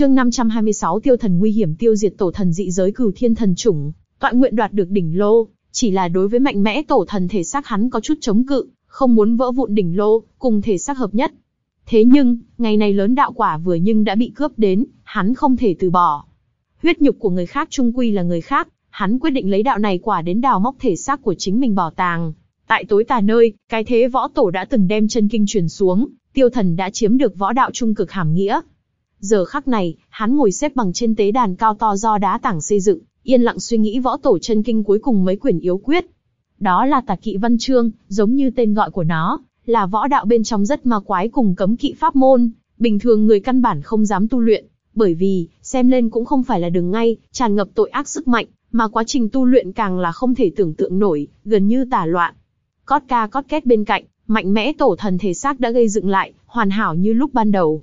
Chương 526 Tiêu thần nguy hiểm tiêu diệt tổ thần dị giới Cửu Thiên thần chủng, tọa nguyện đoạt được đỉnh lô, chỉ là đối với mạnh mẽ tổ thần thể xác hắn có chút chống cự, không muốn vỡ vụn đỉnh lô, cùng thể xác hợp nhất. Thế nhưng, ngày này lớn đạo quả vừa nhưng đã bị cướp đến, hắn không thể từ bỏ. Huyết nhục của người khác trung quy là người khác, hắn quyết định lấy đạo này quả đến đào móc thể xác của chính mình bảo tàng. Tại tối tà nơi, cái thế võ tổ đã từng đem chân kinh truyền xuống, tiêu thần đã chiếm được võ đạo trung cực hàm nghĩa. Giờ khắc này, hắn ngồi xếp bằng trên tế đàn cao to do đá tảng xây dựng, yên lặng suy nghĩ võ tổ chân kinh cuối cùng mấy quyển yếu quyết. Đó là tà kỵ văn chương, giống như tên gọi của nó, là võ đạo bên trong rất ma quái cùng cấm kỵ pháp môn, bình thường người căn bản không dám tu luyện, bởi vì, xem lên cũng không phải là đường ngay, tràn ngập tội ác sức mạnh, mà quá trình tu luyện càng là không thể tưởng tượng nổi, gần như tả loạn. Cót ca cót két bên cạnh, mạnh mẽ tổ thần thể xác đã gây dựng lại, hoàn hảo như lúc ban đầu.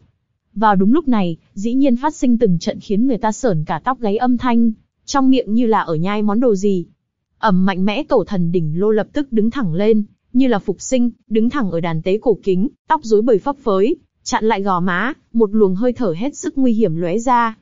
Vào đúng lúc này, dĩ nhiên phát sinh từng trận khiến người ta sởn cả tóc gáy âm thanh, trong miệng như là ở nhai món đồ gì. Ẩm mạnh mẽ tổ thần đỉnh lô lập tức đứng thẳng lên, như là phục sinh, đứng thẳng ở đàn tế cổ kính, tóc rối bời phấp phới, chặn lại gò má, một luồng hơi thở hết sức nguy hiểm lóe ra.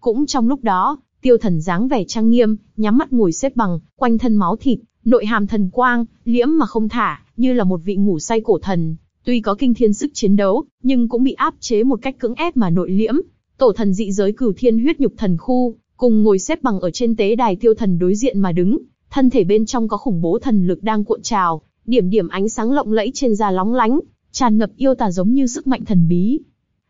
Cũng trong lúc đó, tiêu thần dáng vẻ trang nghiêm, nhắm mắt ngồi xếp bằng, quanh thân máu thịt, nội hàm thần quang, liễm mà không thả, như là một vị ngủ say cổ thần. Tuy có kinh thiên sức chiến đấu, nhưng cũng bị áp chế một cách cưỡng ép mà nội liễm. Tổ thần dị giới cửu thiên huyết nhục thần khu, cùng ngồi xếp bằng ở trên tế đài tiêu thần đối diện mà đứng, thân thể bên trong có khủng bố thần lực đang cuộn trào, điểm điểm ánh sáng lộng lẫy trên da lóng lánh, tràn ngập yêu tà giống như sức mạnh thần bí.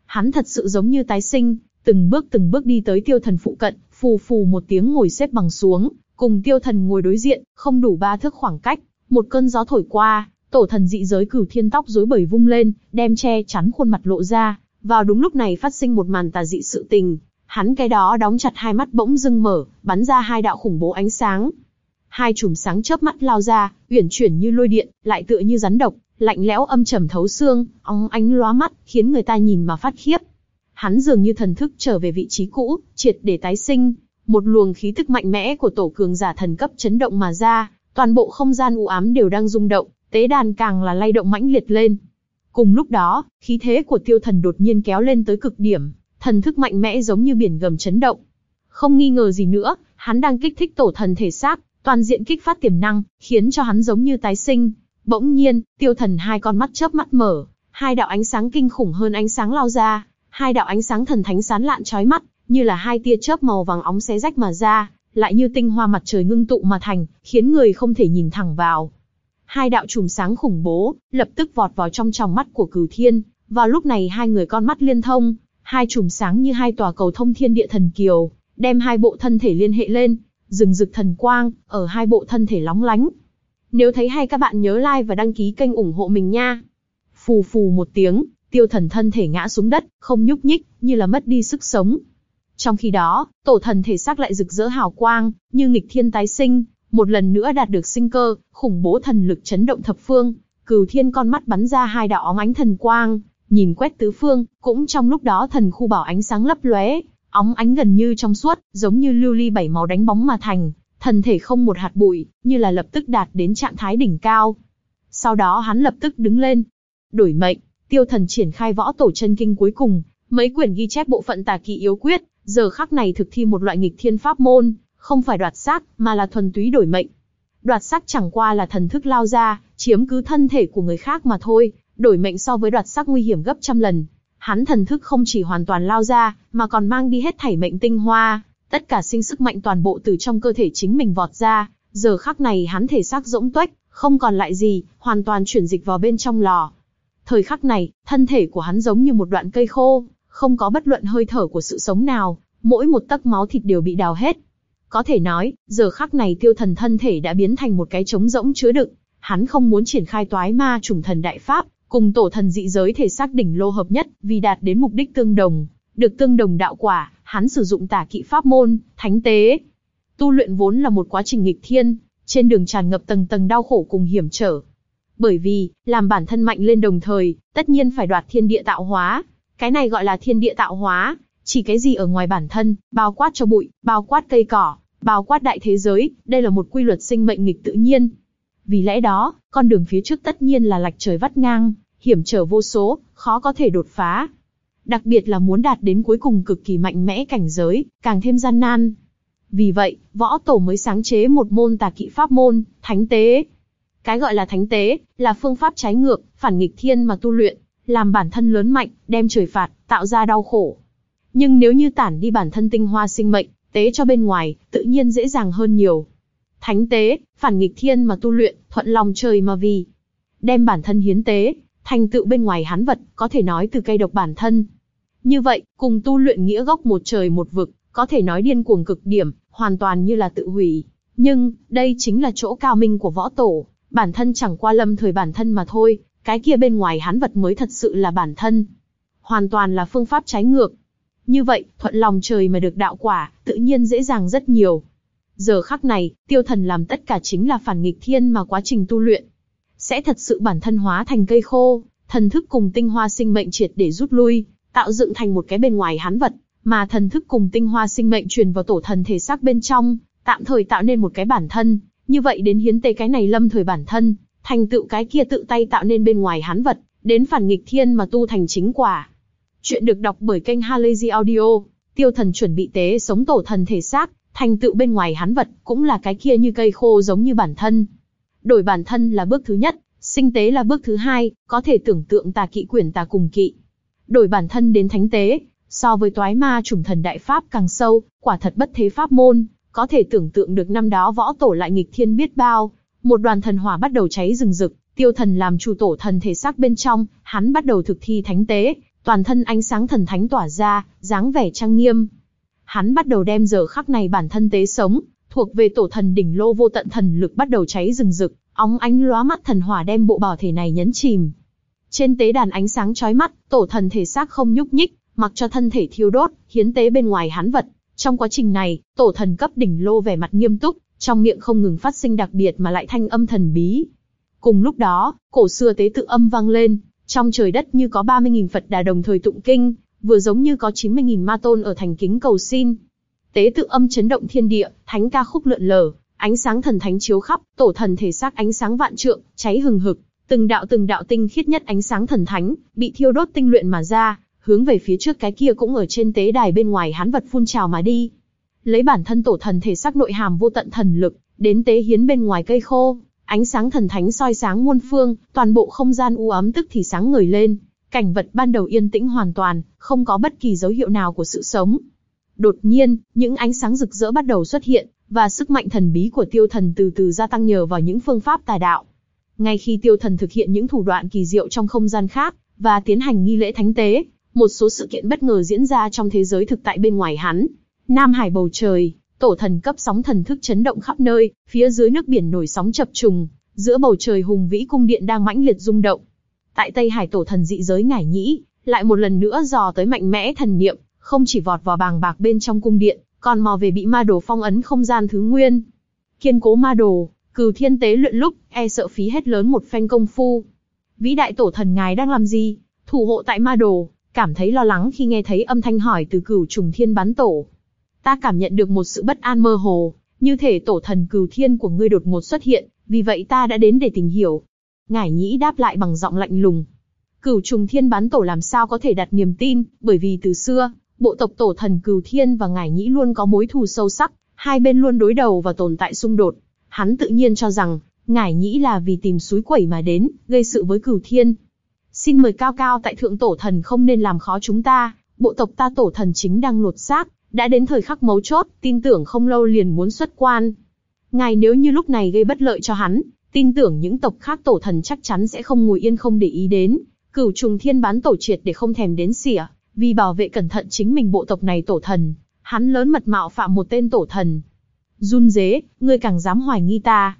Hắn thật sự giống như tái sinh, từng bước từng bước đi tới tiêu thần phụ cận, phù phù một tiếng ngồi xếp bằng xuống, cùng tiêu thần ngồi đối diện, không đủ ba thước khoảng cách, một cơn gió thổi qua, tổ thần dị giới cửu thiên tóc rối bời vung lên, đem che chắn khuôn mặt lộ ra. Vào đúng lúc này phát sinh một màn tà dị sự tình, hắn cái đó đóng chặt hai mắt bỗng dưng mở, bắn ra hai đạo khủng bố ánh sáng. Hai chùm sáng chớp mắt lao ra, uyển chuyển như lôi điện, lại tựa như rắn độc, lạnh lẽo âm trầm thấu xương, óng ánh lóa mắt, khiến người ta nhìn mà phát khiếp. Hắn dường như thần thức trở về vị trí cũ, triệt để tái sinh, một luồng khí tức mạnh mẽ của tổ cường giả thần cấp chấn động mà ra, toàn bộ không gian u ám đều đang rung động, tế đàn càng là lay động mãnh liệt lên. Cùng lúc đó, khí thế của tiêu thần đột nhiên kéo lên tới cực điểm, thần thức mạnh mẽ giống như biển gầm chấn động. Không nghi ngờ gì nữa, hắn đang kích thích tổ thần thể xác, toàn diện kích phát tiềm năng, khiến cho hắn giống như tái sinh. Bỗng nhiên, tiêu thần hai con mắt chớp mắt mở, hai đạo ánh sáng kinh khủng hơn ánh sáng lao ra, hai đạo ánh sáng thần thánh sán lạn chói mắt, như là hai tia chớp màu vàng óng xé rách mà ra, lại như tinh hoa mặt trời ngưng tụ mà thành, khiến người không thể nhìn thẳng vào. Hai đạo chùm sáng khủng bố, lập tức vọt vào trong tròng mắt của cửu thiên, vào lúc này hai người con mắt liên thông, hai chùm sáng như hai tòa cầu thông thiên địa thần kiều, đem hai bộ thân thể liên hệ lên, rừng rực thần quang, ở hai bộ thân thể lóng lánh. Nếu thấy hay các bạn nhớ like và đăng ký kênh ủng hộ mình nha. Phù phù một tiếng, tiêu thần thân thể ngã xuống đất, không nhúc nhích, như là mất đi sức sống. Trong khi đó, tổ thần thể xác lại rực rỡ hào quang, như nghịch thiên tái sinh, một lần nữa đạt được sinh cơ, khủng bố thần lực chấn động thập phương, cửu thiên con mắt bắn ra hai đạo óng ánh thần quang, nhìn quét tứ phương, cũng trong lúc đó thần khu bảo ánh sáng lấp lóe, óng ánh gần như trong suốt, giống như lưu ly bảy màu đánh bóng mà thành, thần thể không một hạt bụi, như là lập tức đạt đến trạng thái đỉnh cao. Sau đó hắn lập tức đứng lên, đổi mệnh, tiêu thần triển khai võ tổ chân kinh cuối cùng, mấy quyển ghi chép bộ phận tà kỳ yếu quyết, giờ khắc này thực thi một loại nghịch thiên pháp môn, không phải đoạt xác, mà là thuần túy đổi mệnh. Đoạt xác chẳng qua là thần thức lao ra, chiếm cứ thân thể của người khác mà thôi, đổi mệnh so với đoạt xác nguy hiểm gấp trăm lần. Hắn thần thức không chỉ hoàn toàn lao ra, mà còn mang đi hết thảy mệnh tinh hoa, tất cả sinh sức mạnh toàn bộ từ trong cơ thể chính mình vọt ra. Giờ khắc này hắn thể xác rỗng tuếch, không còn lại gì, hoàn toàn chuyển dịch vào bên trong lò. Thời khắc này, thân thể của hắn giống như một đoạn cây khô, không có bất luận hơi thở của sự sống nào, mỗi một tấc máu thịt đều bị đào hết. Có thể nói, giờ khắc này tiêu thần thân thể đã biến thành một cái trống rỗng chứa đựng, hắn không muốn triển khai toái ma trùng thần đại pháp, cùng tổ thần dị giới thể xác đỉnh lô hợp nhất, vì đạt đến mục đích tương đồng, được tương đồng đạo quả, hắn sử dụng tả kỵ pháp môn, thánh tế. Tu luyện vốn là một quá trình nghịch thiên, trên đường tràn ngập tầng tầng đau khổ cùng hiểm trở. Bởi vì, làm bản thân mạnh lên đồng thời, tất nhiên phải đoạt thiên địa tạo hóa. Cái này gọi là thiên địa tạo hóa, chỉ cái gì ở ngoài bản thân, bao quát cho bụi, bao quát cây cỏ, bao quát đại thế giới, đây là một quy luật sinh mệnh nghịch tự nhiên. Vì lẽ đó, con đường phía trước tất nhiên là lạch trời vắt ngang, hiểm trở vô số, khó có thể đột phá. đặc biệt là muốn đạt đến cuối cùng cực kỳ mạnh mẽ cảnh giới, càng thêm gian nan. Vì vậy, võ tổ mới sáng chế một môn tà kỵ pháp môn, thánh tế. Cái gọi là thánh tế, là phương pháp trái ngược, phản nghịch thiên mà tu luyện, làm bản thân lớn mạnh, đem trời phạt, tạo ra đau khổ. Nhưng nếu như tản đi bản thân tinh hoa sinh mệnh, tế cho bên ngoài, tự nhiên dễ dàng hơn nhiều. Thánh tế, phản nghịch thiên mà tu luyện, thuận lòng trời mà vì. Đem bản thân hiến tế, thành tựu bên ngoài hán vật, có thể nói từ cây độc bản thân. Như vậy, cùng tu luyện nghĩa gốc một trời một vực, có thể nói điên cuồng cực điểm, hoàn toàn như là tự hủy. Nhưng, đây chính là chỗ cao minh của võ tổ, bản thân chẳng qua lâm thời bản thân mà thôi, cái kia bên ngoài hán vật mới thật sự là bản thân. Hoàn toàn là phương pháp trái ngược. Như vậy, thuận lòng trời mà được đạo quả, tự nhiên dễ dàng rất nhiều. Giờ khắc này, tiêu thần làm tất cả chính là phản nghịch thiên mà quá trình tu luyện. Sẽ thật sự bản thân hóa thành cây khô, thần thức cùng tinh hoa sinh mệnh triệt để rút lui, tạo dựng thành một cái bên ngoài hán vật, mà thần thức cùng tinh hoa sinh mệnh truyền vào tổ thần thể xác bên trong, tạm thời tạo nên một cái bản thân, như vậy đến hiến tế cái này lâm thời bản thân, thành tựu cái kia tự tay tạo nên bên ngoài hán vật, đến phản nghịch thiên mà tu thành chính quả. Chuyện được đọc bởi kênh Halazy Audio, tiêu thần chuẩn bị tế sống tổ thần thể xác, thành tựu bên ngoài hắn vật, cũng là cái kia như cây khô giống như bản thân. Đổi bản thân là bước thứ nhất, sinh tế là bước thứ hai, có thể tưởng tượng tà kỵ quyển tà cùng kỵ. Đổi bản thân đến thánh tế, so với toái ma trùng thần đại pháp càng sâu, quả thật bất thế pháp môn, có thể tưởng tượng được năm đó võ tổ lại nghịch thiên biết bao, một đoàn thần hỏa bắt đầu cháy rừng rực, tiêu thần làm chủ tổ thần thể xác bên trong, hắn bắt đầu thực thi thánh tế, toàn thân ánh sáng thần thánh tỏa ra, dáng vẻ trang nghiêm. Hắn bắt đầu đem giờ khắc này bản thân tế sống, thuộc về tổ thần đỉnh lô vô tận thần lực bắt đầu cháy rừng rực, óng ánh lóa mắt thần hỏa đem bộ bảo thể này nhấn chìm. Trên tế đàn ánh sáng chói mắt, tổ thần thể xác không nhúc nhích, mặc cho thân thể thiêu đốt, hiến tế bên ngoài hắn vật. Trong quá trình này, tổ thần cấp đỉnh lô vẻ mặt nghiêm túc, trong miệng không ngừng phát sinh đặc biệt mà lại thanh âm thần bí. Cùng lúc đó, cổ xưa tế tự âm vang lên, trong trời đất như có 30.000 Phật đà đồng thời tụng kinh, vừa giống như có 90.000 ma tôn ở thành kính cầu xin. Tế tự âm chấn động thiên địa, thánh ca khúc lượn lờ, ánh sáng thần thánh chiếu khắp, tổ thần thể xác ánh sáng vạn trượng, cháy hừng hực, từng đạo từng đạo tinh khiết nhất ánh sáng thần thánh, bị thiêu đốt tinh luyện mà ra, hướng về phía trước cái kia cũng ở trên tế đài bên ngoài hán vật phun trào mà đi. Lấy bản thân tổ thần thể xác nội hàm vô tận thần lực, đến tế hiến bên ngoài cây khô, ánh sáng thần thánh soi sáng muôn phương, toàn bộ không gian u ấm tức thì sáng ngời lên, cảnh vật ban đầu yên tĩnh hoàn toàn, không có bất kỳ dấu hiệu nào của sự sống. Đột nhiên, những ánh sáng rực rỡ bắt đầu xuất hiện, và sức mạnh thần bí của tiêu thần từ từ gia tăng nhờ vào những phương pháp tà đạo. Ngay khi tiêu thần thực hiện những thủ đoạn kỳ diệu trong không gian khác, và tiến hành nghi lễ thánh tế, một số sự kiện bất ngờ diễn ra trong thế giới thực tại bên ngoài hắn. Nam Hải bầu trời, tổ thần cấp sóng thần thức chấn động khắp nơi, phía dưới nước biển nổi sóng chập trùng, giữa bầu trời hùng vĩ cung điện đang mãnh liệt rung động. Tại Tây Hải tổ thần dị giới ngải nhĩ, lại một lần nữa dò tới mạnh mẽ thần niệm, không chỉ vọt vào bàng bạc bên trong cung điện, còn mò về bị ma đồ phong ấn không gian thứ nguyên. Kiên cố ma đồ, cừu thiên tế luyện lúc, e sợ phí hết lớn một phen công phu. Vĩ đại tổ thần ngài đang làm gì? Thủ hộ tại ma đồ, cảm thấy lo lắng khi nghe thấy âm thanh hỏi từ cửu trùng thiên bán tổ. Ta cảm nhận được một sự bất an mơ hồ, như thể tổ thần cửu thiên của ngươi đột ngột xuất hiện, vì vậy ta đã đến để tìm hiểu. Ngải nhĩ đáp lại bằng giọng lạnh lùng. Cửu trùng thiên bán tổ làm sao có thể đặt niềm tin, bởi vì từ xưa, bộ tộc tổ thần cửu thiên và ngải nhĩ luôn có mối thù sâu sắc, hai bên luôn đối đầu và tồn tại xung đột. Hắn tự nhiên cho rằng, ngải nhĩ là vì tìm suối quẩy mà đến, gây sự với cửu thiên, Xin mời cao cao tại thượng tổ thần không nên làm khó chúng ta, bộ tộc ta tổ thần chính đang lột xác, đã đến thời khắc mấu chốt, tin tưởng không lâu liền muốn xuất quan. Ngài nếu như lúc này gây bất lợi cho hắn, tin tưởng những tộc khác tổ thần chắc chắn sẽ không ngồi yên không để ý đến, cửu trùng thiên bán tổ triệt để không thèm đến xỉa, vì bảo vệ cẩn thận chính mình bộ tộc này tổ thần, hắn lớn mật mạo phạm một tên tổ thần. Run dế, ngươi càng dám hoài nghi ta.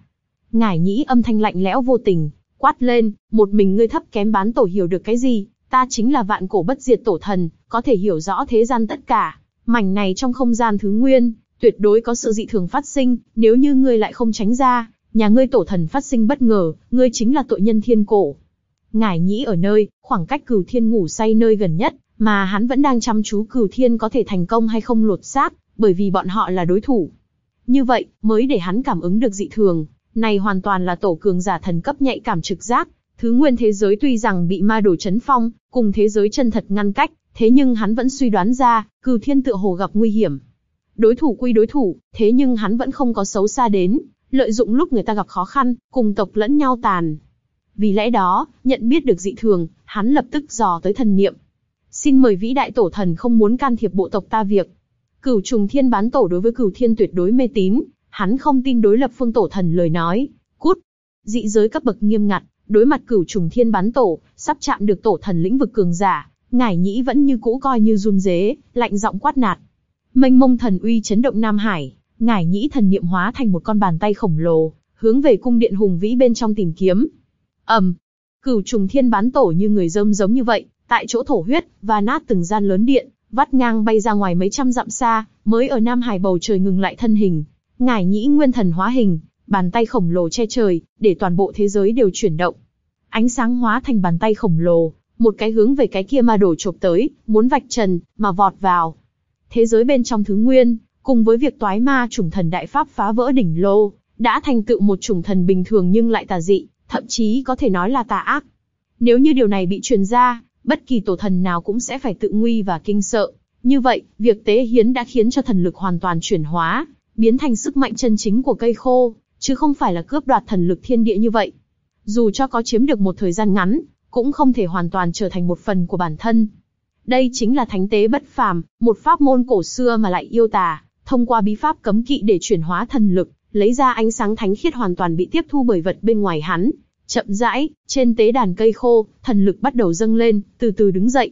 Ngải nhĩ âm thanh lạnh lẽo vô tình, quát lên, một mình ngươi thấp kém bán tổ hiểu được cái gì, ta chính là vạn cổ bất diệt tổ thần, có thể hiểu rõ thế gian tất cả, mảnh này trong không gian thứ nguyên, tuyệt đối có sự dị thường phát sinh, nếu như ngươi lại không tránh ra, nhà ngươi tổ thần phát sinh bất ngờ, ngươi chính là tội nhân thiên cổ. Ngải nhĩ ở nơi, khoảng cách cửu thiên ngủ say nơi gần nhất, mà hắn vẫn đang chăm chú cửu thiên có thể thành công hay không lột xác, bởi vì bọn họ là đối thủ. Như vậy, mới để hắn cảm ứng được dị thường, này hoàn toàn là tổ cường giả thần cấp nhạy cảm trực giác, thứ nguyên thế giới tuy rằng bị ma đổ chấn phong, cùng thế giới chân thật ngăn cách, thế nhưng hắn vẫn suy đoán ra, cửu thiên tựa hồ gặp nguy hiểm. Đối thủ quy đối thủ, thế nhưng hắn vẫn không có xấu xa đến, lợi dụng lúc người ta gặp khó khăn, cùng tộc lẫn nhau tàn. Vì lẽ đó, nhận biết được dị thường, hắn lập tức dò tới thần niệm. Xin mời vĩ đại tổ thần không muốn can thiệp bộ tộc ta việc. Cửu trùng thiên bán tổ đối với cửu thiên tuyệt đối mê tín, hắn không tin đối lập phương tổ thần lời nói. Cút! Dị giới cấp bậc nghiêm ngặt, đối mặt cửu trùng thiên bán tổ, sắp chạm được tổ thần lĩnh vực cường giả, ngải nhĩ vẫn như cũ coi như run rế, lạnh giọng quát nạt. Mênh mông thần uy chấn động Nam Hải, ngải nhĩ thần niệm hóa thành một con bàn tay khổng lồ, hướng về cung điện hùng vĩ bên trong tìm kiếm. ầm, um, cửu trùng thiên bán tổ như người dâm giống như vậy, tại chỗ thổ huyết và nát từng gian lớn điện, vắt ngang bay ra ngoài mấy trăm dặm xa, mới ở Nam Hải bầu trời ngừng lại thân hình. Ngải nhĩ nguyên thần hóa hình, bàn tay khổng lồ che trời, để toàn bộ thế giới đều chuyển động. Ánh sáng hóa thành bàn tay khổng lồ, một cái hướng về cái kia mà đổ chộp tới, muốn vạch trần, mà vọt vào. Thế giới bên trong thứ nguyên, cùng với việc toái ma chủng thần đại pháp phá vỡ đỉnh lô, đã thành tựu một chủng thần bình thường nhưng lại tà dị, thậm chí có thể nói là tà ác. Nếu như điều này bị truyền ra, bất kỳ tổ thần nào cũng sẽ phải tự nguy và kinh sợ. Như vậy, việc tế hiến đã khiến cho thần lực hoàn toàn chuyển hóa, biến thành sức mạnh chân chính của cây khô, chứ không phải là cướp đoạt thần lực thiên địa như vậy. Dù cho có chiếm được một thời gian ngắn, cũng không thể hoàn toàn trở thành một phần của bản thân. Đây chính là thánh tế bất phàm, một pháp môn cổ xưa mà lại yêu tà, thông qua bí pháp cấm kỵ để chuyển hóa thần lực, lấy ra ánh sáng thánh khiết hoàn toàn bị tiếp thu bởi vật bên ngoài hắn. Chậm rãi, trên tế đàn cây khô, thần lực bắt đầu dâng lên, từ từ đứng dậy.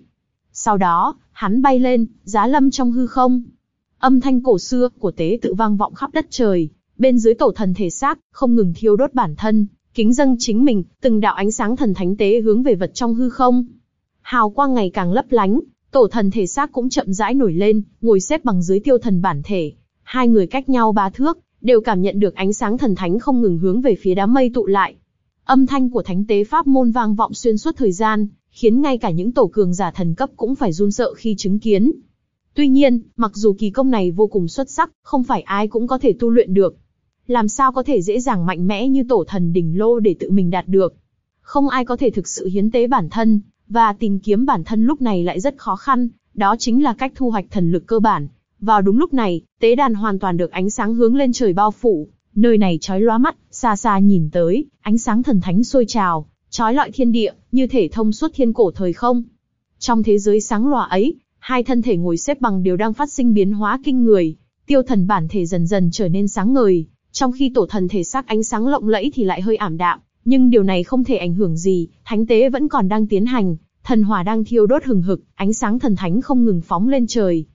Sau đó, hắn bay lên, giá lâm trong hư không. Âm thanh cổ xưa của tế tự vang vọng khắp đất trời, bên dưới tổ thần thể xác, không ngừng thiêu đốt bản thân, kính dâng chính mình, từng đạo ánh sáng thần thánh tế hướng về vật trong hư không. Hào quang ngày càng lấp lánh, tổ thần thể xác cũng chậm rãi nổi lên, ngồi xếp bằng dưới tiêu thần bản thể. Hai người cách nhau ba thước, đều cảm nhận được ánh sáng thần thánh không ngừng hướng về phía đám mây tụ lại. Âm thanh của thánh tế pháp môn vang vọng xuyên suốt thời gian, khiến ngay cả những tổ cường giả thần cấp cũng phải run sợ khi chứng kiến. Tuy nhiên, mặc dù kỳ công này vô cùng xuất sắc, không phải ai cũng có thể tu luyện được làm sao có thể dễ dàng mạnh mẽ như tổ thần đỉnh lô để tự mình đạt được. Không ai có thể thực sự hiến tế bản thân, và tìm kiếm bản thân lúc này lại rất khó khăn, đó chính là cách thu hoạch thần lực cơ bản. Vào đúng lúc này, tế đàn hoàn toàn được ánh sáng hướng lên trời bao phủ, nơi này chói lóa mắt, xa xa nhìn tới, ánh sáng thần thánh sôi trào, chói lọi thiên địa, như thể thông suốt thiên cổ thời không. Trong thế giới sáng lòa ấy, hai thân thể ngồi xếp bằng đều đang phát sinh biến hóa kinh người, tiêu thần bản thể dần dần trở nên sáng ngời, trong khi tổ thần thể xác ánh sáng lộng lẫy thì lại hơi ảm đạm, nhưng điều này không thể ảnh hưởng gì, thánh tế vẫn còn đang tiến hành, thần hỏa đang thiêu đốt hừng hực, ánh sáng thần thánh không ngừng phóng lên trời.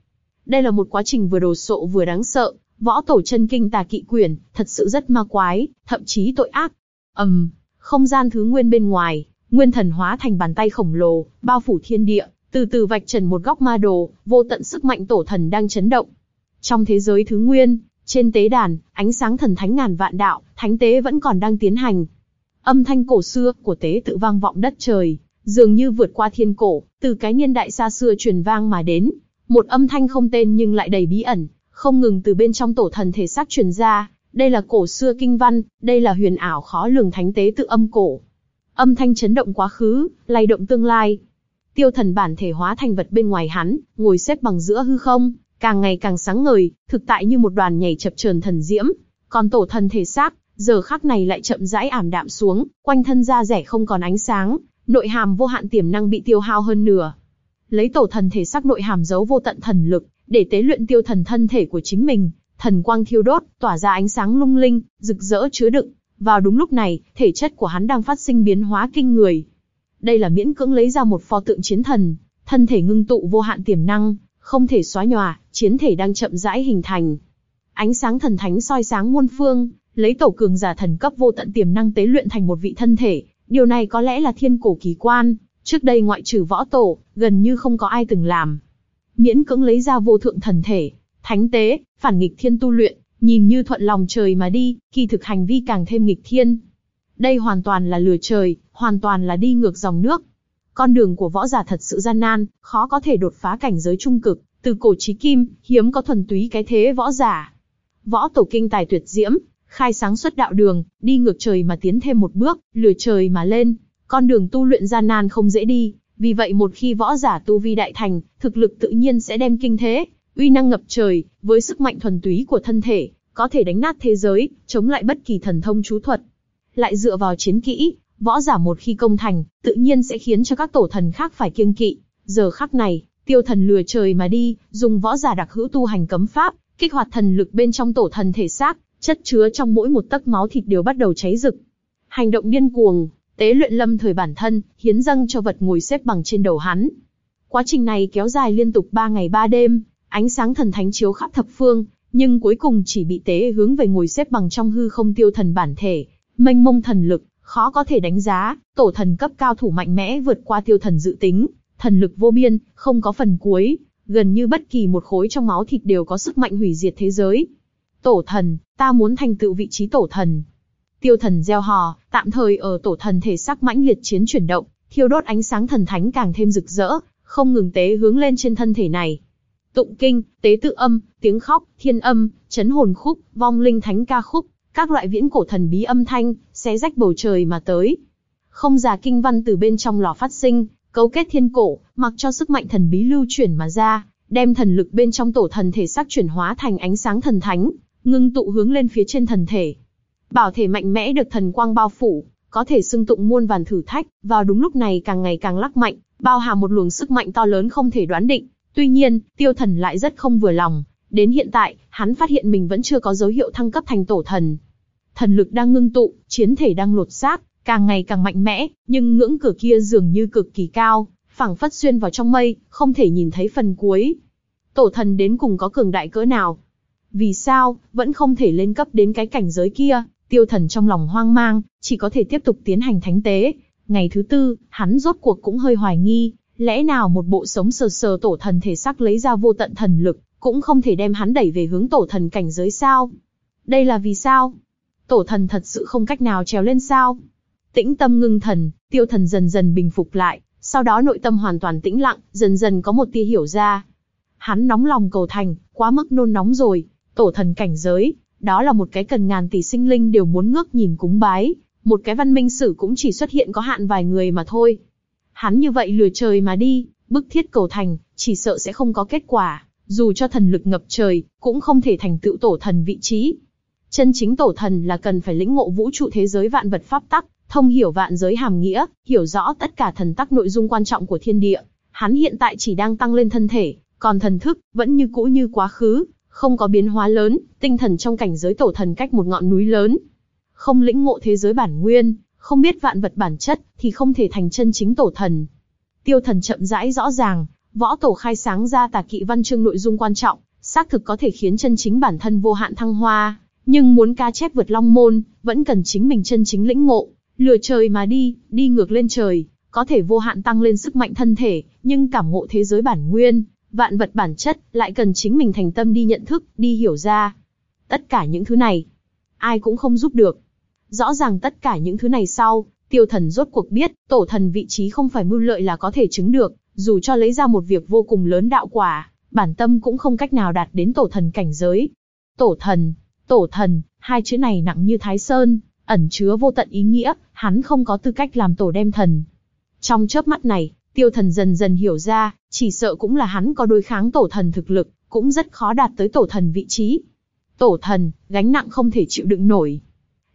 Đây là một quá trình vừa đồ sộ vừa đáng sợ, võ tổ chân kinh tà kỵ quyển, thật sự rất ma quái, thậm chí tội ác. ầm, um, không gian thứ nguyên bên ngoài, nguyên thần hóa thành bàn tay khổng lồ, bao phủ thiên địa, từ từ vạch trần một góc ma đồ, vô tận sức mạnh tổ thần đang chấn động. Trong thế giới thứ nguyên, trên tế đàn, ánh sáng thần thánh ngàn vạn đạo, thánh tế vẫn còn đang tiến hành. Âm thanh cổ xưa của tế tự vang vọng đất trời, dường như vượt qua thiên cổ, từ cái niên đại xa xưa truyền vang mà đến. Một âm thanh không tên nhưng lại đầy bí ẩn, không ngừng từ bên trong tổ thần thể xác truyền ra. Đây là cổ xưa kinh văn, đây là huyền ảo khó lường thánh tế tự âm cổ. Âm thanh chấn động quá khứ, lay động tương lai. Tiêu thần bản thể hóa thành vật bên ngoài hắn, ngồi xếp bằng giữa hư không, càng ngày càng sáng ngời, thực tại như một đoàn nhảy chập chờn thần diễm. Còn tổ thần thể xác, giờ khắc này lại chậm rãi ảm đạm xuống, quanh thân da rẻ không còn ánh sáng, nội hàm vô hạn tiềm năng bị tiêu hao hơn nửa. Lấy tổ thần thể xác nội hàm giấu vô tận thần lực, để tế luyện tiêu thần thân thể của chính mình, thần quang thiêu đốt, tỏa ra ánh sáng lung linh, rực rỡ chứa đựng. Vào đúng lúc này, thể chất của hắn đang phát sinh biến hóa kinh người. Đây là miễn cưỡng lấy ra một pho tượng chiến thần, thân thể ngưng tụ vô hạn tiềm năng, không thể xóa nhòa, chiến thể đang chậm rãi hình thành. Ánh sáng thần thánh soi sáng muôn phương, lấy tổ cường giả thần cấp vô tận tiềm năng tế luyện thành một vị thân thể, điều này có lẽ là thiên cổ kỳ quan, trước đây ngoại trừ võ tổ, gần như không có ai từng làm. Miễn cưỡng lấy ra vô thượng thần thể, thánh tế, phản nghịch thiên tu luyện, nhìn như thuận lòng trời mà đi, kỳ thực hành vi càng thêm nghịch thiên. Đây hoàn toàn là lừa trời, hoàn toàn là đi ngược dòng nước. Con đường của võ giả thật sự gian nan, khó có thể đột phá cảnh giới trung cực, từ cổ chí kim, hiếm có thuần túy cái thế võ giả. Võ tổ kinh tài tuyệt diễm, khai sáng xuất đạo đường, đi ngược trời mà tiến thêm một bước, lừa trời mà lên. Con đường tu luyện gian nan không dễ đi, Vì vậy một khi võ giả tu vi đại thành, thực lực tự nhiên sẽ đem kinh thế, uy năng ngập trời, với sức mạnh thuần túy của thân thể, có thể đánh nát thế giới, chống lại bất kỳ thần thông chú thuật. Lại dựa vào chiến kỹ, võ giả một khi công thành, tự nhiên sẽ khiến cho các tổ thần khác phải kiêng kỵ. Giờ khắc này, tiêu thần lừa trời mà đi, dùng võ giả đặc hữu tu hành cấm pháp, kích hoạt thần lực bên trong tổ thần thể xác, chất chứa trong mỗi một tấc máu thịt đều bắt đầu cháy rực. Hành động điên cuồng, tế luyện lâm thời bản thân, hiến dâng cho vật ngồi xếp bằng trên đầu hắn. Quá trình này kéo dài liên tục 3 ngày 3 đêm, ánh sáng thần thánh chiếu khắp thập phương, nhưng cuối cùng chỉ bị tế hướng về ngồi xếp bằng trong hư không tiêu thần bản thể, mênh mông thần lực, khó có thể đánh giá, tổ thần cấp cao thủ mạnh mẽ vượt qua tiêu thần dự tính, thần lực vô biên, không có phần cuối, gần như bất kỳ một khối trong máu thịt đều có sức mạnh hủy diệt thế giới. Tổ thần, ta muốn thành tựu vị trí tổ thần. Tiêu thần gieo hò, tạm thời ở tổ thần thể xác mãnh liệt chiến chuyển động, thiêu đốt ánh sáng thần thánh càng thêm rực rỡ, không ngừng tế hướng lên trên thân thể này. Tụng kinh, tế tự âm, tiếng khóc, thiên âm, chấn hồn khúc, vong linh thánh ca khúc, các loại viễn cổ thần bí âm thanh, xé rách bầu trời mà tới. Không già kinh văn từ bên trong lò phát sinh, cấu kết thiên cổ, mặc cho sức mạnh thần bí lưu chuyển mà ra, đem thần lực bên trong tổ thần thể xác chuyển hóa thành ánh sáng thần thánh, ngưng tụ hướng lên phía trên thần thể. Bảo thể mạnh mẽ được thần quang bao phủ, có thể xưng tụng muôn vàn thử thách, vào đúng lúc này càng ngày càng lắc mạnh, bao hàm một luồng sức mạnh to lớn không thể đoán định. Tuy nhiên, tiêu thần lại rất không vừa lòng, đến hiện tại, hắn phát hiện mình vẫn chưa có dấu hiệu thăng cấp thành tổ thần. Thần lực đang ngưng tụ, chiến thể đang lột xác, càng ngày càng mạnh mẽ, nhưng ngưỡng cửa kia dường như cực kỳ cao, phẳng phất xuyên vào trong mây, không thể nhìn thấy phần cuối. Tổ thần đến cùng có cường đại cỡ nào? Vì sao, vẫn không thể lên cấp đến cái cảnh giới kia? Tiêu thần trong lòng hoang mang, chỉ có thể tiếp tục tiến hành thánh tế. Ngày thứ tư, hắn rốt cuộc cũng hơi hoài nghi, lẽ nào một bộ sống sờ sờ tổ thần thể xác lấy ra vô tận thần lực, cũng không thể đem hắn đẩy về hướng tổ thần cảnh giới sao? Đây là vì sao? Tổ thần thật sự không cách nào trèo lên sao? Tĩnh tâm ngưng thần, tiêu thần dần dần bình phục lại, sau đó nội tâm hoàn toàn tĩnh lặng, dần dần có một tia hiểu ra. Hắn nóng lòng cầu thành, quá mức nôn nóng rồi, tổ thần cảnh giới, đó là một cái cần ngàn tỷ sinh linh đều muốn ngước nhìn cúng bái, một cái văn minh sử cũng chỉ xuất hiện có hạn vài người mà thôi. Hắn như vậy lừa trời mà đi, bức thiết cầu thành, chỉ sợ sẽ không có kết quả, dù cho thần lực ngập trời, cũng không thể thành tựu tổ thần vị trí. Chân chính tổ thần là cần phải lĩnh ngộ vũ trụ thế giới vạn vật pháp tắc, thông hiểu vạn giới hàm nghĩa, hiểu rõ tất cả thần tắc nội dung quan trọng của thiên địa. Hắn hiện tại chỉ đang tăng lên thân thể, còn thần thức vẫn như cũ như quá khứ, không có biến hóa lớn, tinh thần trong cảnh giới tổ thần cách một ngọn núi lớn. Không lĩnh ngộ thế giới bản nguyên, không biết vạn vật bản chất, thì không thể thành chân chính tổ thần. Tiêu thần chậm rãi rõ ràng, võ tổ khai sáng ra tà kỵ văn chương nội dung quan trọng, xác thực có thể khiến chân chính bản thân vô hạn thăng hoa, nhưng muốn ca chép vượt long môn, vẫn cần chính mình chân chính lĩnh ngộ, lừa trời mà đi, đi ngược lên trời, có thể vô hạn tăng lên sức mạnh thân thể, nhưng cảm ngộ thế giới bản nguyên, vạn vật bản chất, lại cần chính mình thành tâm đi nhận thức, đi hiểu ra. Tất cả những thứ này, ai cũng không giúp được. Rõ ràng tất cả những thứ này sau, tiêu thần rốt cuộc biết, tổ thần vị trí không phải mưu lợi là có thể chứng được, dù cho lấy ra một việc vô cùng lớn đạo quả, bản tâm cũng không cách nào đạt đến tổ thần cảnh giới. Tổ thần, tổ thần, hai chữ này nặng như thái sơn, ẩn chứa vô tận ý nghĩa, hắn không có tư cách làm tổ đem thần. Trong chớp mắt này, tiêu thần dần dần hiểu ra, chỉ sợ cũng là hắn có đối kháng tổ thần thực lực, cũng rất khó đạt tới tổ thần vị trí. Tổ thần, gánh nặng không thể chịu đựng nổi.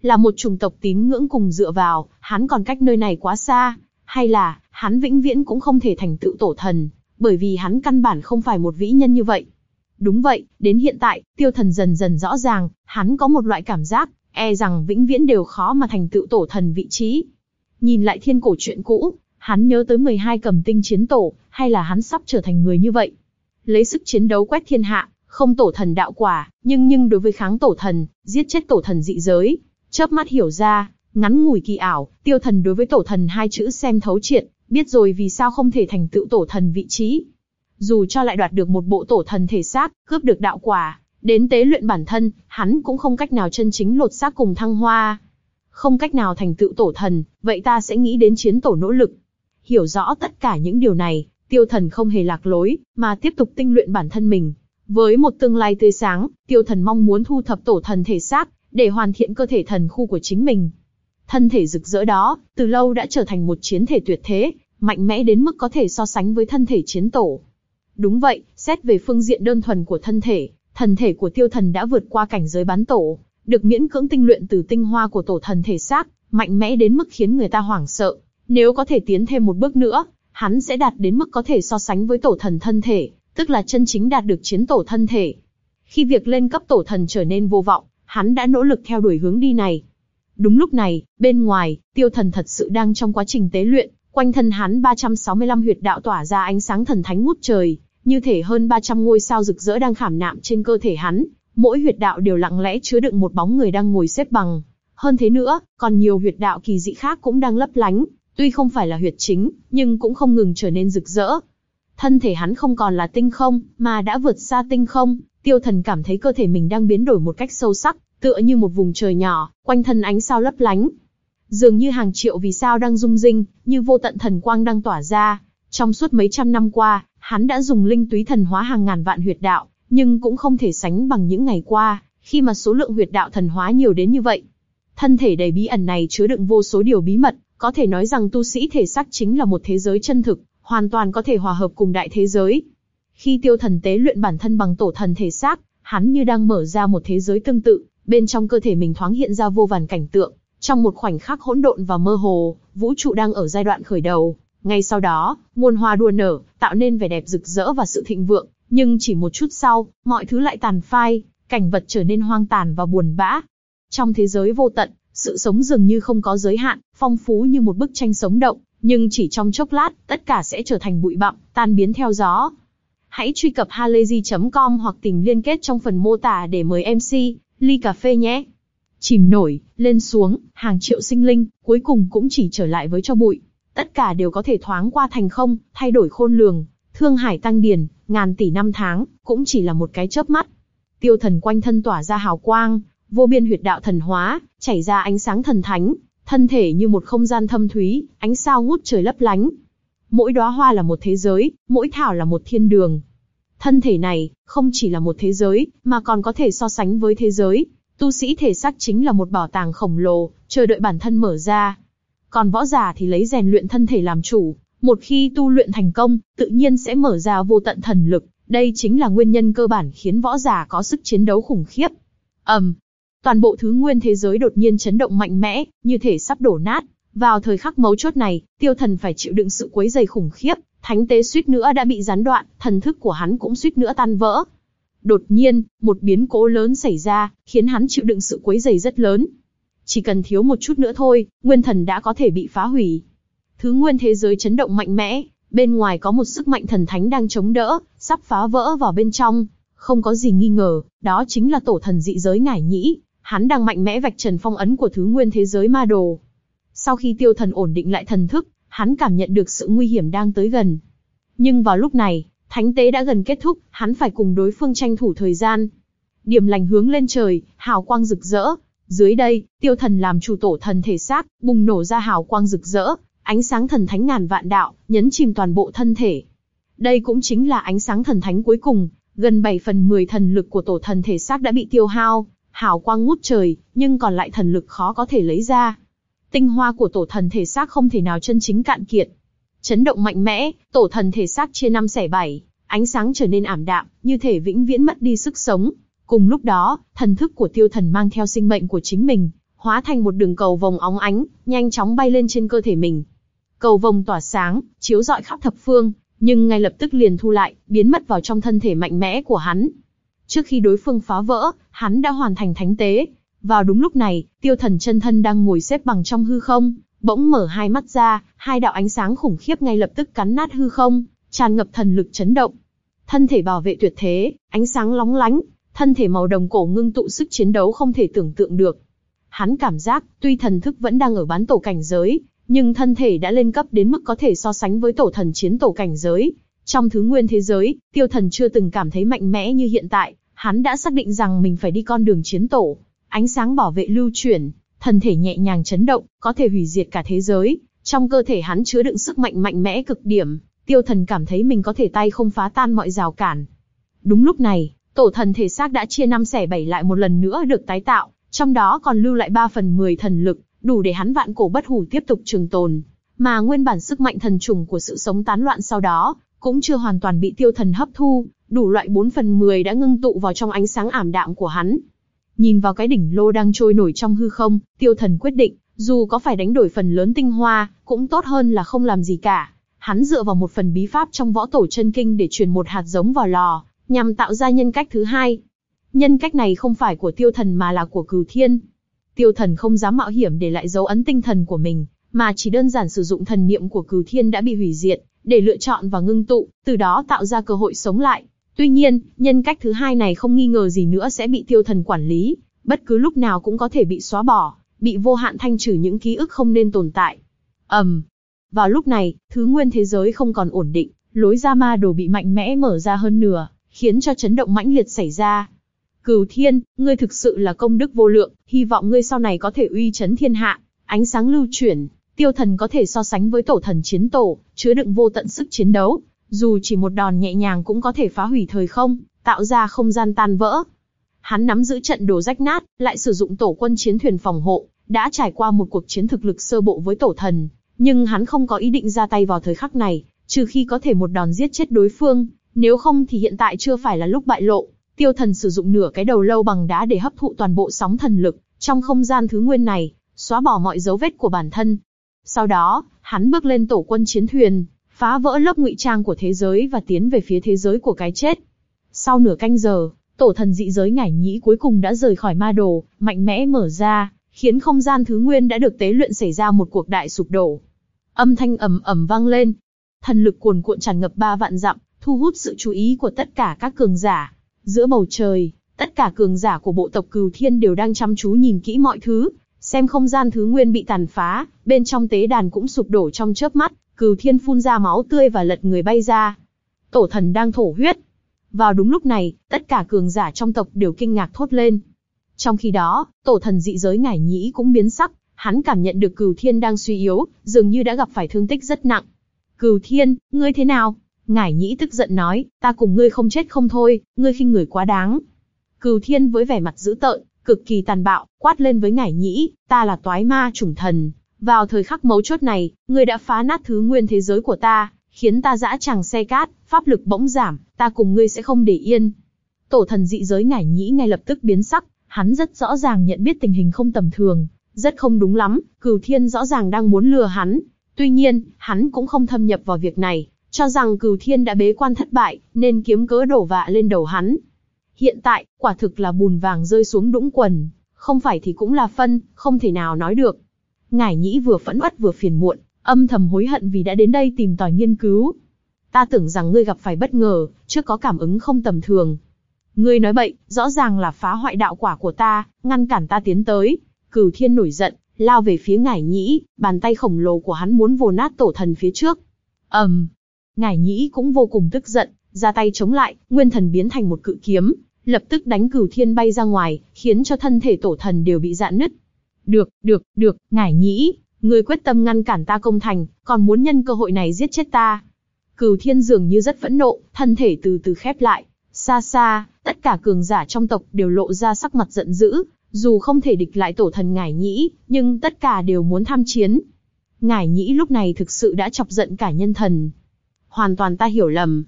Là một chủng tộc tín ngưỡng cùng dựa vào, hắn còn cách nơi này quá xa, hay là, hắn vĩnh viễn cũng không thể thành tựu tổ thần, bởi vì hắn căn bản không phải một vĩ nhân như vậy. Đúng vậy, đến hiện tại, tiêu thần dần dần rõ ràng, hắn có một loại cảm giác, e rằng vĩnh viễn đều khó mà thành tựu tổ thần vị trí. Nhìn lại thiên cổ chuyện cũ, hắn nhớ tới 12 cầm tinh chiến tổ, hay là hắn sắp trở thành người như vậy. Lấy sức chiến đấu quét thiên hạ, không tổ thần đạo quả, nhưng nhưng đối với kháng tổ thần, giết chết tổ thần dị giới, chớp mắt hiểu ra, ngắn ngủi kỳ ảo, tiêu thần đối với tổ thần hai chữ xem thấu triệt, biết rồi vì sao không thể thành tựu tổ thần vị trí. Dù cho lại đoạt được một bộ tổ thần thể xác, cướp được đạo quả, đến tế luyện bản thân, hắn cũng không cách nào chân chính lột xác cùng thăng hoa. Không cách nào thành tựu tổ thần, vậy ta sẽ nghĩ đến chiến tổ nỗ lực. Hiểu rõ tất cả những điều này, tiêu thần không hề lạc lối, mà tiếp tục tinh luyện bản thân mình. Với một tương lai tươi sáng, tiêu thần mong muốn thu thập tổ thần thể xác, để hoàn thiện cơ thể thần khu của chính mình. Thân thể rực rỡ đó, từ lâu đã trở thành một chiến thể tuyệt thế, mạnh mẽ đến mức có thể so sánh với thân thể chiến tổ. Đúng vậy, xét về phương diện đơn thuần của thân thể, thần thể của tiêu thần đã vượt qua cảnh giới bán tổ, được miễn cưỡng tinh luyện từ tinh hoa của tổ thần thể xác, mạnh mẽ đến mức khiến người ta hoảng sợ. Nếu có thể tiến thêm một bước nữa, hắn sẽ đạt đến mức có thể so sánh với tổ thần thân thể, tức là chân chính đạt được chiến tổ thân thể. Khi việc lên cấp tổ thần trở nên vô vọng, hắn đã nỗ lực theo đuổi hướng đi này. Đúng lúc này, bên ngoài, tiêu thần thật sự đang trong quá trình tế luyện, quanh thân hắn 365 huyệt đạo tỏa ra ánh sáng thần thánh ngút trời, như thể hơn 300 ngôi sao rực rỡ đang khảm nạm trên cơ thể hắn, mỗi huyệt đạo đều lặng lẽ chứa đựng một bóng người đang ngồi xếp bằng. Hơn thế nữa, còn nhiều huyệt đạo kỳ dị khác cũng đang lấp lánh, tuy không phải là huyệt chính, nhưng cũng không ngừng trở nên rực rỡ. Thân thể hắn không còn là tinh không, mà đã vượt xa tinh không, tiêu thần cảm thấy cơ thể mình đang biến đổi một cách sâu sắc, tựa như một vùng trời nhỏ, quanh thân ánh sao lấp lánh. Dường như hàng triệu vì sao đang rung rinh, như vô tận thần quang đang tỏa ra. Trong suốt mấy trăm năm qua, hắn đã dùng linh túy thần hóa hàng ngàn vạn huyệt đạo, nhưng cũng không thể sánh bằng những ngày qua, khi mà số lượng huyệt đạo thần hóa nhiều đến như vậy. Thân thể đầy bí ẩn này chứa đựng vô số điều bí mật, có thể nói rằng tu sĩ thể xác chính là một thế giới chân thực, hoàn toàn có thể hòa hợp cùng đại thế giới. Khi tiêu thần tế luyện bản thân bằng tổ thần thể xác, hắn như đang mở ra một thế giới tương tự, bên trong cơ thể mình thoáng hiện ra vô vàn cảnh tượng. Trong một khoảnh khắc hỗn độn và mơ hồ, vũ trụ đang ở giai đoạn khởi đầu. Ngay sau đó, muôn hoa đua nở, tạo nên vẻ đẹp rực rỡ và sự thịnh vượng. Nhưng chỉ một chút sau, mọi thứ lại tàn phai, cảnh vật trở nên hoang tàn và buồn bã. Trong thế giới vô tận, sự sống dường như không có giới hạn, phong phú như một bức tranh sống động, nhưng chỉ trong chốc lát, tất cả sẽ trở thành bụi bặm, tan biến theo gió. Hãy truy cập halayzi.com hoặc tìm liên kết trong phần mô tả để mời MC, ly cà phê nhé. Chìm nổi, lên xuống, hàng triệu sinh linh, cuối cùng cũng chỉ trở lại với cho bụi. Tất cả đều có thể thoáng qua thành không, thay đổi khôn lường. Thương hải tăng điển, ngàn tỷ năm tháng, cũng chỉ là một cái chớp mắt. Tiêu thần quanh thân tỏa ra hào quang, vô biên huyệt đạo thần hóa, chảy ra ánh sáng thần thánh, thân thể như một không gian thâm thúy, ánh sao ngút trời lấp lánh. Mỗi đóa hoa là một thế giới, mỗi thảo là một thiên đường. Thân thể này, không chỉ là một thế giới, mà còn có thể so sánh với thế giới. Tu sĩ thể xác chính là một bảo tàng khổng lồ, chờ đợi bản thân mở ra. Còn võ giả thì lấy rèn luyện thân thể làm chủ, một khi tu luyện thành công, tự nhiên sẽ mở ra vô tận thần lực. Đây chính là nguyên nhân cơ bản khiến võ giả có sức chiến đấu khủng khiếp. ầm, um, toàn bộ thứ nguyên thế giới đột nhiên chấn động mạnh mẽ, như thể sắp đổ nát. Vào thời khắc mấu chốt này, tiêu thần phải chịu đựng sự quấy dày khủng khiếp, thánh tế suýt nữa đã bị gián đoạn, thần thức của hắn cũng suýt nữa tan vỡ. Đột nhiên, một biến cố lớn xảy ra, khiến hắn chịu đựng sự quấy dày rất lớn. Chỉ cần thiếu một chút nữa thôi, nguyên thần đã có thể bị phá hủy. Thứ nguyên thế giới chấn động mạnh mẽ, bên ngoài có một sức mạnh thần thánh đang chống đỡ, sắp phá vỡ vào bên trong. Không có gì nghi ngờ, đó chính là tổ thần dị giới ngải nhĩ, hắn đang mạnh mẽ vạch trần phong ấn của thứ nguyên thế giới ma đồ. Sau khi tiêu thần ổn định lại thần thức, hắn cảm nhận được sự nguy hiểm đang tới gần. Nhưng vào lúc này, thánh tế đã gần kết thúc, hắn phải cùng đối phương tranh thủ thời gian. Điểm lành hướng lên trời, hào quang rực rỡ. Dưới đây, tiêu thần làm chủ tổ thần thể xác, bùng nổ ra hào quang rực rỡ, ánh sáng thần thánh ngàn vạn đạo, nhấn chìm toàn bộ thân thể. Đây cũng chính là ánh sáng thần thánh cuối cùng, gần 7 phần 10 thần lực của tổ thần thể xác đã bị tiêu hao, hào quang ngút trời, nhưng còn lại thần lực khó có thể lấy ra. Tinh hoa của tổ thần thể xác không thể nào chân chính cạn kiệt. Chấn động mạnh mẽ, tổ thần thể xác chia năm xẻ bảy, ánh sáng trở nên ảm đạm, như thể vĩnh viễn mất đi sức sống. Cùng lúc đó, thần thức của tiêu thần mang theo sinh mệnh của chính mình, hóa thành một đường cầu vòng óng ánh, nhanh chóng bay lên trên cơ thể mình. Cầu vòng tỏa sáng, chiếu rọi khắp thập phương, nhưng ngay lập tức liền thu lại, biến mất vào trong thân thể mạnh mẽ của hắn. Trước khi đối phương phá vỡ, hắn đã hoàn thành thánh tế. Vào đúng lúc này, tiêu thần chân thân đang ngồi xếp bằng trong hư không, bỗng mở hai mắt ra, hai đạo ánh sáng khủng khiếp ngay lập tức cắn nát hư không, tràn ngập thần lực chấn động. Thân thể bảo vệ tuyệt thế, ánh sáng lóng lánh, thân thể màu đồng cổ ngưng tụ sức chiến đấu không thể tưởng tượng được. Hắn cảm giác, tuy thần thức vẫn đang ở bán tổ cảnh giới, nhưng thân thể đã lên cấp đến mức có thể so sánh với tổ thần chiến tổ cảnh giới. Trong thứ nguyên thế giới, tiêu thần chưa từng cảm thấy mạnh mẽ như hiện tại, hắn đã xác định rằng mình phải đi con đường chiến tổ. Ánh sáng bảo vệ lưu chuyển, thân thể nhẹ nhàng chấn động, có thể hủy diệt cả thế giới. Trong cơ thể hắn chứa đựng sức mạnh mạnh mẽ cực điểm, tiêu thần cảm thấy mình có thể tay không phá tan mọi rào cản. Đúng lúc này, tổ thần thể xác đã chia năm xẻ bảy lại một lần nữa được tái tạo, trong đó còn lưu lại 3 phần 10 thần lực, đủ để hắn vạn cổ bất hủ tiếp tục trường tồn. mà nguyên bản sức mạnh thần trùng của sự sống tán loạn sau đó, cũng chưa hoàn toàn bị tiêu thần hấp thu, đủ loại 4 phần 10 đã ngưng tụ vào trong ánh sáng ảm đạm của hắn. Nhìn vào cái đỉnh lô đang trôi nổi trong hư không, tiêu thần quyết định, dù có phải đánh đổi phần lớn tinh hoa, cũng tốt hơn là không làm gì cả. Hắn dựa vào một phần bí pháp trong võ tổ chân kinh để truyền một hạt giống vào lò, nhằm tạo ra nhân cách thứ hai. Nhân cách này không phải của tiêu thần mà là của cửu thiên. Tiêu thần không dám mạo hiểm để lại dấu ấn tinh thần của mình, mà chỉ đơn giản sử dụng thần niệm của cửu thiên đã bị hủy diệt, để lựa chọn và ngưng tụ, từ đó tạo ra cơ hội sống lại. Tuy nhiên, nhân cách thứ hai này không nghi ngờ gì nữa sẽ bị tiêu thần quản lý, bất cứ lúc nào cũng có thể bị xóa bỏ, bị vô hạn thanh trừ những ký ức không nên tồn tại. ầm, um, vào lúc này, thứ nguyên thế giới không còn ổn định, lối ra ma đồ bị mạnh mẽ mở ra hơn nửa, khiến cho chấn động mãnh liệt xảy ra. Cửu Thiên, ngươi thực sự là công đức vô lượng, hy vọng ngươi sau này có thể uy chấn thiên hạ, ánh sáng lưu chuyển, tiêu thần có thể so sánh với tổ thần chiến tổ, chứa đựng vô tận sức chiến đấu, dù chỉ một đòn nhẹ nhàng cũng có thể phá hủy thời không, tạo ra không gian tan vỡ. Hắn nắm giữ trận đồ rách nát, lại sử dụng tổ quân chiến thuyền phòng hộ, đã trải qua một cuộc chiến thực lực sơ bộ với tổ thần, nhưng hắn không có ý định ra tay vào thời khắc này, trừ khi có thể một đòn giết chết đối phương, nếu không thì hiện tại chưa phải là lúc bại lộ. Tiêu thần sử dụng nửa cái đầu lâu bằng đá để hấp thụ toàn bộ sóng thần lực, trong không gian thứ nguyên này, xóa bỏ mọi dấu vết của bản thân. Sau đó, hắn bước lên tổ quân chiến thuyền, phá vỡ lớp ngụy trang của thế giới và tiến về phía thế giới của cái chết. Sau nửa canh giờ, tổ thần dị giới ngải nhĩ cuối cùng đã rời khỏi ma đồ, mạnh mẽ mở ra, khiến không gian thứ nguyên đã được tế luyện xảy ra một cuộc đại sụp đổ. Âm thanh ầm ầm vang lên, thần lực cuồn cuộn tràn ngập ba vạn dặm, thu hút sự chú ý của tất cả các cường giả. Giữa bầu trời, tất cả cường giả của bộ tộc Cừu Thiên đều đang chăm chú nhìn kỹ mọi thứ, xem không gian thứ nguyên bị tàn phá, bên trong tế đàn cũng sụp đổ trong chớp mắt, Cừu Thiên phun ra máu tươi và lật người bay ra. Tổ thần đang thổ huyết. Vào đúng lúc này, tất cả cường giả trong tộc đều kinh ngạc thốt lên. Trong khi đó, tổ thần dị giới ngải nhĩ cũng biến sắc, hắn cảm nhận được Cừu Thiên đang suy yếu, dường như đã gặp phải thương tích rất nặng. Cừu Thiên, ngươi thế nào? Ngải nhĩ tức giận nói, ta cùng ngươi không chết không thôi, ngươi khinh người quá đáng. Cừu Thiên với vẻ mặt dữ tợn, cực kỳ tàn bạo, quát lên với ngải nhĩ, ta là toái ma chủng thần. Vào thời khắc mấu chốt này, ngươi đã phá nát thứ nguyên thế giới của ta, khiến ta dã tràng xe cát, pháp lực bỗng giảm, ta cùng ngươi sẽ không để yên. Tổ thần dị giới ngải nhĩ ngay lập tức biến sắc, hắn rất rõ ràng nhận biết tình hình không tầm thường, rất không đúng lắm, cửu thiên rõ ràng đang muốn lừa hắn. Tuy nhiên, hắn cũng không thâm nhập vào việc này, cho rằng cửu thiên đã bế quan thất bại, nên kiếm cớ đổ vạ lên đầu hắn. Hiện tại, quả thực là bùn vàng rơi xuống đũng quần, không phải thì cũng là phân, không thể nào nói được. Ngải nhĩ vừa phẫn uất vừa phiền muộn, âm thầm hối hận vì đã đến đây tìm tòi nghiên cứu. Ta tưởng rằng ngươi gặp phải bất ngờ, trước có cảm ứng không tầm thường. Ngươi nói bậy, rõ ràng là phá hoại đạo quả của ta, ngăn cản ta tiến tới. Cửu thiên nổi giận, lao về phía ngải nhĩ, bàn tay khổng lồ của hắn muốn vồ nát tổ thần phía trước. ầm, um, ngải nhĩ cũng vô cùng tức giận, ra tay chống lại, nguyên thần biến thành một cự kiếm, lập tức đánh cửu thiên bay ra ngoài, khiến cho thân thể tổ thần đều bị dạn nứt. Được, được, được, ngải nhĩ, ngươi quyết tâm ngăn cản ta công thành, còn muốn nhân cơ hội này giết chết ta. Cửu thiên dường như rất phẫn nộ, thân thể từ từ khép lại. Xa xa, tất cả cường giả trong tộc đều lộ ra sắc mặt giận dữ, dù không thể địch lại tổ thần ngải nhĩ, nhưng tất cả đều muốn tham chiến. Ngải nhĩ lúc này thực sự đã chọc giận cả nhân thần. Hoàn toàn ta hiểu lầm.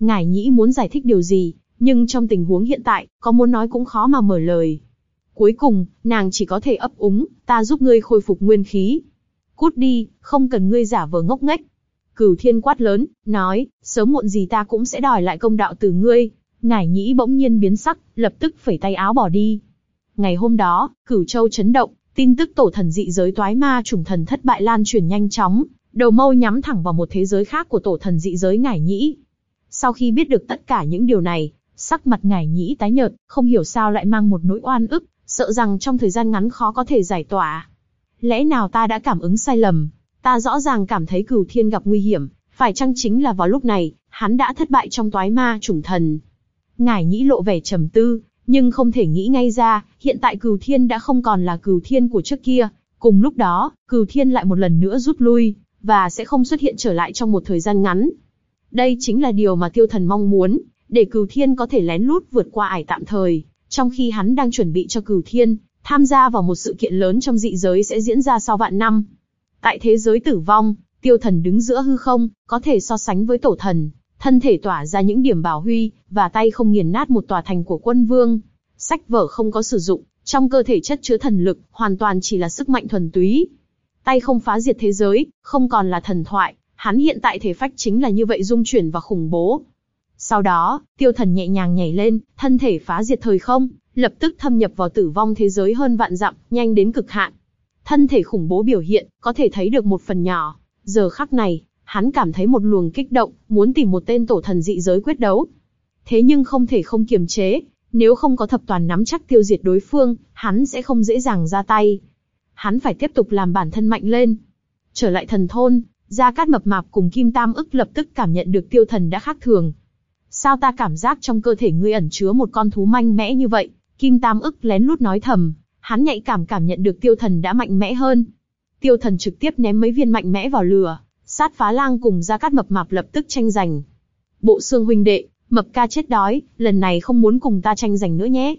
Ngải nhĩ muốn giải thích điều gì, nhưng trong tình huống hiện tại, có muốn nói cũng khó mà mở lời. Cuối cùng, nàng chỉ có thể ấp úng, ta giúp ngươi khôi phục nguyên khí. Cút đi, không cần ngươi giả vờ ngốc nghếch. Cửu thiên quát lớn, nói, sớm muộn gì ta cũng sẽ đòi lại công đạo từ ngươi. Ngải nhĩ bỗng nhiên biến sắc, lập tức phẩy tay áo bỏ đi. Ngày hôm đó, cửu châu chấn động, tin tức tổ thần dị giới toái ma Trùng thần thất bại lan truyền nhanh chóng, đầu mâu nhắm thẳng vào một thế giới khác của tổ thần dị giới ngải nhĩ. Sau khi biết được tất cả những điều này, sắc mặt ngải nhĩ tái nhợt, không hiểu sao lại mang một nỗi oan ức, sợ rằng trong thời gian ngắn khó có thể giải tỏa. Lẽ nào ta đã cảm ứng sai lầm? Ta rõ ràng cảm thấy cửu thiên gặp nguy hiểm, phải chăng chính là vào lúc này, hắn đã thất bại trong toái ma chủng thần. Ngải nhĩ lộ vẻ trầm tư, nhưng không thể nghĩ ngay ra, hiện tại cửu thiên đã không còn là cửu thiên của trước kia. Cùng lúc đó, cửu thiên lại một lần nữa rút lui, và sẽ không xuất hiện trở lại trong một thời gian ngắn. Đây chính là điều mà tiêu thần mong muốn, để cửu thiên có thể lén lút vượt qua ải tạm thời, trong khi hắn đang chuẩn bị cho cửu thiên, tham gia vào một sự kiện lớn trong dị giới sẽ diễn ra sau vạn năm. Tại thế giới tử vong, Tiêu thần đứng giữa hư không, có thể so sánh với tổ thần, thân thể tỏa ra những điểm bảo huy, và tay không nghiền nát một tòa thành của quân vương. Sách vở không có sử dụng, trong cơ thể chất chứa thần lực, hoàn toàn chỉ là sức mạnh thuần túy. Tay không phá diệt thế giới, không còn là thần thoại, hắn hiện tại thể phách chính là như vậy dung chuyển và khủng bố. Sau đó, tiêu thần nhẹ nhàng nhảy lên, thân thể phá diệt thời không, lập tức thâm nhập vào tử vong thế giới hơn vạn dặm, nhanh đến cực hạn. Thân thể khủng bố biểu hiện, có thể thấy được một phần nhỏ. Giờ khắc này, hắn cảm thấy một luồng kích động, muốn tìm một tên tổ thần dị giới quyết đấu. Thế nhưng không thể không kiềm chế, nếu không có thập toàn nắm chắc tiêu diệt đối phương, hắn sẽ không dễ dàng ra tay. Hắn phải tiếp tục làm bản thân mạnh lên. Trở lại thần thôn, Gia Cát mập mạp cùng Kim Tam ức lập tức cảm nhận được tiêu thần đã khác thường. Sao ta cảm giác trong cơ thể ngươi ẩn chứa một con thú manh mẽ như vậy? Kim Tam ức lén lút nói thầm, hắn nhạy cảm cảm nhận được tiêu thần đã mạnh mẽ hơn. Tiêu thần trực tiếp ném mấy viên mạnh mẽ vào lửa, sát phá lang cùng Gia Cát mập mạp lập tức tranh giành. Bộ xương huynh đệ, mập ca chết đói, lần này không muốn cùng ta tranh giành nữa nhé.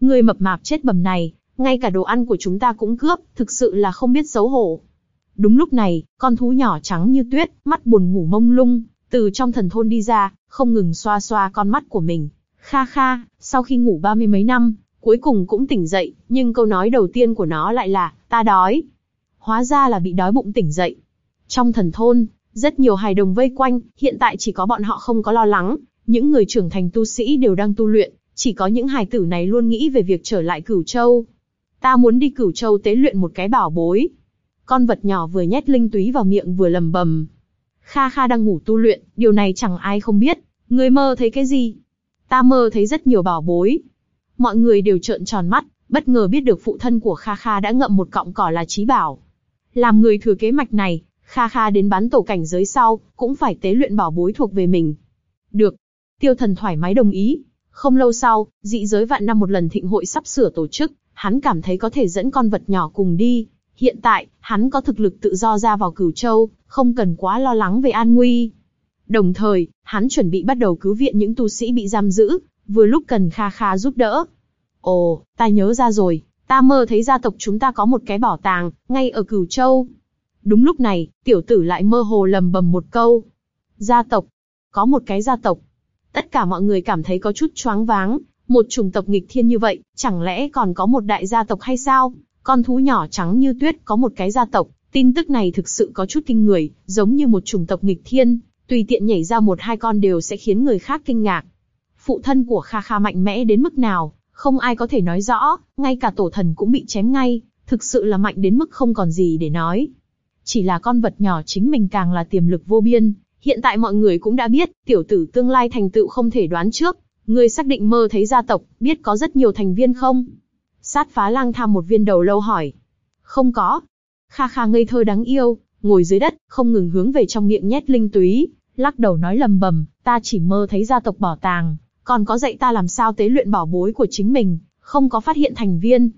Ngươi mập mạp chết bầm này, ngay cả đồ ăn của chúng ta cũng cướp, thực sự là không biết xấu hổ. Đúng lúc này, con thú nhỏ trắng như tuyết, mắt buồn ngủ mông lung, từ trong thần thôn đi ra, không ngừng xoa xoa con mắt của mình. Kha kha, sau khi ngủ ba mươi mấy năm, cuối cùng cũng tỉnh dậy, nhưng câu nói đầu tiên của nó lại là, ta đói. Hóa ra là bị đói bụng tỉnh dậy. Trong thần thôn, rất nhiều hài đồng vây quanh, hiện tại chỉ có bọn họ không có lo lắng, những người trưởng thành tu sĩ đều đang tu luyện, chỉ có những hài tử này luôn nghĩ về việc trở lại Cửu Châu. Ta muốn đi Cửu Châu tế luyện một cái bảo bối. Con vật nhỏ vừa nhét linh túy vào miệng vừa lầm bầm. Kha Kha đang ngủ tu luyện, điều này chẳng ai không biết. Người mơ thấy cái gì? Ta mơ thấy rất nhiều bảo bối. Mọi người đều trợn tròn mắt, bất ngờ biết được phụ thân của Kha Kha đã ngậm một cọng cỏ là trí bảo. Làm người thừa kế mạch này, Kha Kha đến bán tổ cảnh giới sau, cũng phải tế luyện bảo bối thuộc về mình. Được. Tiêu thần thoải mái đồng ý. Không lâu sau, dị giới vạn năm một lần thịnh hội sắp sửa tổ chức, hắn cảm thấy có thể dẫn con vật nhỏ cùng đi. Hiện tại, hắn có thực lực tự do ra vào cửu châu, không cần quá lo lắng về an nguy. Đồng thời, hắn chuẩn bị bắt đầu cứu viện những tu sĩ bị giam giữ, vừa lúc cần Kha Kha giúp đỡ. Ồ, ta nhớ ra rồi, ta mơ thấy gia tộc chúng ta có một cái bảo tàng, ngay ở Cửu Châu. Đúng lúc này, tiểu tử lại mơ hồ lầm bầm một câu. Gia tộc, có một cái gia tộc. Tất cả mọi người cảm thấy có chút choáng váng, một chủng tộc nghịch thiên như vậy, chẳng lẽ còn có một đại gia tộc hay sao? Con thú nhỏ trắng như tuyết có một cái gia tộc, tin tức này thực sự có chút kinh người, giống như một chủng tộc nghịch thiên, tùy tiện nhảy ra một hai con đều sẽ khiến người khác kinh ngạc. Phụ thân của Kha Kha mạnh mẽ đến mức nào, không ai có thể nói rõ, ngay cả tổ thần cũng bị chém ngay, thực sự là mạnh đến mức không còn gì để nói. Chỉ là con vật nhỏ chính mình càng là tiềm lực vô biên, hiện tại mọi người cũng đã biết, tiểu tử tương lai thành tựu không thể đoán trước, Ngươi xác định mơ thấy gia tộc, biết có rất nhiều thành viên không? Sát phá lang tham một viên đầu lâu hỏi. Không có. Kha kha ngây thơ đáng yêu, ngồi dưới đất, không ngừng hướng về trong miệng nhét linh túy, lắc đầu nói lầm bầm, ta chỉ mơ thấy gia tộc bảo tàng, còn có dạy ta làm sao tế luyện bảo bối của chính mình, không có phát hiện thành viên.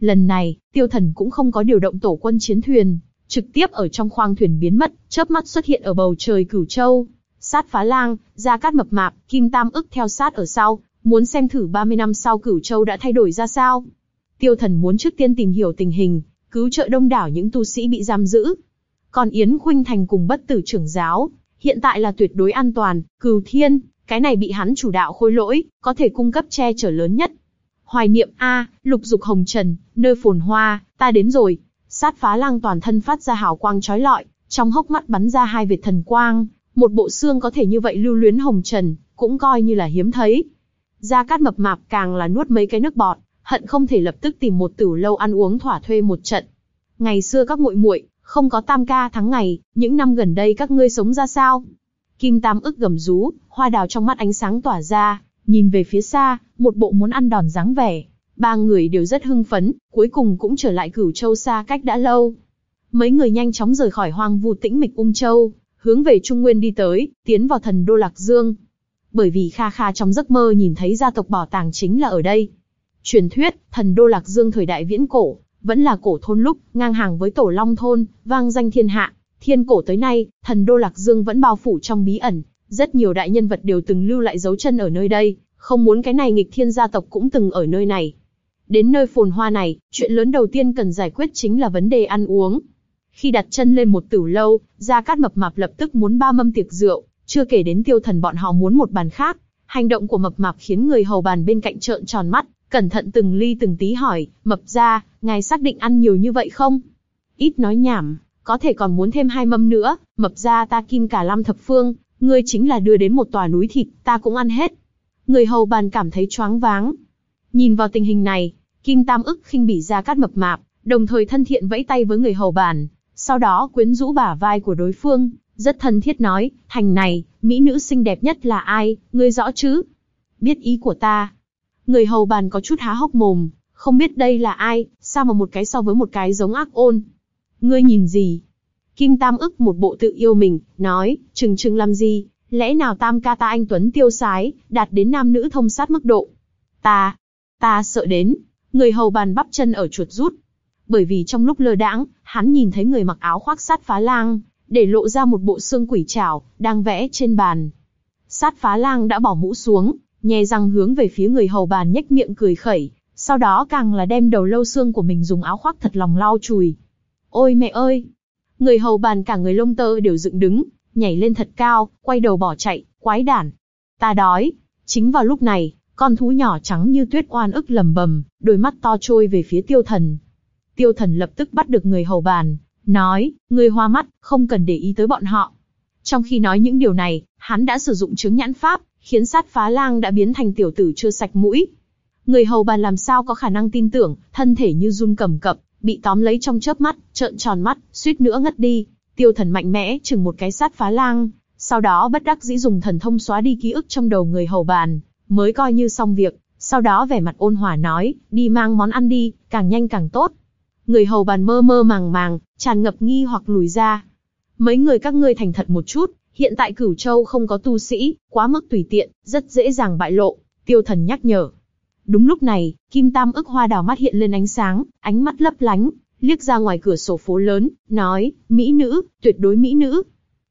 Lần này, tiêu thần cũng không có điều động tổ quân chiến thuyền, trực tiếp ở trong khoang thuyền biến mất, chớp mắt xuất hiện ở bầu trời cửu châu. Sát phá lang, ra cát mập mạp, kim tam ức theo sát ở sau, muốn xem thử 30 năm sau cửu châu đã thay đổi ra sao. Tiêu thần muốn trước tiên tìm hiểu tình hình, cứu trợ đông đảo những tu sĩ bị giam giữ. Còn Yến Khuynh Thành cùng bất tử trưởng giáo, hiện tại là tuyệt đối an toàn, cửu thiên, cái này bị hắn chủ đạo khôi lỗi, có thể cung cấp che chở lớn nhất. Hoài niệm A, lục dục hồng trần, nơi phồn hoa, ta đến rồi. Sát phá lang toàn thân phát ra hào quang chói lọi, trong hốc mắt bắn ra hai vệt thần quang, một bộ xương có thể như vậy lưu luyến hồng trần, cũng coi như là hiếm thấy. Gia Cát mập mạp càng là nuốt mấy cái nước bọt, hận không thể lập tức tìm một tử lâu ăn uống thỏa thuê một trận. Ngày xưa các muội muội không có tam ca thắng ngày, những năm gần đây các ngươi sống ra sao? Kim Tam ức gầm rú, hoa đào trong mắt ánh sáng tỏa ra, nhìn về phía xa, một bộ muốn ăn đòn dáng vẻ. Ba người đều rất hưng phấn, cuối cùng cũng trở lại cửu châu xa cách đã lâu. Mấy người nhanh chóng rời khỏi hoang vu tĩnh mịch ung châu, hướng về Trung Nguyên đi tới, tiến vào thần đô Lạc Dương. Bởi vì Kha Kha trong giấc mơ nhìn thấy gia tộc bảo tàng chính là ở đây. Truyền thuyết, thần đô Lạc Dương thời đại viễn cổ, vẫn là cổ thôn lúc, ngang hàng với tổ Long Thôn, vang danh thiên hạ. Thiên cổ tới nay, thần đô Lạc Dương vẫn bao phủ trong bí ẩn, rất nhiều đại nhân vật đều từng lưu lại dấu chân ở nơi đây, không muốn cái này nghịch thiên gia tộc cũng từng ở nơi này. Đến nơi phồn hoa này, chuyện lớn đầu tiên cần giải quyết chính là vấn đề ăn uống. Khi đặt chân lên một tử lâu, Gia Cát Mập Mạp lập tức muốn ba mâm tiệc rượu, chưa kể đến tiêu thần bọn họ muốn một bàn khác. Hành động của Mập Mạp khiến người hầu bàn bên cạnh trợn tròn mắt, cẩn thận từng ly từng tí hỏi, Mập ra, ngài xác định ăn nhiều như vậy không? Ít nói nhảm, có thể còn muốn thêm hai mâm nữa, Mập ra ta kim cả năm thập phương, ngươi chính là đưa đến một tòa núi thịt, ta cũng ăn hết. Người hầu bàn cảm thấy choáng váng. Nhìn vào tình hình này, Kim Tam ức khinh bỉ ra cát mập mạp, đồng thời thân thiện vẫy tay với người hầu bàn, sau đó quyến rũ bả vai của đối phương, rất thân thiết nói, thành này, mỹ nữ xinh đẹp nhất là ai, ngươi rõ chứ? Biết ý của ta. Người hầu bàn có chút há hốc mồm, không biết đây là ai, sao mà một cái so với một cái giống ác ôn. Ngươi nhìn gì? Kim Tam ức một bộ tự yêu mình, nói, chừng chừng làm gì, lẽ nào Tam ca ta anh Tuấn tiêu sái, đạt đến nam nữ thông sát mức độ. Ta, ta sợ đến, người hầu bàn bắp chân ở chuột rút. Bởi vì trong lúc lơ đãng, hắn nhìn thấy người mặc áo khoác sát phá lang, để lộ ra một bộ xương quỷ trảo, đang vẽ trên bàn. Sát phá lang đã bỏ mũ xuống, nhè răng hướng về phía người hầu bàn nhếch miệng cười khẩy, sau đó càng là đem đầu lâu xương của mình dùng áo khoác thật lòng lau chùi. Ôi mẹ ơi! Người hầu bàn cả người lông tơ đều dựng đứng, nhảy lên thật cao, quay đầu bỏ chạy, quái đản. Ta đói. Chính vào lúc này, con thú nhỏ trắng như tuyết oan ức lầm bầm, đôi mắt to trôi về phía tiêu thần. Tiêu thần lập tức bắt được người hầu bàn, nói, người hoa mắt, không cần để ý tới bọn họ. Trong khi nói những điều này, hắn đã sử dụng chứng nhãn pháp, khiến sát phá lang đã biến thành tiểu tử chưa sạch mũi. Người hầu bàn làm sao có khả năng tin tưởng, thân thể như run cầm cập, bị tóm lấy trong chớp mắt, trợn tròn mắt, suýt nữa ngất đi. Tiêu thần mạnh mẽ chừng một cái sát phá lang, sau đó bất đắc dĩ dùng thần thông xóa đi ký ức trong đầu người hầu bàn, mới coi như xong việc, sau đó vẻ mặt ôn hòa nói, đi mang món ăn đi, càng nhanh càng tốt. Người hầu bàn mơ mơ màng màng, tràn ngập nghi hoặc lùi ra. Mấy người các ngươi thành thật một chút, hiện tại cửu châu không có tu sĩ, quá mức tùy tiện, rất dễ dàng bại lộ, tiêu thần nhắc nhở. Đúng lúc này, kim tam ức hoa đào mắt hiện lên ánh sáng, ánh mắt lấp lánh, liếc ra ngoài cửa sổ phố lớn, nói, Mỹ nữ, tuyệt đối Mỹ nữ.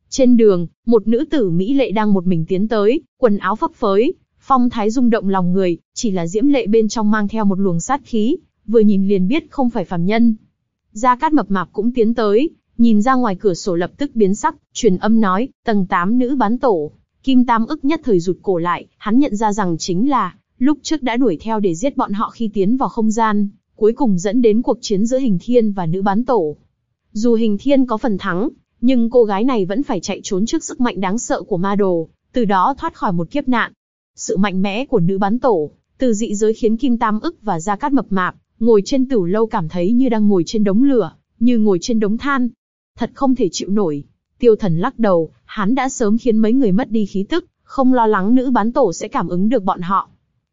Trên đường, một nữ tử Mỹ lệ đang một mình tiến tới, quần áo phấp phới, phong thái rung động lòng người, chỉ là diễm lệ bên trong mang theo một luồng sát khí, vừa nhìn liền biết không phải phàm nhân. Gia Cát mập mạp cũng tiến tới, nhìn ra ngoài cửa sổ lập tức biến sắc, truyền âm nói, tầng 8 nữ bán tổ. Kim Tam ức nhất thời rụt cổ lại, hắn nhận ra rằng chính là, lúc trước đã đuổi theo để giết bọn họ khi tiến vào không gian, cuối cùng dẫn đến cuộc chiến giữa hình thiên và nữ bán tổ. Dù hình thiên có phần thắng, nhưng cô gái này vẫn phải chạy trốn trước sức mạnh đáng sợ của ma đồ, từ đó thoát khỏi một kiếp nạn. Sự mạnh mẽ của nữ bán tổ, từ dị giới khiến Kim Tam ức và Gia Cát mập mạp, ngồi trên tửu lâu cảm thấy như đang ngồi trên đống lửa, như ngồi trên đống than. Thật không thể chịu nổi. Tiêu thần lắc đầu, hắn đã sớm khiến mấy người mất đi khí tức, không lo lắng nữ bán tổ sẽ cảm ứng được bọn họ.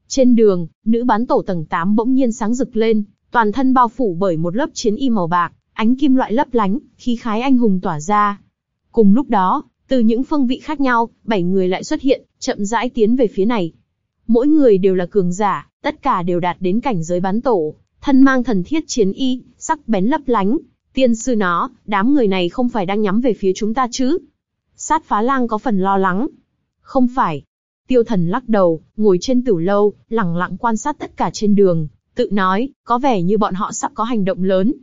Trên đường, nữ bán tổ tầng 8 bỗng nhiên sáng rực lên, toàn thân bao phủ bởi một lớp chiến y màu bạc, ánh kim loại lấp lánh, khí khái anh hùng tỏa ra. Cùng lúc đó, từ những phương vị khác nhau, bảy người lại xuất hiện, chậm rãi tiến về phía này. Mỗi người đều là cường giả, tất cả đều đạt đến cảnh giới bán tổ, thân mang thần thiết chiến y, sắc bén lấp lánh. Tiên sư nó, đám người này không phải đang nhắm về phía chúng ta chứ? Sát phá lang có phần lo lắng. Không phải. Tiêu thần lắc đầu, ngồi trên tửu lâu, lặng lặng quan sát tất cả trên đường, tự nói, có vẻ như bọn họ sắp có hành động lớn.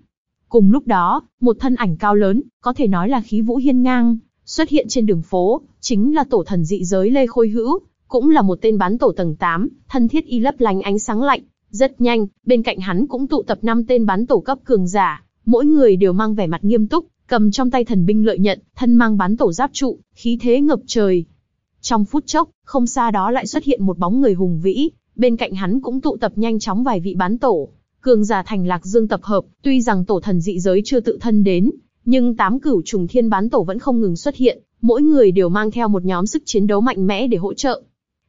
Cùng lúc đó, một thân ảnh cao lớn, có thể nói là khí vũ hiên ngang, xuất hiện trên đường phố, chính là tổ thần dị giới Lê Khôi Hữu, cũng là một tên bán tổ tầng 8, thân thiết y lấp lánh ánh sáng lạnh. Rất nhanh, bên cạnh hắn cũng tụ tập 5 tên bán tổ cấp cường giả, mỗi người đều mang vẻ mặt nghiêm túc, cầm trong tay thần binh lợi nhận, thân mang bán tổ giáp trụ, khí thế ngập trời. Trong phút chốc, không xa đó lại xuất hiện một bóng người hùng vĩ, bên cạnh hắn cũng tụ tập nhanh chóng vài vị bán tổ. Cường giả thành lạc dương tập hợp, tuy rằng tổ thần dị giới chưa tự thân đến, nhưng tám cửu trùng thiên bán tổ vẫn không ngừng xuất hiện, mỗi người đều mang theo một nhóm sức chiến đấu mạnh mẽ để hỗ trợ.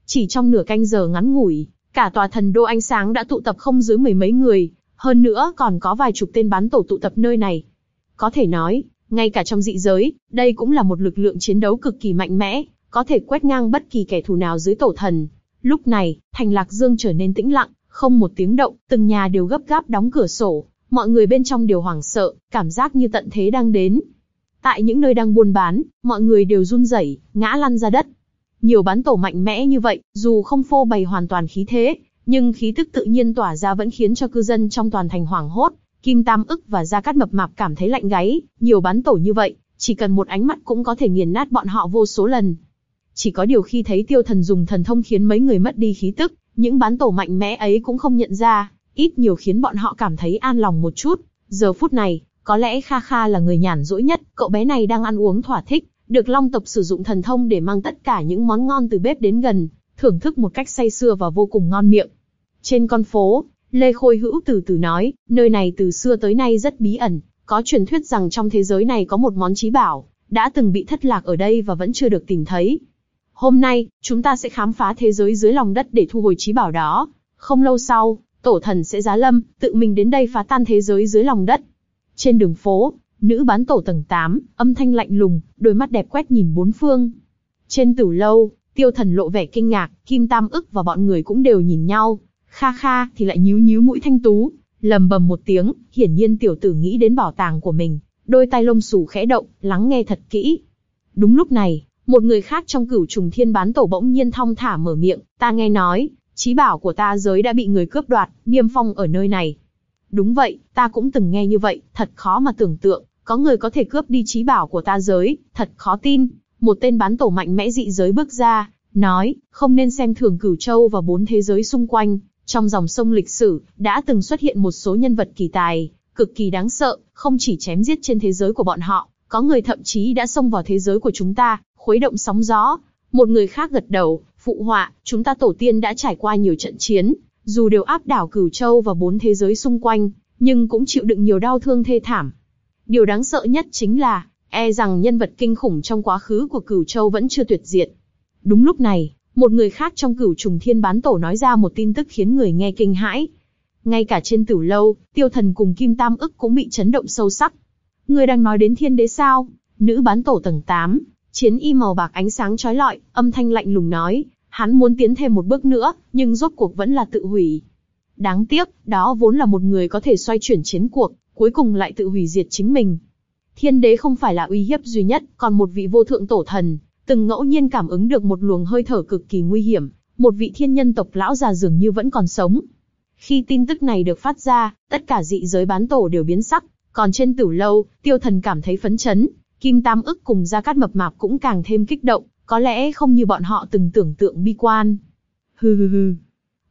Chỉ trong nửa canh giờ ngắn ngủi, cả tòa thần đô ánh sáng đã tụ tập không dưới mười mấy người, hơn nữa còn có vài chục tên bán tổ tụ tập nơi này. Có thể nói, ngay cả trong dị giới, đây cũng là một lực lượng chiến đấu cực kỳ mạnh mẽ, có thể quét ngang bất kỳ kẻ thù nào dưới tổ thần. Lúc này, thành lạc dương trở nên tĩnh lặng, không một tiếng động, từng nhà đều gấp gáp đóng cửa sổ, mọi người bên trong đều hoảng sợ, cảm giác như tận thế đang đến. Tại những nơi đang buôn bán, mọi người đều run rẩy, ngã lăn ra đất. Nhiều bán tổ mạnh mẽ như vậy, dù không phô bày hoàn toàn khí thế, nhưng khí tức tự nhiên tỏa ra vẫn khiến cho cư dân trong toàn thành hoảng hốt, Kim Tam ức và Gia Cát Mập Mạp cảm thấy lạnh gáy, nhiều bán tổ như vậy, chỉ cần một ánh mắt cũng có thể nghiền nát bọn họ vô số lần. Chỉ có điều khi thấy tiêu thần dùng thần thông khiến mấy người mất đi khí tức, những bán tổ mạnh mẽ ấy cũng không nhận ra, ít nhiều khiến bọn họ cảm thấy an lòng một chút. Giờ phút này, có lẽ Kha Kha là người nhàn rỗi nhất, cậu bé này đang ăn uống thỏa thích, được Long tộc sử dụng thần thông để mang tất cả những món ngon từ bếp đến gần, thưởng thức một cách say sưa và vô cùng ngon miệng. Trên con phố, Lê Khôi Hữu từ từ nói, nơi này từ xưa tới nay rất bí ẩn, có truyền thuyết rằng trong thế giới này có một món trí bảo, đã từng bị thất lạc ở đây và vẫn chưa được tìm thấy. Hôm nay, chúng ta sẽ khám phá thế giới dưới lòng đất để thu hồi trí bảo đó. Không lâu sau, tổ thần sẽ giá lâm, tự mình đến đây phá tan thế giới dưới lòng đất. Trên đường phố, nữ bán tổ tầng 8, âm thanh lạnh lùng, đôi mắt đẹp quét nhìn bốn phương. Trên tử lâu, tiêu thần lộ vẻ kinh ngạc, kim tam ức và bọn người cũng đều nhìn nhau. Kha kha thì lại nhíu nhíu mũi thanh tú, lầm bầm một tiếng, hiển nhiên tiểu tử nghĩ đến bảo tàng của mình, đôi tay lông xù khẽ động, lắng nghe thật kỹ. Đúng lúc này, một người khác trong cửu trùng thiên bán tổ bỗng nhiên thong thả mở miệng, ta nghe nói, trí bảo của ta giới đã bị người cướp đoạt, niêm phong ở nơi này. Đúng vậy, ta cũng từng nghe như vậy, thật khó mà tưởng tượng, có người có thể cướp đi trí bảo của ta giới, thật khó tin. Một tên bán tổ mạnh mẽ dị giới bước ra, nói, không nên xem thường cửu châu và bốn thế giới xung quanh. Trong dòng sông lịch sử, đã từng xuất hiện một số nhân vật kỳ tài, cực kỳ đáng sợ, không chỉ chém giết trên thế giới của bọn họ, có người thậm chí đã xông vào thế giới của chúng ta, khuấy động sóng gió. Một người khác gật đầu, phụ họa, chúng ta tổ tiên đã trải qua nhiều trận chiến, dù đều áp đảo cửu châu và bốn thế giới xung quanh, nhưng cũng chịu đựng nhiều đau thương thê thảm. Điều đáng sợ nhất chính là, e rằng nhân vật kinh khủng trong quá khứ của cửu châu vẫn chưa tuyệt diệt. Đúng lúc này, một người khác trong cửu trùng thiên bán tổ nói ra một tin tức khiến người nghe kinh hãi. Ngay cả trên tử lâu, tiêu thần cùng kim tam ức cũng bị chấn động sâu sắc. Người đang nói đến thiên đế sao? Nữ bán tổ tầng 8, chiến y màu bạc ánh sáng chói lọi, âm thanh lạnh lùng nói, hắn muốn tiến thêm một bước nữa, nhưng rốt cuộc vẫn là tự hủy. Đáng tiếc, đó vốn là một người có thể xoay chuyển chiến cuộc, cuối cùng lại tự hủy diệt chính mình. Thiên đế không phải là uy hiếp duy nhất, còn một vị vô thượng tổ thần, từng ngẫu nhiên cảm ứng được một luồng hơi thở cực kỳ nguy hiểm, một vị thiên nhân tộc lão già dường như vẫn còn sống. Khi tin tức này được phát ra, tất cả dị giới bán tổ đều biến sắc, còn trên tử lâu, tiêu thần cảm thấy phấn chấn, kim tam ức cùng gia cát mập mạp cũng càng thêm kích động, có lẽ không như bọn họ từng tưởng tượng bi quan. Hừ hừ hừ.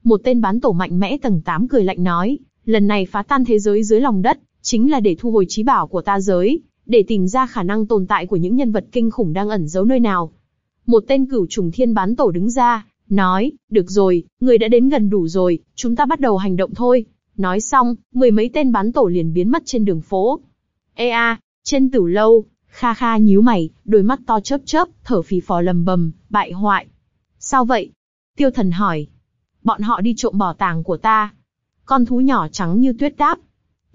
Một tên bán tổ mạnh mẽ tầng 8 cười lạnh nói, lần này phá tan thế giới dưới lòng đất, chính là để thu hồi trí bảo của ta giới, để tìm ra khả năng tồn tại của những nhân vật kinh khủng đang ẩn giấu nơi nào. Một tên cửu trùng thiên bán tổ đứng ra, nói, được rồi, người đã đến gần đủ rồi, chúng ta bắt đầu hành động thôi. Nói xong, mười mấy tên bán tổ liền biến mất trên đường phố. Ê a, trên tử lâu, kha kha nhíu mày, đôi mắt to chớp chớp, thở phì phò lầm bầm, bại hoại. Sao vậy? Tiêu thần hỏi. Bọn họ đi trộm bảo tàng của ta. Con thú nhỏ trắng như tuyết đáp,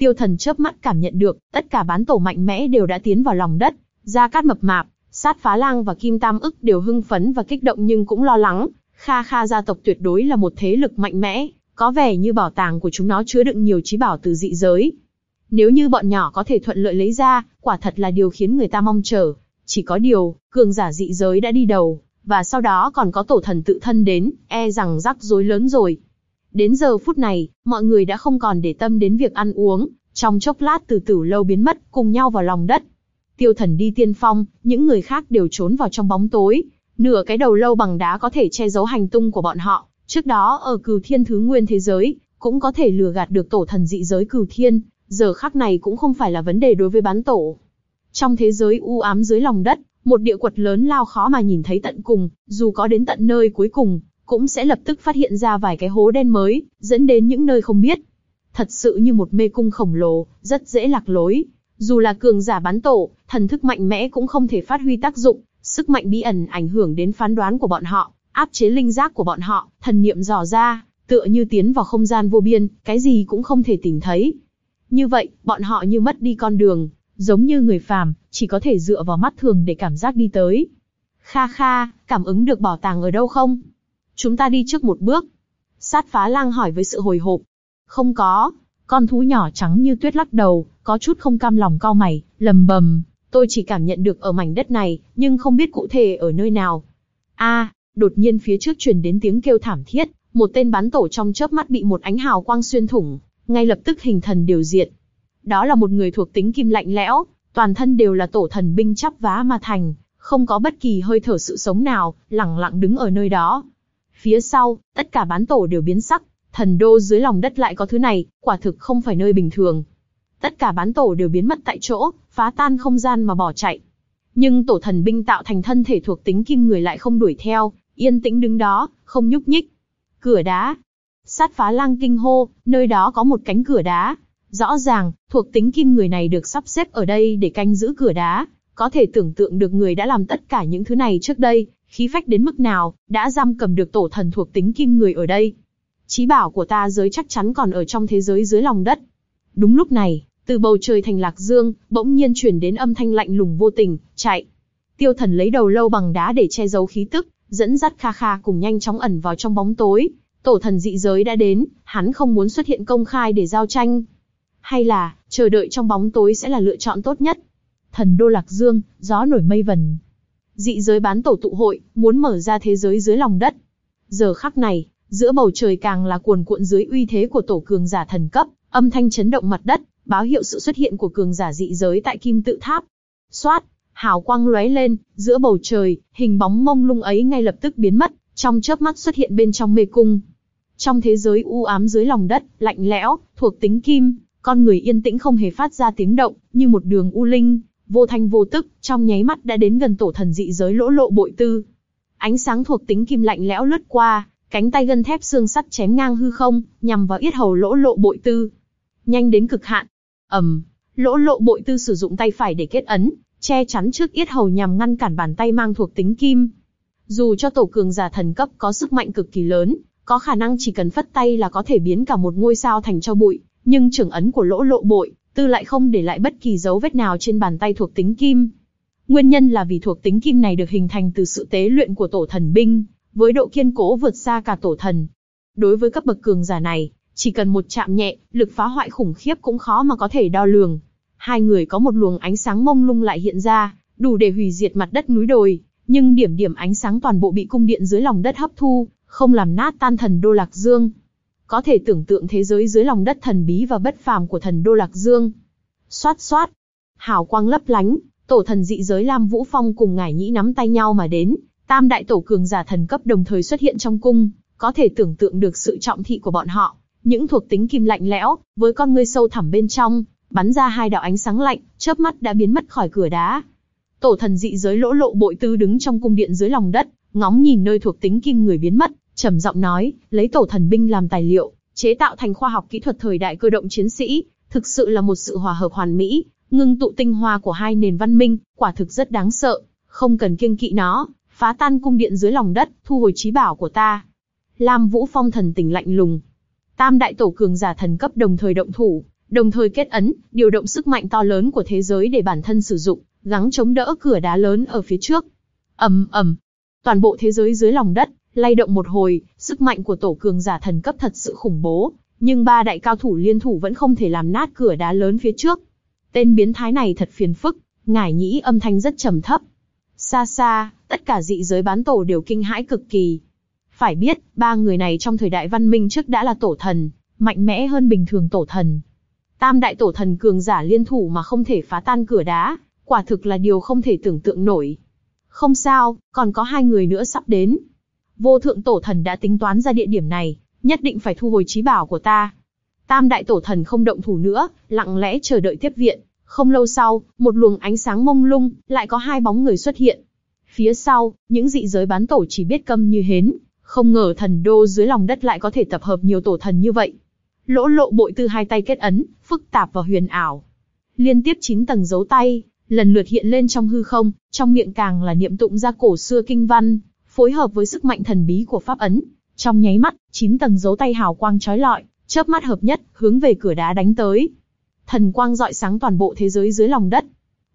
Tiêu Thần chớp mắt cảm nhận được, tất cả bán tổ mạnh mẽ đều đã tiến vào lòng đất, Gia Cát mập mạp, Sát Phá Lang và Kim Tam ức đều hưng phấn và kích động nhưng cũng lo lắng. Kha Kha gia tộc tuyệt đối là một thế lực mạnh mẽ, có vẻ như bảo tàng của chúng nó chứa đựng nhiều trí bảo từ dị giới. Nếu như bọn nhỏ có thể thuận lợi lấy ra, quả thật là điều khiến người ta mong chờ. Chỉ có điều, cường giả dị giới đã đi đầu, và sau đó còn có tổ thần tự thân đến, e rằng rắc rối lớn rồi. Đến giờ phút này, mọi người đã không còn để tâm đến việc ăn uống, trong chốc lát từ tử lâu biến mất, cùng nhau vào lòng đất. Tiêu thần đi tiên phong, những người khác đều trốn vào trong bóng tối. Nửa cái đầu lâu bằng đá có thể che giấu hành tung của bọn họ. Trước đó ở cửu thiên thứ nguyên thế giới, cũng có thể lừa gạt được tổ thần dị giới cửu thiên, giờ khắc này cũng không phải là vấn đề đối với bán tổ. Trong thế giới u ám dưới lòng đất, một địa quật lớn lao khó mà nhìn thấy tận cùng, dù có đến tận nơi cuối cùng, cũng sẽ lập tức phát hiện ra vài cái hố đen mới, dẫn đến những nơi không biết. Thật sự như một mê cung khổng lồ, rất dễ lạc lối. Dù là cường giả bán tổ, thần thức mạnh mẽ cũng không thể phát huy tác dụng, sức mạnh bí ẩn ảnh hưởng đến phán đoán của bọn họ, áp chế linh giác của bọn họ, thần niệm dò ra, tựa như tiến vào không gian vô biên, cái gì cũng không thể tìm thấy. Như vậy, bọn họ như mất đi con đường, giống như người phàm, chỉ có thể dựa vào mắt thường để cảm giác đi tới. Kha kha, cảm ứng được bảo tàng ở đâu không? Chúng ta đi trước một bước. Sát phá lang hỏi với sự hồi hộp. Không có. Con thú nhỏ trắng như tuyết lắc đầu, có chút không cam lòng cau mày, lầm bầm. Tôi chỉ cảm nhận được ở mảnh đất này, nhưng không biết cụ thể ở nơi nào. A, đột nhiên phía trước truyền đến tiếng kêu thảm thiết, một tên bắn tổ trong chớp mắt bị một ánh hào quang xuyên thủng, ngay lập tức hình thần điều diệt. Đó là một người thuộc tính kim lạnh lẽo, toàn thân đều là tổ thần binh chắp vá mà thành, không có bất kỳ hơi thở sự sống nào, lẳng lặng đứng ở nơi đó. Phía sau, tất cả bán tổ đều biến sắc, thần đô dưới lòng đất lại có thứ này, quả thực không phải nơi bình thường. Tất cả bán tổ đều biến mất tại chỗ, phá tan không gian mà bỏ chạy. Nhưng tổ thần binh tạo thành thân thể thuộc tính kim người lại không đuổi theo, yên tĩnh đứng đó, không nhúc nhích. Cửa đá. Sát phá lang kinh hô, nơi đó có một cánh cửa đá. Rõ ràng, thuộc tính kim người này được sắp xếp ở đây để canh giữ cửa đá. Có thể tưởng tượng được người đã làm tất cả những thứ này trước đây, khí phách đến mức nào, đã giam cầm được tổ thần thuộc tính kim người ở đây. Chí bảo của ta giới chắc chắn còn ở trong thế giới dưới lòng đất. Đúng lúc này, từ bầu trời thành lạc dương, bỗng nhiên chuyển đến âm thanh lạnh lùng vô tình, chạy. Tiêu thần lấy đầu lâu bằng đá để che giấu khí tức, dẫn dắt Kha Kha cùng nhanh chóng ẩn vào trong bóng tối. Tổ thần dị giới đã đến, hắn không muốn xuất hiện công khai để giao tranh. Hay là, chờ đợi trong bóng tối sẽ là lựa chọn tốt nhất. Thần đô lạc dương, gió nổi mây vần. Dị giới bán tổ tụ hội, muốn mở ra thế giới dưới lòng đất. Giờ khắc này, giữa bầu trời càng là cuồn cuộn dưới uy thế của tổ cường giả thần cấp, âm thanh chấn động mặt đất, báo hiệu sự xuất hiện của cường giả dị giới tại kim tự tháp. Xoát, hào quang lóe lên, giữa bầu trời, hình bóng mông lung ấy ngay lập tức biến mất, trong chớp mắt xuất hiện bên trong mê cung. Trong thế giới u ám dưới lòng đất, lạnh lẽo, thuộc tính kim, con người yên tĩnh không hề phát ra tiếng động, như một đường u linh, vô thanh vô tức, trong nháy mắt đã đến gần tổ thần dị giới lỗ lộ bội tư. Ánh sáng thuộc tính kim lạnh lẽo lướt qua, cánh tay gân thép xương sắt chém ngang hư không, nhằm vào yết hầu lỗ lộ bội tư. Nhanh đến cực hạn. ầm, lỗ lộ bội tư sử dụng tay phải để kết ấn, che chắn trước yết hầu nhằm ngăn cản bàn tay mang thuộc tính kim. Dù cho tổ cường giả thần cấp có sức mạnh cực kỳ lớn, có khả năng chỉ cần phất tay là có thể biến cả một ngôi sao thành cho bụi, nhưng trưởng ấn của lỗ lộ bội tư lại không để lại bất kỳ dấu vết nào trên bàn tay thuộc tính kim. Nguyên nhân là vì thuộc tính kim này được hình thành từ sự tế luyện của tổ thần binh, với độ kiên cố vượt xa cả tổ thần. Đối với cấp bậc cường giả này, chỉ cần một chạm nhẹ, lực phá hoại khủng khiếp cũng khó mà có thể đo lường. Hai người có một luồng ánh sáng mông lung lại hiện ra, đủ để hủy diệt mặt đất núi đồi, nhưng điểm điểm ánh sáng toàn bộ bị cung điện dưới lòng đất hấp thu, không làm nát tan thần đô lạc dương. Có thể tưởng tượng thế giới dưới lòng đất thần bí và bất phàm của thần đô lạc dương. Xoát xoát, hào quang lấp lánh, tổ thần dị giới Lam Vũ Phong cùng ngải nhĩ nắm tay nhau mà đến, tam đại tổ cường giả thần cấp đồng thời xuất hiện trong cung, có thể tưởng tượng được sự trọng thị của bọn họ. Những thuộc tính kim lạnh lẽo, với con ngươi sâu thẳm bên trong, bắn ra hai đạo ánh sáng lạnh, chớp mắt đã biến mất khỏi cửa đá. Tổ thần dị giới lỗ lộ bội tư đứng trong cung điện dưới lòng đất, ngóng nhìn nơi thuộc tính kim người biến mất, trầm giọng nói, lấy tổ thần binh làm tài liệu, chế tạo thành khoa học kỹ thuật thời đại cơ động chiến sĩ, thực sự là một sự hòa hợp hoàn mỹ, ngưng tụ tinh hoa của hai nền văn minh, quả thực rất đáng sợ, không cần kiêng kỵ nó, phá tan cung điện dưới lòng đất, thu hồi trí bảo của ta. Lam Vũ Phong thần tình lạnh lùng. Tam đại tổ cường giả thần cấp đồng thời động thủ, đồng thời kết ấn, điều động sức mạnh to lớn của thế giới để bản thân sử dụng, gắng chống đỡ cửa đá lớn ở phía trước. ầm ầm, toàn bộ thế giới dưới lòng đất lay động một hồi, sức mạnh của tổ cường giả thần cấp thật sự khủng bố, nhưng ba đại cao thủ liên thủ vẫn không thể làm nát cửa đá lớn phía trước. Tên biến thái này thật phiền phức, ngải nhĩ âm thanh rất trầm thấp. Xa xa, tất cả dị giới bán tổ đều kinh hãi cực kỳ. Phải biết, ba người này trong thời đại văn minh trước đã là tổ thần, mạnh mẽ hơn bình thường tổ thần. Tam đại tổ thần cường giả liên thủ mà không thể phá tan cửa đá, quả thực là điều không thể tưởng tượng nổi. Không sao, còn có hai người nữa sắp đến. Vô thượng tổ thần đã tính toán ra địa điểm này, nhất định phải thu hồi trí bảo của ta. Tam đại tổ thần không động thủ nữa, lặng lẽ chờ đợi tiếp viện. Không lâu sau, một luồng ánh sáng mông lung, lại có hai bóng người xuất hiện. Phía sau, những dị giới bán tổ chỉ biết câm như hến, không ngờ thần đô dưới lòng đất lại có thể tập hợp nhiều tổ thần như vậy. Lỗ lộ bội tư hai tay kết ấn, phức tạp và huyền ảo. Liên tiếp chín tầng dấu tay, lần lượt hiện lên trong hư không, trong miệng càng là niệm tụng ra cổ xưa kinh văn, phối hợp với sức mạnh thần bí của pháp ấn. Trong nháy mắt, chín tầng dấu tay hào quang chói lọi, chớp mắt hợp nhất, hướng về cửa đá đánh tới. Thần quang rọi sáng toàn bộ thế giới dưới lòng đất.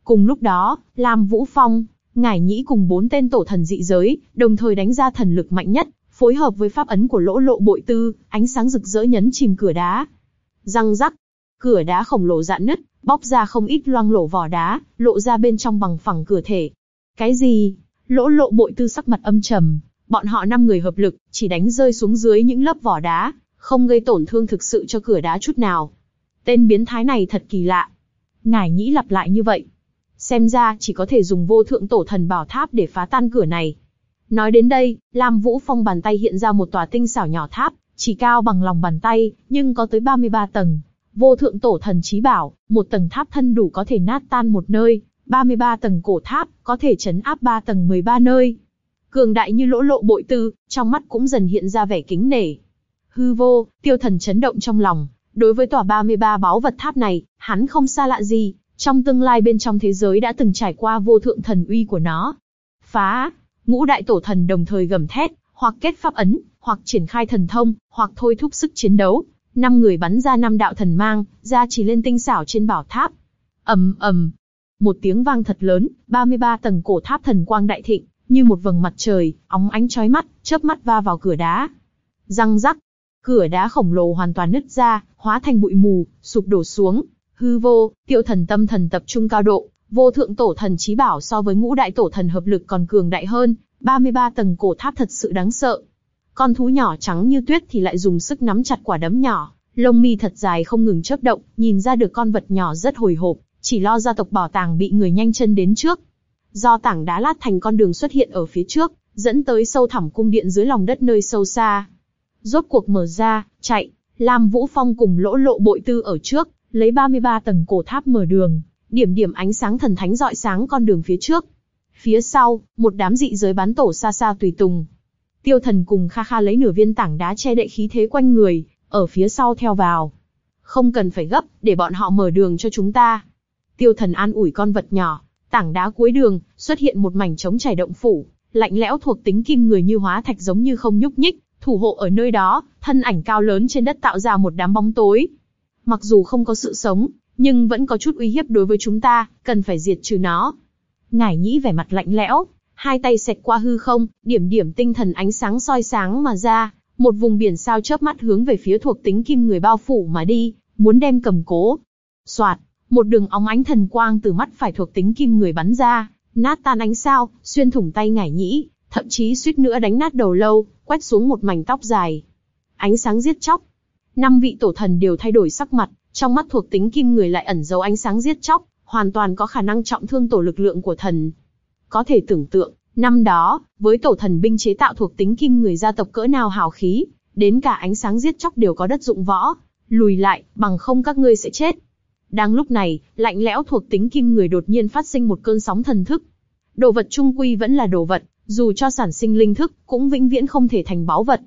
Cùng lúc đó, Lam Vũ Phong, Ngải Nhĩ cùng bốn tên tổ thần dị giới, đồng thời đánh ra thần lực mạnh nhất, phối hợp với pháp ấn của lỗ lộ bội tư, ánh sáng rực rỡ nhấn chìm cửa đá. Răng rắc, cửa đá khổng lồ dạn nứt, bóc ra không ít loang lổ vỏ đá, lộ ra bên trong bằng phẳng cửa thể. Cái gì? Lỗ lộ bội tư sắc mặt âm trầm, bọn họ năm người hợp lực, chỉ đánh rơi xuống dưới những lớp vỏ đá, không gây tổn thương thực sự cho cửa đá chút nào. Tên biến thái này thật kỳ lạ. Ngài nhĩ lặp lại như vậy. Xem ra chỉ có thể dùng vô thượng tổ thần bảo tháp để phá tan cửa này. Nói đến đây, Lam Vũ Phong bàn tay hiện ra một tòa tinh xảo nhỏ tháp, chỉ cao bằng lòng bàn tay, nhưng có tới 33 tầng. Vô thượng tổ thần trí bảo, một tầng tháp thân đủ có thể nát tan một nơi, 33 tầng cổ tháp, có thể chấn áp 3 tầng 13 nơi. Cường đại như lỗ lộ bội tư, trong mắt cũng dần hiện ra vẻ kính nể. Hư vô, tiêu thần chấn động trong lòng, đối với tòa 33 báu vật tháp này, hắn không xa lạ gì, trong tương lai bên trong thế giới đã từng trải qua vô thượng thần uy của nó. Phá, ngũ đại tổ thần đồng thời gầm thét, hoặc kết pháp ấn, hoặc triển khai thần thông, hoặc thôi thúc sức chiến đấu. Năm người bắn ra năm đạo thần mang, ra chỉ lên tinh xảo trên bảo tháp. ầm ầm, một tiếng vang thật lớn, 33 tầng cổ tháp thần quang đại thịnh, như một vầng mặt trời, óng ánh chói mắt, chớp mắt va vào cửa đá. Răng rắc, cửa đá khổng lồ hoàn toàn nứt ra, hóa thành bụi mù, sụp đổ xuống. Hư vô, tiêu thần tâm thần tập trung cao độ, vô thượng tổ thần trí bảo so với ngũ đại tổ thần hợp lực còn cường đại hơn, 33 tầng cổ tháp thật sự đáng sợ. Con thú nhỏ trắng như tuyết thì lại dùng sức nắm chặt quả đấm nhỏ, lông mi thật dài không ngừng chớp động, nhìn ra được con vật nhỏ rất hồi hộp, chỉ lo gia tộc bảo tàng bị người nhanh chân đến trước. Do tảng đá lát thành con đường xuất hiện ở phía trước, dẫn tới sâu thẳm cung điện dưới lòng đất nơi sâu xa. Rốt cuộc mở ra, chạy, Lam Vũ Phong cùng lỗ lộ bội tư ở trước, lấy 33 tầng cổ tháp mở đường, điểm điểm ánh sáng thần thánh dọi sáng con đường phía trước. Phía sau, một đám dị giới bán tổ xa xa tùy tùng. Tiêu thần cùng Kha Kha lấy nửa viên tảng đá che đậy khí thế quanh người, ở phía sau theo vào. Không cần phải gấp, để bọn họ mở đường cho chúng ta. Tiêu thần an ủi con vật nhỏ, tảng đá cuối đường, xuất hiện một mảnh trống chảy động phủ, lạnh lẽo thuộc tính kim người như hóa thạch giống như không nhúc nhích, thủ hộ ở nơi đó, thân ảnh cao lớn trên đất tạo ra một đám bóng tối. Mặc dù không có sự sống, nhưng vẫn có chút uy hiếp đối với chúng ta, cần phải diệt trừ nó. Ngải nhĩ vẻ mặt lạnh lẽo, hai tay xẹt qua hư không, điểm điểm tinh thần ánh sáng soi sáng mà ra, một vùng biển sao chớp mắt hướng về phía thuộc tính kim người bao phủ mà đi, muốn đem cầm cố. Soạt, một đường óng ánh thần quang từ mắt phải thuộc tính kim người bắn ra, nát tan ánh sao, xuyên thủng tay ngải nhĩ, thậm chí suýt nữa đánh nát đầu lâu, quét xuống một mảnh tóc dài. Ánh sáng giết chóc. Năm vị tổ thần đều thay đổi sắc mặt, trong mắt thuộc tính kim người lại ẩn giấu ánh sáng giết chóc, hoàn toàn có khả năng trọng thương tổ lực lượng của thần. Có thể tưởng tượng, năm đó, với tổ thần binh chế tạo thuộc tính kim người gia tộc cỡ nào hào khí, đến cả ánh sáng giết chóc đều có đất dụng võ. Lùi lại, bằng không các ngươi sẽ chết. Đang lúc này, lạnh lẽo thuộc tính kim người đột nhiên phát sinh một cơn sóng thần thức. Đồ vật trung quy vẫn là đồ vật, dù cho sản sinh linh thức, cũng vĩnh viễn không thể thành báu vật.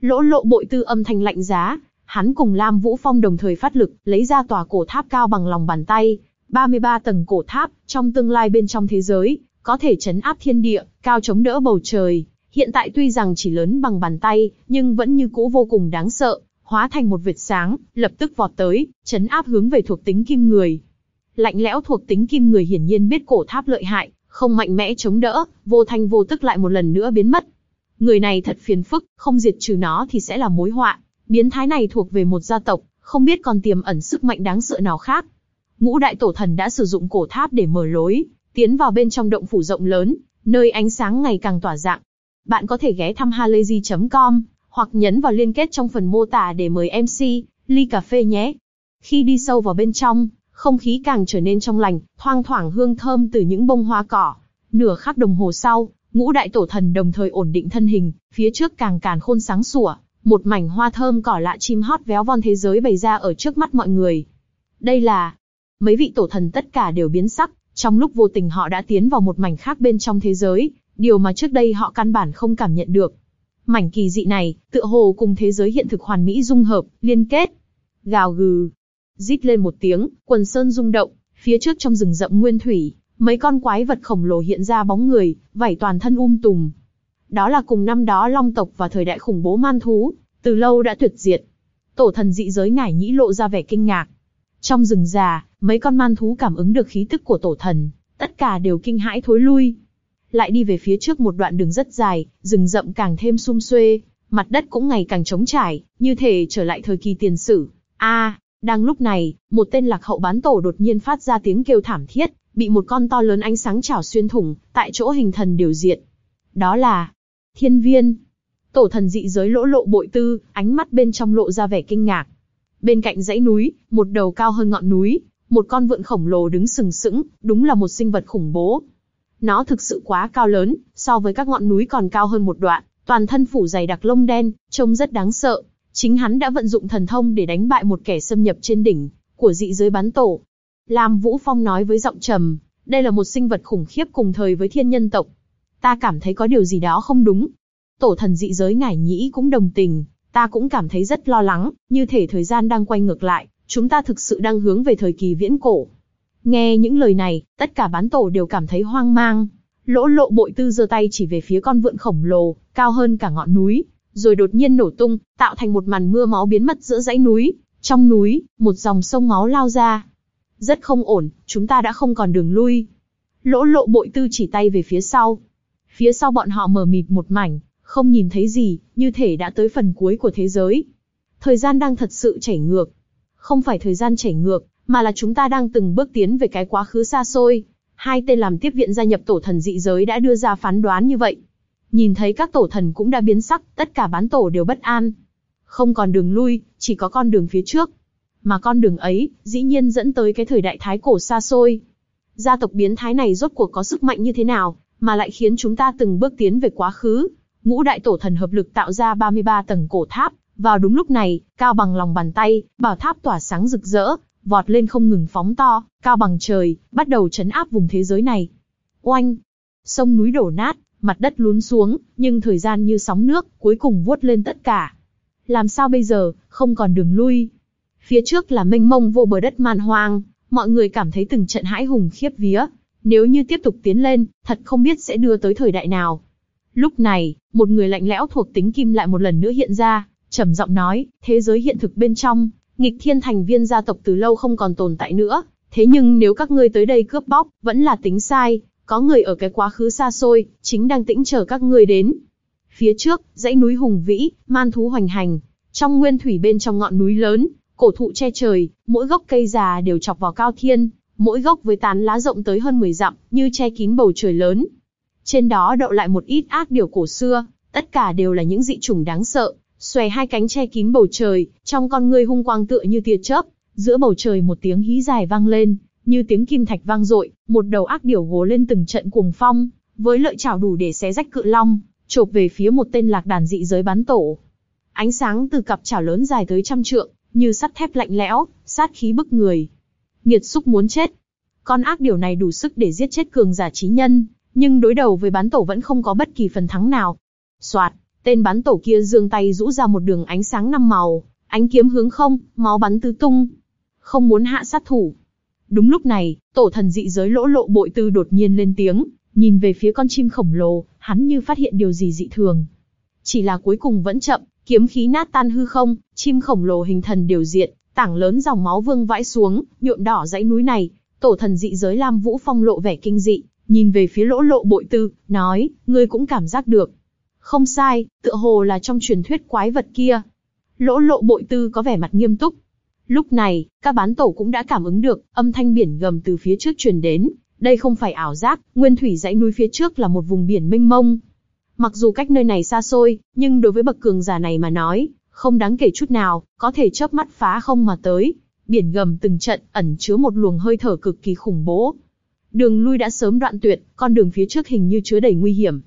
Lỗ lộ bội tư âm thanh lạnh giá, hắn cùng Lam Vũ Phong đồng thời phát lực, lấy ra tòa cổ tháp cao bằng lòng bàn tay, 33 tầng cổ tháp, trong tương lai bên trong thế giới, có thể chấn áp thiên địa, cao chống đỡ bầu trời. Hiện tại tuy rằng chỉ lớn bằng bàn tay, nhưng vẫn như cũ vô cùng đáng sợ, hóa thành một vệt sáng, lập tức vọt tới, chấn áp hướng về thuộc tính kim người. Lạnh lẽo thuộc tính kim người hiển nhiên biết cổ tháp lợi hại, không mạnh mẽ chống đỡ, vô thanh vô tức lại một lần nữa biến mất. Người này thật phiền phức, không diệt trừ nó thì sẽ là mối họa. Biến thái này thuộc về một gia tộc, không biết còn tiềm ẩn sức mạnh đáng sợ nào khác. Ngũ đại tổ thần đã sử dụng cổ tháp để mở lối, tiến vào bên trong động phủ rộng lớn, nơi ánh sáng ngày càng tỏa dạng. Bạn có thể ghé thăm halayzi.com hoặc nhấn vào liên kết trong phần mô tả để mời MC ly cà phê nhé. Khi đi sâu vào bên trong, không khí càng trở nên trong lành, thoang thoảng hương thơm từ những bông hoa cỏ. Nửa khắc đồng hồ sau, ngũ đại tổ thần đồng thời ổn định thân hình, phía trước càng càn khôn sáng sủa, một mảnh hoa thơm cỏ lạ chim hót véo von thế giới bày ra ở trước mắt mọi người. Đây là mấy vị tổ thần tất cả đều biến sắc, trong lúc vô tình họ đã tiến vào một mảnh khác bên trong thế giới, điều mà trước đây họ căn bản không cảm nhận được. Mảnh kỳ dị này, tựa hồ cùng thế giới hiện thực hoàn mỹ dung hợp, liên kết. Gào gừ, rít lên một tiếng, quần sơn rung động, phía trước trong rừng rậm nguyên thủy, mấy con quái vật khổng lồ hiện ra bóng người, vảy toàn thân um tùm. Đó là cùng năm đó long tộc và thời đại khủng bố man thú, từ lâu đã tuyệt diệt. Tổ thần dị giới ngải nhĩ lộ ra vẻ kinh ngạc. Trong rừng già, mấy con man thú cảm ứng được khí tức của tổ thần, tất cả đều kinh hãi thối lui. Lại đi về phía trước một đoạn đường rất dài, rừng rậm càng thêm sum xuê, mặt đất cũng ngày càng trống trải, như thể trở lại thời kỳ tiền sử. A, đang lúc này, một tên lạc hậu bán tổ đột nhiên phát ra tiếng kêu thảm thiết, bị một con to lớn ánh sáng chảo xuyên thủng, tại chỗ hình thần điều diện. Đó là Thiên Viên. Tổ thần dị giới lỗ lộ bội tư, ánh mắt bên trong lộ ra vẻ kinh ngạc. Bên cạnh dãy núi, một đầu cao hơn ngọn núi, một con vượn khổng lồ đứng sừng sững, đúng là một sinh vật khủng bố. Nó thực sự quá cao lớn, so với các ngọn núi còn cao hơn một đoạn, toàn thân phủ dày đặc lông đen, trông rất đáng sợ. Chính hắn đã vận dụng thần thông để đánh bại một kẻ xâm nhập trên đỉnh của dị giới bán tổ. Lam Vũ Phong nói với giọng trầm, đây là một sinh vật khủng khiếp cùng thời với thiên nhân tộc. Ta cảm thấy có điều gì đó không đúng. Tổ thần dị giới ngải nhĩ cũng đồng tình, ta cũng cảm thấy rất lo lắng, như thể thời gian đang quay ngược lại, chúng ta thực sự đang hướng về thời kỳ viễn cổ. Nghe những lời này, tất cả bán tổ đều cảm thấy hoang mang. Lỗ lộ bội tư giơ tay chỉ về phía con vượn khổng lồ, cao hơn cả ngọn núi, rồi đột nhiên nổ tung, tạo thành một màn mưa máu biến mất giữa dãy núi. Trong núi, một dòng sông máu lao ra. Rất không ổn, chúng ta đã không còn đường lui. Lỗ lộ bội tư chỉ tay về phía sau. Phía sau bọn họ mờ mịt một mảnh, không nhìn thấy gì, như thể đã tới phần cuối của thế giới. Thời gian đang thật sự chảy ngược. Không phải thời gian chảy ngược, mà là chúng ta đang từng bước tiến về cái quá khứ xa xôi. Hai tên làm tiếp viện gia nhập tổ thần dị giới đã đưa ra phán đoán như vậy. Nhìn thấy các tổ thần cũng đã biến sắc, tất cả bán tổ đều bất an. Không còn đường lui, chỉ có con đường phía trước. Mà con đường ấy, dĩ nhiên dẫn tới cái thời đại thái cổ xa xôi. Gia tộc biến thái này rốt cuộc có sức mạnh như thế nào, mà lại khiến chúng ta từng bước tiến về quá khứ. Ngũ đại tổ thần hợp lực tạo ra 33 tầng cổ tháp, vào đúng lúc này, cao bằng lòng bàn tay, bảo tháp tỏa sáng rực rỡ, vọt lên không ngừng phóng to, cao bằng trời, bắt đầu chấn áp vùng thế giới này. Oanh! Sông núi đổ nát, mặt đất lún xuống, nhưng thời gian như sóng nước, cuối cùng vuốt lên tất cả. Làm sao bây giờ, không còn đường lui. Phía trước là mênh mông vô bờ đất man hoang, mọi người cảm thấy từng trận hãi hùng khiếp vía. Nếu như tiếp tục tiến lên, thật không biết sẽ đưa tới thời đại nào. Lúc này, một người lạnh lẽo thuộc tính kim lại một lần nữa hiện ra, trầm giọng nói, thế giới hiện thực bên trong, nghịch thiên thành viên gia tộc từ lâu không còn tồn tại nữa. Thế nhưng nếu các ngươi tới đây cướp bóc, vẫn là tính sai, có người ở cái quá khứ xa xôi, chính đang tĩnh chờ các ngươi đến. Phía trước, dãy núi hùng vĩ, man thú hoành hành, trong nguyên thủy bên trong ngọn núi lớn, cổ thụ che trời, mỗi gốc cây già đều chọc vào cao thiên, mỗi gốc với tán lá rộng tới hơn 10 dặm, như che kín bầu trời lớn. Trên đó đậu lại một ít ác điều cổ xưa, tất cả đều là những dị chủng đáng sợ, xòe hai cánh che kín bầu trời, trong con ngươi hung quang tựa như tia chớp, giữa bầu trời một tiếng hí dài vang lên, như tiếng kim thạch vang dội, một đầu ác điểu gồ lên từng trận cuồng phong, với lợi chảo đủ để xé rách cự long, chộp về phía một tên lạc đàn dị giới bán tổ. Ánh sáng từ cặp chảo lớn dài tới trăm trượng, như sắt thép lạnh lẽo, sát khí bức người. Nghiệt xúc muốn chết. Con ác điểu này đủ sức để giết chết cường giả trí nhân, nhưng đối đầu với bán tổ vẫn không có bất kỳ phần thắng nào. Soạt, tên bắn tổ kia giương tay rũ ra một đường ánh sáng năm màu, ánh kiếm hướng không, máu bắn tứ tung. Không muốn hạ sát thủ. Đúng lúc này, tổ thần dị giới lỗ lộ bội tư đột nhiên lên tiếng, nhìn về phía con chim khổng lồ, hắn như phát hiện điều gì dị thường. Chỉ là cuối cùng vẫn chậm, kiếm khí nát tan hư không, chim khổng lồ hình thần điều diện, tảng lớn dòng máu vương vãi xuống, nhuộm đỏ dãy núi này. Tổ thần dị giới Lam Vũ Phong lộ vẻ kinh dị, nhìn về phía lỗ lộ bội tư, nói, ngươi cũng cảm giác được. Không sai, tựa hồ là trong truyền thuyết quái vật kia. Lỗ lộ bội tư có vẻ mặt nghiêm túc. Lúc này, các bán tổ cũng đã cảm ứng được, âm thanh biển gầm từ phía trước truyền đến. Đây không phải ảo giác, nguyên thủy dãy núi phía trước là một vùng biển mênh mông. Mặc dù cách nơi này xa xôi, nhưng đối với bậc cường giả này mà nói, không đáng kể chút nào, có thể chớp mắt phá không mà tới. Biển gầm từng trận, ẩn chứa một luồng hơi thở cực kỳ khủng bố. Đường lui đã sớm đoạn tuyệt, con đường phía trước hình như chứa đầy nguy hiểm.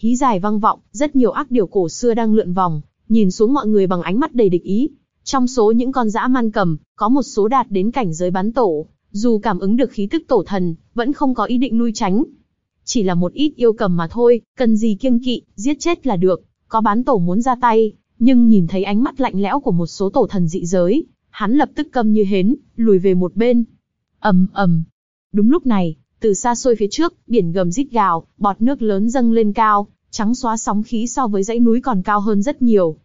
Hí dài vang vọng, rất nhiều ác điều cổ xưa đang lượn vòng, nhìn xuống mọi người bằng ánh mắt đầy địch ý. Trong số những con dã man cầm, có một số đạt đến cảnh giới bán tổ, dù cảm ứng được khí tức tổ thần, vẫn không có ý định lui tránh. Chỉ là một ít yêu cầm mà thôi, cần gì kiêng kỵ, giết chết là được. Có bán tổ muốn ra tay, nhưng nhìn thấy ánh mắt lạnh lẽo của một số tổ thần dị giới, hắn lập tức câm như hến, lùi về một bên. ầm ầm. Đúng lúc này, từ xa xôi phía trước, biển gầm rít gào, bọt nước lớn dâng lên cao, trắng xóa sóng khí so với dãy núi còn cao hơn rất nhiều.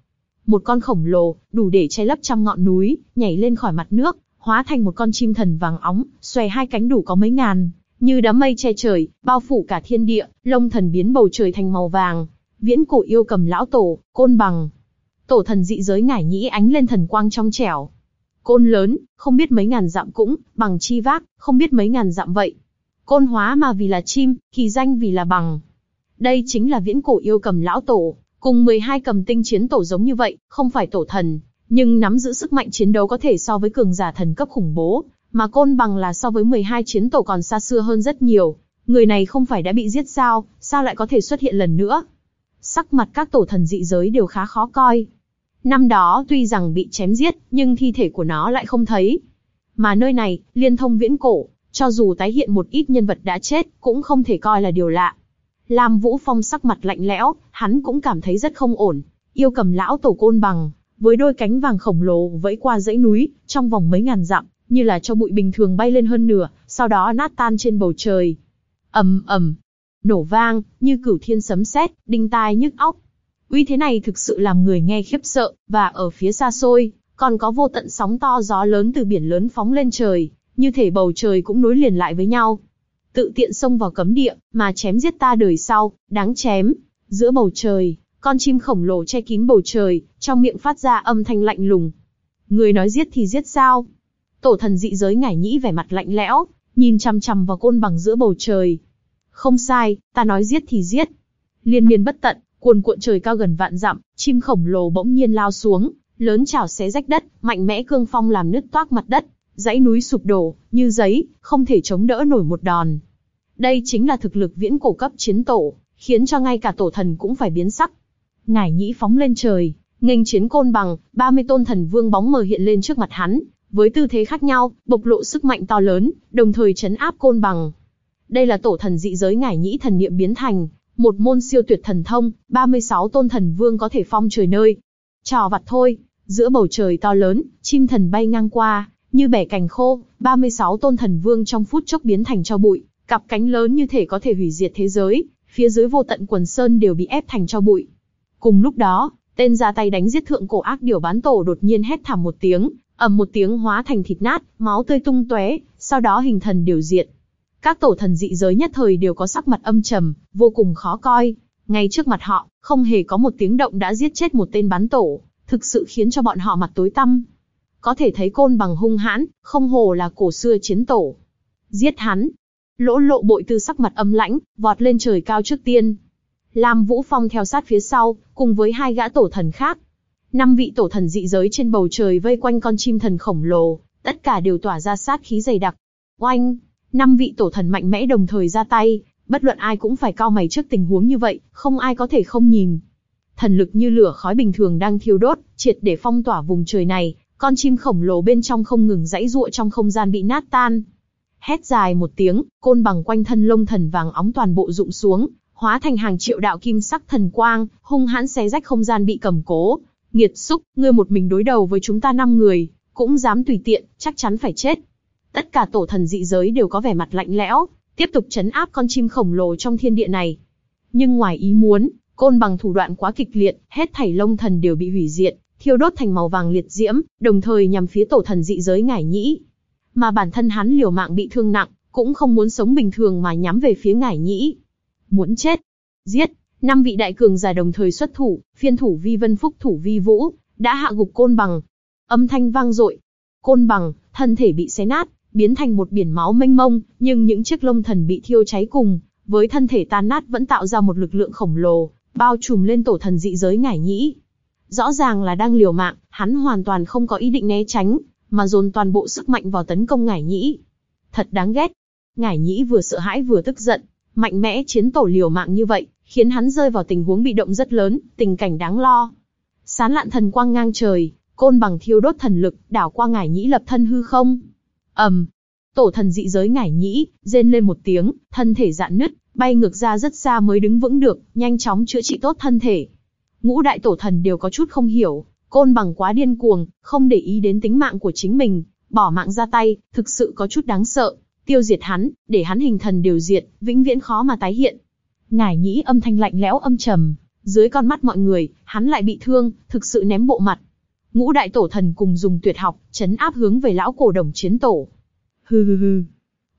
Một con khổng lồ, đủ để che lấp trăm ngọn núi, nhảy lên khỏi mặt nước, hóa thành một con chim thần vàng óng, xòe hai cánh đủ có mấy ngàn, như đám mây che trời, bao phủ cả thiên địa, lông thần biến bầu trời thành màu vàng. Viễn cổ yêu cầm lão tổ, côn bằng. Tổ thần dị giới ngải nhĩ ánh lên thần quang trong trẻo. Côn lớn, không biết mấy ngàn dặm cũng, bằng chi vác, không biết mấy ngàn dặm vậy. Côn hóa mà vì là chim, kỳ danh vì là bằng. Đây chính là viễn cổ yêu cầm lão tổ, cùng 12 cầm tinh chiến tổ giống như vậy, không phải tổ thần, nhưng nắm giữ sức mạnh chiến đấu có thể so với cường giả thần cấp khủng bố, mà côn bằng là so với 12 chiến tổ còn xa xưa hơn rất nhiều. Người này không phải đã bị giết sao, sao lại có thể xuất hiện lần nữa? Sắc mặt các tổ thần dị giới đều khá khó coi. Năm đó tuy rằng bị chém giết, nhưng thi thể của nó lại không thấy. Mà nơi này, liên thông viễn cổ, cho dù tái hiện một ít nhân vật đã chết, cũng không thể coi là điều lạ. Lam Vũ Phong sắc mặt lạnh lẽo, hắn cũng cảm thấy rất không ổn. Yêu cầm lão tổ côn bằng, với đôi cánh vàng khổng lồ vẫy qua dãy núi, trong vòng mấy ngàn dặm, như là cho bụi bình thường bay lên hơn nửa, sau đó nát tan trên bầu trời. ầm ầm, nổ vang, như cửu thiên sấm sét, đinh tai nhức óc. Uy thế này thực sự làm người nghe khiếp sợ, và ở phía xa xôi, còn có vô tận sóng to gió lớn từ biển lớn phóng lên trời, như thể bầu trời cũng nối liền lại với nhau. Tự tiện xông vào cấm địa, mà chém giết ta đời sau, đáng chém. Giữa bầu trời, con chim khổng lồ che kín bầu trời, trong miệng phát ra âm thanh lạnh lùng. Người nói giết thì giết sao? Tổ thần dị giới ngải nhĩ vẻ mặt lạnh lẽo, nhìn chằm chằm vào côn bằng giữa bầu trời. Không sai, ta nói giết thì giết. Liên miên bất tận, cuồn cuộn trời cao gần vạn dặm, chim khổng lồ bỗng nhiên lao xuống, lớn chảo xé rách đất, mạnh mẽ cương phong làm nứt toác mặt đất, dãy núi sụp đổ, như giấy, không thể chống đỡ nổi một đòn. Đây chính là thực lực viễn cổ cấp chiến tổ, khiến cho ngay cả tổ thần cũng phải biến sắc. Ngải nhĩ phóng lên trời, nghênh chiến côn bằng, 30 tôn thần vương bóng mờ hiện lên trước mặt hắn, với tư thế khác nhau, bộc lộ sức mạnh to lớn, đồng thời chấn áp côn bằng. Đây là tổ thần dị giới ngải nhĩ thần niệm biến thành, một môn siêu tuyệt thần thông, 36 tôn thần vương có thể phong trời nơi. Trò vặt thôi, giữa bầu trời to lớn, chim thần bay ngang qua, như bẻ cành khô, 36 tôn thần vương trong phút chốc biến thành cho bụi, cặp cánh lớn như thể có thể hủy diệt thế giới, phía dưới vô tận quần sơn đều bị ép thành cho bụi. Cùng lúc đó, tên ra tay đánh giết thượng cổ ác điều bán tổ đột nhiên hét thảm một tiếng, ầm một tiếng hóa thành thịt nát, máu tươi tung tóe, sau đó hình thần điều diệt. Các tổ thần dị giới nhất thời đều có sắc mặt âm trầm, vô cùng khó coi. Ngay trước mặt họ, không hề có một tiếng động đã giết chết một tên bán tổ, thực sự khiến cho bọn họ mặt tối tăm. Có thể thấy côn bằng hung hãn, không hồ là cổ xưa chiến tổ. Giết hắn. Lỗ lộ bội tư sắc mặt âm lãnh, vọt lên trời cao trước tiên. Lam Vũ Phong theo sát phía sau, cùng với hai gã tổ thần khác. Năm vị tổ thần dị giới trên bầu trời vây quanh con chim thần khổng lồ, tất cả đều tỏa ra sát khí dày đặc. Oanh! Năm vị tổ thần mạnh mẽ đồng thời ra tay, bất luận ai cũng phải cao mày trước tình huống như vậy, không ai có thể không nhìn. Thần lực như lửa khói bình thường đang thiêu đốt, triệt để phong tỏa vùng trời này, con chim khổng lồ bên trong không ngừng dãy ruộng trong không gian bị nát tan. Hét dài một tiếng, côn bằng quanh thân lông thần vàng óng toàn bộ rụng xuống, hóa thành hàng triệu đạo kim sắc thần quang, hung hãn xé rách không gian bị cầm cố. Nghiệt xúc, ngươi một mình đối đầu với chúng ta năm người, cũng dám tùy tiện, chắc chắn phải chết. Tất cả tổ thần dị giới đều có vẻ mặt lạnh lẽo, tiếp tục chấn áp con chim khổng lồ trong thiên địa này. Nhưng ngoài ý muốn, côn bằng thủ đoạn quá kịch liệt, hết thảy lông thần đều bị hủy diệt, thiêu đốt thành màu vàng liệt diễm, đồng thời nhằm phía tổ thần dị giới ngải nhĩ. Mà bản thân hắn liều mạng bị thương nặng, cũng không muốn sống bình thường mà nhắm về phía ngải nhĩ. Muốn chết. Giết. Năm vị đại cường giả đồng thời xuất thủ, phiên thủ vi vân phúc thủ vi vũ, đã hạ gục côn bằng. Âm thanh vang dội. Côn bằng, thân thể bị xé nát, biến thành một biển máu mênh mông, nhưng những chiếc lông thần bị thiêu cháy cùng, với thân thể tan nát vẫn tạo ra một lực lượng khổng lồ, bao trùm lên tổ thần dị giới ngải nhĩ. Rõ ràng là đang liều mạng, hắn hoàn toàn không có ý định né tránh, mà dồn toàn bộ sức mạnh vào tấn công ngải nhĩ. Thật đáng ghét. Ngải nhĩ vừa sợ hãi vừa tức giận, mạnh mẽ chiến tổ liều mạng như vậy, khiến hắn rơi vào tình huống bị động rất lớn, tình cảnh đáng lo. Sán lạn thần quang ngang trời, côn bằng thiêu đốt thần lực, đảo qua ngải nhĩ lập thân hư không ầm, um, tổ thần dị giới ngải nhĩ, rên lên một tiếng, thân thể dạn nứt, bay ngược ra rất xa mới đứng vững được, nhanh chóng chữa trị tốt thân thể. Ngũ đại tổ thần đều có chút không hiểu, côn bằng quá điên cuồng, không để ý đến tính mạng của chính mình, bỏ mạng ra tay, thực sự có chút đáng sợ. Tiêu diệt hắn, để hắn hình thần đều diệt, vĩnh viễn khó mà tái hiện. Ngải nhĩ âm thanh lạnh lẽo âm trầm, dưới con mắt mọi người, hắn lại bị thương, thực sự ném bộ mặt. Ngũ đại tổ thần cùng dùng tuyệt học, chấn áp hướng về lão cổ đồng chiến tổ. Hừ hừ hừ.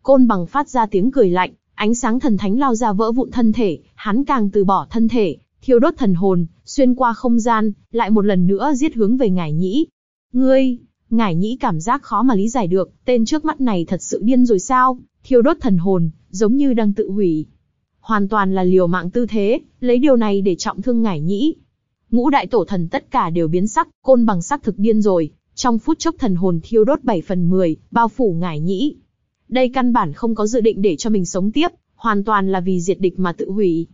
Côn bằng phát ra tiếng cười lạnh, ánh sáng thần thánh lao ra vỡ vụn thân thể, hắn càng từ bỏ thân thể, thiêu đốt thần hồn, xuyên qua không gian, lại một lần nữa giết hướng về ngải nhĩ. Ngươi, ngải nhĩ cảm giác khó mà lý giải được, tên trước mắt này thật sự điên rồi sao, thiêu đốt thần hồn, giống như đang tự hủy. Hoàn toàn là liều mạng tư thế, lấy điều này để trọng thương ngải nhĩ. ngũ đại tổ thần tất cả đều biến sắc, côn bằng sắc thực điên rồi, trong phút chốc thần hồn thiêu đốt 7 phần 10, bao phủ ngải nhĩ. Đây căn bản không có dự định để cho mình sống tiếp, hoàn toàn là vì diệt địch mà tự hủy.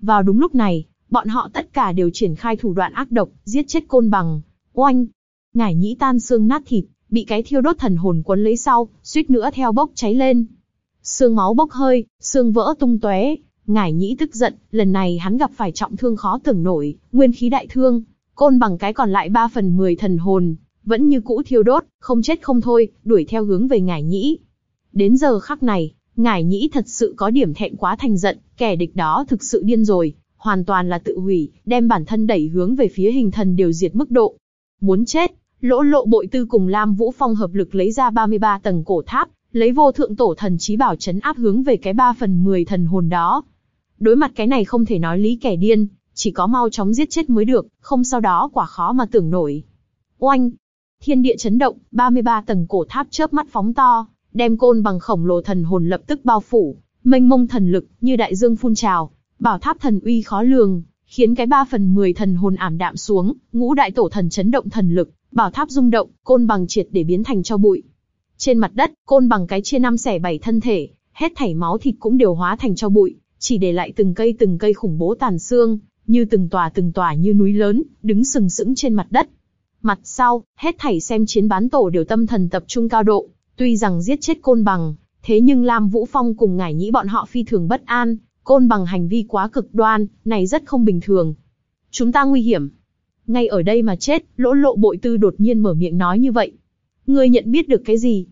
Vào đúng lúc này, bọn họ tất cả đều triển khai thủ đoạn ác độc, giết chết côn bằng. Oanh! Ngải nhĩ tan xương nát thịt, bị cái thiêu đốt thần hồn quấn lấy sau, suýt nữa theo bốc cháy lên. Xương máu bốc hơi, xương vỡ tung tóe. Ngải nhĩ tức giận, lần này hắn gặp phải trọng thương khó tưởng nổi, nguyên khí đại thương. Côn bằng cái còn lại 3 phần 10 thần hồn, vẫn như cũ thiêu đốt, không chết không thôi, đuổi theo hướng về ngải nhĩ. Đến giờ khắc này, ngải nhĩ thật sự có điểm thẹn quá thành giận, kẻ địch đó thực sự điên rồi, hoàn toàn là tự hủy, đem bản thân đẩy hướng về phía hình thần điều diệt mức độ. Muốn chết, lỗ lộ bội tư cùng Lam Vũ Phong hợp lực lấy ra 33 tầng cổ tháp, lấy vô thượng tổ thần trí bảo chấn áp hướng về cái 3 phần 10 thần hồn đó. Đối mặt cái này không thể nói lý kẻ điên, chỉ có mau chóng giết chết mới được, không sau đó quả khó mà tưởng nổi. Oanh! Thiên địa chấn động, 33 tầng cổ tháp chớp mắt phóng to, đem côn bằng khổng lồ thần hồn lập tức bao phủ, mênh mông thần lực như đại dương phun trào, bảo tháp thần uy khó lường, khiến cái ba phần 10 thần hồn ảm đạm xuống, ngũ đại tổ thần chấn động thần lực, bảo tháp rung động, côn bằng triệt để biến thành cho bụi. Trên mặt đất, côn bằng cái chia năm xẻ bảy thân thể, hết thảy máu thịt cũng đều hóa thành cho bụi, chỉ để lại từng cây từng cây khủng bố tàn xương, như từng tòa từng tòa như núi lớn, đứng sừng sững trên mặt đất. Mặt sau, hết thảy xem chiến bán tổ đều tâm thần tập trung cao độ, tuy rằng giết chết côn bằng, thế nhưng Lam Vũ Phong cùng ngải nhĩ bọn họ phi thường bất an, côn bằng hành vi quá cực đoan, này rất không bình thường. Chúng ta nguy hiểm. Ngay ở đây mà chết, lỗ lộ bội tư đột nhiên mở miệng nói như vậy. Ngươi nhận biết được cái gì?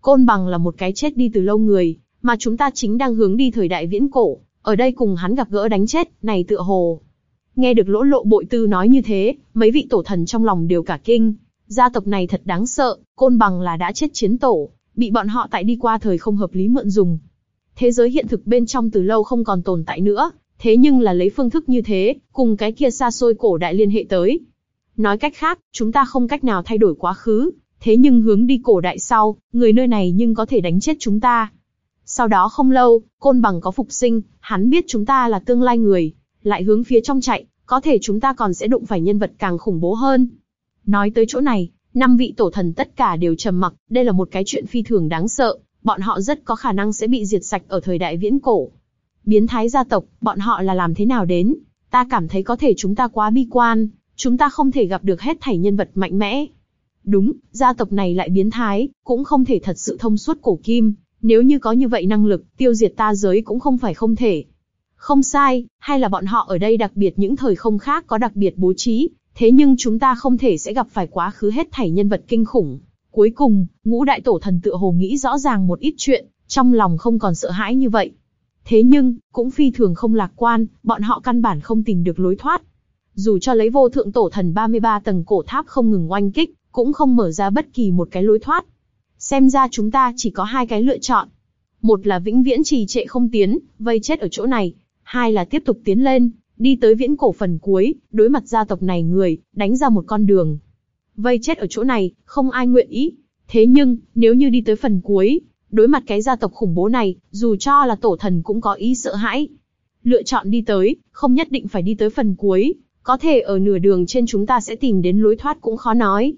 Côn bằng là một cái chết đi từ lâu người, mà chúng ta chính đang hướng đi thời đại viễn cổ, ở đây cùng hắn gặp gỡ đánh chết, này tựa hồ. Nghe được lỗ lộ bội tư nói như thế, mấy vị tổ thần trong lòng đều cả kinh. Gia tộc này thật đáng sợ, côn bằng là đã chết chiến tổ, bị bọn họ tại đi qua thời không hợp lý mượn dùng. Thế giới hiện thực bên trong từ lâu không còn tồn tại nữa, thế nhưng là lấy phương thức như thế, cùng cái kia xa xôi cổ đại liên hệ tới. Nói cách khác, chúng ta không cách nào thay đổi quá khứ, thế nhưng hướng đi cổ đại sau, người nơi này nhưng có thể đánh chết chúng ta. Sau đó không lâu, côn bằng có phục sinh, hắn biết chúng ta là tương lai người, lại hướng phía trong chạy, có thể chúng ta còn sẽ đụng phải nhân vật càng khủng bố hơn. Nói tới chỗ này, năm vị tổ thần tất cả đều trầm mặc, đây là một cái chuyện phi thường đáng sợ, bọn họ rất có khả năng sẽ bị diệt sạch ở thời đại viễn cổ. Biến thái gia tộc, bọn họ là làm thế nào đến? Ta cảm thấy có thể chúng ta quá bi quan, chúng ta không thể gặp được hết thảy nhân vật mạnh mẽ. Đúng, gia tộc này lại biến thái, cũng không thể thật sự thông suốt cổ kim, nếu như có như vậy năng lực, tiêu diệt ta giới cũng không phải không thể. Không sai, hay là bọn họ ở đây đặc biệt những thời không khác có đặc biệt bố trí, thế nhưng chúng ta không thể sẽ gặp phải quá khứ hết thảy nhân vật kinh khủng. Cuối cùng, ngũ đại tổ thần tựa hồ nghĩ rõ ràng một ít chuyện, trong lòng không còn sợ hãi như vậy. Thế nhưng, cũng phi thường không lạc quan, bọn họ căn bản không tìm được lối thoát. Dù cho lấy vô thượng tổ thần 33 tầng cổ tháp không ngừng oanh kích, cũng không mở ra bất kỳ một cái lối thoát. Xem ra chúng ta chỉ có hai cái lựa chọn. Một là vĩnh viễn trì trệ không tiến, vây chết ở chỗ này. Hai là tiếp tục tiến lên, đi tới viễn cổ phần cuối, đối mặt gia tộc này người, đánh ra một con đường. Vây chết ở chỗ này, không ai nguyện ý. Thế nhưng, nếu như đi tới phần cuối, đối mặt cái gia tộc khủng bố này, dù cho là tổ thần cũng có ý sợ hãi. Lựa chọn đi tới, không nhất định phải đi tới phần cuối, có thể ở nửa đường trên chúng ta sẽ tìm đến lối thoát cũng khó nói.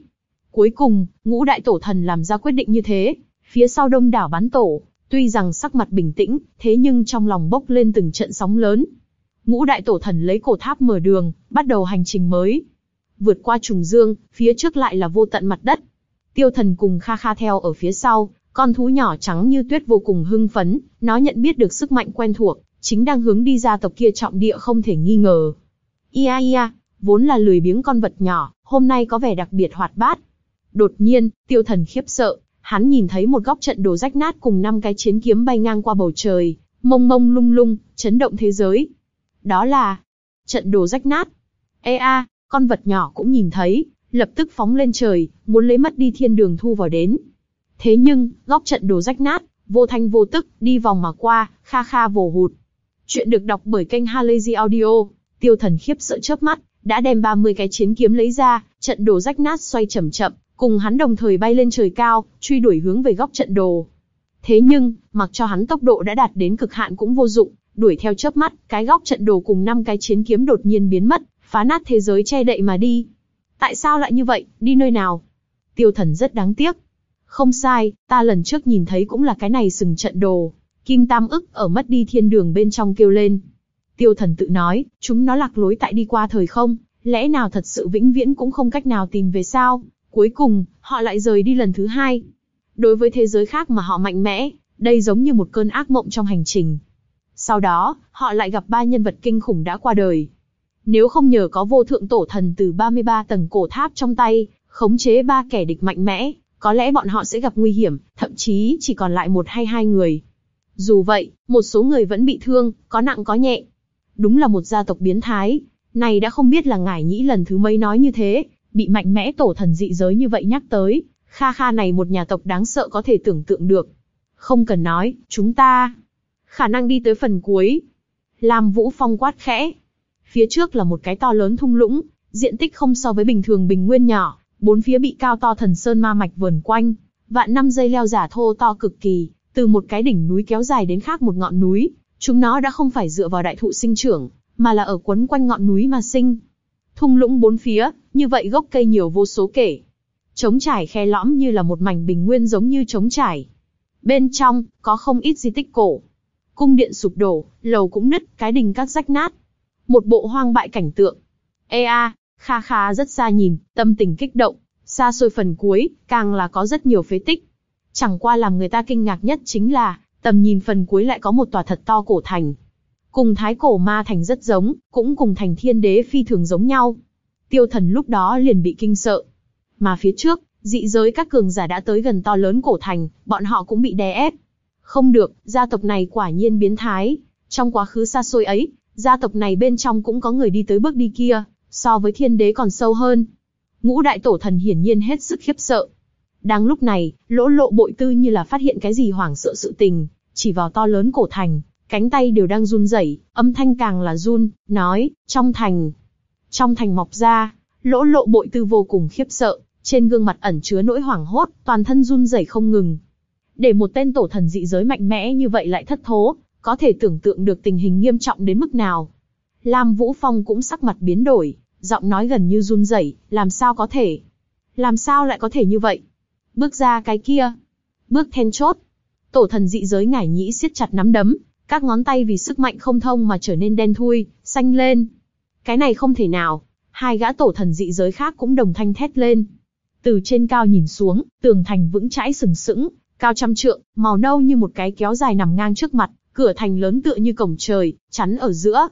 Cuối cùng, ngũ đại tổ thần làm ra quyết định như thế, phía sau đông đảo bán tổ, tuy rằng sắc mặt bình tĩnh, thế nhưng trong lòng bốc lên từng trận sóng lớn. Ngũ đại tổ thần lấy cổ tháp mở đường, bắt đầu hành trình mới. Vượt qua trùng dương, phía trước lại là vô tận mặt đất. Tiêu thần cùng Kha Kha theo ở phía sau, con thú nhỏ trắng như tuyết vô cùng hưng phấn, nó nhận biết được sức mạnh quen thuộc, chính đang hướng đi ra tộc kia trọng địa không thể nghi ngờ. Ia ia, vốn là lười biếng con vật nhỏ, hôm nay có vẻ đặc biệt hoạt bát. Đột nhiên, tiêu thần khiếp sợ, hắn nhìn thấy một góc trận đồ rách nát cùng năm cái chiến kiếm bay ngang qua bầu trời, mông mông lung lung, chấn động thế giới. Đó là trận đồ rách nát. Ê a, con vật nhỏ cũng nhìn thấy, lập tức phóng lên trời, muốn lấy mất đi thiên đường thu vào đến. Thế nhưng, góc trận đồ rách nát, vô thanh vô tức, đi vòng mà qua, kha kha vồ hụt. Chuyện được đọc bởi kênh Halazy Audio, tiêu thần khiếp sợ chớp mắt, đã đem 30 cái chiến kiếm lấy ra, trận đồ rách nát xoay chậm chậm, cùng hắn đồng thời bay lên trời cao, truy đuổi hướng về góc trận đồ. Thế nhưng, mặc cho hắn tốc độ đã đạt đến cực hạn cũng vô dụng, đuổi theo chớp mắt, cái góc trận đồ cùng năm cái chiến kiếm đột nhiên biến mất, phá nát thế giới che đậy mà đi. Tại sao lại như vậy, đi nơi nào? Tiêu thần rất đáng tiếc. Không sai, ta lần trước nhìn thấy cũng là cái này sừng trận đồ. Kim Tam ức ở mất đi thiên đường bên trong kêu lên. Tiêu thần tự nói, chúng nó lạc lối tại đi qua thời không, lẽ nào thật sự vĩnh viễn cũng không cách nào tìm về sao? Cuối cùng, họ lại rời đi lần thứ hai. Đối với thế giới khác mà họ mạnh mẽ, đây giống như một cơn ác mộng trong hành trình. Sau đó, họ lại gặp ba nhân vật kinh khủng đã qua đời. Nếu không nhờ có vô thượng tổ thần từ 33 tầng cổ tháp trong tay, khống chế ba kẻ địch mạnh mẽ, có lẽ bọn họ sẽ gặp nguy hiểm, thậm chí chỉ còn lại một hay hai người. Dù vậy, một số người vẫn bị thương, có nặng có nhẹ. Đúng là một gia tộc biến thái. Này đã không biết là ngải nhĩ lần thứ mấy nói như thế, bị mạnh mẽ tổ thần dị giới như vậy nhắc tới. Kha kha này một nhà tộc đáng sợ có thể tưởng tượng được. Không cần nói, chúng ta khả năng đi tới phần cuối. Lam Vũ Phong quát khẽ. Phía trước là một cái to lớn thung lũng, diện tích không so với bình thường bình nguyên nhỏ, bốn phía bị cao to thần sơn ma mạch vờn quanh, vạn năm dây leo giả thô to cực kỳ, từ một cái đỉnh núi kéo dài đến khác một ngọn núi, chúng nó đã không phải dựa vào đại thụ sinh trưởng, mà là ở quấn quanh ngọn núi mà sinh. Thung lũng bốn phía, như vậy gốc cây nhiều vô số kể. Trống trải khe lõm như là một mảnh bình nguyên giống như trống trải. Bên trong, có không ít di tích cổ. Cung điện sụp đổ, lầu cũng nứt, cái đình các rách nát. Một bộ hoang bại cảnh tượng. Ê a, Kha Kha rất xa nhìn, tâm tình kích động, xa xôi phần cuối, càng là có rất nhiều phế tích. Chẳng qua làm người ta kinh ngạc nhất chính là, tầm nhìn phần cuối lại có một tòa thật to cổ thành. Cùng thái cổ ma thành rất giống, cũng cùng thành thiên đế phi thường giống nhau. Tiêu thần lúc đó liền bị kinh sợ. Mà phía trước, dị giới các cường giả đã tới gần to lớn cổ thành, bọn họ cũng bị đè ép. Không được, gia tộc này quả nhiên biến thái. Trong quá khứ xa xôi ấy, gia tộc này bên trong cũng có người đi tới bước đi kia, so với thiên đế còn sâu hơn. Ngũ đại tổ thần hiển nhiên hết sức khiếp sợ. Đang lúc này, lỗ lộ bội tư như là phát hiện cái gì hoảng sợ sự tình, chỉ vào to lớn cổ thành, cánh tay đều đang run rẩy, âm thanh càng là run, nói, trong thành. Trong thành mọc ra, lỗ lộ bội tư vô cùng khiếp sợ, trên gương mặt ẩn chứa nỗi hoảng hốt, toàn thân run rẩy không ngừng. Để một tên tổ thần dị giới mạnh mẽ như vậy lại thất thố, có thể tưởng tượng được tình hình nghiêm trọng đến mức nào. Lam Vũ Phong cũng sắc mặt biến đổi, giọng nói gần như run rẩy, làm sao có thể? Làm sao lại có thể như vậy? Bước ra cái kia. Bước then chốt. Tổ thần dị giới ngải nhĩ siết chặt nắm đấm, các ngón tay vì sức mạnh không thông mà trở nên đen thui, xanh lên. Cái này không thể nào. Hai gã tổ thần dị giới khác cũng đồng thanh thét lên. Từ trên cao nhìn xuống, tường thành vững chãi sừng sững, cao trăm trượng, màu nâu như một cái kéo dài nằm ngang trước mặt, cửa thành lớn tựa như cổng trời, chắn ở giữa.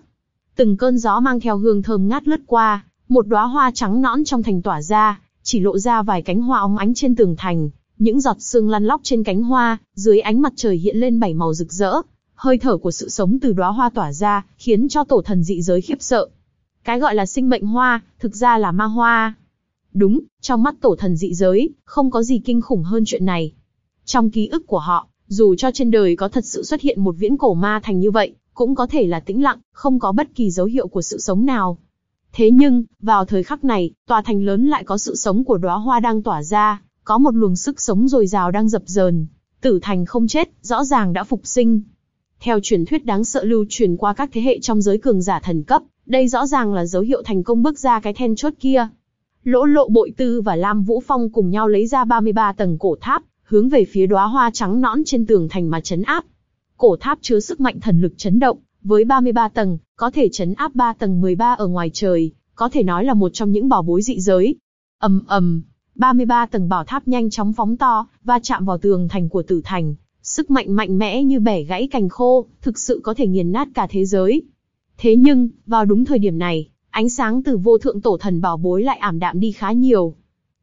Từng cơn gió mang theo hương thơm ngát lướt qua, một đóa hoa trắng nõn trong thành tỏa ra, chỉ lộ ra vài cánh hoa óng ánh trên tường thành, những giọt sương lăn lóc trên cánh hoa, dưới ánh mặt trời hiện lên bảy màu rực rỡ, hơi thở của sự sống từ đóa hoa tỏa ra, khiến cho tổ thần dị giới khiếp sợ. Cái gọi là sinh mệnh hoa, thực ra là ma hoa. Đúng, trong mắt tổ thần dị giới, không có gì kinh khủng hơn chuyện này. Trong ký ức của họ, dù cho trên đời có thật sự xuất hiện một viễn cổ ma thành như vậy, cũng có thể là tĩnh lặng, không có bất kỳ dấu hiệu của sự sống nào. Thế nhưng, vào thời khắc này, tòa thành lớn lại có sự sống của đóa hoa đang tỏa ra, có một luồng sức sống dồi dào đang dập dờn. Tử thành không chết, rõ ràng đã phục sinh. Theo truyền thuyết đáng sợ lưu truyền qua các thế hệ trong giới cường giả thần cấp, đây rõ ràng là dấu hiệu thành công bước ra cái then chốt kia. Lỗ lộ bội tư và Lam Vũ Phong cùng nhau lấy ra 33 tầng cổ tháp, hướng về phía đóa hoa trắng nõn trên tường thành mà chấn áp. Cổ tháp chứa sức mạnh thần lực chấn động, với 33 tầng, có thể chấn áp 3 tầng 13 ở ngoài trời, có thể nói là một trong những bảo bối dị giới. ầm ầm, 33 tầng bảo tháp nhanh chóng phóng to, va chạm vào tường thành của tử thành, sức mạnh mạnh mẽ như bẻ gãy cành khô, thực sự có thể nghiền nát cả thế giới. Thế nhưng, vào đúng thời điểm này, ánh sáng từ vô thượng tổ thần bảo bối lại ảm đạm đi khá nhiều.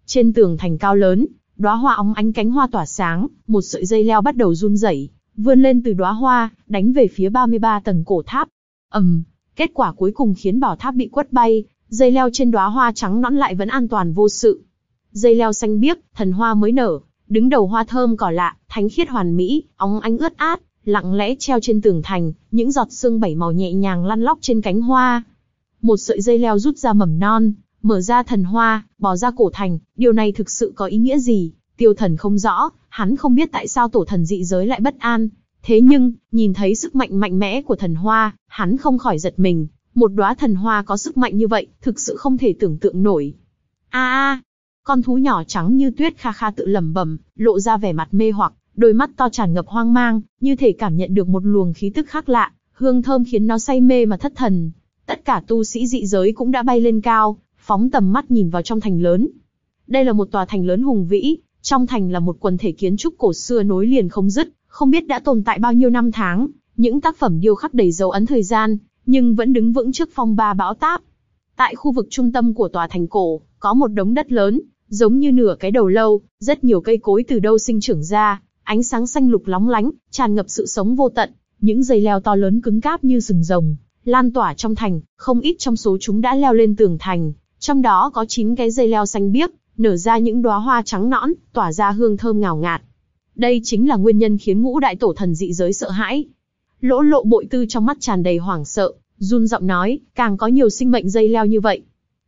Trên tường thành cao lớn, đóa hoa óng ánh cánh hoa tỏa sáng, một sợi dây leo bắt đầu run rẩy, vươn lên từ đóa hoa, đánh về phía 33 tầng cổ tháp. ầm, um, kết quả cuối cùng khiến bảo tháp bị quất bay, dây leo trên đóa hoa trắng nõn lại vẫn an toàn vô sự. Dây leo xanh biếc, thần hoa mới nở, đứng đầu hoa thơm cỏ lạ, thánh khiết hoàn mỹ, óng ánh ướt át, lặng lẽ treo trên tường thành, những giọt sương bảy màu nhẹ nhàng lăn lóc trên cánh hoa. Một sợi dây leo rút ra mầm non, mở ra thần hoa, bỏ ra cổ thành, điều này thực sự có ý nghĩa gì? Tiêu thần không rõ, hắn không biết tại sao tổ thần dị giới lại bất an. Thế nhưng, nhìn thấy sức mạnh mạnh mẽ của thần hoa, hắn không khỏi giật mình, Một đóa thần hoa có sức mạnh như vậy, thực sự không thể tưởng tượng nổi. A a, con thú nhỏ trắng như tuyết kha kha tự lẩm bẩm, lộ ra vẻ mặt mê hoặc, đôi mắt to tràn ngập hoang mang, như thể cảm nhận được một luồng khí tức khác lạ, hương thơm khiến nó say mê mà thất thần. Tất cả tu sĩ dị giới cũng đã bay lên cao, phóng tầm mắt nhìn vào trong thành lớn. Đây là một tòa thành lớn hùng vĩ, trong thành là một quần thể kiến trúc cổ xưa nối liền không dứt, không biết đã tồn tại bao nhiêu năm tháng, những tác phẩm điêu khắc đầy dấu ấn thời gian, nhưng vẫn đứng vững trước phong ba bão táp. Tại khu vực trung tâm của tòa thành cổ, có một đống đất lớn, giống như nửa cái đầu lâu, rất nhiều cây cối từ đâu sinh trưởng ra, ánh sáng xanh lục lóng lánh, tràn ngập sự sống vô tận, những dây leo to lớn cứng cáp như sừng rồng, lan tỏa trong thành, không ít trong số chúng đã leo lên tường thành, trong đó có 9 cái dây leo xanh biếc, nở ra những đóa hoa trắng nõn, tỏa ra hương thơm ngào ngạt. Đây chính là nguyên nhân khiến ngũ đại tổ thần dị giới sợ hãi. Lỗ lộ bội tư trong mắt tràn đầy hoảng sợ, run giọng nói, càng có nhiều sinh mệnh dây leo như vậy.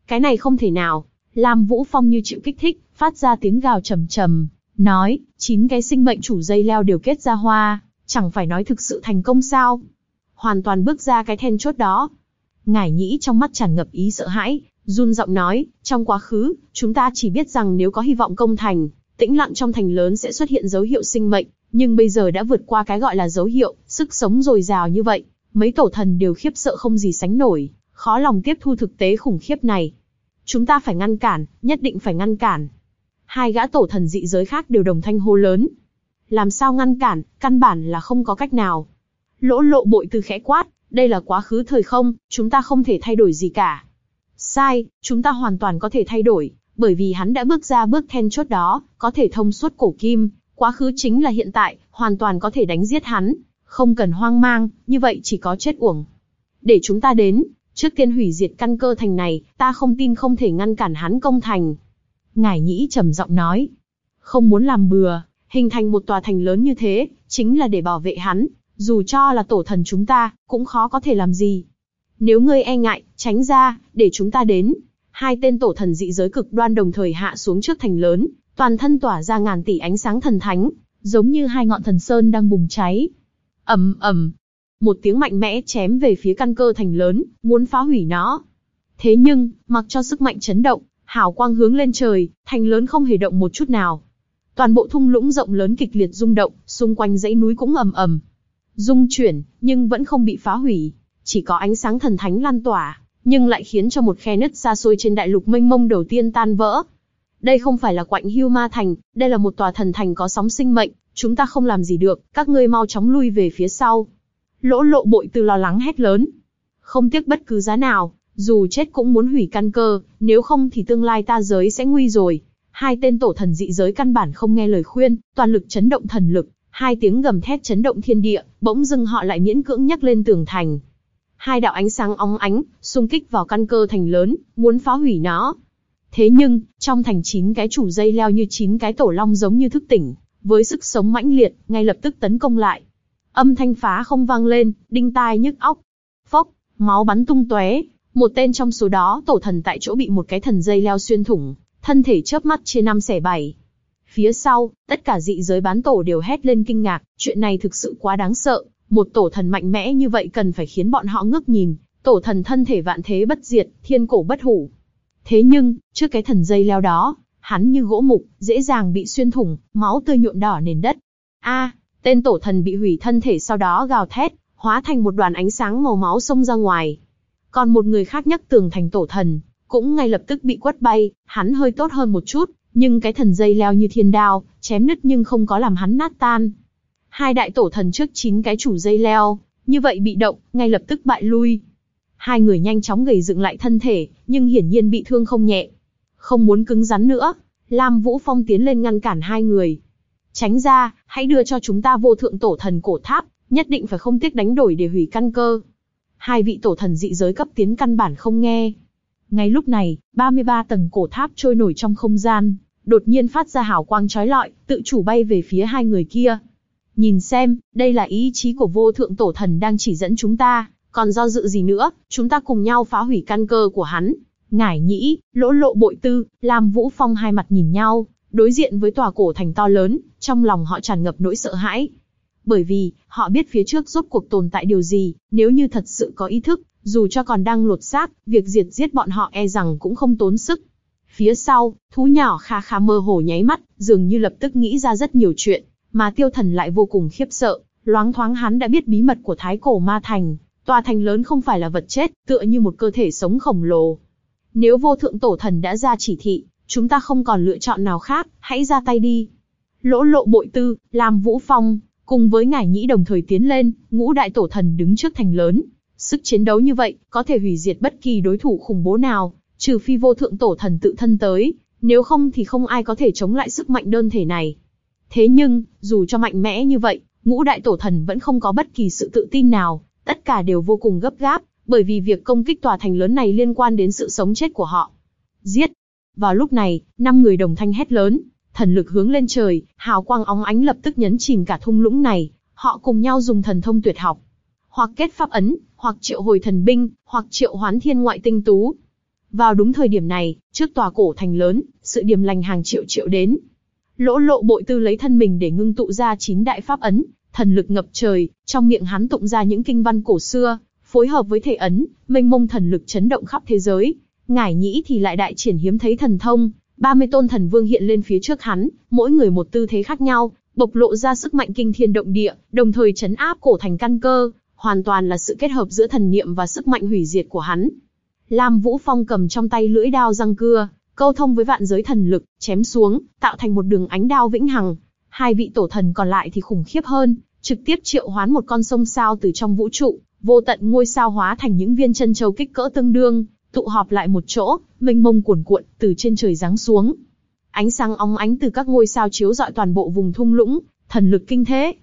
Cái này không thể nào, Lam Vũ Phong như chịu kích thích, phát ra tiếng gào trầm trầm, nói, chín cái sinh mệnh chủ dây leo đều kết ra hoa, chẳng phải nói thực sự thành công sao? Hoàn toàn bước ra cái then chốt đó. Ngải nhĩ trong mắt tràn ngập ý sợ hãi, run giọng nói, trong quá khứ, chúng ta chỉ biết rằng nếu có hy vọng công thành, tĩnh lặng trong thành lớn sẽ xuất hiện dấu hiệu sinh mệnh, nhưng bây giờ đã vượt qua cái gọi là dấu hiệu, sức sống dồi dào như vậy, mấy tổ thần đều khiếp sợ không gì sánh nổi, khó lòng tiếp thu thực tế khủng khiếp này. Chúng ta phải ngăn cản, nhất định phải ngăn cản. Hai gã tổ thần dị giới khác đều đồng thanh hô lớn. Làm sao ngăn cản, căn bản là không có cách nào. Lỗ lộ bội từ khẽ quát, đây là quá khứ thời không, chúng ta không thể thay đổi gì cả. Sai, chúng ta hoàn toàn có thể thay đổi, bởi vì hắn đã bước ra bước then chốt đó, có thể thông suốt cổ kim, quá khứ chính là hiện tại, hoàn toàn có thể đánh giết hắn, không cần hoang mang, như vậy chỉ có chết uổng. Để chúng ta đến, trước tiên hủy diệt căn cơ thành này, ta không tin không thể ngăn cản hắn công thành. Ngải nhĩ trầm giọng nói, không muốn làm bừa, hình thành một tòa thành lớn như thế, chính là để bảo vệ hắn, dù cho là tổ thần chúng ta, cũng khó có thể làm gì. Nếu ngươi e ngại, tránh ra, để chúng ta đến. Hai tên tổ thần dị giới cực đoan đồng thời hạ xuống trước thành lớn, toàn thân tỏa ra ngàn tỷ ánh sáng thần thánh, giống như hai ngọn thần sơn đang bùng cháy. ầm ầm, một tiếng mạnh mẽ chém về phía căn cơ thành lớn, muốn phá hủy nó. Thế nhưng, mặc cho sức mạnh chấn động, hào quang hướng lên trời, thành lớn không hề động một chút nào. Toàn bộ thung lũng rộng lớn kịch liệt rung động, xung quanh dãy núi cũng ầm ầm. Dung chuyển, nhưng vẫn không bị phá hủy, chỉ có ánh sáng thần thánh lan tỏa, nhưng lại khiến cho một khe nứt xa xôi trên đại lục mênh mông đầu tiên tan vỡ. Đây không phải là quạnh hưu ma thành, đây là một tòa thần thành có sóng sinh mệnh, chúng ta không làm gì được, các ngươi mau chóng lui về phía sau. Lỗ lộ bội từ lo lắng hét lớn. Không tiếc bất cứ giá nào, dù chết cũng muốn hủy căn cơ, nếu không thì tương lai ta giới sẽ nguy rồi. Hai tên tổ thần dị giới căn bản không nghe lời khuyên, toàn lực chấn động thần lực, hai tiếng gầm thét chấn động thiên địa, bỗng dưng họ lại miễn cưỡng nhắc lên tường thành. Hai đạo ánh sáng óng ánh, xung kích vào căn cơ thành lớn, muốn phá hủy nó. Thế nhưng, trong thành chín cái chủ dây leo như chín cái tổ long giống như thức tỉnh, với sức sống mãnh liệt, ngay lập tức tấn công lại. Âm thanh phá không vang lên, đinh tai nhức óc. Phốc, máu bắn tung tóe, một tên trong số đó tổ thần tại chỗ bị một cái thần dây leo xuyên thủng, thân thể chớp mắt chia năm xẻ bảy. Phía sau, tất cả dị giới bán tổ đều hét lên kinh ngạc, chuyện này thực sự quá đáng sợ, một tổ thần mạnh mẽ như vậy cần phải khiến bọn họ ngước nhìn, tổ thần thân thể vạn thế bất diệt, thiên cổ bất hủ. Thế nhưng, trước cái thần dây leo đó, hắn như gỗ mục, dễ dàng bị xuyên thủng, máu tươi nhuộm đỏ nền đất. A, tên tổ thần bị hủy thân thể sau đó gào thét, hóa thành một đoàn ánh sáng màu máu xông ra ngoài. Còn một người khác nhắc tường thành tổ thần, cũng ngay lập tức bị quất bay, hắn hơi tốt hơn một chút, nhưng cái thần dây leo như thiên đao, chém nứt nhưng không có làm hắn nát tan. Hai đại tổ thần trước chín cái chủ dây leo, như vậy bị động, ngay lập tức bại lui. Hai người nhanh chóng gầy dựng lại thân thể, nhưng hiển nhiên bị thương không nhẹ. Không muốn cứng rắn nữa, Lam Vũ Phong tiến lên ngăn cản hai người. Tránh ra, hãy đưa cho chúng ta vô thượng tổ thần cổ tháp, nhất định phải không tiếc đánh đổi để hủy căn cơ. Hai vị tổ thần dị giới cấp tiến căn bản không nghe. Ngay lúc này, 33 tầng cổ tháp trôi nổi trong không gian, đột nhiên phát ra hào quang chói lọi, tự chủ bay về phía hai người kia. Nhìn xem, đây là ý chí của vô thượng tổ thần đang chỉ dẫn chúng ta, còn do dự gì nữa, chúng ta cùng nhau phá hủy căn cơ của hắn. Ngải nhĩ, lỗ lộ bội tư, làm vũ phong hai mặt nhìn nhau, đối diện với tòa cổ thành to lớn, trong lòng họ tràn ngập nỗi sợ hãi. Bởi vì, họ biết phía trước rốt cuộc tồn tại điều gì, nếu như thật sự có ý thức, Dù cho còn đang lột xác, việc diệt giết bọn họ e rằng cũng không tốn sức. Phía sau, thú nhỏ kha kha mơ hồ nháy mắt, dường như lập tức nghĩ ra rất nhiều chuyện, mà tiêu thần lại vô cùng khiếp sợ, loáng thoáng hắn đã biết bí mật của thái cổ ma thành. Tòa thành lớn không phải là vật chết, tựa như một cơ thể sống khổng lồ. Nếu vô thượng tổ thần đã ra chỉ thị, chúng ta không còn lựa chọn nào khác, hãy ra tay đi. Lỗ lộ bội tư, làm vũ phong, cùng với ngải nhĩ đồng thời tiến lên, ngũ đại tổ thần đứng trước thành lớn. Sức chiến đấu như vậy, có thể hủy diệt bất kỳ đối thủ khủng bố nào, trừ phi vô thượng tổ thần tự thân tới, nếu không thì không ai có thể chống lại sức mạnh đơn thể này. Thế nhưng, dù cho mạnh mẽ như vậy, ngũ đại tổ thần vẫn không có bất kỳ sự tự tin nào, tất cả đều vô cùng gấp gáp, bởi vì việc công kích tòa thành lớn này liên quan đến sự sống chết của họ. Giết! Vào lúc này, năm người đồng thanh hét lớn, thần lực hướng lên trời, hào quang óng ánh lập tức nhấn chìm cả thung lũng này, họ cùng nhau dùng thần thông tuyệt học. Hoặc kết pháp ấn, hoặc triệu hồi thần binh, hoặc triệu hoán thiên ngoại tinh tú. Vào đúng thời điểm này, trước tòa cổ thành lớn, sự điềm lành hàng triệu triệu đến. Lỗ lộ bội tư lấy thân mình để ngưng tụ ra chín đại pháp ấn, thần lực ngập trời, trong miệng hắn tụng ra những kinh văn cổ xưa, phối hợp với thể ấn, mênh mông thần lực chấn động khắp thế giới. Ngải nhĩ thì lại đại triển hiếm thấy thần thông, 30 tôn thần vương hiện lên phía trước hắn, mỗi người một tư thế khác nhau, bộc lộ ra sức mạnh kinh thiên động địa, đồng thời chấn áp cổ thành căn cơ, hoàn toàn là sự kết hợp giữa thần niệm và sức mạnh hủy diệt của hắn. Lam Vũ Phong cầm trong tay lưỡi đao răng cưa, câu thông với vạn giới thần lực, chém xuống, tạo thành một đường ánh đao vĩnh hằng. Hai vị tổ thần còn lại thì khủng khiếp hơn, trực tiếp triệu hoán một con sông sao từ trong vũ trụ, vô tận ngôi sao hóa thành những viên chân châu kích cỡ tương đương, tụ họp lại một chỗ, mênh mông cuồn cuộn từ trên trời giáng xuống. Ánh sáng óng ánh từ các ngôi sao chiếu rọi toàn bộ vùng thung lũng, thần lực kinh thế.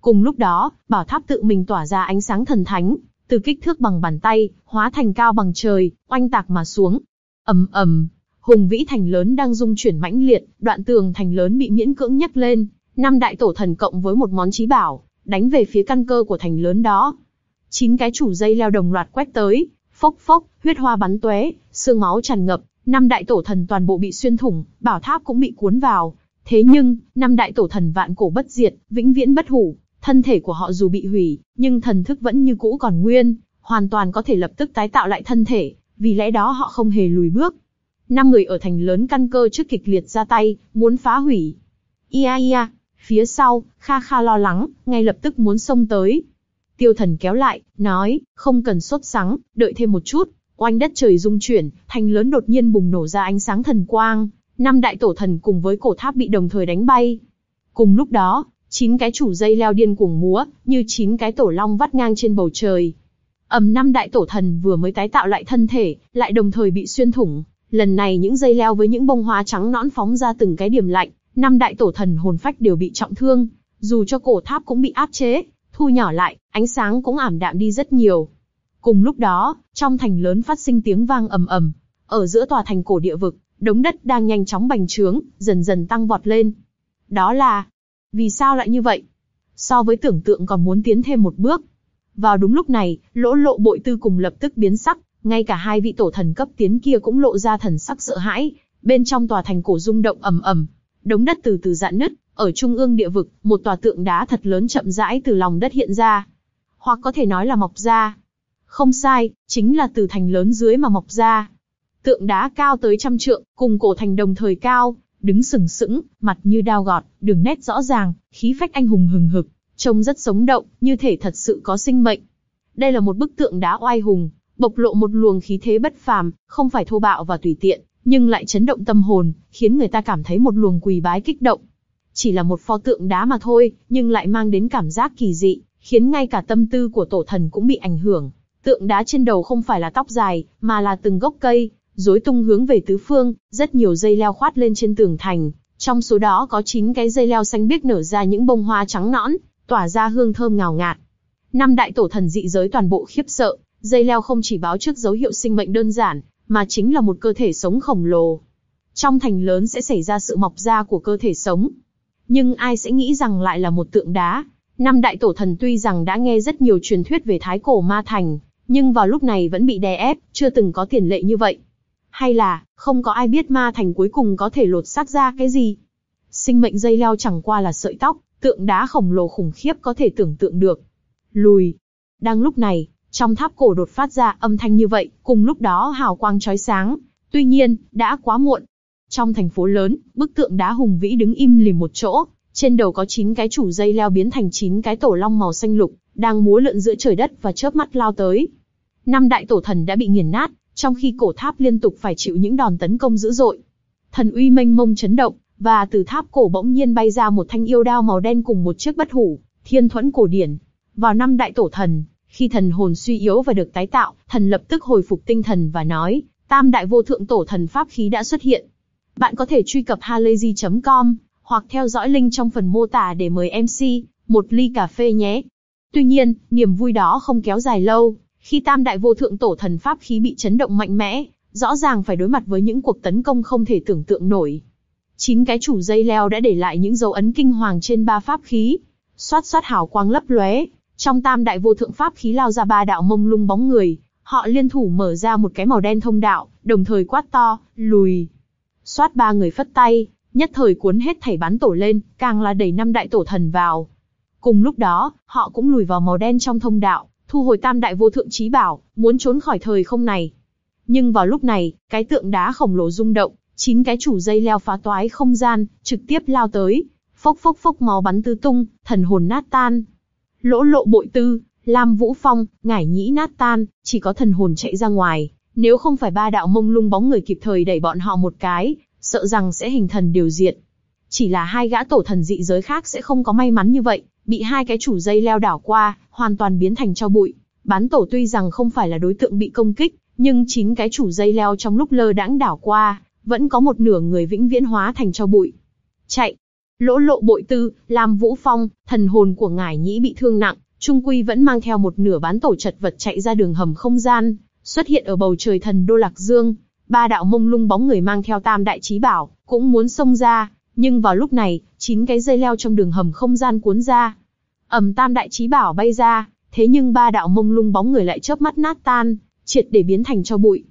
Cùng lúc đó, bảo tháp tự mình tỏa ra ánh sáng thần thánh, từ kích thước bằng bàn tay, hóa thành cao bằng trời, oanh tạc mà xuống. ầm ầm, hùng vĩ thành lớn đang rung chuyển mãnh liệt, đoạn tường thành lớn bị miễn cưỡng nhấc lên, năm đại tổ thần cộng với một món trí bảo, đánh về phía căn cơ của thành lớn đó. Chín cái chủ dây leo đồng loạt quét tới, phốc phốc, huyết hoa bắn tóe, xương máu tràn ngập, năm đại tổ thần toàn bộ bị xuyên thủng, bảo tháp cũng bị cuốn vào. Thế nhưng, năm đại tổ thần vạn cổ bất diệt, vĩnh viễn bất hủ, thân thể của họ dù bị hủy, nhưng thần thức vẫn như cũ còn nguyên, hoàn toàn có thể lập tức tái tạo lại thân thể, vì lẽ đó họ không hề lùi bước. Năm người ở thành lớn căn cơ trước kịch liệt ra tay, muốn phá hủy. Ia ia, phía sau, Kha Kha lo lắng, ngay lập tức muốn xông tới. Tiêu thần kéo lại, nói, không cần sốt sắng, đợi thêm một chút. Oanh đất trời rung chuyển, thành lớn đột nhiên bùng nổ ra ánh sáng thần quang, năm đại tổ thần cùng với cổ tháp bị đồng thời đánh bay. Cùng lúc đó, chín cái chủ dây leo điên cuồng múa, như chín cái tổ long vắt ngang trên bầu trời. Ầm năm đại tổ thần vừa mới tái tạo lại thân thể, lại đồng thời bị xuyên thủng. Lần này những dây leo với những bông hoa trắng nõn phóng ra từng cái điểm lạnh, năm đại tổ thần hồn phách đều bị trọng thương, dù cho cổ tháp cũng bị áp chế, thu nhỏ lại, ánh sáng cũng ảm đạm đi rất nhiều. Cùng lúc đó, trong thành lớn phát sinh tiếng vang ầm ầm, ở giữa tòa thành cổ địa vực, đống đất đang nhanh chóng bành trướng, dần dần tăng vọt lên. Đó là, vì sao lại như vậy? So với tưởng tượng còn muốn tiến thêm một bước. Vào đúng lúc này, lỗ lộ bội tư cùng lập tức biến sắc, ngay cả hai vị tổ thần cấp tiến kia cũng lộ ra thần sắc sợ hãi. Bên trong tòa thành cổ rung động ầm ầm, đống đất từ từ dạn nứt, ở trung ương địa vực, một tòa tượng đá thật lớn chậm rãi từ lòng đất hiện ra. Hoặc có thể nói là mọc ra. Không sai, chính là từ thành lớn dưới mà mọc ra. Tượng đá cao tới trăm trượng, cùng cổ thành đồng thời cao, đứng sừng sững, mặt như đao gọt, đường nét rõ ràng, khí phách anh hùng hừng hực, trông rất sống động, như thể thật sự có sinh mệnh. Đây là một bức tượng đá oai hùng, bộc lộ một luồng khí thế bất phàm, không phải thô bạo và tùy tiện, nhưng lại chấn động tâm hồn, khiến người ta cảm thấy một luồng quỳ bái kích động. Chỉ là một pho tượng đá mà thôi, nhưng lại mang đến cảm giác kỳ dị, khiến ngay cả tâm tư của tổ thần cũng bị ảnh hưởng. Tượng đá trên đầu không phải là tóc dài, mà là từng gốc cây, rối tung hướng về tứ phương, rất nhiều dây leo khoát lên trên tường thành, trong số đó có 9 cái dây leo xanh biếc nở ra những bông hoa trắng nõn, tỏa ra hương thơm ngào ngạt. Năm đại tổ thần dị giới toàn bộ khiếp sợ, dây leo không chỉ báo trước dấu hiệu sinh mệnh đơn giản, mà chính là một cơ thể sống khổng lồ. Trong thành lớn sẽ xảy ra sự mọc ra của cơ thể sống. Nhưng ai sẽ nghĩ rằng lại là một tượng đá? Năm đại tổ thần tuy rằng đã nghe rất nhiều truyền thuyết về thái cổ ma thành, nhưng vào lúc này vẫn bị đè ép, chưa từng có tiền lệ như vậy. Hay là, không có ai biết ma thành cuối cùng có thể lột xác ra cái gì? Sinh mệnh dây leo chẳng qua là sợi tóc, tượng đá khổng lồ khủng khiếp có thể tưởng tượng được. Lùi. Đang lúc này, trong tháp cổ đột phát ra âm thanh như vậy, cùng lúc đó hào quang chói sáng. Tuy nhiên, đã quá muộn. Trong thành phố lớn, bức tượng đá hùng vĩ đứng im lìm một chỗ, trên đầu có 9 cái chủ dây leo biến thành 9 cái tổ long màu xanh lục, đang múa lượn giữa trời đất và chớp mắt lao tới. Năm đại tổ thần đã bị nghiền nát, trong khi cổ tháp liên tục phải chịu những đòn tấn công dữ dội. Thần uy mênh mông chấn động, và từ tháp cổ bỗng nhiên bay ra một thanh yêu đao màu đen cùng một chiếc bất hủ, thiên thuẫn cổ điển. Vào năm đại tổ thần, khi thần hồn suy yếu và được tái tạo, thần lập tức hồi phục tinh thần và nói, tam đại vô thượng tổ thần pháp khí đã xuất hiện. Bạn có thể truy cập halayzi.com, hoặc theo dõi link trong phần mô tả để mời MC, một ly cà phê nhé. Tuy nhiên, niềm vui đó không kéo dài lâu, khi tam đại vô thượng tổ thần pháp khí bị chấn động mạnh mẽ, rõ ràng phải đối mặt với những cuộc tấn công không thể tưởng tượng nổi. Chín cái chủ dây leo đã để lại những dấu ấn kinh hoàng trên ba pháp khí. Xoát xoát hào quang lấp lóe, trong tam đại vô thượng pháp khí lao ra ba đạo mông lung bóng người, họ liên thủ mở ra một cái màu đen thông đạo, đồng thời quát to, lùi. Xoát ba người phất tay, nhất thời cuốn hết thảy bán tổ lên, càng là đẩy năm đại tổ thần vào. Cùng lúc đó, họ cũng lùi vào màu đen trong thông đạo, thu hồi tam đại vô thượng trí bảo, muốn trốn khỏi thời không này. Nhưng vào lúc này, cái tượng đá khổng lồ rung động, chín cái chủ dây leo phá toái không gian, trực tiếp lao tới, phốc phốc phốc máu bắn tứ tung, thần hồn nát tan. Lỗ lộ bội tư, Lam Vũ Phong, ngải nhĩ nát tan, chỉ có thần hồn chạy ra ngoài, nếu không phải ba đạo mông lung bóng người kịp thời đẩy bọn họ một cái, sợ rằng sẽ hình thần điều diệt. Chỉ là hai gã tổ thần dị giới khác sẽ không có may mắn như vậy, bị hai cái chủ dây leo đảo qua, hoàn toàn biến thành cho bụi. Bán tổ tuy rằng không phải là đối tượng bị công kích, nhưng chín cái chủ dây leo trong lúc lơ đãng đảo qua, vẫn có một nửa người vĩnh viễn hóa thành cho bụi. Chạy! Lỗ lộ bội tư, làm vũ phong, thần hồn của ngải nhĩ bị thương nặng, trung quy vẫn mang theo một nửa bán tổ chật vật chạy ra đường hầm không gian, xuất hiện ở bầu trời thần đô lạc dương. Ba đạo mông lung bóng người mang theo tam đại trí bảo, cũng muốn xông ra, nhưng vào lúc này, chín cái dây leo trong đường hầm không gian cuốn ra. ầm tam đại trí bảo bay ra, thế nhưng ba đạo mông lung bóng người lại chớp mắt nát tan, triệt để biến thành cho bụi.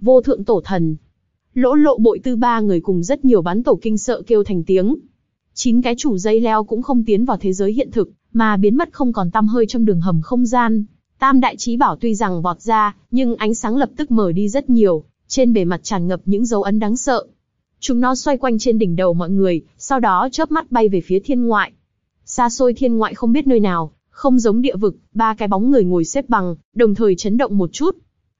Vô thượng tổ thần. Lỗ lộ bội tư ba người cùng rất nhiều bán tổ kinh sợ kêu thành tiếng. Chín cái chủ dây leo cũng không tiến vào thế giới hiện thực, mà biến mất không còn tăm hơi trong đường hầm không gian. Tam đại trí bảo tuy rằng vọt ra, nhưng ánh sáng lập tức mở đi rất nhiều, trên bề mặt tràn ngập những dấu ấn đáng sợ. Chúng nó xoay quanh trên đỉnh đầu mọi người, sau đó chớp mắt bay về phía thiên ngoại. Xa xôi thiên ngoại không biết nơi nào, không giống địa vực, ba cái bóng người ngồi xếp bằng, đồng thời chấn động một chút.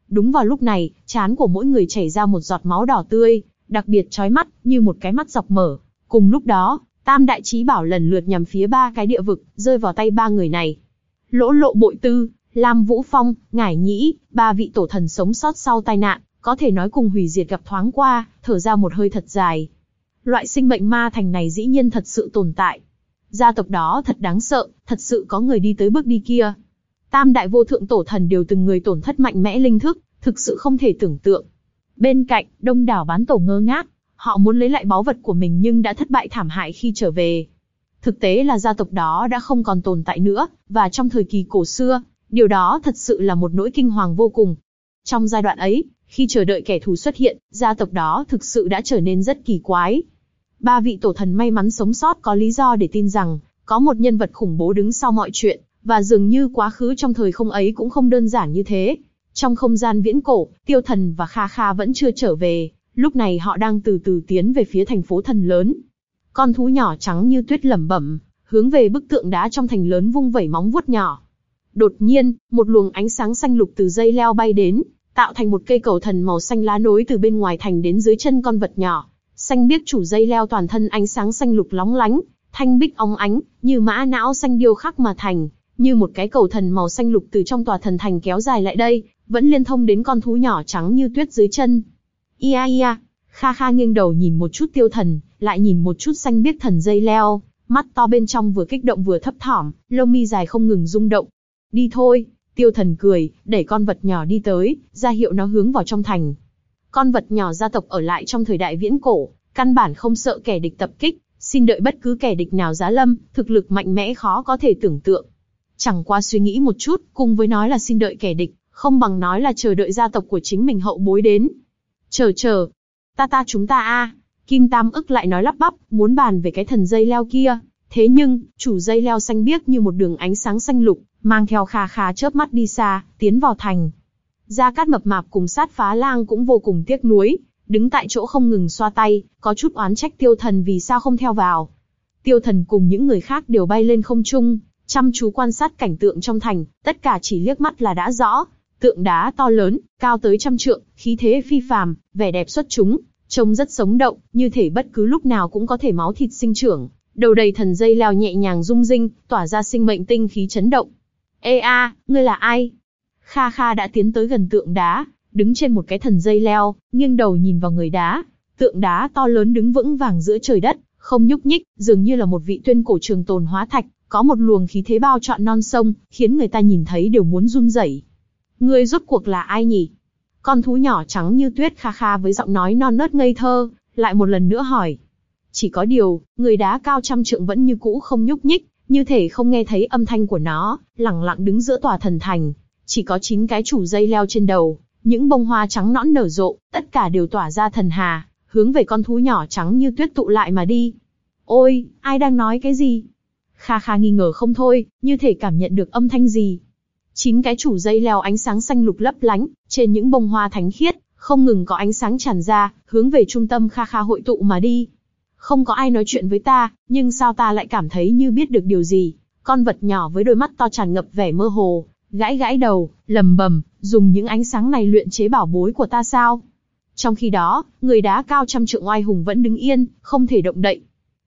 Đúng vào lúc này, chán của mỗi người chảy ra một giọt máu đỏ tươi, đặc biệt chói mắt, như một cái mắt dọc mở. Cùng lúc đó, Tam đại trí bảo lần lượt nhằm phía ba cái địa vực, rơi vào tay ba người này. Lỗ lộ bội tư, Lam Vũ Phong, Ngải Nhĩ, ba vị tổ thần sống sót sau tai nạn, có thể nói cùng hủy diệt gặp thoáng qua, thở ra một hơi thật dài. Loại sinh mệnh ma thành này dĩ nhiên thật sự tồn tại. Gia tộc đó thật đáng sợ, thật sự có người đi tới bước đi kia. Tam đại vô thượng tổ thần đều từng người tổn thất mạnh mẽ linh thức, thực sự không thể tưởng tượng. Bên cạnh, đông đảo bán tổ ngơ ngác, Họ muốn lấy lại báu vật của mình nhưng đã thất bại thảm hại khi trở về. Thực tế là gia tộc đó đã không còn tồn tại nữa, và trong thời kỳ cổ xưa, điều đó thật sự là một nỗi kinh hoàng vô cùng. Trong giai đoạn ấy, khi chờ đợi kẻ thù xuất hiện, gia tộc đó thực sự đã trở nên rất kỳ quái. Ba vị tổ thần may mắn sống sót có lý do để tin rằng, có một nhân vật khủng bố đứng sau mọi chuyện, và dường như quá khứ trong thời không ấy cũng không đơn giản như thế. Trong không gian viễn cổ, tiêu thần và kha kha vẫn chưa trở về, Lúc này họ đang từ từ tiến về phía thành phố thần lớn. Con thú nhỏ trắng như tuyết lẩm bẩm, hướng về bức tượng đá trong thành lớn vung vẩy móng vuốt nhỏ. Đột nhiên, một luồng ánh sáng xanh lục từ dây leo bay đến, tạo thành một cây cầu thần màu xanh lá nối từ bên ngoài thành đến dưới chân con vật nhỏ. Xanh biếc chủ dây leo toàn thân ánh sáng xanh lục lóng lánh, thanh bích óng ánh, như mã não xanh điêu khắc mà thành, như một cái cầu thần màu xanh lục từ trong tòa thần thành kéo dài lại đây, vẫn liên thông đến con thú nhỏ trắng như tuyết dưới chân. Ia ia, Kha Kha nghiêng đầu nhìn một chút tiêu thần, lại nhìn một chút xanh biếc thần dây leo, mắt to bên trong vừa kích động vừa thấp thỏm, lông mi dài không ngừng rung động. Đi thôi, tiêu thần cười, đẩy con vật nhỏ đi tới, ra hiệu nó hướng vào trong thành. Con vật nhỏ gia tộc ở lại trong thời đại viễn cổ, căn bản không sợ kẻ địch tập kích, xin đợi bất cứ kẻ địch nào giá lâm, thực lực mạnh mẽ khó có thể tưởng tượng. Chẳng qua suy nghĩ một chút, cùng với nói là xin đợi kẻ địch, không bằng nói là chờ đợi gia tộc của chính mình hậu bối đến, Chờ chờ, ta ta chúng ta a. Kim Tam ức lại nói lắp bắp, muốn bàn về cái thần dây leo kia, Thế nhưng, chủ dây leo xanh biếc như một đường ánh sáng xanh lục, mang theo kha kha chớp mắt đi xa, tiến vào thành. Gia Cát mập mạp cùng sát phá lang cũng vô cùng tiếc nuối, đứng tại chỗ không ngừng xoa tay, có chút oán trách tiêu thần vì sao không theo vào. Tiêu thần cùng những người khác đều bay lên không trung, chăm chú quan sát cảnh tượng trong thành, tất cả chỉ liếc mắt là đã rõ. Tượng đá to lớn, cao tới trăm trượng, khí thế phi phàm, vẻ đẹp xuất chúng, trông rất sống động, như thể bất cứ lúc nào cũng có thể máu thịt sinh trưởng. Đầu đầy thần dây leo nhẹ nhàng rung rinh, tỏa ra sinh mệnh tinh khí chấn động. Ê a, ngươi là ai? Kha Kha đã tiến tới gần tượng đá, đứng trên một cái thần dây leo, nghiêng đầu nhìn vào người đá. Tượng đá to lớn đứng vững vàng giữa trời đất, không nhúc nhích, dường như là một vị tuyên cổ trường tồn hóa thạch, có một luồng khí thế bao trọn non sông, khiến người ta nhìn thấy đều muốn run rẩy. Ngươi rốt cuộc là ai nhỉ? Con thú nhỏ trắng như tuyết kha kha với giọng nói non nớt ngây thơ, lại một lần nữa hỏi. Chỉ có điều, người đá cao trăm trượng vẫn như cũ không nhúc nhích, như thể không nghe thấy âm thanh của nó, lặng lặng đứng giữa tòa thần thành. Chỉ có chín cái chủ dây leo trên đầu, những bông hoa trắng nõn nở rộ, tất cả đều tỏa ra thần hà, hướng về con thú nhỏ trắng như tuyết tụ lại mà đi. Ôi, ai đang nói cái gì? Kha Kha nghi ngờ không thôi, như thể cảm nhận được âm thanh gì. Chín cái chủ dây leo ánh sáng xanh lục lấp lánh, trên những bông hoa thánh khiết, không ngừng có ánh sáng tràn ra, hướng về trung tâm Kha Kha hội tụ mà đi. Không có ai nói chuyện với ta, nhưng sao ta lại cảm thấy như biết được điều gì? Con vật nhỏ với đôi mắt to tràn ngập vẻ mơ hồ, gãi gãi đầu, lầm bầm, dùng những ánh sáng này luyện chế bảo bối của ta sao? Trong khi đó, người đá cao trăm trượng oai hùng vẫn đứng yên, không thể động đậy.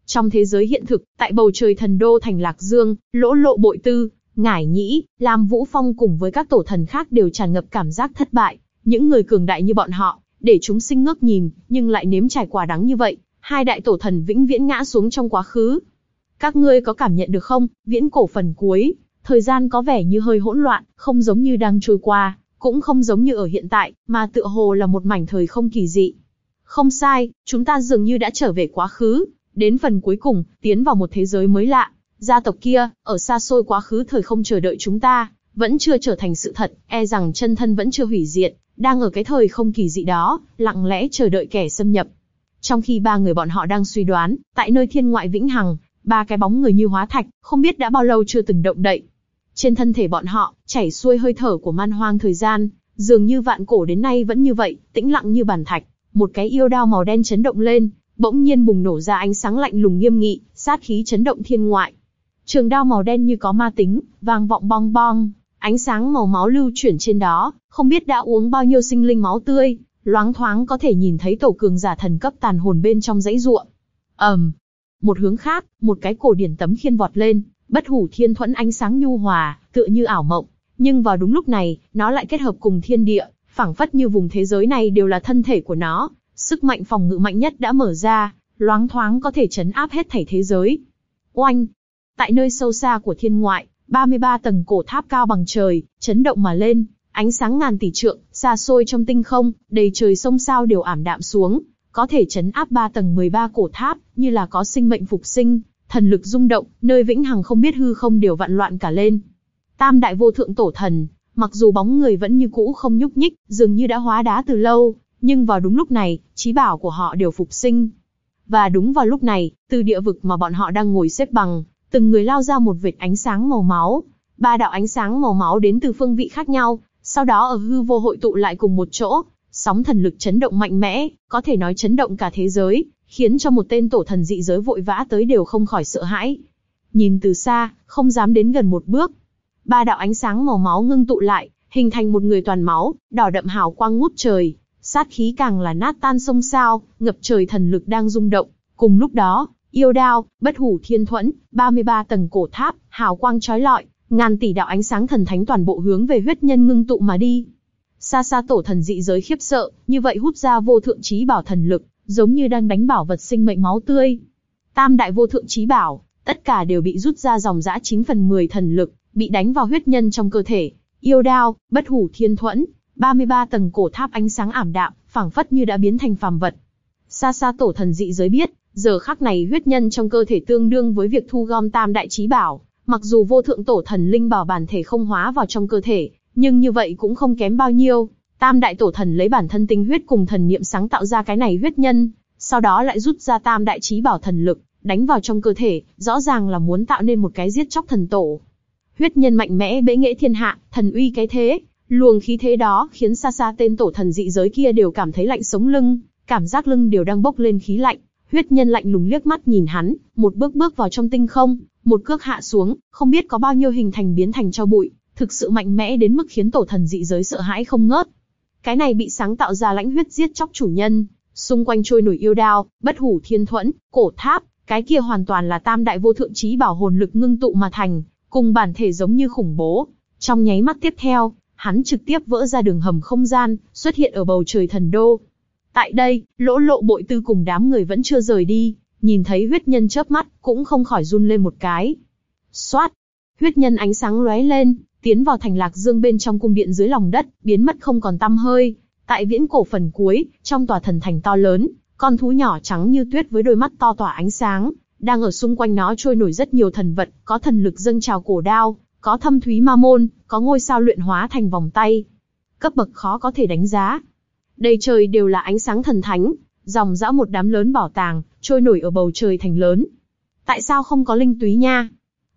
Trong thế giới hiện thực, tại bầu trời thần đô thành Lạc Dương, lỗ lộ bội tư, ngải nhĩ, Lam Vũ Phong cùng với các tổ thần khác đều tràn ngập cảm giác thất bại. Những người cường đại như bọn họ, để chúng sinh ngước nhìn, nhưng lại nếm trải quả đắng như vậy, hai đại tổ thần vĩnh viễn ngã xuống trong quá khứ. Các ngươi có cảm nhận được không, viễn cổ phần cuối, thời gian có vẻ như hơi hỗn loạn, không giống như đang trôi qua, cũng không giống như ở hiện tại, mà tựa hồ là một mảnh thời không kỳ dị. Không sai, chúng ta dường như đã trở về quá khứ, đến phần cuối cùng, tiến vào một thế giới mới lạ. Gia tộc kia, ở xa xôi quá khứ thời không chờ đợi chúng ta, vẫn chưa trở thành sự thật, e rằng chân thân vẫn chưa hủy diệt, đang ở cái thời không kỳ dị đó, lặng lẽ chờ đợi kẻ xâm nhập. Trong khi ba người bọn họ đang suy đoán, tại nơi thiên ngoại vĩnh hằng, ba cái bóng người như hóa thạch, không biết đã bao lâu chưa từng động đậy. Trên thân thể bọn họ, chảy xuôi hơi thở của man hoang thời gian, dường như vạn cổ đến nay vẫn như vậy, tĩnh lặng như bàn thạch. Một cái yêu đao màu đen chấn động lên, bỗng nhiên bùng nổ ra ánh sáng lạnh lùng nghiêm nghị, sát khí chấn động thiên ngoại. Trường đao màu đen như có ma tính, vang vọng bong bong, ánh sáng màu máu lưu chuyển trên đó, không biết đã uống bao nhiêu sinh linh máu tươi, loáng thoáng có thể nhìn thấy tổ cường giả thần cấp tàn hồn bên trong dãy ruộng. ầm, um, một hướng khác, một cái cổ điển tấm khiên vọt lên, bất hủ thiên thuẫn ánh sáng nhu hòa, tựa như ảo mộng. Nhưng vào đúng lúc này, nó lại kết hợp cùng thiên địa, phảng phất như vùng thế giới này đều là thân thể của nó, sức mạnh phòng ngự mạnh nhất đã mở ra, loáng thoáng có thể chấn áp hết thảy thế giới. Oanh! Tại nơi sâu xa của thiên ngoại, 33 tầng cổ tháp cao bằng trời, chấn động mà lên, ánh sáng ngàn tỷ trượng, xa xôi trong tinh không, đầy trời sông sao đều ảm đạm xuống, có thể chấn áp ba tầng 13 cổ tháp, như là có sinh mệnh phục sinh, thần lực rung động, nơi vĩnh hằng không biết hư không đều vạn loạn cả lên. Tam đại vô thượng tổ thần, mặc dù bóng người vẫn như cũ không nhúc nhích, dường như đã hóa đá từ lâu, nhưng vào đúng lúc này, trí bảo của họ đều phục sinh. Và đúng vào lúc này, từ địa vực mà bọn họ đang ngồi xếp bằng, từng người lao ra một vệt ánh sáng màu máu. Ba đạo ánh sáng màu máu đến từ phương vị khác nhau, sau đó ở hư vô hội tụ lại cùng một chỗ, sóng thần lực chấn động mạnh mẽ, có thể nói chấn động cả thế giới, khiến cho một tên tổ thần dị giới vội vã tới đều không khỏi sợ hãi. Nhìn từ xa, không dám đến gần một bước. Ba đạo ánh sáng màu máu ngưng tụ lại, hình thành một người toàn máu, đỏ đậm hào quang ngút trời, sát khí càng là nát tan sông sao, ngập trời thần lực đang rung động. Cùng lúc đó, yêu đao, bất hủ thiên thuẫn, 33 tầng cổ tháp, hào quang chói lọi, ngàn tỷ đạo ánh sáng thần thánh toàn bộ hướng về huyết nhân ngưng tụ mà đi. Xa xa tổ thần dị giới khiếp sợ, như vậy hút ra vô thượng trí bảo thần lực, giống như đang đánh bảo vật sinh mệnh máu tươi. Tam đại vô thượng trí bảo, tất cả đều bị rút ra dòng dã 9 phần 10 thần lực, bị đánh vào huyết nhân trong cơ thể. Yêu đao, bất hủ thiên thuẫn, 33 tầng cổ tháp ánh sáng ảm đạm, phảng phất như đã biến thành phàm vật. Xa xa tổ thần dị giới biết, giờ khắc này huyết nhân trong cơ thể tương đương với việc thu gom tam đại trí bảo, mặc dù vô thượng tổ thần linh bảo bản thể không hóa vào trong cơ thể, nhưng như vậy cũng không kém bao nhiêu. Tam đại tổ thần lấy bản thân tinh huyết cùng thần niệm sáng tạo ra cái này huyết nhân, sau đó lại rút ra tam đại trí bảo thần lực, đánh vào trong cơ thể, rõ ràng là muốn tạo nên một cái giết chóc thần tổ. Huyết nhân mạnh mẽ bế nghệ thiên hạ, thần uy cái thế, luồng khí thế đó khiến xa xa tên tổ thần dị giới kia đều cảm thấy lạnh sống lưng, cảm giác lưng đều đang bốc lên khí lạnh. Huyết nhân lạnh lùng liếc mắt nhìn hắn, một bước bước vào trong tinh không, một cước hạ xuống, không biết có bao nhiêu hình thành biến thành cho bụi, thực sự mạnh mẽ đến mức khiến tổ thần dị giới sợ hãi không ngớt. Cái này bị sáng tạo ra lãnh huyết giết chóc chủ nhân, xung quanh trôi nổi yêu đao, bất hủ thiên thuẫn, cổ tháp, cái kia hoàn toàn là tam đại vô thượng trí bảo hồn lực ngưng tụ mà thành, cùng bản thể giống như khủng bố. Trong nháy mắt tiếp theo, hắn trực tiếp vỡ ra đường hầm không gian, xuất hiện ở bầu trời thần đô. Tại đây, lỗ lộ bội tư cùng đám người vẫn chưa rời đi, nhìn thấy huyết nhân chớp mắt, cũng không khỏi run lên một cái. Xoát! Huyết nhân ánh sáng lóe lên, tiến vào thành lạc dương bên trong cung điện dưới lòng đất, biến mất không còn tăm hơi. Tại viễn cổ phần cuối, trong tòa thần thành to lớn, con thú nhỏ trắng như tuyết với đôi mắt to tỏa ánh sáng, đang ở xung quanh nó trôi nổi rất nhiều thần vật, có thần lực dâng trào cổ đao, có thâm thúy ma môn, có ngôi sao luyện hóa thành vòng tay. Cấp bậc khó có thể đánh giá. Đầy trời đều là ánh sáng thần thánh, dòng dã một đám lớn bảo tàng, trôi nổi ở bầu trời thành lớn. Tại sao không có linh túy nha?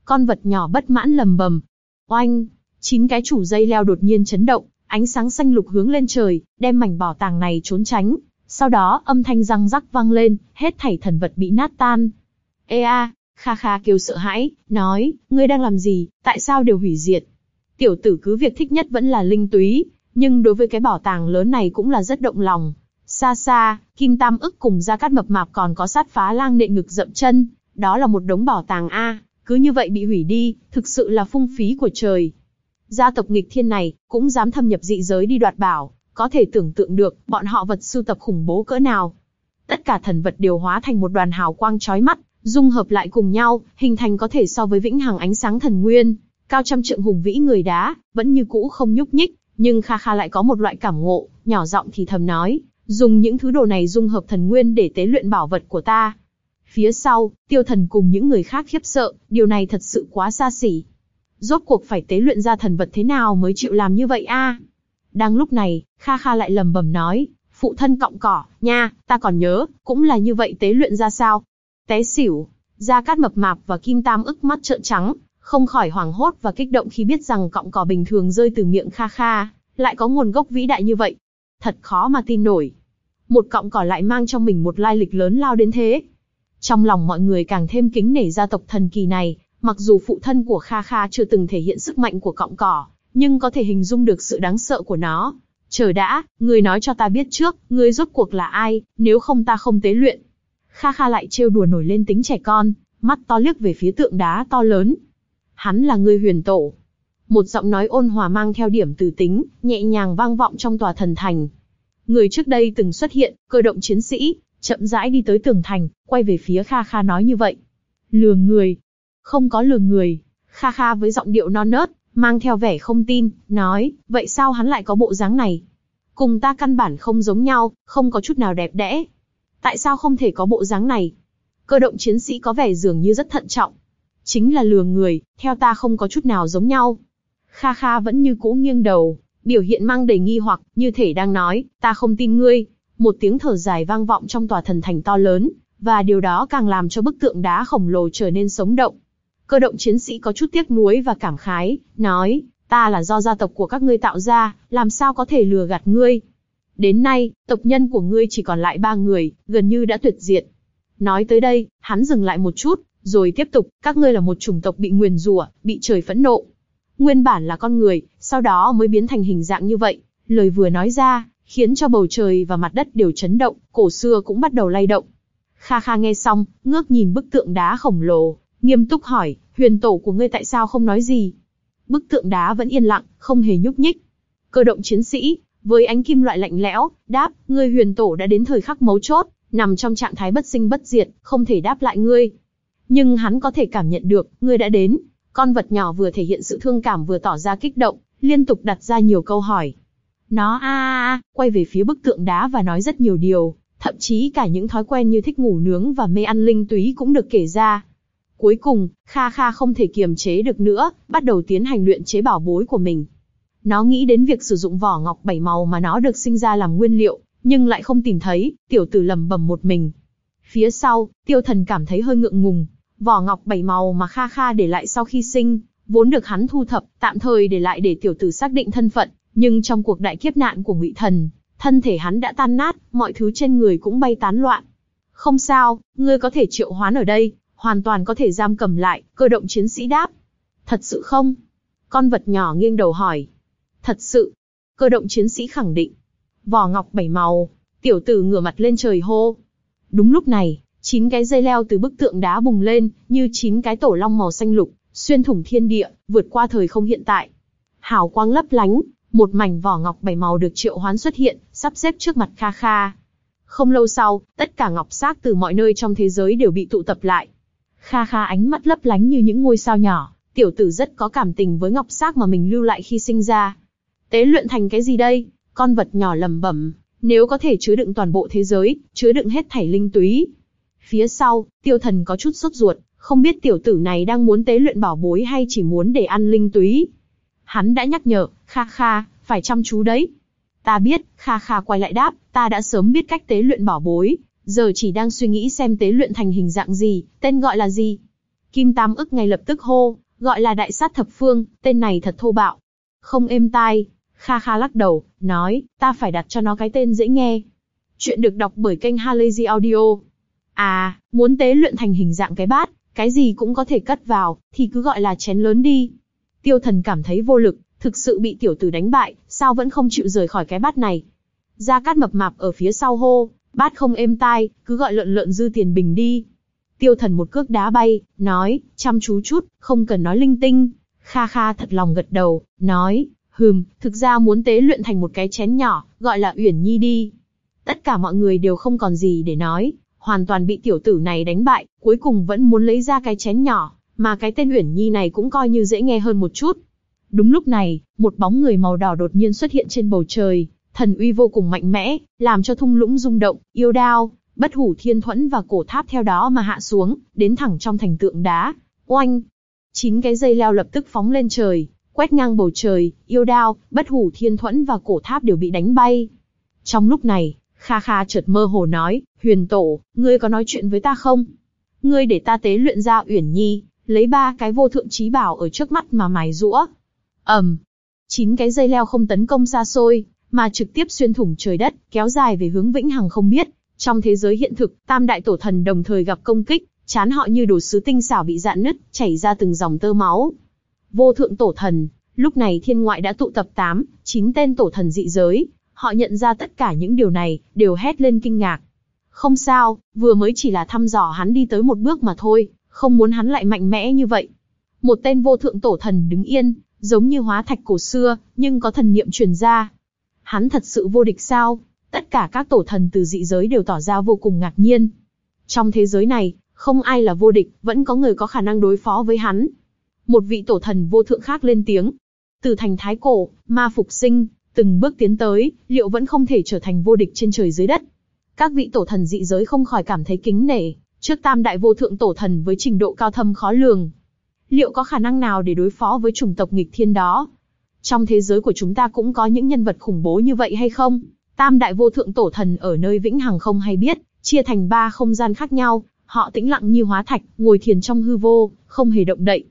Con vật nhỏ bất mãn lầm bầm. Oanh! Chín cái chủ dây leo đột nhiên chấn động, ánh sáng xanh lục hướng lên trời, đem mảnh bảo tàng này trốn tránh. Sau đó âm thanh răng rắc vang lên, hết thảy thần vật bị nát tan. Ê a, Kha Kha kêu sợ hãi, nói, ngươi đang làm gì, tại sao đều hủy diệt? Tiểu tử cứ việc thích nhất vẫn là linh túy, nhưng đối với cái bảo tàng lớn này cũng là rất động lòng. Xa xa, Kim Tam ức cùng Gia Cát Mập Mạp còn có sát phá lang nệ ngực dậm chân, đó là một đống bảo tàng A, cứ như vậy bị hủy đi, thực sự là phung phí của trời. Gia tộc nghịch thiên này, cũng dám thâm nhập dị giới đi đoạt bảo, có thể tưởng tượng được, bọn họ vật sưu tập khủng bố cỡ nào. Tất cả thần vật đều hóa thành một đoàn hào quang chói mắt, dung hợp lại cùng nhau, hình thành có thể so với vĩnh hằng ánh sáng thần nguyên, cao trăm trượng hùng vĩ người đá, vẫn như cũ không nhúc nhích, nhưng Kha Kha lại có một loại cảm ngộ, nhỏ giọng thì thầm nói, dùng những thứ đồ này dung hợp thần nguyên để tế luyện bảo vật của ta. Phía sau, tiêu thần cùng những người khác khiếp sợ, điều này thật sự quá xa xỉ. Rốt cuộc phải tế luyện ra thần vật thế nào mới chịu làm như vậy a? Đang lúc này, Kha Kha lại lầm bầm nói, phụ thân cọng cỏ, nha, ta còn nhớ, cũng là như vậy tế luyện ra sao? Té xỉu, Gia Cát mập mạp và Kim Tam ức mắt trợn trắng, không khỏi hoảng hốt và kích động khi biết rằng cọng cỏ bình thường rơi từ miệng Kha Kha, lại có nguồn gốc vĩ đại như vậy. Thật khó mà tin nổi. Một cọng cỏ lại mang trong mình một lai lịch lớn lao đến thế. Trong lòng mọi người càng thêm kính nể gia tộc thần kỳ này, mặc dù phụ thân của Kha Kha chưa từng thể hiện sức mạnh của cọng cỏ, nhưng có thể hình dung được sự đáng sợ của nó. Chờ đã, người nói cho ta biết trước, người rốt cuộc là ai, nếu không ta không tế luyện. Kha Kha lại trêu đùa nổi lên tính trẻ con, mắt to liếc về phía tượng đá to lớn. Hắn là người huyền tổ. Một giọng nói ôn hòa mang theo điểm từ tính, nhẹ nhàng vang vọng trong tòa thần thành. Người trước đây từng xuất hiện, cơ động chiến sĩ, chậm rãi đi tới tường thành, quay về phía Kha Kha nói như vậy. Lừa người. Không có lừa người. Kha Kha với giọng điệu non nớt, mang theo vẻ không tin, nói, vậy sao hắn lại có bộ dáng này? Cùng ta căn bản không giống nhau, không có chút nào đẹp đẽ. Tại sao không thể có bộ dáng này? Cơ động chiến sĩ có vẻ dường như rất thận trọng. Chính là lừa người, theo ta không có chút nào giống nhau. Kha Kha vẫn như cũ nghiêng đầu, biểu hiện mang đầy nghi hoặc, như thể đang nói, ta không tin ngươi. Một tiếng thở dài vang vọng trong tòa thần thành to lớn, và điều đó càng làm cho bức tượng đá khổng lồ trở nên sống động. Cơ động chiến sĩ có chút tiếc nuối và cảm khái, nói, ta là do gia tộc của các ngươi tạo ra, làm sao có thể lừa gạt ngươi. Đến nay, tộc nhân của ngươi chỉ còn lại ba người, gần như đã tuyệt diệt. Nói tới đây, hắn dừng lại một chút, rồi tiếp tục, các ngươi là một chủng tộc bị nguyền rủa, bị trời phẫn nộ. Nguyên bản là con người, sau đó mới biến thành hình dạng như vậy. Lời vừa nói ra, khiến cho bầu trời và mặt đất đều chấn động, cổ xưa cũng bắt đầu lay động. Kha Kha nghe xong, ngước nhìn bức tượng đá khổng lồ, nghiêm túc hỏi, huyền tổ của ngươi tại sao không nói gì? Bức tượng đá vẫn yên lặng, không hề nhúc nhích. Cơ động chiến sĩ, với ánh kim loại lạnh lẽo, đáp, ngươi huyền tổ đã đến thời khắc mấu chốt, nằm trong trạng thái bất sinh bất diệt, không thể đáp lại ngươi. Nhưng hắn có thể cảm nhận được, ngươi đã đến. Con vật nhỏ vừa thể hiện sự thương cảm vừa tỏ ra kích động, liên tục đặt ra nhiều câu hỏi. Nó a a a, quay về phía bức tượng đá và nói rất nhiều điều, thậm chí cả những thói quen như thích ngủ nướng và mê ăn linh túy cũng được kể ra. Cuối cùng, Kha Kha không thể kiềm chế được nữa, bắt đầu tiến hành luyện chế bảo bối của mình. Nó nghĩ đến việc sử dụng vỏ ngọc bảy màu mà nó được sinh ra làm nguyên liệu, nhưng lại không tìm thấy, tiểu tử lầm bầm một mình. Phía sau, tiêu thần cảm thấy hơi ngượng ngùng. Vỏ ngọc bảy màu mà Kha Kha để lại sau khi sinh, vốn được hắn thu thập, tạm thời để lại để tiểu tử xác định thân phận, nhưng trong cuộc đại kiếp nạn của Ngụy Thần, thân thể hắn đã tan nát, mọi thứ trên người cũng bay tán loạn. Không sao, ngươi có thể triệu hoán ở đây, hoàn toàn có thể giam cầm lại, cơ động chiến sĩ đáp. Thật sự không? Con vật nhỏ nghiêng đầu hỏi. Thật sự. Cơ động chiến sĩ khẳng định. Vỏ ngọc bảy màu, tiểu tử ngửa mặt lên trời hô. Đúng lúc này, chín cái dây leo từ bức tượng đá bùng lên, như chín cái tổ long màu xanh lục, xuyên thủng thiên địa, vượt qua thời không hiện tại. Hào quang lấp lánh, một mảnh vỏ ngọc bảy màu được triệu hoán xuất hiện, sắp xếp trước mặt Kha Kha. Không lâu sau, tất cả ngọc xác từ mọi nơi trong thế giới đều bị tụ tập lại. Kha Kha ánh mắt lấp lánh như những ngôi sao nhỏ, tiểu tử rất có cảm tình với ngọc xác mà mình lưu lại khi sinh ra. Tế luyện thành cái gì đây? Con vật nhỏ lầm bẩm, nếu có thể chứa đựng toàn bộ thế giới, chứa đựng hết thảy linh túy. Phía sau, tiêu thần có chút sốt ruột, không biết tiểu tử này đang muốn tế luyện bảo bối hay chỉ muốn để ăn linh túy. Hắn đã nhắc nhở, Kha Kha, phải chăm chú đấy. Ta biết, Kha Kha quay lại đáp, ta đã sớm biết cách tế luyện bảo bối, giờ chỉ đang suy nghĩ xem tế luyện thành hình dạng gì, tên gọi là gì. Kim Tam ức ngay lập tức hô, gọi là đại sát thập phương, tên này thật thô bạo. Không êm tai, Kha Kha lắc đầu, nói, ta phải đặt cho nó cái tên dễ nghe. Chuyện được đọc bởi kênh Halazy Audio. À, muốn tế luyện thành hình dạng cái bát, cái gì cũng có thể cất vào, thì cứ gọi là chén lớn đi. Tiêu thần cảm thấy vô lực, thực sự bị tiểu tử đánh bại, sao vẫn không chịu rời khỏi cái bát này. Gia Cát mập mạp ở phía sau hô, bát không êm tai, cứ gọi lợn lợn dư tiền bình đi. Tiêu thần một cước đá bay, nói, chăm chú chút, không cần nói linh tinh. Kha kha thật lòng gật đầu, nói, hừm, thực ra muốn tế luyện thành một cái chén nhỏ, gọi là Uyển Nhi đi. Tất cả mọi người đều không còn gì để nói, hoàn toàn bị tiểu tử này đánh bại, cuối cùng vẫn muốn lấy ra cái chén nhỏ, mà cái tên Uyển Nhi này cũng coi như dễ nghe hơn một chút. Đúng lúc này, một bóng người màu đỏ đột nhiên xuất hiện trên bầu trời, thần uy vô cùng mạnh mẽ, làm cho thung lũng rung động, yêu đao, bất hủ thiên thuẫn và cổ tháp theo đó mà hạ xuống, đến thẳng trong thành tượng đá. Oanh! Chín cái dây leo lập tức phóng lên trời, quét ngang bầu trời, yêu đao, bất hủ thiên thuẫn và cổ tháp đều bị đánh bay. Trong lúc này, Kha Kha chợt mơ hồ nói, huyền tổ, ngươi có nói chuyện với ta không? Ngươi để ta tế luyện ra Uyển Nhi, lấy ba cái vô thượng trí bảo ở trước mắt mà mài rũa. ầm, um, chín cái dây leo không tấn công xa xôi, mà trực tiếp xuyên thủng trời đất, kéo dài về hướng vĩnh hằng không biết. Trong thế giới hiện thực, tam đại tổ thần đồng thời gặp công kích, chán họ như đồ sứ tinh xảo bị dạn nứt, chảy ra từng dòng tơ máu. Vô thượng tổ thần, lúc này thiên ngoại đã tụ tập 8, 9 tên tổ thần dị giới, họ nhận ra tất cả những điều này, đều hét lên kinh ngạc. Không sao, vừa mới chỉ là thăm dò hắn đi tới một bước mà thôi, không muốn hắn lại mạnh mẽ như vậy. Một tên vô thượng tổ thần đứng yên, giống như hóa thạch cổ xưa, nhưng có thần niệm truyền ra. Hắn thật sự vô địch sao? Tất cả các tổ thần từ dị giới đều tỏ ra vô cùng ngạc nhiên. Trong thế giới này, không ai là vô địch, vẫn có người có khả năng đối phó với hắn. Một vị tổ thần vô thượng khác lên tiếng. Từ thành thái cổ, ma phục sinh, từng bước tiến tới, liệu vẫn không thể trở thành vô địch trên trời dưới đất. Các vị tổ thần dị giới không khỏi cảm thấy kính nể, trước tam đại vô thượng tổ thần với trình độ cao thâm khó lường. Liệu có khả năng nào để đối phó với chủng tộc nghịch thiên đó? Trong thế giới của chúng ta cũng có những nhân vật khủng bố như vậy hay không? Tam đại vô thượng tổ thần ở nơi vĩnh hằng không hay biết, chia thành ba không gian khác nhau, họ tĩnh lặng như hóa thạch, ngồi thiền trong hư vô, không hề động đậy.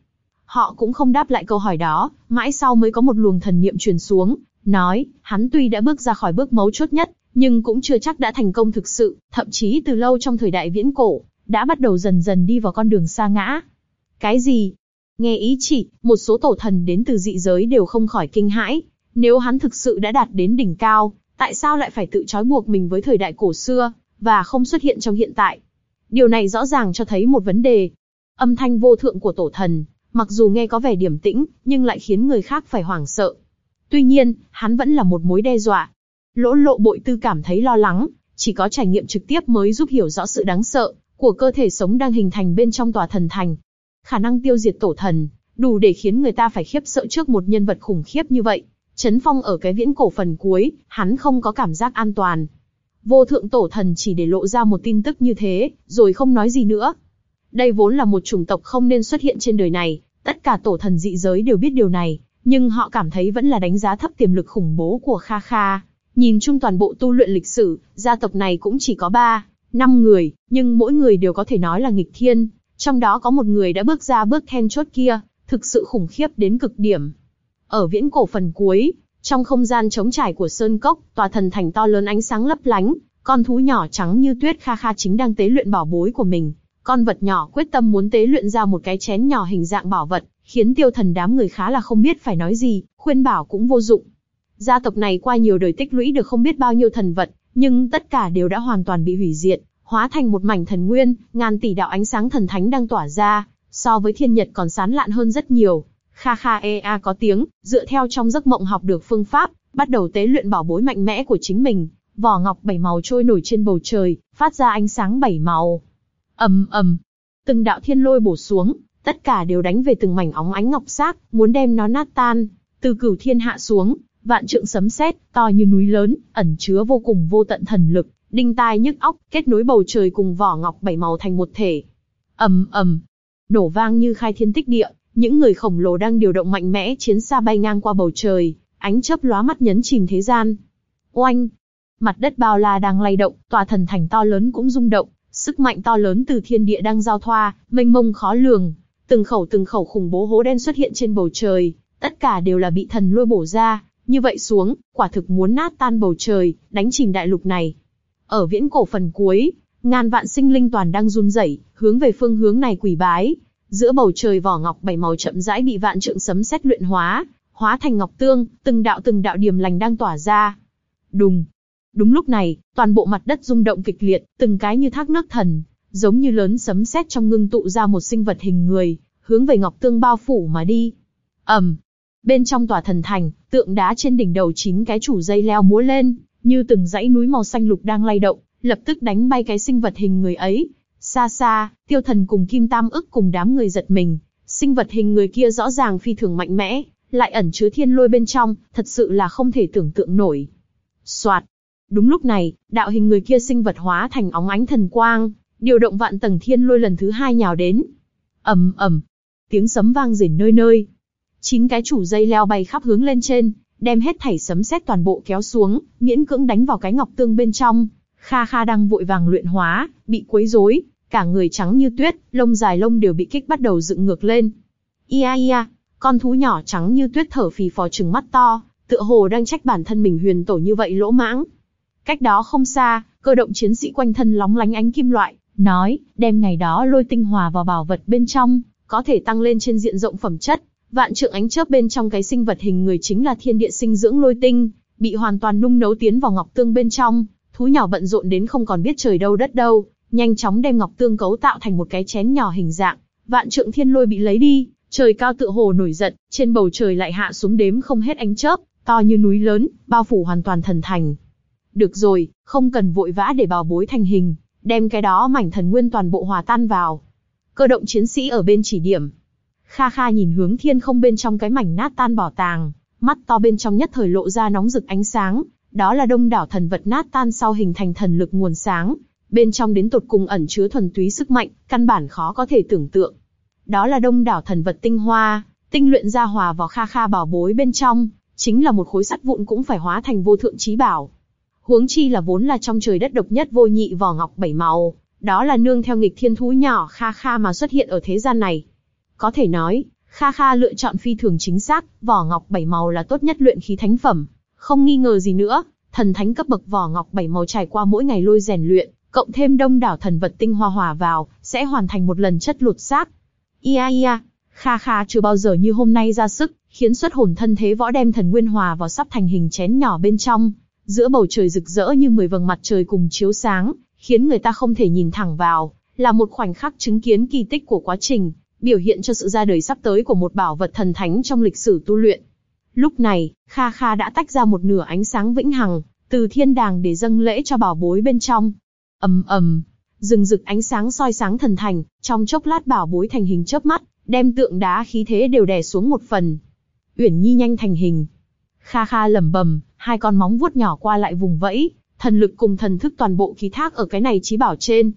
Họ cũng không đáp lại câu hỏi đó, mãi sau mới có một luồng thần niệm truyền xuống, nói, hắn tuy đã bước ra khỏi bước mấu chốt nhất, nhưng cũng chưa chắc đã thành công thực sự, thậm chí từ lâu trong thời đại viễn cổ, đã bắt đầu dần dần đi vào con đường xa ngã. Cái gì? Nghe ý chỉ, một số tổ thần đến từ dị giới đều không khỏi kinh hãi. Nếu hắn thực sự đã đạt đến đỉnh cao, tại sao lại phải tự trói buộc mình với thời đại cổ xưa, và không xuất hiện trong hiện tại? Điều này rõ ràng cho thấy một vấn đề. Âm thanh vô thượng của tổ thần, mặc dù nghe có vẻ điềm tĩnh, nhưng lại khiến người khác phải hoảng sợ. Tuy nhiên, hắn vẫn là một mối đe dọa. Lỗ lộ bội tư cảm thấy lo lắng, chỉ có trải nghiệm trực tiếp mới giúp hiểu rõ sự đáng sợ của cơ thể sống đang hình thành bên trong tòa thần thành. Khả năng tiêu diệt tổ thần, đủ để khiến người ta phải khiếp sợ trước một nhân vật khủng khiếp như vậy. Chấn phong ở cái viễn cổ phần cuối, hắn không có cảm giác an toàn. Vô thượng tổ thần chỉ để lộ ra một tin tức như thế, rồi không nói gì nữa. Đây vốn là một chủng tộc không nên xuất hiện trên đời này, tất cả tổ thần dị giới đều biết điều này, nhưng họ cảm thấy vẫn là đánh giá thấp tiềm lực khủng bố của Kha Kha. Nhìn chung toàn bộ tu luyện lịch sử, gia tộc này cũng chỉ có ba, Năm người, nhưng mỗi người đều có thể nói là nghịch thiên, trong đó có một người đã bước ra bước then chốt kia, thực sự khủng khiếp đến cực điểm. Ở viễn cổ phần cuối, trong không gian trống trải của sơn cốc, tòa thần thành to lớn ánh sáng lấp lánh, con thú nhỏ trắng như tuyết kha kha chính đang tế luyện bảo bối của mình. Con vật nhỏ quyết tâm muốn tế luyện ra một cái chén nhỏ hình dạng bảo vật, khiến tiêu thần đám người khá là không biết phải nói gì, khuyên bảo cũng vô dụng. Gia tộc này qua nhiều đời tích lũy được không biết bao nhiêu thần vật, nhưng tất cả đều đã hoàn toàn bị hủy diệt, hóa thành một mảnh thần nguyên, ngàn tỷ đạo ánh sáng thần thánh đang tỏa ra, so với thiên nhật còn sán lạn hơn rất nhiều. Kha kha e a có tiếng, dựa theo trong giấc mộng học được phương pháp, bắt đầu tế luyện bảo bối mạnh mẽ của chính mình. Vỏ ngọc bảy màu trôi nổi trên bầu trời, phát ra ánh sáng bảy màu. ầm ầm, từng đạo thiên lôi bổ xuống, tất cả đều đánh về từng mảnh óng ánh ngọc sắc, muốn đem nó nát tan. Từ cửu thiên hạ xuống, vạn trượng sấm sét, to như núi lớn, ẩn chứa vô cùng vô tận thần lực, đinh tai nhức óc, kết nối bầu trời cùng vỏ ngọc bảy màu thành một thể. ầm ầm, nổ vang như khai thiên tích địa, những người khổng lồ đang điều động mạnh mẽ chiến xa bay ngang qua bầu trời, ánh chớp lóa mắt nhấn chìm thế gian. Oanh! Mặt đất bao la đang lay động, tòa thần thành to lớn cũng rung động, sức mạnh to lớn từ thiên địa đang giao thoa, mênh mông khó lường. Từng khẩu từng khẩu khủng bố hố đen xuất hiện trên bầu trời, tất cả đều là bị thần lôi bổ ra, như vậy xuống, quả thực muốn nát tan bầu trời, đánh chìm đại lục này. Ở viễn cổ phần cuối, ngàn vạn sinh linh toàn đang run rẩy, hướng về phương hướng này quỷ bái. Giữa bầu trời vỏ ngọc bảy màu chậm rãi bị vạn trượng sấm sét luyện hóa, hóa thành ngọc tương, từng đạo từng đạo điểm lành đang tỏa ra. Đùng. Đúng lúc này, toàn bộ mặt đất rung động kịch liệt, từng cái như thác nước thần, giống như lớn sấm sét trong ngưng tụ ra một sinh vật hình người, hướng về ngọc tương bao phủ mà đi. ầm, Bên trong tòa thần thành, tượng đá trên đỉnh đầu chín cái chủ dây leo múa lên, như từng dãy núi màu xanh lục đang lay động, lập tức đánh bay cái sinh vật hình người ấy. Xa xa, tiêu thần cùng kim tam ức cùng đám người giật mình, sinh vật hình người kia rõ ràng phi thường mạnh mẽ, lại ẩn chứa thiên lôi bên trong, thật sự là không thể tưởng tượng nổi. Soạt. Đúng lúc này, đạo hình người kia sinh vật hóa thành óng ánh thần quang, điều động vạn tầng thiên lôi lần thứ hai nhào đến. ầm ầm, tiếng sấm vang rền nơi nơi, Chín cái chủ dây leo bay khắp hướng lên trên, đem hết thảy sấm sét toàn bộ kéo xuống, miễn cưỡng đánh vào cái ngọc tương bên trong. Kha Kha đang vội vàng luyện hóa, bị quấy rối, cả người trắng như tuyết, lông dài lông đều bị kích bắt đầu dựng ngược lên. Ia ia, con thú nhỏ trắng như tuyết thở phì phò trừng mắt to, tựa hồ đang trách bản thân mình huyền tổ như vậy lỗ mãng. Cách đó không xa, cơ động chiến sĩ quanh thân lóng lánh ánh kim loại, nói, đem ngày đó lôi tinh hòa vào bảo vật bên trong, có thể tăng lên trên diện rộng phẩm chất, Vạn trượng ánh chớp bên trong cái sinh vật hình người chính là thiên địa sinh dưỡng lôi tinh, bị hoàn toàn nung nấu tiến vào ngọc tương bên trong, thú nhỏ bận rộn đến không còn biết trời đâu đất đâu, nhanh chóng đem ngọc tương cấu tạo thành một cái chén nhỏ hình dạng. Vạn trượng thiên lôi bị lấy đi, trời cao tựa hồ nổi giận, trên bầu trời lại hạ xuống đếm không hết ánh chớp, to như núi lớn, bao phủ hoàn toàn thần thành. Được rồi, không cần vội vã để bào bối thành hình, đem cái đó mảnh thần nguyên toàn bộ hòa tan vào. Cơ động chiến sĩ ở bên chỉ điểm, Kha Kha nhìn hướng thiên không bên trong cái mảnh nát tan bỏ tàng, mắt to bên trong nhất thời lộ ra nóng rực ánh sáng, đó là đông đảo thần vật nát tan sau hình thành thần lực nguồn sáng, bên trong đến tột cùng ẩn chứa thuần túy sức mạnh, căn bản khó có thể tưởng tượng. Đó là đông đảo thần vật tinh hoa, tinh luyện ra hòa vào Kha Kha bảo bối bên trong, chính là một khối sắt vụn cũng phải hóa thành vô thượng trí bảo. Huống chi là vốn là trong trời đất độc nhất vô nhị vỏ ngọc bảy màu, đó là nương theo nghịch thiên thú nhỏ Kha Kha mà xuất hiện ở thế gian này. Có thể nói, Kha Kha lựa chọn phi thường chính xác, vỏ ngọc bảy màu là tốt nhất luyện khí thánh phẩm. Không nghi ngờ gì nữa, thần thánh cấp bậc vỏ ngọc bảy màu trải qua mỗi ngày lôi rèn luyện, cộng thêm đông đảo thần vật tinh hoa hòa vào, sẽ hoàn thành một lần chất lột xác. Ia ia, Kha Kha chưa bao giờ như hôm nay ra sức, khiến xuất hồn thân thế võ đem thần nguyên hòa vào sắp thành hình chén nhỏ bên trong. Giữa bầu trời rực rỡ như mười vầng mặt trời cùng chiếu sáng, khiến người ta không thể nhìn thẳng vào, là một khoảnh khắc chứng kiến kỳ tích của quá trình biểu hiện cho sự ra đời sắp tới của một bảo vật thần thánh trong lịch sử tu luyện. Lúc này, Kha Kha đã tách ra một nửa ánh sáng vĩnh hằng, từ thiên đàng để dâng lễ cho bảo bối bên trong. ầm ầm, rừng rực ánh sáng soi sáng thần thành, trong chốc lát bảo bối thành hình chớp mắt, đem tượng đá khí thế đều đè xuống một phần. Uyển Nhi nhanh thành hình. Kha Kha lẩm bẩm, hai con móng vuốt nhỏ qua lại vùng vẫy, thần lực cùng thần thức toàn bộ ký thác ở cái này trí bảo trên.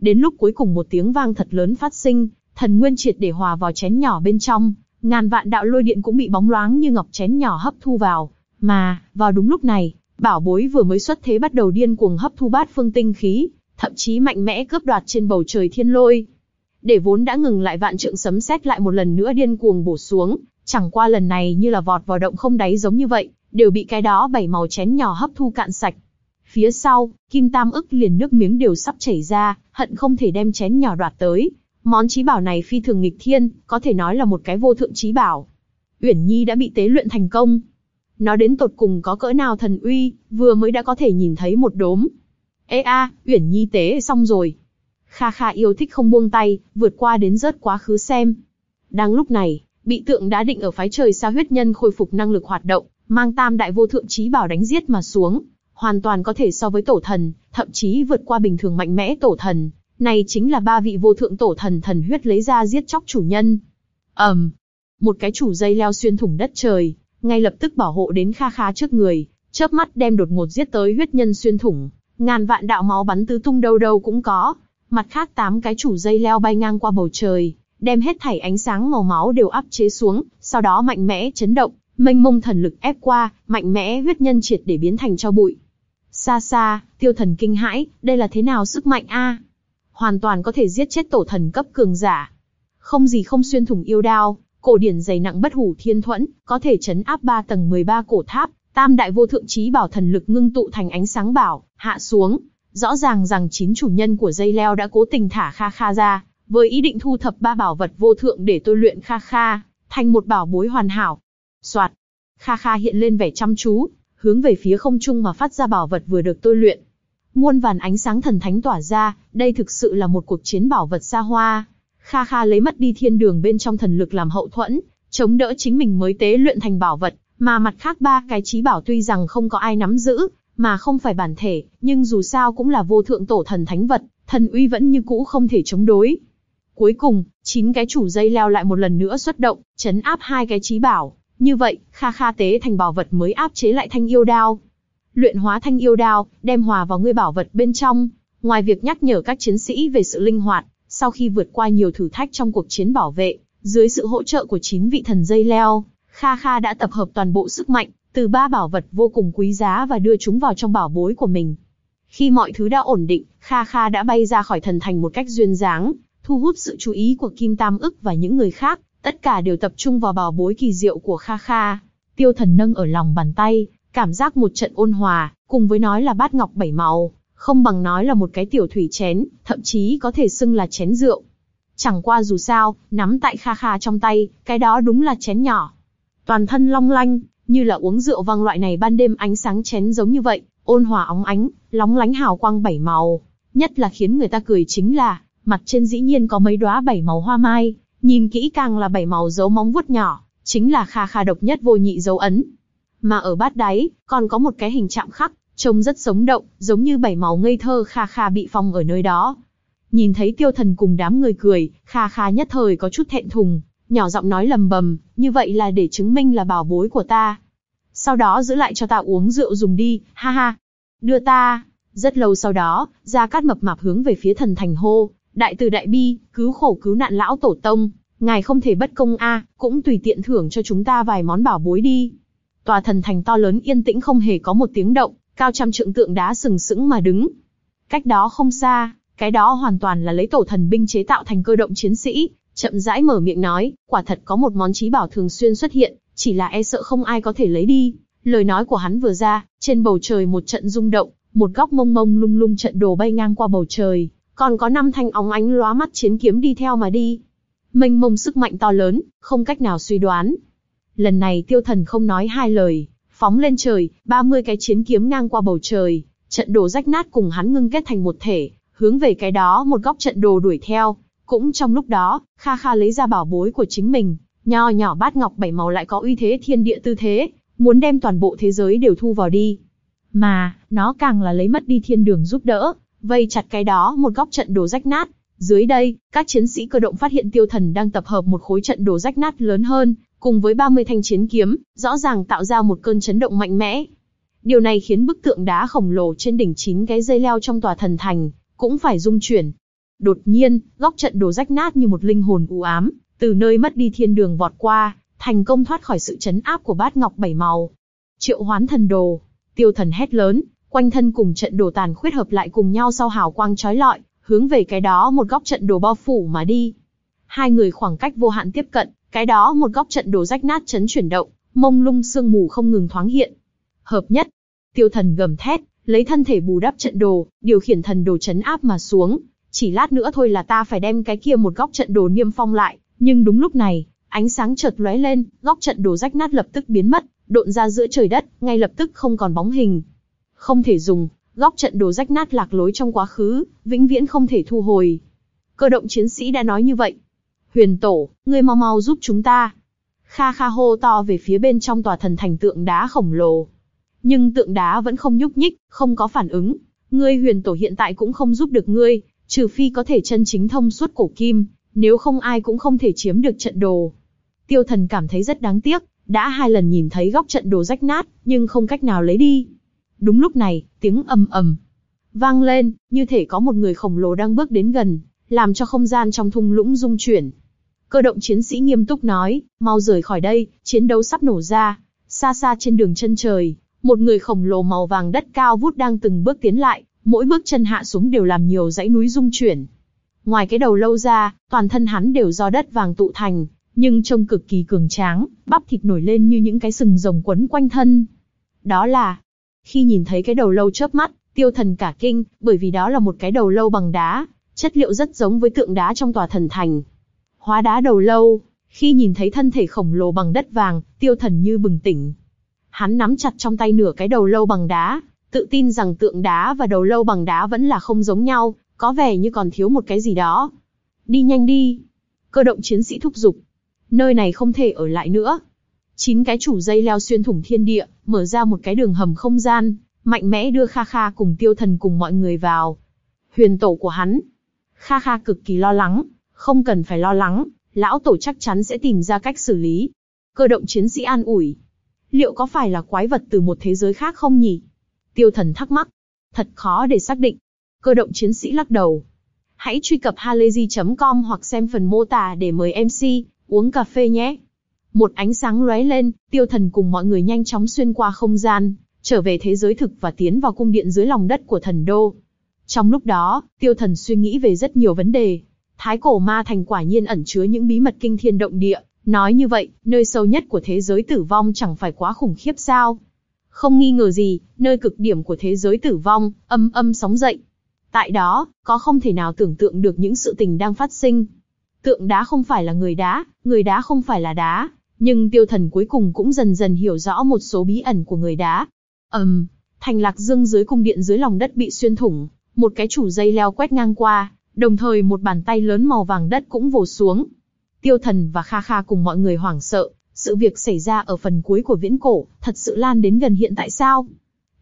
Đến lúc cuối cùng một tiếng vang thật lớn phát sinh, thần nguyên triệt để hòa vào chén nhỏ bên trong, ngàn vạn đạo lôi điện cũng bị bóng loáng như ngọc chén nhỏ hấp thu vào. Mà, vào đúng lúc này, bảo bối vừa mới xuất thế bắt đầu điên cuồng hấp thu bát phương tinh khí, thậm chí mạnh mẽ cướp đoạt trên bầu trời thiên lôi. Để vốn đã ngừng lại vạn trượng sấm sét lại một lần nữa điên cuồng bổ xuống, chẳng qua lần này như là vọt vào động không đáy giống như vậy, đều bị cái đó bảy màu chén nhỏ hấp thu cạn sạch. Phía sau, Kim Tam ức liền nước miếng đều sắp chảy ra, hận không thể đem chén nhỏ đoạt tới. Món trí bảo này phi thường nghịch thiên, có thể nói là một cái vô thượng trí bảo. Uyển Nhi đã bị tế luyện thành công. Nó đến tột cùng có cỡ nào thần uy, vừa mới đã có thể nhìn thấy một đốm. Ê a, Uyển Nhi tế xong rồi. Kha Kha yêu thích không buông tay, vượt qua đến rớt quá khứ xem. Đang lúc này, bị tượng đã định ở phái trời xa huyết nhân khôi phục năng lực hoạt động, mang tam đại vô thượng trí bảo đánh giết mà xuống, hoàn toàn có thể so với tổ thần, thậm chí vượt qua bình thường mạnh mẽ tổ thần. Này chính là ba vị vô thượng tổ thần thần huyết lấy ra giết chóc chủ nhân. ầm, um, một cái chủ dây leo xuyên thủng đất trời, ngay lập tức bảo hộ đến kha kha trước người, chớp mắt đem đột ngột giết tới huyết nhân xuyên thủng, ngàn vạn đạo máu bắn tứ tung đâu đâu cũng có. Mặt khác tám cái chủ dây leo bay ngang qua bầu trời, đem hết thảy ánh sáng màu máu đều áp chế xuống, sau đó mạnh mẽ chấn động, mênh mông thần lực ép qua, mạnh mẽ huyết nhân triệt để biến thành cho bụi. Xa xa, tiêu thần kinh hãi, đây là thế nào sức mạnh a? Hoàn toàn có thể giết chết tổ thần cấp cường giả. Không gì không xuyên thủng yêu đao, cổ điển dày nặng bất hủ thiên thuẫn, có thể chấn áp ba tầng 13 cổ tháp, tam đại vô thượng trí bảo thần lực ngưng tụ thành ánh sáng bảo, hạ xuống. Rõ ràng rằng chín chủ nhân của dây leo đã cố tình thả Kha Kha ra, với ý định thu thập ba bảo vật vô thượng để tôi luyện Kha Kha, thành một bảo bối hoàn hảo. Soạt, Kha Kha hiện lên vẻ chăm chú, hướng về phía không trung mà phát ra bảo vật vừa được tôi luyện. Muôn vàn ánh sáng thần thánh tỏa ra, đây thực sự là một cuộc chiến bảo vật xa hoa. Kha Kha lấy mất đi thiên đường bên trong thần lực làm hậu thuẫn, chống đỡ chính mình mới tế luyện thành bảo vật, mà mặt khác ba cái trí bảo tuy rằng không có ai nắm giữ, mà không phải bản thể, nhưng dù sao cũng là vô thượng tổ thần thánh vật, thần uy vẫn như cũ không thể chống đối. Cuối cùng, chín cái chủ dây leo lại một lần nữa xuất động, chấn áp hai cái trí bảo. Như vậy, Kha Kha tế thành bảo vật mới áp chế lại thanh yêu đao. Luyện hóa thanh yêu đao, đem hòa vào ngươi bảo vật bên trong. Ngoài việc nhắc nhở các chiến sĩ về sự linh hoạt, sau khi vượt qua nhiều thử thách trong cuộc chiến bảo vệ, dưới sự hỗ trợ của chín vị thần dây leo, Kha Kha đã tập hợp toàn bộ sức mạnh, từ ba bảo vật vô cùng quý giá và đưa chúng vào trong bảo bối của mình. Khi mọi thứ đã ổn định, Kha Kha đã bay ra khỏi thần thành một cách duyên dáng, thu hút sự chú ý của Kim Tam ức và những người khác, tất cả đều tập trung vào bảo bối kỳ diệu của Kha Kha. Tiêu thần nâng ở lòng bàn tay, cảm giác một trận ôn hòa, cùng với nói là bát ngọc bảy màu, không bằng nói là một cái tiểu thủy chén, thậm chí có thể xưng là chén rượu. Chẳng qua dù sao, nắm tại Kha Kha trong tay, cái đó đúng là chén nhỏ. Toàn thân long lanh, như là uống rượu vang loại này ban đêm ánh sáng chén giống như vậy, ôn hòa óng ánh, lóng lánh hào quang bảy màu. Nhất là khiến người ta cười chính là, mặt trên dĩ nhiên có mấy đóa bảy màu hoa mai, nhìn kỹ càng là bảy màu dấu móng vuốt nhỏ, chính là kha kha độc nhất vô nhị dấu ấn. Mà ở bát đáy, còn có một cái hình chạm khắc, trông rất sống động, giống như bảy màu ngây thơ kha kha bị phong ở nơi đó. Nhìn thấy tiêu thần cùng đám người cười, kha kha nhất thời có chút thẹn thùng, nhỏ giọng nói lầm bầm, như vậy là để chứng minh là bảo bối của ta. Sau đó giữ lại cho ta uống rượu dùng đi, ha ha. Đưa ta. Rất lâu sau đó, Gia Cát mập mạp hướng về phía thần thành hô, đại từ đại bi, cứu khổ cứu nạn lão tổ tông, ngài không thể bất công a, cũng tùy tiện thưởng cho chúng ta vài món bảo bối đi. Tòa thần thành to lớn yên tĩnh không hề có một tiếng động, cao trăm trượng tượng đá sừng sững mà đứng. Cách đó không xa, cái đó hoàn toàn là lấy tổ thần binh chế tạo thành cơ động chiến sĩ, chậm rãi mở miệng nói, quả thật có một món trí bảo thường xuyên xuất hiện, chỉ là e sợ không ai có thể lấy đi. Lời nói của hắn vừa ra, trên bầu trời một trận rung động, một góc mông mông lung lung trận đồ bay ngang qua bầu trời, còn có năm thanh óng ánh lóa mắt chiến kiếm đi theo mà đi. Mênh mông sức mạnh to lớn, không cách nào suy đoán. Lần này tiêu thần không nói hai lời, phóng lên trời, 30 cái chiến kiếm ngang qua bầu trời, trận đồ rách nát cùng hắn ngưng kết thành một thể, hướng về cái đó một góc trận đồ đuổi theo. Cũng trong lúc đó, Kha Kha lấy ra bảo bối của chính mình, nho nhỏ bát ngọc bảy màu lại có uy thế thiên địa tư thế, muốn đem toàn bộ thế giới đều thu vào đi. Mà, nó càng là lấy mất đi thiên đường giúp đỡ, vây chặt cái đó một góc trận đồ rách nát. Dưới đây, các chiến sĩ cơ động phát hiện tiêu thần đang tập hợp một khối trận đồ rách nát lớn hơn, cùng với 30 thanh chiến kiếm, rõ ràng tạo ra một cơn chấn động mạnh mẽ. Điều này khiến bức tượng đá khổng lồ trên đỉnh chín cái dây leo trong tòa thần thành, cũng phải rung chuyển. Đột nhiên, góc trận đồ rách nát như một linh hồn u ám, từ nơi mất đi thiên đường vọt qua, thành công thoát khỏi sự chấn áp của bát ngọc bảy màu. Triệu hoán thần đồ, tiêu thần hét lớn, quanh thân cùng trận đồ tàn khuyết hợp lại cùng nhau sau hào quang chói lọi, hướng về cái đó một góc trận đồ bao phủ mà đi. Hai người khoảng cách vô hạn tiếp cận, cái đó một góc trận đồ rách nát chấn chuyển động, mông lung sương mù không ngừng thoáng hiện. Hợp nhất, tiêu thần gầm thét, lấy thân thể bù đắp trận đồ, điều khiển thần đồ chấn áp mà xuống. Chỉ lát nữa thôi là ta phải đem cái kia một góc trận đồ niêm phong lại, nhưng đúng lúc này, ánh sáng chợt lóe lên, góc trận đồ rách nát lập tức biến mất, độn ra giữa trời đất, ngay lập tức không còn bóng hình. Không thể dùng, góc trận đồ rách nát lạc lối trong quá khứ, vĩnh viễn không thể thu hồi. Cơ động chiến sĩ đã nói như vậy. Huyền tổ, ngươi mau mau giúp chúng ta. Kha kha hô to về phía bên trong tòa thần thành tượng đá khổng lồ. Nhưng tượng đá vẫn không nhúc nhích, không có phản ứng. Ngươi huyền tổ hiện tại cũng không giúp được ngươi, trừ phi có thể chân chính thông suốt cổ kim, nếu không ai cũng không thể chiếm được trận đồ. Tiêu thần cảm thấy rất đáng tiếc, đã hai lần nhìn thấy góc trận đồ rách nát, nhưng không cách nào lấy đi. Đúng lúc này, tiếng ầm ầm vang lên, như thể có một người khổng lồ đang bước đến gần, làm cho không gian trong thung lũng rung chuyển. Cơ động chiến sĩ nghiêm túc nói, mau rời khỏi đây, chiến đấu sắp nổ ra. Xa xa trên đường chân trời, một người khổng lồ màu vàng đất cao vút đang từng bước tiến lại, mỗi bước chân hạ xuống đều làm nhiều dãy núi rung chuyển. Ngoài cái đầu lâu ra, toàn thân hắn đều do đất vàng tụ thành, nhưng trông cực kỳ cường tráng, bắp thịt nổi lên như những cái sừng rồng quấn quanh thân. Đó là, khi nhìn thấy cái đầu lâu chớp mắt, tiêu thần cả kinh, bởi vì đó là một cái đầu lâu bằng đá, chất liệu rất giống với tượng đá trong tòa thần thành. Hóa đá đầu lâu, khi nhìn thấy thân thể khổng lồ bằng đất vàng, tiêu thần như bừng tỉnh. Hắn nắm chặt trong tay nửa cái đầu lâu bằng đá, tự tin rằng tượng đá và đầu lâu bằng đá vẫn là không giống nhau, có vẻ như còn thiếu một cái gì đó. Đi nhanh đi. Cơ động chiến sĩ thúc giục. Nơi này không thể ở lại nữa. Chín cái chủ dây leo xuyên thủng thiên địa, mở ra một cái đường hầm không gian, mạnh mẽ đưa Kha Kha cùng tiêu thần cùng mọi người vào. Huyền tổ của hắn. Kha Kha cực kỳ lo lắng, không cần phải lo lắng, lão tổ chắc chắn sẽ tìm ra cách xử lý. Cơ động chiến sĩ an ủi. Liệu có phải là quái vật từ một thế giới khác không nhỉ? Tiêu thần thắc mắc. Thật khó để xác định. Cơ động chiến sĩ lắc đầu. Hãy truy cập halayzi.com hoặc xem phần mô tả để mời MC, uống cà phê nhé. Một ánh sáng lóe lên, tiêu thần cùng mọi người nhanh chóng xuyên qua không gian, trở về thế giới thực và tiến vào cung điện dưới lòng đất của thần đô. Trong lúc đó, tiêu thần suy nghĩ về rất nhiều vấn đề. Thái cổ ma thành quả nhiên ẩn chứa những bí mật kinh thiên động địa, nói như vậy, nơi sâu nhất của thế giới tử vong chẳng phải quá khủng khiếp sao. Không nghi ngờ gì, nơi cực điểm của thế giới tử vong, âm âm sóng dậy. Tại đó, có không thể nào tưởng tượng được những sự tình đang phát sinh. Tượng đá không phải là người đá, người đá không phải là đá, nhưng tiêu thần cuối cùng cũng dần dần hiểu rõ một số bí ẩn của người đá. ầm, um, thành lạc dương dưới cung điện dưới lòng đất bị xuyên thủng, một cái chủ dây leo quét ngang qua, đồng thời một bàn tay lớn màu vàng đất cũng vồ xuống. Tiêu thần và Kha Kha cùng mọi người hoảng sợ, sự việc xảy ra ở phần cuối của viễn cổ, thật sự lan đến gần hiện tại sao?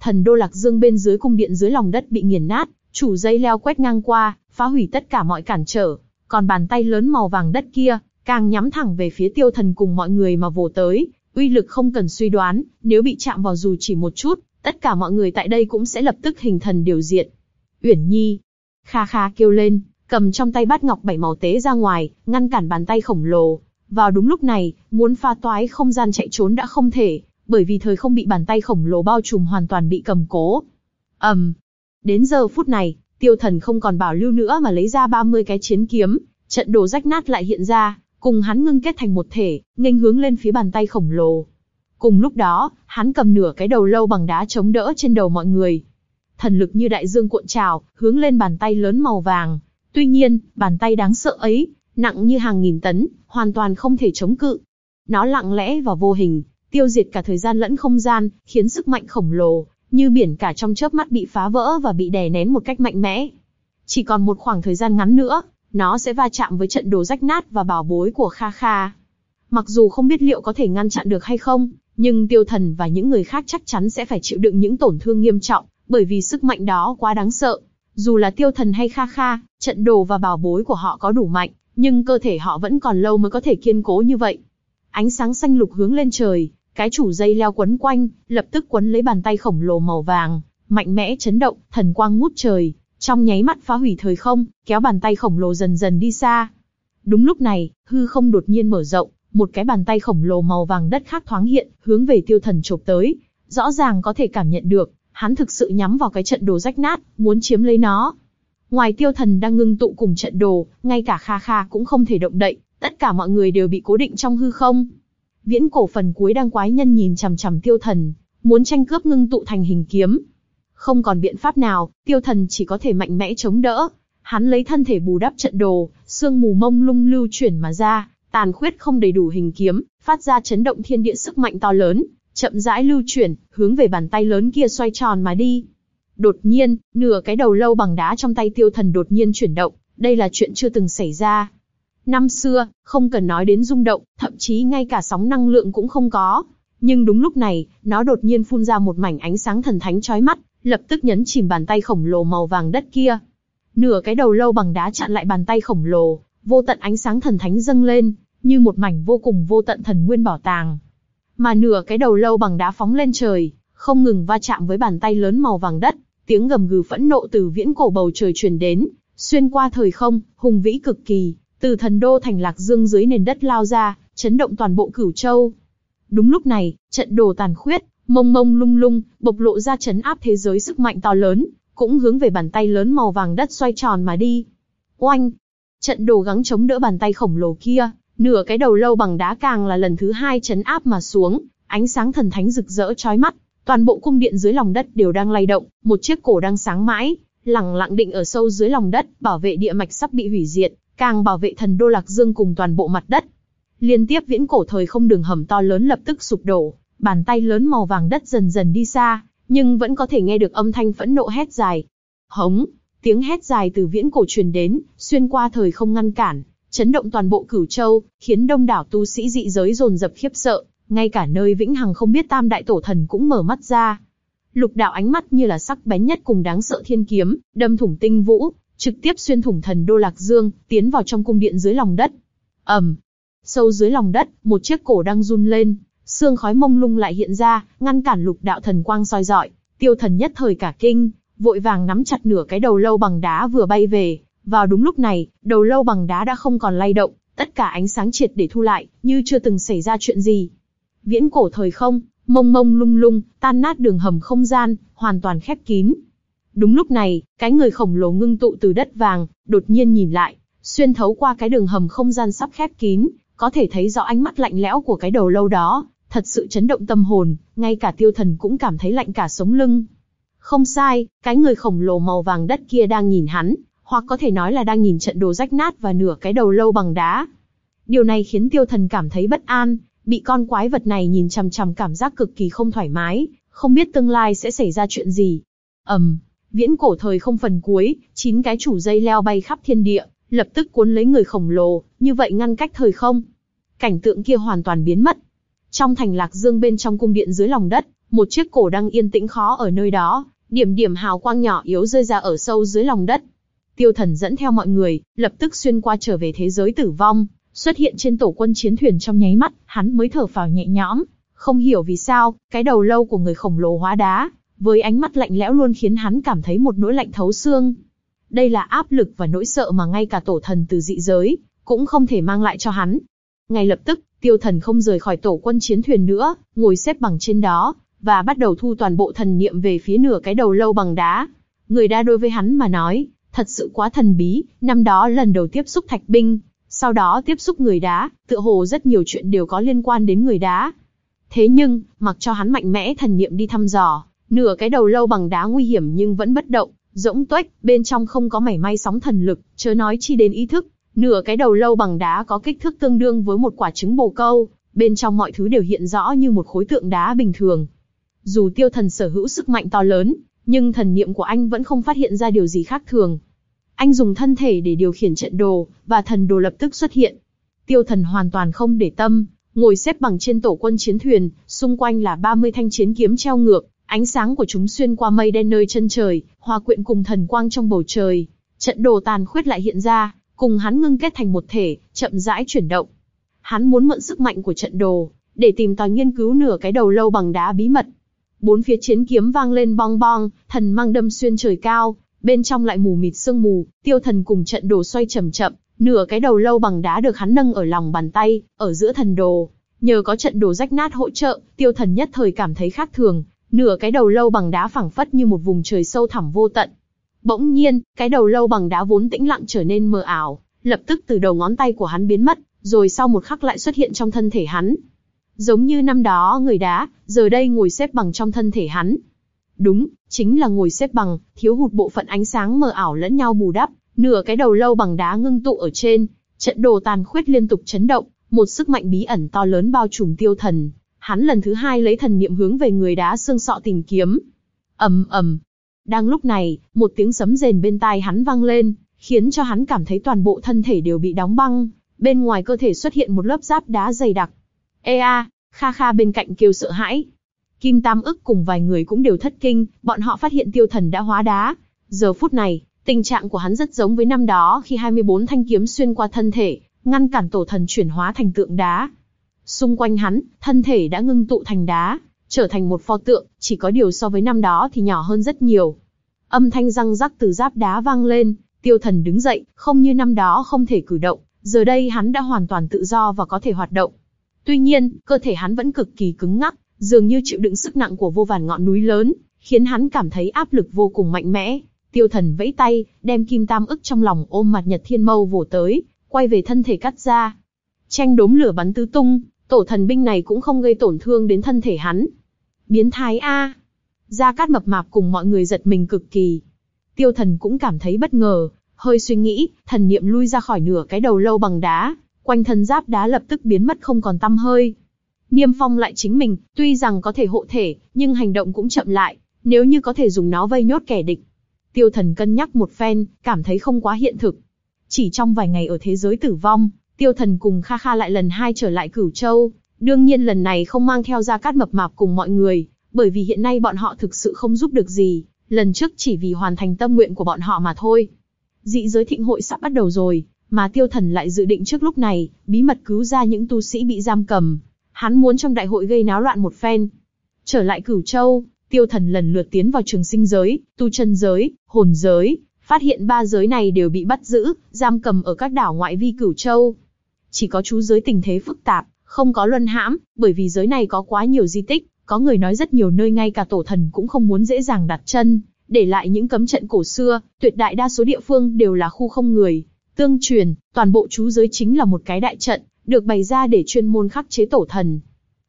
Thần đô lạc dương bên dưới cung điện dưới lòng đất bị nghiền nát, chủ dây leo quét ngang qua, phá hủy tất cả mọi cản trở, còn bàn tay lớn màu vàng đất kia, càng nhắm thẳng về phía tiêu thần cùng mọi người mà vồ tới, uy lực không cần suy đoán, nếu bị chạm vào dù chỉ một chút, tất cả mọi người tại đây cũng sẽ lập tức hình thần điều diện. Uyển Nhi, kha kha kêu lên, cầm trong tay bát ngọc bảy màu tế ra ngoài, ngăn cản bàn tay khổng lồ. Vào đúng lúc này, muốn pha toái không gian chạy trốn đã không thể, bởi vì thời không bị bàn tay khổng lồ bao trùm hoàn toàn bị cầm cố. ầm, um, đến giờ phút này, tiêu thần không còn bảo lưu nữa mà lấy ra 30 cái chiến kiếm, trận đồ rách nát lại hiện ra, cùng hắn ngưng kết thành một thể, nghênh hướng lên phía bàn tay khổng lồ. Cùng lúc đó, hắn cầm nửa cái đầu lâu bằng đá chống đỡ trên đầu mọi người. Thần lực như đại dương cuộn trào, hướng lên bàn tay lớn màu vàng. Tuy nhiên, bàn tay đáng sợ ấy, nặng như hàng nghìn tấn, hoàn toàn không thể chống cự. Nó lặng lẽ và vô hình, tiêu diệt cả thời gian lẫn không gian, khiến sức mạnh khổng lồ, như biển cả trong chớp mắt bị phá vỡ và bị đè nén một cách mạnh mẽ. Chỉ còn một khoảng thời gian ngắn nữa, nó sẽ va chạm với trận đồ rách nát và bảo bối của Kha Kha. Mặc dù không biết liệu có thể ngăn chặn được hay không, nhưng tiêu thần và những người khác chắc chắn sẽ phải chịu đựng những tổn thương nghiêm trọng, bởi vì sức mạnh đó quá đáng sợ. Dù là tiêu thần hay Kha Kha, trận đồ và bảo bối của họ có đủ mạnh, nhưng cơ thể họ vẫn còn lâu mới có thể kiên cố như vậy. Ánh sáng xanh lục hướng lên trời, cái chủ dây leo quấn quanh, lập tức quấn lấy bàn tay khổng lồ màu vàng, mạnh mẽ chấn động, thần quang ngút trời, trong nháy mắt phá hủy thời không, kéo bàn tay khổng lồ dần dần đi xa. Đúng lúc này, hư không đột nhiên mở rộng, một cái bàn tay khổng lồ màu vàng đất khác thoáng hiện, hướng về tiêu thần chộp tới. Rõ ràng có thể cảm nhận được, hắn thực sự nhắm vào cái trận đồ rách nát, muốn chiếm lấy nó. Ngoài tiêu thần đang ngưng tụ cùng trận đồ, ngay cả Kha Kha cũng không thể động đậy, tất cả mọi người đều bị cố định trong hư không. Viễn cổ phần cuối đang quái nhân nhìn chằm chằm tiêu thần, muốn tranh cướp ngưng tụ thành hình kiếm. Không còn biện pháp nào, tiêu thần chỉ có thể mạnh mẽ chống đỡ. Hắn lấy thân thể bù đắp trận đồ, sương mù mông lung lưu chuyển mà ra, tàn khuyết không đầy đủ hình kiếm, phát ra chấn động thiên địa sức mạnh to lớn, chậm rãi lưu chuyển, hướng về bàn tay lớn kia xoay tròn mà đi. Đột nhiên, nửa cái đầu lâu bằng đá trong tay tiêu thần đột nhiên chuyển động, đây là chuyện chưa từng xảy ra. Năm xưa, không cần nói đến rung động, thậm chí ngay cả sóng năng lượng cũng không có. Nhưng đúng lúc này, nó đột nhiên phun ra một mảnh ánh sáng thần thánh chói mắt, lập tức nhấn chìm bàn tay khổng lồ màu vàng đất kia. Nửa cái đầu lâu bằng đá chặn lại bàn tay khổng lồ, vô tận ánh sáng thần thánh dâng lên, như một mảnh vô cùng vô tận thần nguyên bảo tàng. Mà nửa cái đầu lâu bằng đá phóng lên trời, không ngừng va chạm với bàn tay lớn màu vàng đất, tiếng gầm gừ phẫn nộ từ viễn cổ bầu trời truyền đến, xuyên qua thời không, hùng vĩ cực kỳ, từ thần đô thành lạc dương dưới nền đất lao ra, chấn động toàn bộ cửu châu. Đúng lúc này, trận đồ tàn khuyết, mông mông lung lung, bộc lộ ra chấn áp thế giới sức mạnh to lớn, cũng hướng về bàn tay lớn màu vàng đất xoay tròn mà đi. Oanh! Trận đồ gắng chống đỡ bàn tay khổng lồ kia, nửa cái đầu lâu bằng đá càng là lần thứ hai chấn áp mà xuống, ánh sáng thần thánh rực rỡ chói mắt, toàn bộ cung điện dưới lòng đất đều đang lay động, một chiếc cổ đang sáng mãi, lẳng lặng định ở sâu dưới lòng đất, bảo vệ địa mạch sắp bị hủy diệt, càng bảo vệ thần đô lạc dương cùng toàn bộ mặt đất. Liên tiếp viễn cổ thời không đường hầm to lớn lập tức sụp đổ, bàn tay lớn màu vàng đất dần dần đi xa, nhưng vẫn có thể nghe được âm thanh phẫn nộ hét dài. Hống, tiếng hét dài từ viễn cổ truyền đến, xuyên qua thời không ngăn cản, chấn động toàn bộ cửu châu, khiến đông đảo tu sĩ dị giới dồn dập khiếp sợ, ngay cả nơi vĩnh hằng không biết tam đại tổ thần cũng mở mắt ra. Lục đạo ánh mắt như là sắc bén nhất cùng đáng sợ thiên kiếm, đâm thủng tinh vũ, trực tiếp xuyên thủng thần đô lạc dương, tiến vào trong cung điện dưới lòng đất. ầm, sâu dưới lòng đất, một chiếc cổ đang run lên, xương khói mông lung lại hiện ra, ngăn cản lục đạo thần quang soi dọi. Tiêu thần nhất thời cả kinh, vội vàng nắm chặt nửa cái đầu lâu bằng đá vừa bay về. Vào đúng lúc này, đầu lâu bằng đá đã không còn lay động, tất cả ánh sáng triệt để thu lại, như chưa từng xảy ra chuyện gì. Viễn cổ thời không, mông mông lung lung, tan nát đường hầm không gian, hoàn toàn khép kín. Đúng lúc này, cái người khổng lồ ngưng tụ từ đất vàng, đột nhiên nhìn lại, xuyên thấu qua cái đường hầm không gian sắp khép kín, có thể thấy rõ ánh mắt lạnh lẽo của cái đầu lâu đó, thật sự chấn động tâm hồn, ngay cả tiêu thần cũng cảm thấy lạnh cả sống lưng. Không sai, cái người khổng lồ màu vàng đất kia đang nhìn hắn, hoặc có thể nói là đang nhìn trận đồ rách nát và nửa cái đầu lâu bằng đá. Điều này khiến tiêu thần cảm thấy bất an, bị con quái vật này nhìn chằm chằm cảm giác cực kỳ không thoải mái, không biết tương lai sẽ xảy ra chuyện gì. ầm, um, viễn cổ thời không phần cuối, chín cái chủ dây leo bay khắp thiên địa, lập tức cuốn lấy người khổng lồ, như vậy ngăn cách thời không. Cảnh tượng kia hoàn toàn biến mất, trong thành lạc dương bên trong cung điện dưới lòng đất, một chiếc cổ đang yên tĩnh khó ở nơi đó, điểm điểm hào quang nhỏ yếu rơi ra ở sâu dưới lòng đất. Tiêu thần dẫn theo mọi người, lập tức xuyên qua trở về thế giới tử vong, xuất hiện trên tổ quân chiến thuyền trong nháy mắt, hắn mới thở phào nhẹ nhõm. Không hiểu vì sao, cái đầu lâu của người khổng lồ hóa đá, với ánh mắt lạnh lẽo luôn khiến hắn cảm thấy một nỗi lạnh thấu xương. Đây là áp lực và nỗi sợ mà ngay cả tổ thần từ dị giới, cũng không thể mang lại cho hắn. Ngay lập tức, Tiêu thần không rời khỏi tổ quân chiến thuyền nữa, ngồi xếp bằng trên đó, và bắt đầu thu toàn bộ thần niệm về phía nửa cái đầu lâu bằng đá. Người đa đối với hắn mà nói, thật sự quá thần bí, năm đó lần đầu tiếp xúc thạch binh, sau đó tiếp xúc người đá, tựa hồ rất nhiều chuyện đều có liên quan đến người đá. Thế nhưng, mặc cho hắn mạnh mẽ thần niệm đi thăm dò, nửa cái đầu lâu bằng đá nguy hiểm nhưng vẫn bất động, rỗng tuếch, bên trong không có mảy may sóng thần lực, chớ nói chi đến ý thức, Nửa cái đầu lâu bằng đá có kích thước tương đương với một quả trứng bồ câu, bên trong mọi thứ đều hiện rõ như một khối tượng đá bình thường. Dù tiêu thần sở hữu sức mạnh to lớn, nhưng thần niệm của anh vẫn không phát hiện ra điều gì khác thường. Anh dùng thân thể để điều khiển trận đồ, và thần đồ lập tức xuất hiện. Tiêu thần hoàn toàn không để tâm, ngồi xếp bằng trên tổ quân chiến thuyền, xung quanh là 30 thanh chiến kiếm treo ngược, ánh sáng của chúng xuyên qua mây đen nơi chân trời, hòa quyện cùng thần quang trong bầu trời. Trận đồ tàn khuyết lại hiện ra, cùng hắn ngưng kết thành một thể, chậm rãi chuyển động. Hắn muốn mượn sức mạnh của trận đồ, để tìm tòi nghiên cứu nửa cái đầu lâu bằng đá bí mật. Bốn phía chiến kiếm vang lên bong bong, thần mang đâm xuyên trời cao, bên trong lại mù mịt sương mù, tiêu thần cùng trận đồ xoay chậm chậm, nửa cái đầu lâu bằng đá được hắn nâng ở lòng bàn tay, ở giữa thần đồ. Nhờ có trận đồ rách nát hỗ trợ, tiêu thần nhất thời cảm thấy khác thường, nửa cái đầu lâu bằng đá phẳng phất như một vùng trời sâu thẳm vô tận. Bỗng nhiên, cái đầu lâu bằng đá vốn tĩnh lặng trở nên mờ ảo, lập tức từ đầu ngón tay của hắn biến mất, rồi sau một khắc lại xuất hiện trong thân thể hắn. Giống như năm đó người đá, giờ đây ngồi xếp bằng trong thân thể hắn. Đúng, chính là ngồi xếp bằng, thiếu hụt bộ phận ánh sáng mờ ảo lẫn nhau bù đắp, nửa cái đầu lâu bằng đá ngưng tụ ở trên, trận đồ tàn khuyết liên tục chấn động, một sức mạnh bí ẩn to lớn bao trùm tiêu thần. Hắn lần thứ hai lấy thần niệm hướng về người đá xương sọ tìm kiếm. ầm ầm. Đang lúc này, một tiếng sấm rền bên tai hắn vang lên, khiến cho hắn cảm thấy toàn bộ thân thể đều bị đóng băng, bên ngoài cơ thể xuất hiện một lớp giáp đá dày đặc. Ê a, Kha Kha bên cạnh kêu sợ hãi. Kim Tam ức cùng vài người cũng đều thất kinh, bọn họ phát hiện tiêu thần đã hóa đá. Giờ phút này, tình trạng của hắn rất giống với năm đó khi 24 thanh kiếm xuyên qua thân thể, ngăn cản tổ thần chuyển hóa thành tượng đá. Xung quanh hắn, thân thể đã ngưng tụ thành đá, trở thành một pho tượng, chỉ có điều so với năm đó thì nhỏ hơn rất nhiều. Âm thanh răng rắc từ giáp đá vang lên, tiêu thần đứng dậy, không như năm đó không thể cử động, giờ đây hắn đã hoàn toàn tự do và có thể hoạt động. Tuy nhiên, cơ thể hắn vẫn cực kỳ cứng ngắc, dường như chịu đựng sức nặng của vô vàn ngọn núi lớn, khiến hắn cảm thấy áp lực vô cùng mạnh mẽ. Tiêu thần vẫy tay, đem kim tam ức trong lòng ôm mặt nhật thiên mâu vồ tới, quay về thân thể cắt ra. Tranh đốm lửa bắn tứ tung, tổ thần binh này cũng không gây tổn thương đến thân thể hắn. Biến thái A. Gia Cát mập mạp cùng mọi người giật mình cực kỳ. Tiêu thần cũng cảm thấy bất ngờ, hơi suy nghĩ, thần niệm lui ra khỏi nửa cái đầu lâu bằng đá, quanh thân giáp đá lập tức biến mất không còn tăm hơi. Niêm phong lại chính mình, tuy rằng có thể hộ thể, nhưng hành động cũng chậm lại, nếu như có thể dùng nó vây nhốt kẻ địch. Tiêu thần cân nhắc một phen, cảm thấy không quá hiện thực. Chỉ trong vài ngày ở thế giới tử vong, tiêu thần cùng Kha Kha lại lần hai trở lại Cửu Châu. Đương nhiên lần này không mang theo ra cát mập mạp cùng mọi người, bởi vì hiện nay bọn họ thực sự không giúp được gì, lần trước chỉ vì hoàn thành tâm nguyện của bọn họ mà thôi. Dị giới thịnh hội sắp bắt đầu rồi, mà tiêu thần lại dự định trước lúc này, bí mật cứu ra những tu sĩ bị giam cầm. Hắn muốn trong đại hội gây náo loạn một phen. Trở lại cửu châu, tiêu thần lần lượt tiến vào trường sinh giới, tu chân giới, hồn giới, phát hiện ba giới này đều bị bắt giữ, giam cầm ở các đảo ngoại vi cửu châu. Chỉ có chú giới tình thế phức tạp, không có luân hãm, bởi vì giới này có quá nhiều di tích, có người nói rất nhiều nơi ngay cả tổ thần cũng không muốn dễ dàng đặt chân, để lại những cấm trận cổ xưa, tuyệt đại đa số địa phương đều là khu không người. Tương truyền, toàn bộ chú giới chính là một cái đại trận, được bày ra để chuyên môn khắc chế tổ thần.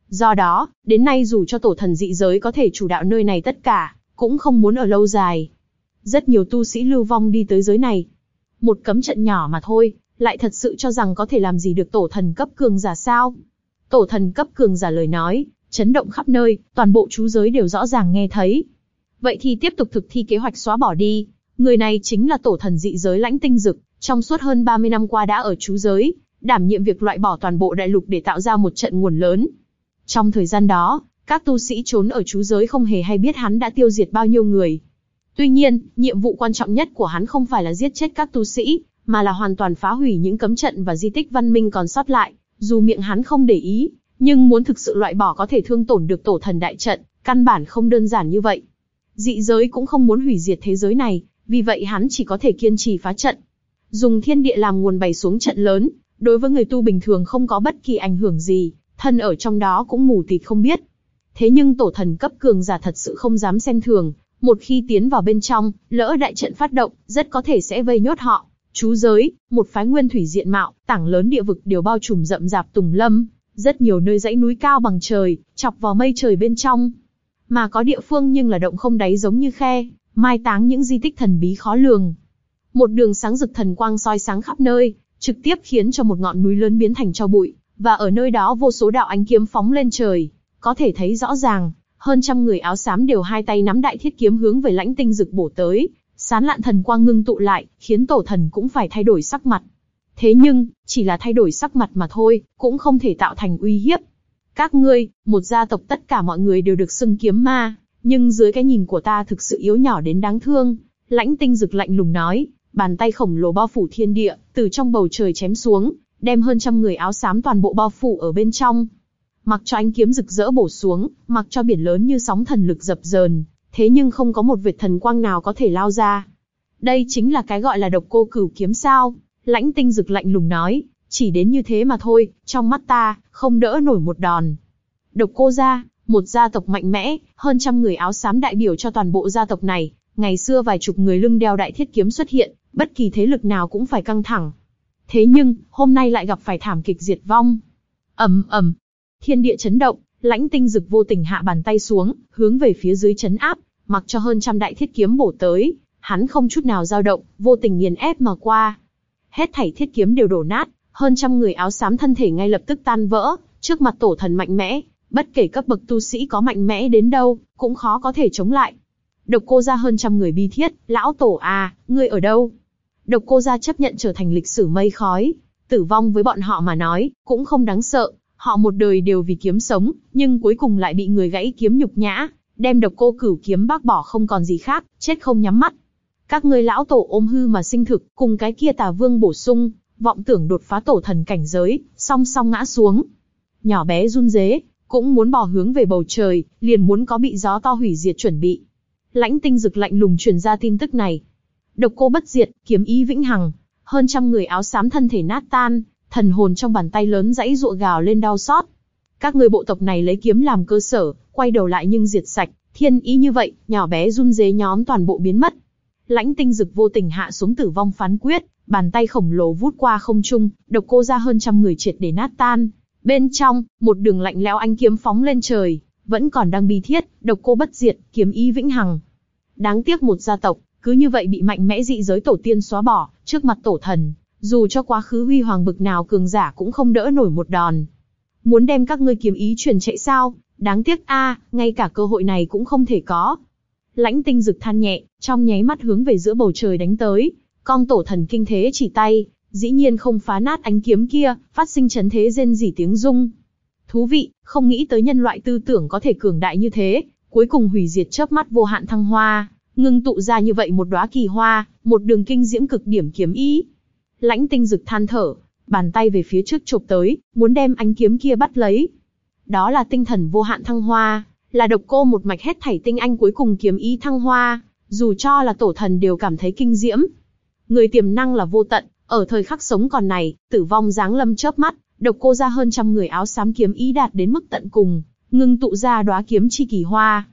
Do đó, đến nay dù cho tổ thần dị giới có thể chủ đạo nơi này tất cả, cũng không muốn ở lâu dài. Rất nhiều tu sĩ lưu vong đi tới giới này. Một cấm trận nhỏ mà thôi, lại thật sự cho rằng có thể làm gì được tổ thần cấp cường giả sao? Tổ thần cấp cường giả lời nói, chấn động khắp nơi, toàn bộ chú giới đều rõ ràng nghe thấy. Vậy thì tiếp tục thực thi kế hoạch xóa bỏ đi. Người này chính là tổ thần dị giới lãnh tinh dực, trong suốt hơn 30 năm qua đã ở chú giới, đảm nhiệm việc loại bỏ toàn bộ đại lục để tạo ra một trận nguồn lớn. Trong thời gian đó, các tu sĩ trốn ở chú giới không hề hay biết hắn đã tiêu diệt bao nhiêu người. Tuy nhiên, nhiệm vụ quan trọng nhất của hắn không phải là giết chết các tu sĩ, mà là hoàn toàn phá hủy những cấm trận và di tích văn minh còn sót lại. Dù miệng hắn không để ý, nhưng muốn thực sự loại bỏ có thể thương tổn được tổ thần đại trận, căn bản không đơn giản như vậy. Dị giới cũng không muốn hủy diệt thế giới này, vì vậy hắn chỉ có thể kiên trì phá trận. Dùng thiên địa làm nguồn bày xuống trận lớn, đối với người tu bình thường không có bất kỳ ảnh hưởng gì, thân ở trong đó cũng mù tịt không biết. Thế nhưng tổ thần cấp cường giả thật sự không dám xem thường, một khi tiến vào bên trong, lỡ đại trận phát động, rất có thể sẽ vây nhốt họ. Chú giới, một phái nguyên thủy diện mạo, tảng lớn địa vực đều bao trùm rậm rạp tùng lâm, rất nhiều nơi dãy núi cao bằng trời, chọc vào mây trời bên trong. Mà có địa phương nhưng là động không đáy giống như khe, mai táng những di tích thần bí khó lường. Một đường sáng rực thần quang soi sáng khắp nơi, trực tiếp khiến cho một ngọn núi lớn biến thành cho bụi, và ở nơi đó vô số đạo ánh kiếm phóng lên trời, có thể thấy rõ ràng, hơn trăm người áo xám đều hai tay nắm đại thiết kiếm hướng về lãnh tinh rực bổ tới, sán lạn thần quang ngưng tụ lại, khiến tổ thần cũng phải thay đổi sắc mặt. Thế nhưng, chỉ là thay đổi sắc mặt mà thôi, cũng không thể tạo thành uy hiếp. Các ngươi, một gia tộc tất cả mọi người đều được xưng kiếm ma, nhưng dưới cái nhìn của ta thực sự yếu nhỏ đến đáng thương. Lãnh tinh rực lạnh lùng nói, bàn tay khổng lồ bao phủ thiên địa, từ trong bầu trời chém xuống, đem hơn trăm người áo xám toàn bộ bao phủ ở bên trong. Mặc cho ánh kiếm rực rỡ bổ xuống, mặc cho biển lớn như sóng thần lực dập dờn, thế nhưng không có một vệt thần quang nào có thể lao ra. Đây chính là cái gọi là độc cô cửu kiếm sao? Lãnh tinh rực lạnh lùng nói, chỉ đến như thế mà thôi, trong mắt ta, không đỡ nổi một đòn. Độc cô gia, một gia tộc mạnh mẽ, hơn trăm người áo xám đại biểu cho toàn bộ gia tộc này. Ngày xưa vài chục người lưng đeo đại thiết kiếm xuất hiện, bất kỳ thế lực nào cũng phải căng thẳng. Thế nhưng, hôm nay lại gặp phải thảm kịch diệt vong. ầm ầm, thiên địa chấn động, lãnh tinh dực vô tình hạ bàn tay xuống, hướng về phía dưới chấn áp, mặc cho hơn trăm đại thiết kiếm bổ tới, hắn không chút nào dao động, vô tình nghiền ép mà qua. Hết thảy thiết kiếm đều đổ nát, hơn trăm người áo xám thân thể ngay lập tức tan vỡ, trước mặt tổ thần mạnh mẽ, bất kể cấp bậc tu sĩ có mạnh mẽ đến đâu, cũng khó có thể chống lại. Độc cô ra hơn trăm người bi thiết, lão tổ à, ngươi ở đâu? Độc cô ra chấp nhận trở thành lịch sử mây khói, tử vong với bọn họ mà nói, cũng không đáng sợ, họ một đời đều vì kiếm sống, nhưng cuối cùng lại bị người gãy kiếm nhục nhã, đem độc cô cửu kiếm bác bỏ không còn gì khác, chết không nhắm mắt. Các ngươi lão tổ ôm hư mà sinh thực, cùng cái kia tà vương bổ sung, vọng tưởng đột phá tổ thần cảnh giới, song song ngã xuống. Nhỏ bé run rế, cũng muốn bỏ hướng về bầu trời, liền muốn có bị gió to hủy diệt chuẩn bị. Lãnh tinh dực lạnh lùng truyền ra tin tức này. Độc cô bất diệt, kiếm ý vĩnh hằng, hơn trăm người áo xám thân thể nát tan, thần hồn trong bàn tay lớn dãy ruộng gào lên đau xót. Các người bộ tộc này lấy kiếm làm cơ sở, quay đầu lại nhưng diệt sạch, thiên ý như vậy, nhỏ bé run dế nhóm toàn bộ biến mất. Lãnh tinh dực vô tình hạ xuống tử vong phán quyết, bàn tay khổng lồ vút qua không trung, độc cô ra hơn trăm người triệt để nát tan. Bên trong, một đường lạnh lẽo anh kiếm phóng lên trời, vẫn còn đang bi thiết, độc cô bất diệt, kiếm ý vĩnh hằng. Đáng tiếc một gia tộc, cứ như vậy bị mạnh mẽ dị giới tổ tiên xóa bỏ, trước mặt tổ thần, dù cho quá khứ huy hoàng bực nào cường giả cũng không đỡ nổi một đòn. Muốn đem các ngươi kiếm ý truyền chạy sao? Đáng tiếc a, ngay cả cơ hội này cũng không thể có. Lãnh tinh dực than nhẹ, trong nháy mắt hướng về giữa bầu trời đánh tới. Con tổ thần kinh thế chỉ tay, dĩ nhiên không phá nát ánh kiếm kia, phát sinh chấn thế rên rỉ tiếng rung. Thú vị, không nghĩ tới nhân loại tư tưởng có thể cường đại như thế, cuối cùng hủy diệt chớp mắt vô hạn thăng hoa, ngưng tụ ra như vậy một đóa kỳ hoa, một đường kinh diễm cực điểm kiếm ý. Lãnh tinh dực than thở, bàn tay về phía trước chụp tới, muốn đem ánh kiếm kia bắt lấy. Đó là tinh thần vô hạn thăng hoa, là độc cô một mạch hết thảy tinh anh cuối cùng kiếm ý thăng hoa, dù cho là tổ thần đều cảm thấy kinh diễm. Người tiềm năng là vô tận, ở thời khắc sống còn này, tử vong giáng lâm chớp mắt, độc cô ra hơn trăm người áo xám kiếm ý đạt đến mức tận cùng, ngưng tụ ra đóa kiếm chi kỳ hoa.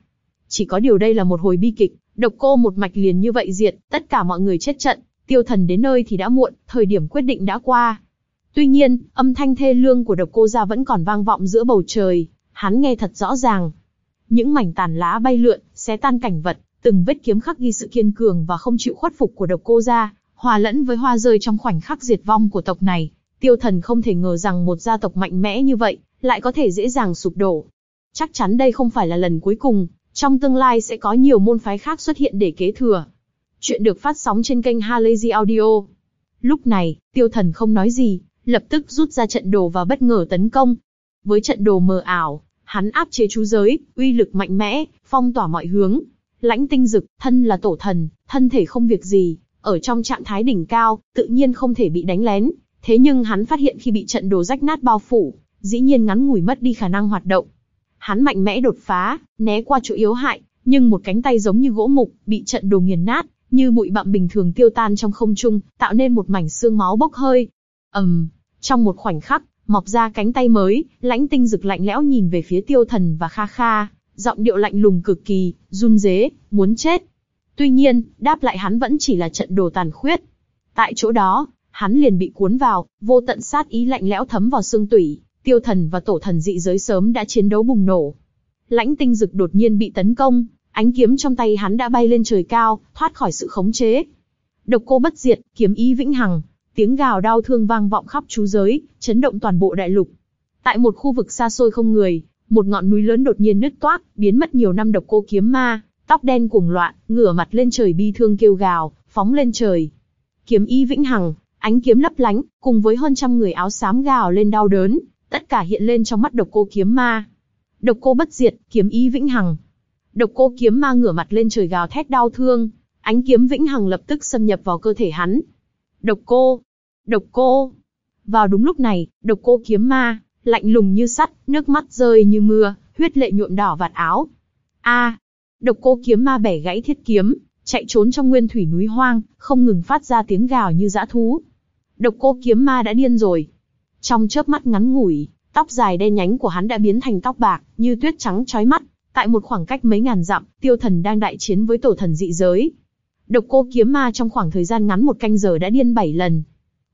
Chỉ có điều đây là một hồi bi kịch, độc cô một mạch liền như vậy diệt, tất cả mọi người chết trận, tiêu thần đến nơi thì đã muộn, thời điểm quyết định đã qua. Tuy nhiên, âm thanh thê lương của độc cô Gia vẫn còn vang vọng giữa bầu trời, hắn nghe thật rõ ràng. Những mảnh tàn lá bay lượn, xé tan cảnh vật, từng vết kiếm khắc ghi sự kiên cường và không chịu khuất phục của độc cô Gia, hòa lẫn với hoa rơi trong khoảnh khắc diệt vong của tộc này. Tiêu thần không thể ngờ rằng một gia tộc mạnh mẽ như vậy, lại có thể dễ dàng sụp đổ. Chắc chắn đây không phải là lần cuối cùng, trong tương lai sẽ có nhiều môn phái khác xuất hiện để kế thừa. Chuyện được phát sóng trên kênh Halazy Audio. Lúc này, tiêu thần không nói gì, lập tức rút ra trận đồ và bất ngờ tấn công. Với trận đồ mờ ảo, hắn áp chế chú giới, uy lực mạnh mẽ, phong tỏa mọi hướng. Lãnh tinh dực, thân là tổ thần, thân thể không việc gì, ở trong trạng thái đỉnh cao, tự nhiên không thể bị đánh lén. Thế nhưng hắn phát hiện khi bị trận đồ rách nát bao phủ, dĩ nhiên ngắn ngủi mất đi khả năng hoạt động. Hắn mạnh mẽ đột phá, né qua chỗ yếu hại, nhưng một cánh tay giống như gỗ mục, bị trận đồ nghiền nát, như bụi bặm bình thường tiêu tan trong không trung, tạo nên một mảnh xương máu bốc hơi. ầm, um, trong một khoảnh khắc, mọc ra cánh tay mới, lãnh tinh rực lạnh lẽo nhìn về phía tiêu thần và kha kha, giọng điệu lạnh lùng cực kỳ, run rế, muốn chết. Tuy nhiên, đáp lại hắn vẫn chỉ là trận đồ tàn khuyết. Tại chỗ đó, hắn liền bị cuốn vào, vô tận sát ý lạnh lẽo thấm vào xương tủy, tiêu thần và tổ thần dị giới sớm đã chiến đấu bùng nổ. Lãnh tinh dực đột nhiên bị tấn công, ánh kiếm trong tay hắn đã bay lên trời cao, thoát khỏi sự khống chế. Độc cô bất diệt, kiếm ý vĩnh hằng, tiếng gào đau thương vang vọng khắp chú giới, chấn động toàn bộ đại lục. Tại một khu vực xa xôi không người, một ngọn núi lớn đột nhiên nứt toác, biến mất nhiều năm độc cô kiếm ma, tóc đen cuồng loạn, ngửa mặt lên trời bi thương kêu gào, phóng lên trời. Kiếm ý vĩnh hằng, ánh kiếm lấp lánh, cùng với hơn trăm người áo xám gào lên đau đớn, tất cả hiện lên trong mắt độc cô kiếm ma. Độc cô bất diệt, kiếm ý vĩnh hằng. Độc cô kiếm ma ngửa mặt lên trời gào thét đau thương, ánh kiếm vĩnh hằng lập tức xâm nhập vào cơ thể hắn. Độc cô, độc cô. Vào đúng lúc này, độc cô kiếm ma, lạnh lùng như sắt, nước mắt rơi như mưa, huyết lệ nhuộm đỏ vạt áo. A, độc cô kiếm ma bẻ gãy thiết kiếm, chạy trốn trong nguyên thủy núi hoang, không ngừng phát ra tiếng gào như dã thú. Độc cô kiếm ma đã điên rồi. Trong chớp mắt ngắn ngủi, Tóc dài đen nhánh của hắn đã biến thành tóc bạc, như tuyết trắng chói mắt. Tại một khoảng cách mấy ngàn dặm, tiêu thần đang đại chiến với tổ thần dị giới. Độc cô kiếm ma trong khoảng thời gian ngắn một canh giờ đã điên bảy lần.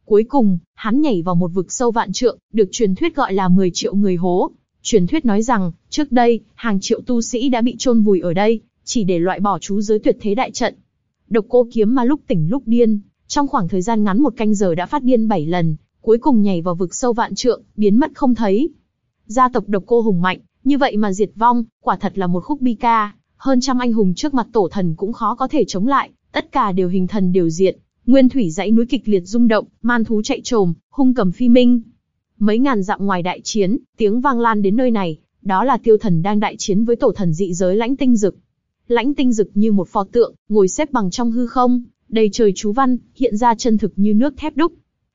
Cuối cùng, hắn nhảy vào một vực sâu vạn trượng, được truyền thuyết gọi là 10 triệu người hố. Truyền thuyết nói rằng, trước đây, hàng triệu tu sĩ đã bị chôn vùi ở đây, chỉ để loại bỏ chú giới tuyệt thế đại trận. Độc cô kiếm ma lúc tỉnh lúc điên, trong khoảng thời gian ngắn một canh giờ đã phát điên 7 lần, cuối cùng nhảy vào vực sâu vạn trượng, biến mất không thấy. Gia tộc độc cô hùng mạnh, như vậy mà diệt vong, quả thật là một khúc bi ca, hơn trăm anh hùng trước mặt tổ thần cũng khó có thể chống lại, tất cả đều hình thần đều diệt, nguyên thủy dãy núi kịch liệt rung động, man thú chạy trồm, hung cầm phi minh. Mấy ngàn dặm ngoài đại chiến, tiếng vang lan đến nơi này, đó là tiêu thần đang đại chiến với tổ thần dị giới lãnh tinh dực. Lãnh tinh dực như một pho tượng, ngồi xếp bằng trong hư không, đầy trời chú văn, hiện ra chân thực như nước thép đúc.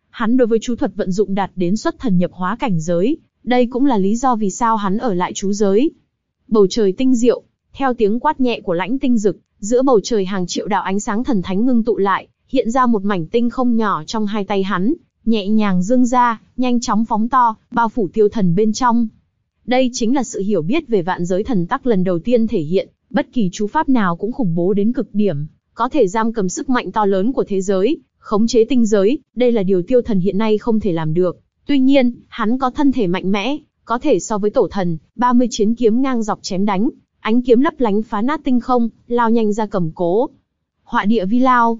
Hắn đối với chú thuật vận dụng đạt đến xuất thần nhập hóa cảnh giới, đây cũng là lý do vì sao hắn ở lại chú giới. Bầu trời tinh diệu, theo tiếng quát nhẹ của lãnh tinh dực, giữa bầu trời hàng triệu đạo ánh sáng thần thánh ngưng tụ lại, hiện ra một mảnh tinh không nhỏ trong hai tay hắn, nhẹ nhàng dương ra, nhanh chóng phóng to, bao phủ tiêu thần bên trong. Đây chính là sự hiểu biết về vạn giới thần tắc lần đầu tiên thể hiện, bất kỳ chú pháp nào cũng khủng bố đến cực điểm, có thể giam cầm sức mạnh to lớn của thế giới, khống chế tinh giới, đây là điều tiêu thần hiện nay không thể làm được. Tuy nhiên, hắn có thân thể mạnh mẽ, có thể so với tổ thần, 30 chiến kiếm ngang dọc chém đánh, ánh kiếm lấp lánh phá nát tinh không, lao nhanh ra cầm cố. Họa địa vi lao.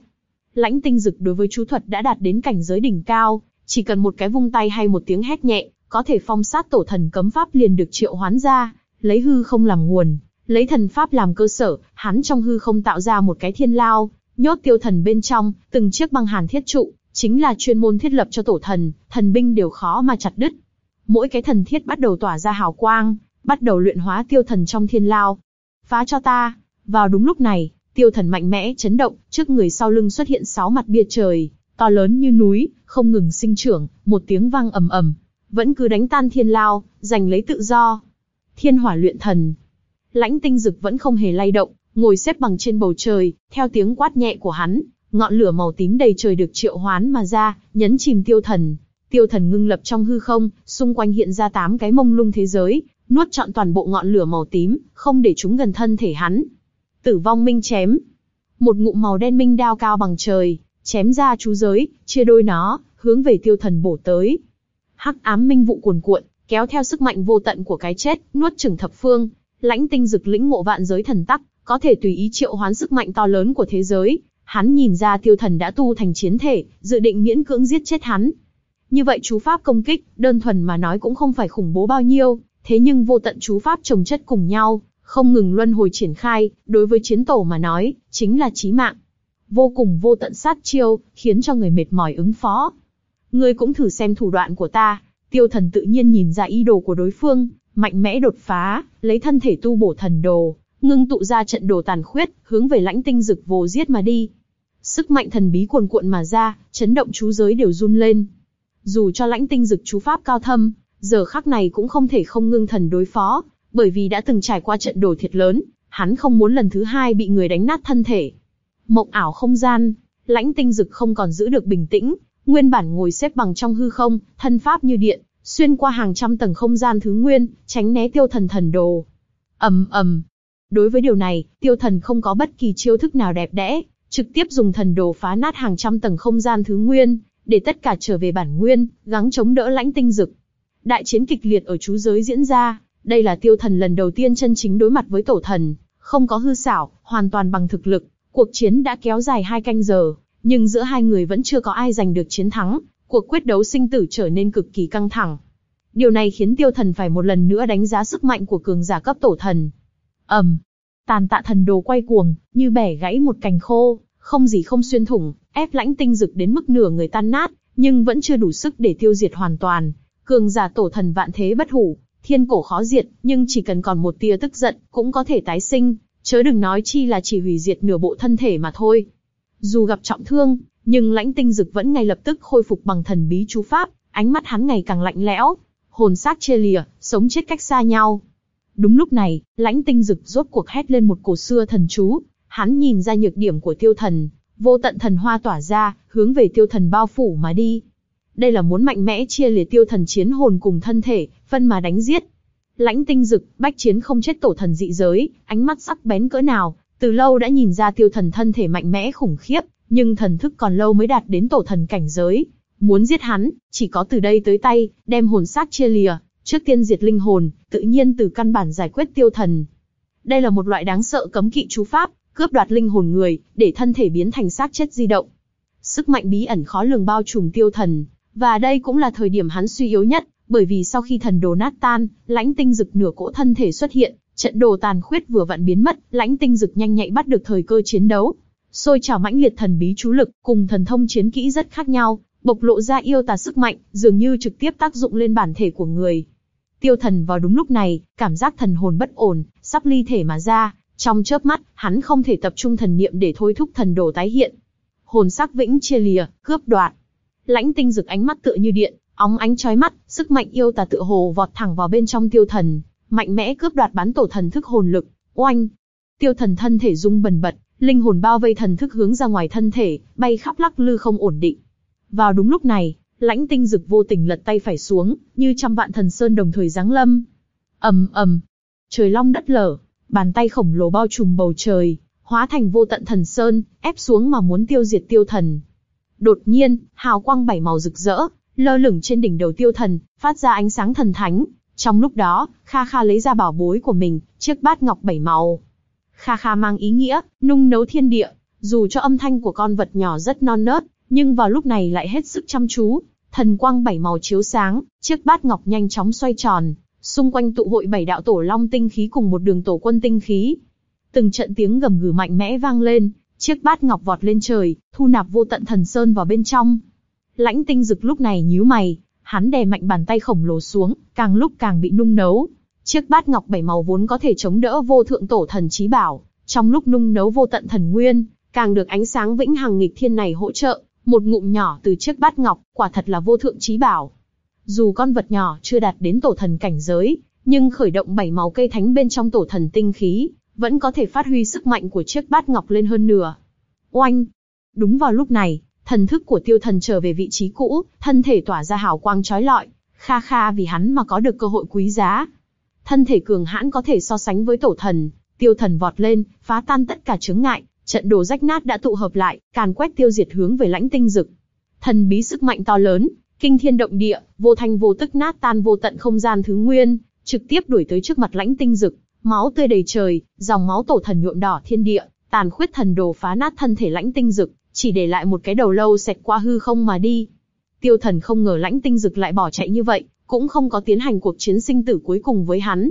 Lãnh tinh dực đối với chú thuật đã đạt đến cảnh giới đỉnh cao, chỉ cần một cái vung tay hay một tiếng hét nhẹ, có thể phong sát tổ thần cấm pháp liền được triệu hoán ra, lấy hư không làm nguồn, lấy thần pháp làm cơ sở, hắn trong hư không tạo ra một cái thiên lao, nhốt tiêu thần bên trong, từng chiếc băng hàn thiết trụ, chính là chuyên môn thiết lập cho tổ thần, thần binh đều khó mà chặt đứt. Mỗi cái thần thiết bắt đầu tỏa ra hào quang, bắt đầu luyện hóa tiêu thần trong thiên lao. Phá cho ta! Vào đúng lúc này, tiêu thần mạnh mẽ chấn động, trước người sau lưng xuất hiện sáu mặt bia trời, to lớn như núi, không ngừng sinh trưởng, một tiếng vang ầm ầm, vẫn cứ đánh tan thiên lao, giành lấy tự do. Thiên hỏa luyện thần. Lãnh tinh dực vẫn không hề lay động, ngồi xếp bằng trên bầu trời, theo tiếng quát nhẹ của hắn, ngọn lửa màu tím đầy trời được triệu hoán mà ra, nhấn chìm tiêu thần. Tiêu thần ngưng lập trong hư không, xung quanh hiện ra tám cái mông lung thế giới, nuốt trọn toàn bộ ngọn lửa màu tím, không để chúng gần thân thể hắn. Tử vong minh chém. Một ngụm màu đen minh đao cao bằng trời, chém ra chú giới, chia đôi nó, hướng về tiêu thần bổ tới. Hắc ám minh vụ cuồn cuộn, kéo theo sức mạnh vô tận của cái chết, nuốt chửng thập phương. Lãnh tinh dực lĩnh ngộ vạn giới thần tắc, có thể tùy ý triệu hoán sức mạnh to lớn của thế giới. Hắn nhìn ra tiêu thần đã tu thành chiến thể, dự định miễn cưỡng giết chết hắn. Như vậy chú pháp công kích, đơn thuần mà nói cũng không phải khủng bố bao nhiêu, thế nhưng vô tận chú pháp trồng chất cùng nhau, không ngừng luân hồi triển khai, đối với chiến tổ mà nói, chính là chí mạng. Vô cùng vô tận sát chiêu, khiến cho người mệt mỏi ứng phó. Ngươi cũng thử xem thủ đoạn của ta, tiêu thần tự nhiên nhìn ra ý đồ của đối phương, mạnh mẽ đột phá, lấy thân thể tu bổ thần đồ, ngưng tụ ra trận đồ tàn khuyết, hướng về lãnh tinh dực vô giết mà đi. Sức mạnh thần bí cuồn cuộn mà ra, chấn động chú giới đều run lên. Dù cho lãnh tinh dực chú pháp cao thâm, giờ khắc này cũng không thể không ngưng thần đối phó, bởi vì đã từng trải qua trận đổ thiệt lớn, hắn không muốn lần thứ hai bị người đánh nát thân thể. Mộng ảo không gian, lãnh tinh dực không còn giữ được bình tĩnh, nguyên bản ngồi xếp bằng trong hư không, thân pháp như điện, xuyên qua hàng trăm tầng không gian thứ nguyên, tránh né tiêu thần thần đồ. ầm ầm. Đối với điều này, tiêu thần không có bất kỳ chiêu thức nào đẹp đẽ, trực tiếp dùng thần đồ phá nát hàng trăm tầng không gian thứ nguyên, để tất cả trở về bản nguyên, gắng chống đỡ lãnh tinh dực. Đại chiến kịch liệt ở chú giới diễn ra, đây là tiêu thần lần đầu tiên chân chính đối mặt với tổ thần, không có hư xảo, hoàn toàn bằng thực lực. Cuộc chiến đã kéo dài hai canh giờ, nhưng giữa hai người vẫn chưa có ai giành được chiến thắng, cuộc quyết đấu sinh tử trở nên cực kỳ căng thẳng. Điều này khiến tiêu thần phải một lần nữa đánh giá sức mạnh của cường giả cấp tổ thần. ầm, um, tàn tạ thần đồ quay cuồng, như bẻ gãy một cành khô, không gì không xuyên thủng, ép lãnh tinh dực đến mức nửa người tan nát, nhưng vẫn chưa đủ sức để tiêu diệt hoàn toàn. Cường giả tổ thần vạn thế bất hủ, thiên cổ khó diệt, nhưng chỉ cần còn một tia tức giận, cũng có thể tái sinh, chớ đừng nói chi là chỉ hủy diệt nửa bộ thân thể mà thôi. Dù gặp trọng thương, nhưng lãnh tinh dực vẫn ngay lập tức khôi phục bằng thần bí chú pháp, ánh mắt hắn ngày càng lạnh lẽo, hồn xác chia lìa, sống chết cách xa nhau. Đúng lúc này, lãnh tinh dực rốt cuộc hét lên một cổ xưa thần chú, hắn nhìn ra nhược điểm của tiêu thần, vô tận thần hoa tỏa ra, hướng về tiêu thần bao phủ mà đi. Đây là muốn mạnh mẽ chia lìa tiêu thần chiến hồn cùng thân thể, phân mà đánh giết. Lãnh tinh dực, bách chiến không chết tổ thần dị giới, ánh mắt sắc bén cỡ nào, từ lâu đã nhìn ra tiêu thần thân thể mạnh mẽ khủng khiếp, nhưng thần thức còn lâu mới đạt đến tổ thần cảnh giới. Muốn giết hắn, chỉ có từ đây tới tay, đem hồn xác chia lìa, trước tiên diệt linh hồn, tự nhiên từ căn bản giải quyết tiêu thần. Đây là một loại đáng sợ cấm kỵ chú pháp, cướp đoạt linh hồn người, để thân thể biến thành xác chết di động. Sức mạnh bí ẩn khó lường bao trùm tiêu thần, và đây cũng là thời điểm hắn suy yếu nhất, bởi vì sau khi thần đồ nát tan, lãnh tinh dực nửa cỗ thân thể xuất hiện, trận đồ tàn khuyết vừa vặn biến mất, lãnh tinh dực nhanh nhạy bắt được thời cơ chiến đấu. Xôi trào mãnh liệt thần bí chú lực, cùng thần thông chiến kỹ rất khác nhau, bộc lộ ra yêu tà sức mạnh, dường như trực tiếp tác dụng lên bản thể của người. Tiêu thần vào đúng lúc này, cảm giác thần hồn bất ổn, sắp ly thể mà ra, trong chớp mắt, hắn không thể tập trung thần niệm để thôi thúc thần đồ tái hiện. Hồn sắc vĩnh chia lìa, cướp đoạt. Lãnh tinh rực ánh mắt tựa như điện, óng ánh chói mắt, sức mạnh yêu tà tựa hồ vọt thẳng vào bên trong tiêu thần, mạnh mẽ cướp đoạt bán tổ thần thức hồn lực. Oanh! Tiêu thần thân thể rung bần bật, linh hồn bao vây thần thức hướng ra ngoài thân thể, bay khắp lắc lư không ổn định. Vào đúng lúc này, lãnh tinh dực vô tình lật tay phải xuống, như trăm vạn thần sơn đồng thời giáng lâm. ầm ầm, trời long đất lở, bàn tay khổng lồ bao trùm bầu trời, hóa thành vô tận thần sơn, ép xuống mà muốn tiêu diệt tiêu thần. Đột nhiên, hào quang bảy màu rực rỡ, lơ lửng trên đỉnh đầu tiêu thần, phát ra ánh sáng thần thánh. Trong lúc đó, Kha Kha lấy ra bảo bối của mình, chiếc bát ngọc bảy màu. Kha Kha mang ý nghĩa, nung nấu thiên địa, dù cho âm thanh của con vật nhỏ rất non nớt, nhưng vào lúc này lại hết sức chăm chú. Thần quang bảy màu chiếu sáng, chiếc bát ngọc nhanh chóng xoay tròn, xung quanh tụ hội bảy đạo tổ long tinh khí cùng một đường tổ quân tinh khí. Từng trận tiếng gầm gừ mạnh mẽ vang lên, chiếc bát ngọc vọt lên trời, thu nạp vô tận thần sơn vào bên trong. Lãnh tinh dực lúc này nhíu mày, hắn đè mạnh bàn tay khổng lồ xuống, càng lúc càng bị nung nấu. Chiếc bát ngọc bảy màu vốn có thể chống đỡ vô thượng tổ thần trí bảo, trong lúc nung nấu vô tận thần nguyên, càng được ánh sáng vĩnh hằng nghịch thiên này hỗ trợ, một ngụm nhỏ từ chiếc bát ngọc, quả thật là vô thượng trí bảo. Dù con vật nhỏ chưa đạt đến tổ thần cảnh giới, nhưng khởi động bảy màu cây thánh bên trong tổ thần tinh khí, vẫn có thể phát huy sức mạnh của chiếc bát ngọc lên hơn nửa. Oanh! Đúng vào lúc này, thần thức của tiêu thần trở về vị trí cũ, thân thể tỏa ra hào quang trói lọi, kha kha vì hắn mà có được cơ hội quý giá. Thân thể cường hãn có thể so sánh với tổ thần, tiêu thần vọt lên, phá tan tất cả chướng ngại, trận đồ rách nát đã tụ hợp lại, càn quét tiêu diệt hướng về lãnh tinh dực. Thần bí sức mạnh to lớn, kinh thiên động địa, vô thanh vô tức nát tan vô tận không gian thứ nguyên, trực tiếp đuổi tới trước mặt lãnh tinh dực, máu tươi đầy trời, dòng máu tổ thần nhuộm đỏ thiên địa, tàn khuyết thần đồ phá nát thân thể lãnh tinh dực, chỉ để lại một cái đầu lâu xẹt qua hư không mà đi. Tiêu thần không ngờ lãnh tinh dực lại bỏ chạy như vậy, cũng không có tiến hành cuộc chiến sinh tử cuối cùng với hắn.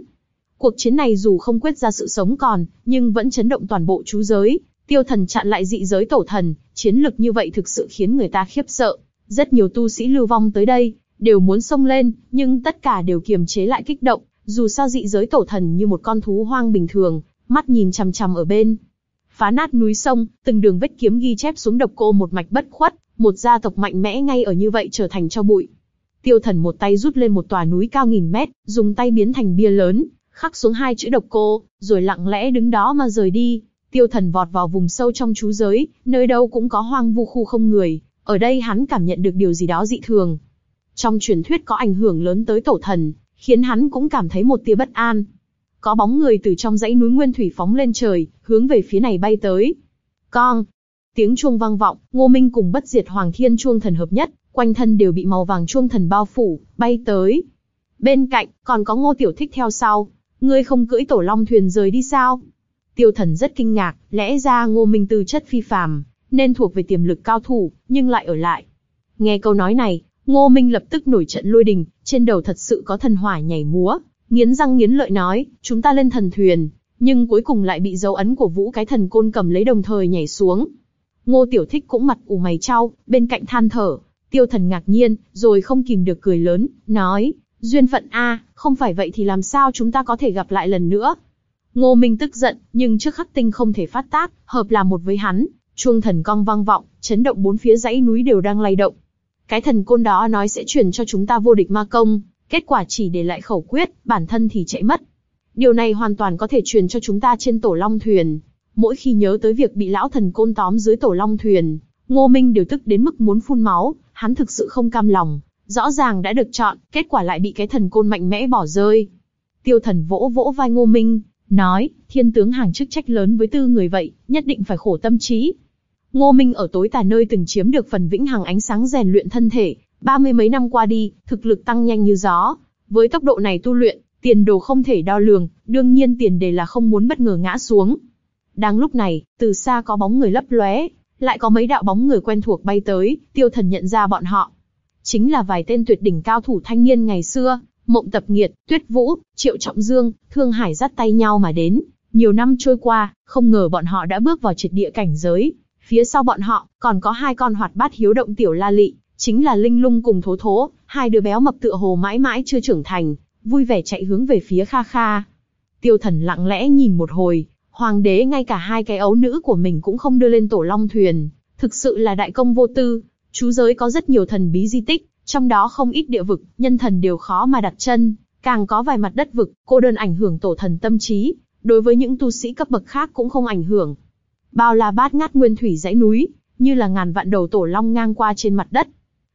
Cuộc chiến này dù không quyết ra sự sống còn, nhưng vẫn chấn động toàn bộ chú giới. Tiêu thần chặn lại dị giới tổ thần, chiến lực như vậy thực sự khiến người ta khiếp sợ. Rất nhiều tu sĩ lưu vong tới đây, đều muốn xông lên, nhưng tất cả đều kiềm chế lại kích động, dù sao dị giới tổ thần như một con thú hoang bình thường, mắt nhìn chằm chằm ở bên. Phá nát núi sông, từng đường vết kiếm ghi chép xuống độc cô một mạch bất khuất, một gia tộc mạnh mẽ ngay ở như vậy trở thành cho bụi. Tiêu thần một tay rút lên một tòa núi cao nghìn mét, dùng tay biến thành bia lớn, khắc xuống hai chữ độc cô, rồi lặng lẽ đứng đó mà rời đi. Tiêu thần vọt vào vùng sâu trong chú giới, nơi đâu cũng có hoang vu khu không người, ở đây hắn cảm nhận được điều gì đó dị thường. Trong truyền thuyết có ảnh hưởng lớn tới tổ thần, khiến hắn cũng cảm thấy một tia bất an. Có bóng người từ trong dãy núi nguyên thủy phóng lên trời, hướng về phía này bay tới. Con! Tiếng chuông vang vọng, Ngô Minh cùng bất diệt Hoàng Thiên chuông thần hợp nhất, quanh thân đều bị màu vàng chuông thần bao phủ, bay tới. Bên cạnh, còn có Ngô Tiểu Thích theo sau. Ngươi không cưỡi tổ long thuyền rời đi sao? Tiêu thần rất kinh ngạc, lẽ ra Ngô Minh tư chất phi phàm, nên thuộc về tiềm lực cao thủ, nhưng lại ở lại. Nghe câu nói này, Ngô Minh lập tức nổi trận lôi đình, trên đầu thật sự có thần hỏa nhảy múa, nghiến răng nghiến lợi nói, chúng ta lên thần thuyền, nhưng cuối cùng lại bị dấu ấn của vũ cái thần côn cầm lấy đồng thời nhảy xuống. Ngô Tiểu Thích cũng mặt ủ mày trao, bên cạnh than thở, tiêu thần ngạc nhiên, rồi không kìm được cười lớn, nói, duyên phận a, không phải vậy thì làm sao chúng ta có thể gặp lại lần nữa. Ngô Minh tức giận, nhưng trước khắc tinh không thể phát tác, hợp là một với hắn, chuông thần cong vang vọng, chấn động bốn phía dãy núi đều đang lay động. Cái thần côn đó nói sẽ truyền cho chúng ta vô địch ma công, kết quả chỉ để lại khẩu quyết, bản thân thì chạy mất. Điều này hoàn toàn có thể truyền cho chúng ta trên tổ long thuyền. Mỗi khi nhớ tới việc bị lão thần côn tóm dưới tổ long thuyền, Ngô Minh đều tức đến mức muốn phun máu, hắn thực sự không cam lòng, rõ ràng đã được chọn, kết quả lại bị cái thần côn mạnh mẽ bỏ rơi. Tiêu thần vỗ vỗ vai Ngô Minh, nói, thiên tướng hàng chức trách lớn với tư người vậy, nhất định phải khổ tâm trí. Ngô Minh ở tối tà nơi từng chiếm được phần vĩnh hằng ánh sáng rèn luyện thân thể, ba mươi mấy năm qua đi, thực lực tăng nhanh như gió. Với tốc độ này tu luyện, tiền đồ không thể đo lường, đương nhiên tiền đề là không muốn bất ngờ ngã xuống. Đang lúc này, từ xa có bóng người lấp lóe, lại có mấy đạo bóng người quen thuộc bay tới, tiêu thần nhận ra bọn họ. Chính là vài tên tuyệt đỉnh cao thủ thanh niên ngày xưa, Mộng Tập Nghiệt, Tuyết Vũ, Triệu Trọng Dương, Thương Hải dắt tay nhau mà đến. Nhiều năm trôi qua, không ngờ bọn họ đã bước vào triệt địa cảnh giới. Phía sau bọn họ, còn có hai con hoạt bát hiếu động tiểu la lị, chính là Linh Lung cùng Thố Thố, hai đứa béo mập tựa hồ mãi mãi chưa trưởng thành, vui vẻ chạy hướng về phía Kha Kha. Tiêu thần lặng lẽ nhìn một hồi, hoàng đế ngay cả hai cái ấu nữ của mình cũng không đưa lên tổ long thuyền, thực sự là đại công vô tư. Chú giới có rất nhiều thần bí di tích, trong đó không ít địa vực, nhân thần đều khó mà đặt chân, càng có vài mặt đất vực, cô đơn ảnh hưởng tổ thần tâm trí, đối với những tu sĩ cấp bậc khác cũng không ảnh hưởng. Bao la bát ngát nguyên thủy dãy núi, như là ngàn vạn đầu tổ long ngang qua trên mặt đất.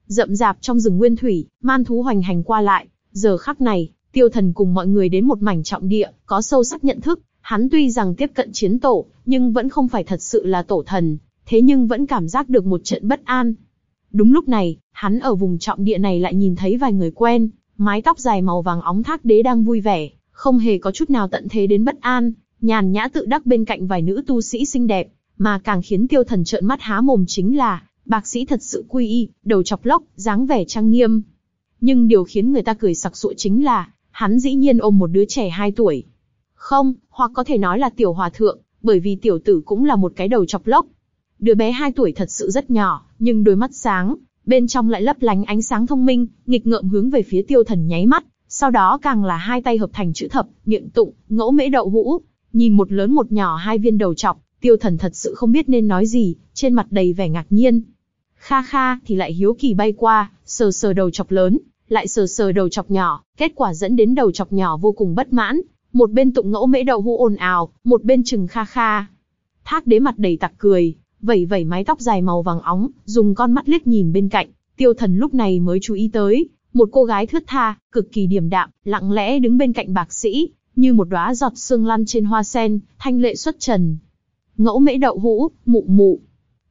Rậm rạp trong rừng nguyên thủy, man thú hoành hành qua lại, giờ khắc này, tiêu thần cùng mọi người đến một mảnh trọng địa, có sâu sắc nhận thức, hắn tuy rằng tiếp cận chiến tổ, nhưng vẫn không phải thật sự là tổ thần, thế nhưng vẫn cảm giác được một trận bất an. Đúng lúc này, hắn ở vùng trọng địa này lại nhìn thấy vài người quen, mái tóc dài màu vàng óng thác đế đang vui vẻ, không hề có chút nào tận thế đến bất an, nhàn nhã tự đắc bên cạnh vài nữ tu sĩ xinh đẹp, mà càng khiến tiêu thần trợn mắt há mồm chính là, bác sĩ thật sự quy y, đầu chọc lốc, dáng vẻ trang nghiêm. Nhưng điều khiến người ta cười sặc sụa chính là, hắn dĩ nhiên ôm một đứa trẻ 2 tuổi. Không, hoặc có thể nói là tiểu hòa thượng, bởi vì tiểu tử cũng là một cái đầu chọc lốc. Đứa bé 2 tuổi thật sự rất nhỏ, nhưng đôi mắt sáng, bên trong lại lấp lánh ánh sáng thông minh, nghịch ngợm hướng về phía tiêu thần nháy mắt, sau đó càng là hai tay hợp thành chữ thập, miệng tụng, ngẫu mễ đậu hũ, nhìn một lớn một nhỏ hai viên đầu chọc, tiêu thần thật sự không biết nên nói gì, trên mặt đầy vẻ ngạc nhiên. Kha kha thì lại hiếu kỳ bay qua, sờ sờ đầu chọc lớn, lại sờ sờ đầu chọc nhỏ, kết quả dẫn đến đầu chọc nhỏ vô cùng bất mãn, một bên tụng ngẫu mễ đậu hũ ồn ào, một bên chừng kha kha. Thác đế mặt đầy tặc cười, vẩy vẩy mái tóc dài màu vàng óng, dùng con mắt liếc nhìn bên cạnh, tiêu thần lúc này mới chú ý tới, một cô gái thướt tha, cực kỳ điềm đạm, lặng lẽ đứng bên cạnh bạc sĩ, như một đóa giọt sương lăn trên hoa sen, thanh lệ xuất trần. Ngẫu mễ đậu hũ, mụ mụ.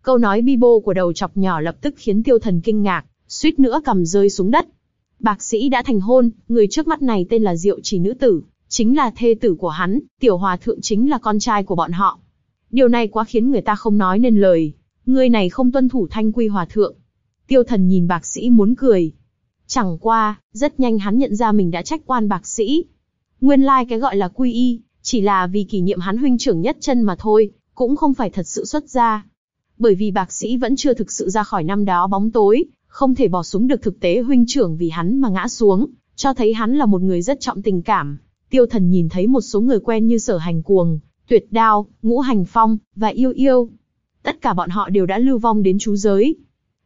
Câu nói bi bô của đầu chọc nhỏ lập tức khiến tiêu thần kinh ngạc, suýt nữa cầm rơi xuống đất. Bạc sĩ đã thành hôn, người trước mắt này tên là Diệu Chỉ Nữ Tử, chính là thê tử của hắn, tiểu hòa thượng chính là con trai của bọn họ. Điều này quá khiến người ta không nói nên lời. Người này không tuân thủ thanh quy hòa thượng. Tiêu thần nhìn bạc sĩ muốn cười. Chẳng qua, rất nhanh hắn nhận ra mình đã trách quan bạc sĩ. Nguyên lai like cái gọi là quy y, chỉ là vì kỷ niệm hắn huynh trưởng nhất chân mà thôi, cũng không phải thật sự xuất ra. Bởi vì bạc sĩ vẫn chưa thực sự ra khỏi năm đó bóng tối, không thể bỏ xuống được thực tế huynh trưởng vì hắn mà ngã xuống, cho thấy hắn là một người rất trọng tình cảm. Tiêu thần nhìn thấy một số người quen như sở hành cuồng, tuyệt đao, ngũ hành phong, và yêu yêu. Tất cả bọn họ đều đã lưu vong đến chú giới.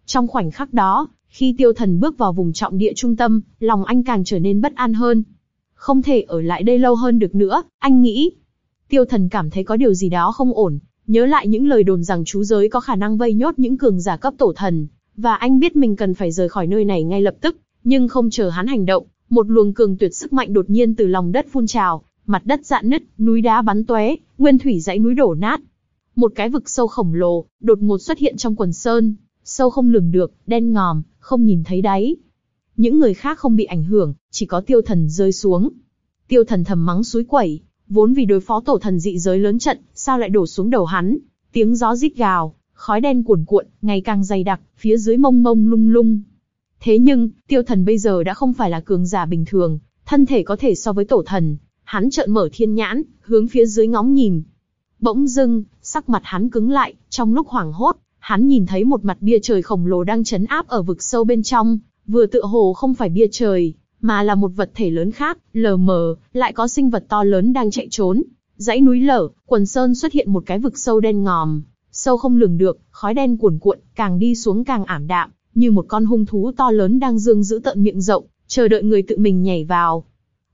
Trong khoảnh khắc đó, khi tiêu thần bước vào vùng trọng địa trung tâm, lòng anh càng trở nên bất an hơn. Không thể ở lại đây lâu hơn được nữa, anh nghĩ. Tiêu thần cảm thấy có điều gì đó không ổn, nhớ lại những lời đồn rằng chú giới có khả năng vây nhốt những cường giả cấp tổ thần, và anh biết mình cần phải rời khỏi nơi này ngay lập tức, nhưng không chờ hắn hành động, một luồng cường tuyệt sức mạnh đột nhiên từ lòng đất phun trào, mặt đất dạn nứt, núi đá bắn tóe, nguyên thủy dãy núi đổ nát. Một cái vực sâu khổng lồ, đột ngột xuất hiện trong quần sơn, sâu không lường được, đen ngòm, không nhìn thấy đáy. Những người khác không bị ảnh hưởng, chỉ có tiêu thần rơi xuống. Tiêu thần thầm mắng suối quẩy, vốn vì đối phó tổ thần dị giới lớn trận, sao lại đổ xuống đầu hắn. Tiếng gió rít gào, khói đen cuồn cuộn, ngày càng dày đặc, phía dưới mông mông lung lung. Thế nhưng, tiêu thần bây giờ đã không phải là cường giả bình thường, thân thể có thể so với tổ thần, Hắn trợn mở thiên nhãn, hướng phía dưới ngóng nhìn. Bỗng dưng, sắc mặt hắn cứng lại, trong lúc hoảng hốt, hắn nhìn thấy một mặt bia trời khổng lồ đang chấn áp ở vực sâu bên trong, vừa tựa hồ không phải bia trời, mà là một vật thể lớn khác, lờ mờ, lại có sinh vật to lớn đang chạy trốn. Dãy núi lở, quần sơn xuất hiện một cái vực sâu đen ngòm, sâu không lường được, khói đen cuồn cuộn, càng đi xuống càng ảm đạm, như một con hung thú to lớn đang dương giữ tận miệng rộng, chờ đợi người tự mình nhảy vào.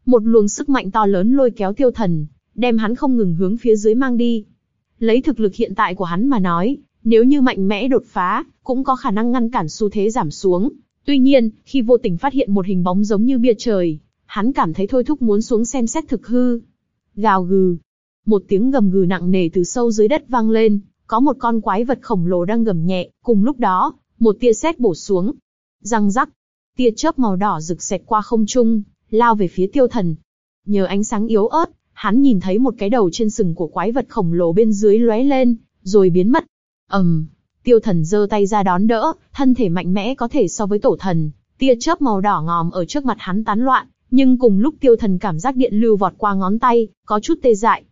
Một luồng sức mạnh to lớn lôi kéo tiêu thần, đem hắn không ngừng hướng phía dưới mang đi. Lấy thực lực hiện tại của hắn mà nói, nếu như mạnh mẽ đột phá, cũng có khả năng ngăn cản xu thế giảm xuống. Tuy nhiên, khi vô tình phát hiện một hình bóng giống như bia trời, hắn cảm thấy thôi thúc muốn xuống xem xét thực hư. Gào gừ. Một tiếng gầm gừ nặng nề từ sâu dưới đất vang lên, có một con quái vật khổng lồ đang gầm nhẹ, cùng lúc đó, một tia sét bổ xuống. Răng rắc, tia chớp màu đỏ rực xẹt qua không trung, lao về phía tiêu thần. Nhờ ánh sáng yếu ớt, hắn nhìn thấy một cái đầu trên sừng của quái vật khổng lồ bên dưới lóe lên, rồi biến mất. ầm, um, tiêu thần giơ tay ra đón đỡ, thân thể mạnh mẽ có thể so với tổ thần. Tia chớp màu đỏ ngòm ở trước mặt hắn tán loạn, nhưng cùng lúc tiêu thần cảm giác điện lưu vọt qua ngón tay, có chút tê dại.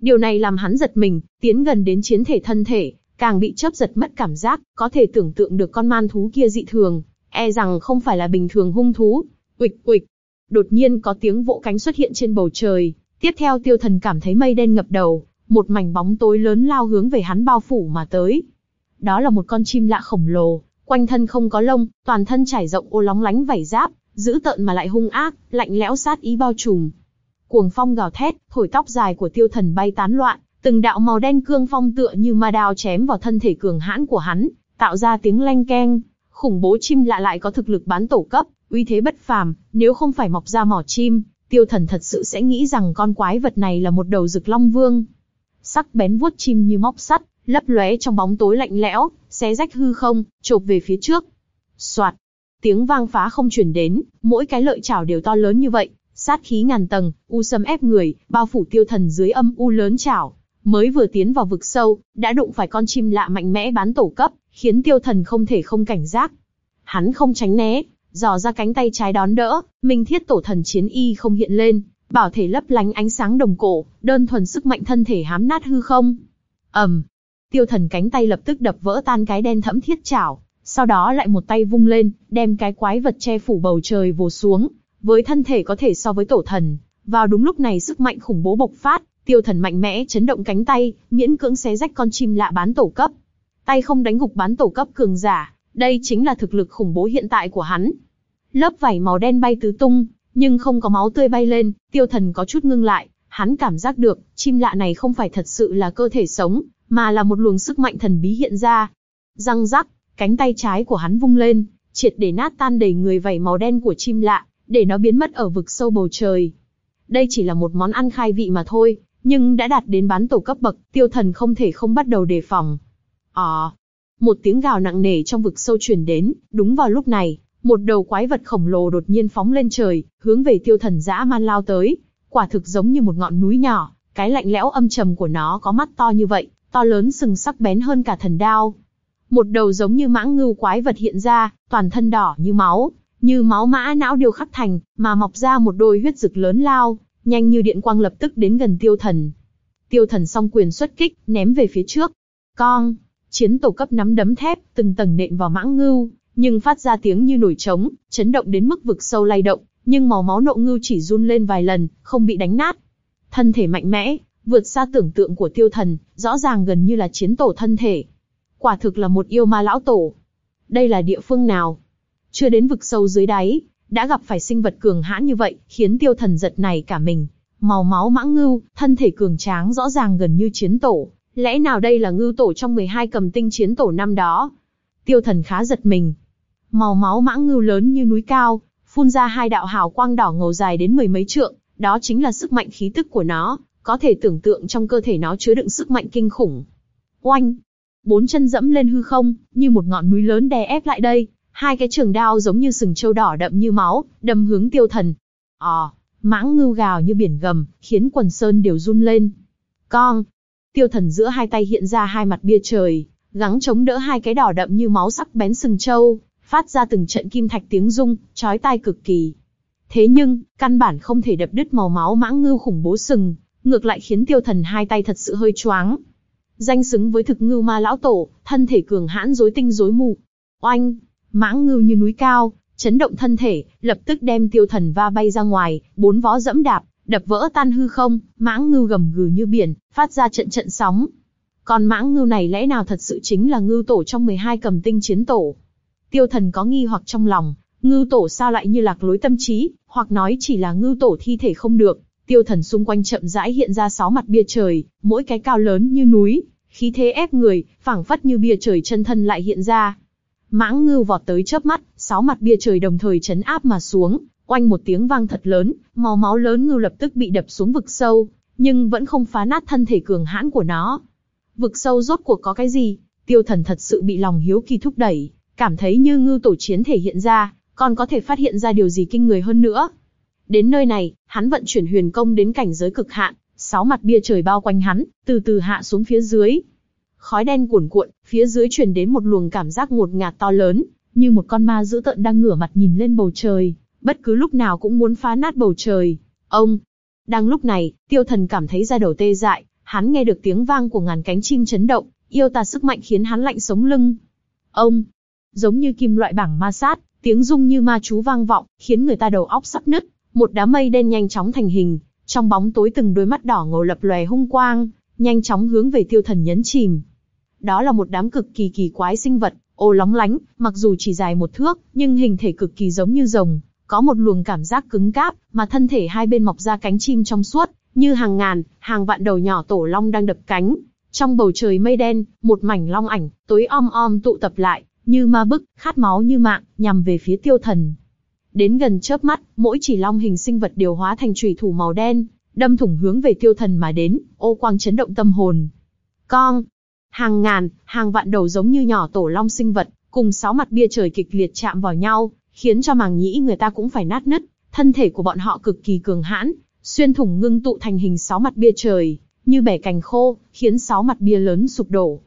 Điều này làm hắn giật mình, tiến gần đến chiến thể thân thể, càng bị chớp giật mất cảm giác, có thể tưởng tượng được con man thú kia dị thường, e rằng không phải là bình thường hung thú. Uịch uịch, đột nhiên có tiếng vỗ cánh xuất hiện trên bầu trời, tiếp theo tiêu thần cảm thấy mây đen ngập đầu, một mảnh bóng tối lớn lao hướng về hắn bao phủ mà tới. Đó là một con chim lạ khổng lồ, quanh thân không có lông, toàn thân trải rộng ô lóng lánh vảy giáp, dữ tợn mà lại hung ác, lạnh lẽo sát ý bao trùm. Cuồng phong gào thét, thổi tóc dài của tiêu thần bay tán loạn, từng đạo màu đen cương phong tựa như ma đao chém vào thân thể cường hãn của hắn, tạo ra tiếng leng keng. Khủng bố chim lạ lại có thực lực bán tổ cấp, uy thế bất phàm, nếu không phải mọc ra mỏ chim, tiêu thần thật sự sẽ nghĩ rằng con quái vật này là một đầu rực long vương. Sắc bén vuốt chim như móc sắt, lấp lóe trong bóng tối lạnh lẽo, xé rách hư không, chộp về phía trước. Soạt, tiếng vang phá không truyền đến, mỗi cái lợi chảo đều to lớn như vậy, sát khí ngàn tầng, u sâm ép người, bao phủ tiêu thần dưới âm u lớn chảo. Mới vừa tiến vào vực sâu, đã đụng phải con chim lạ mạnh mẽ bán tổ cấp, khiến tiêu thần không thể không cảnh giác. Hắn không tránh né, dò ra cánh tay trái đón đỡ, minh thiết tổ thần chiến y không hiện lên, bảo thể lấp lánh ánh sáng đồng cổ, đơn thuần sức mạnh thân thể hám nát hư không. ầm, tiêu thần cánh tay lập tức đập vỡ tan cái đen thẫm thiết chảo, sau đó lại một tay vung lên, đem cái quái vật che phủ bầu trời vồ xuống, với thân thể có thể so với tổ thần. Vào đúng lúc này sức mạnh khủng bố bộc phát, tiêu thần mạnh mẽ chấn động cánh tay, miễn cưỡng xé rách con chim lạ bán tổ cấp. Tay không đánh gục bán tổ cấp cường giả, đây chính là thực lực khủng bố hiện tại của hắn. Lớp vảy màu đen bay tứ tung, nhưng không có máu tươi bay lên, tiêu thần có chút ngưng lại, hắn cảm giác được, chim lạ này không phải thật sự là cơ thể sống, mà là một luồng sức mạnh thần bí hiện ra. Răng rắc, cánh tay trái của hắn vung lên, triệt để nát tan đầy người vảy màu đen của chim lạ, để nó biến mất ở vực sâu bầu trời. Đây chỉ là một món ăn khai vị mà thôi, nhưng đã đạt đến bán tổ cấp bậc, tiêu thần không thể không bắt đầu đề phòng. Ờ, một tiếng gào nặng nề trong vực sâu truyền đến, đúng vào lúc này, một đầu quái vật khổng lồ đột nhiên phóng lên trời, hướng về tiêu thần dã man lao tới, quả thực giống như một ngọn núi nhỏ, cái lạnh lẽo âm trầm của nó có mắt to như vậy, to lớn sừng sắc bén hơn cả thần đao. Một đầu giống như mãng ngưu quái vật hiện ra, toàn thân đỏ như máu, như máu mã não điều khắc thành, mà mọc ra một đôi huyết rực lớn lao, nhanh như điện quang lập tức đến gần tiêu thần. Tiêu thần song quyền xuất kích, ném về phía trước. Con, chiến tổ cấp nắm đấm thép, từng tầng nện vào mãng ngưu, nhưng phát ra tiếng như nổi trống, chấn động đến mức vực sâu lay động, nhưng màu máu nộ ngưu chỉ run lên vài lần, không bị đánh nát. Thân thể mạnh mẽ, vượt xa tưởng tượng của tiêu thần, rõ ràng gần như là chiến tổ thân thể. Quả thực là một yêu ma lão tổ. Đây là địa phương nào? Chưa đến vực sâu dưới đáy, đã gặp phải sinh vật cường hãn như vậy, khiến tiêu thần giật này cả mình. Màu máu mãng ngưu, thân thể cường tráng rõ ràng gần như chiến tổ. Lẽ nào đây là ngưu tổ trong 12 cầm tinh chiến tổ năm đó? Tiêu thần khá giật mình. Màu máu mãng ngưu lớn như núi cao, phun ra hai đạo hào quang đỏ ngầu dài đến mười mấy trượng, đó chính là sức mạnh khí tức của nó, có thể tưởng tượng trong cơ thể nó chứa đựng sức mạnh kinh khủng. Oanh! Bốn chân dẫm lên hư không, như một ngọn núi lớn đè ép lại đây, hai cái trường đao giống như sừng trâu đỏ đậm như máu, đâm hướng tiêu thần. Ò, mãng ngưu gào như biển gầm, khiến quần sơn đều run lên. Con! Tiêu thần giữa hai tay hiện ra hai mặt bia trời, gắng chống đỡ hai cái đỏ đậm như máu sắc bén sừng trâu, phát ra từng trận kim thạch tiếng rung, chói tai cực kỳ. Thế nhưng, căn bản không thể đập đứt màu máu mãng ngưu khủng bố sừng, ngược lại khiến tiêu thần hai tay thật sự hơi choáng. Danh xứng với thực ngưu ma lão tổ, thân thể cường hãn rối tinh rối mù. Oanh! Mãng ngưu như núi cao, chấn động thân thể, lập tức đem tiêu thần va bay ra ngoài, bốn vó dẫm đạp, đập vỡ tan hư không, mãng ngưu gầm gừ như biển, phát ra trận trận sóng. Còn mãng ngưu này lẽ nào thật sự chính là ngưu tổ trong 12 cầm tinh chiến tổ? Tiêu thần có nghi hoặc trong lòng, ngưu tổ sao lại như lạc lối tâm trí, hoặc nói chỉ là ngưu tổ thi thể không được. Tiêu thần xung quanh chậm rãi hiện ra sáu mặt bia trời, mỗi cái cao lớn như núi, khí thế ép người, phảng phất như bia trời chân thân lại hiện ra. Mãng ngưu vọt tới chớp mắt, sáu mặt bia trời đồng thời chấn áp mà xuống, oanh một tiếng vang thật lớn, màu máu lớn ngưu lập tức bị đập xuống vực sâu, nhưng vẫn không phá nát thân thể cường hãn của nó. Vực sâu rốt cuộc có cái gì? Tiêu thần thật sự bị lòng hiếu kỳ thúc đẩy, cảm thấy như ngưu tổ chiến thể hiện ra, còn có thể phát hiện ra điều gì kinh người hơn nữa. Đến nơi này, hắn vận chuyển huyền công đến cảnh giới cực hạn, sáu mặt bia trời bao quanh hắn, từ từ hạ xuống phía dưới. Khói đen cuồn cuộn, phía dưới truyền đến một luồng cảm giác ngột ngạt to lớn, như một con ma dữ tợn đang ngửa mặt nhìn lên bầu trời, bất cứ lúc nào cũng muốn phá nát bầu trời. Ông! Đang lúc này, tiêu thần cảm thấy da đầu tê dại, hắn nghe được tiếng vang của ngàn cánh chim chấn động, yêu tà sức mạnh khiến hắn lạnh sống lưng. Ông! Giống như kim loại bảng ma sát, tiếng rung như ma chú vang vọng, khiến người ta đầu óc sắp nứt. Một đám mây đen nhanh chóng thành hình, trong bóng tối từng đôi mắt đỏ ngầu lập lòe hung quang, nhanh chóng hướng về tiêu thần nhấn chìm. Đó là một đám cực kỳ kỳ quái sinh vật, ô lóng lánh, mặc dù chỉ dài một thước, nhưng hình thể cực kỳ giống như rồng, có một luồng cảm giác cứng cáp, mà thân thể hai bên mọc ra cánh chim trong suốt, như hàng ngàn, hàng vạn đầu nhỏ tổ long đang đập cánh. Trong bầu trời mây đen, một mảnh long ảnh, tối om om tụ tập lại, như ma bức, khát máu như mạng, nhằm về phía tiêu thần. Đến gần chớp mắt, mỗi chỉ long hình sinh vật đều hóa thành chùy thủ màu đen, đâm thủng hướng về tiêu thần mà đến, ô quang chấn động tâm hồn. Con, hàng ngàn, hàng vạn đầu giống như nhỏ tổ long sinh vật, cùng sáu mặt bia trời kịch liệt chạm vào nhau, khiến cho màng nhĩ người ta cũng phải nát nứt. Thân thể của bọn họ cực kỳ cường hãn, xuyên thủng ngưng tụ thành hình sáu mặt bia trời, như bẻ cành khô, khiến sáu mặt bia lớn sụp đổ.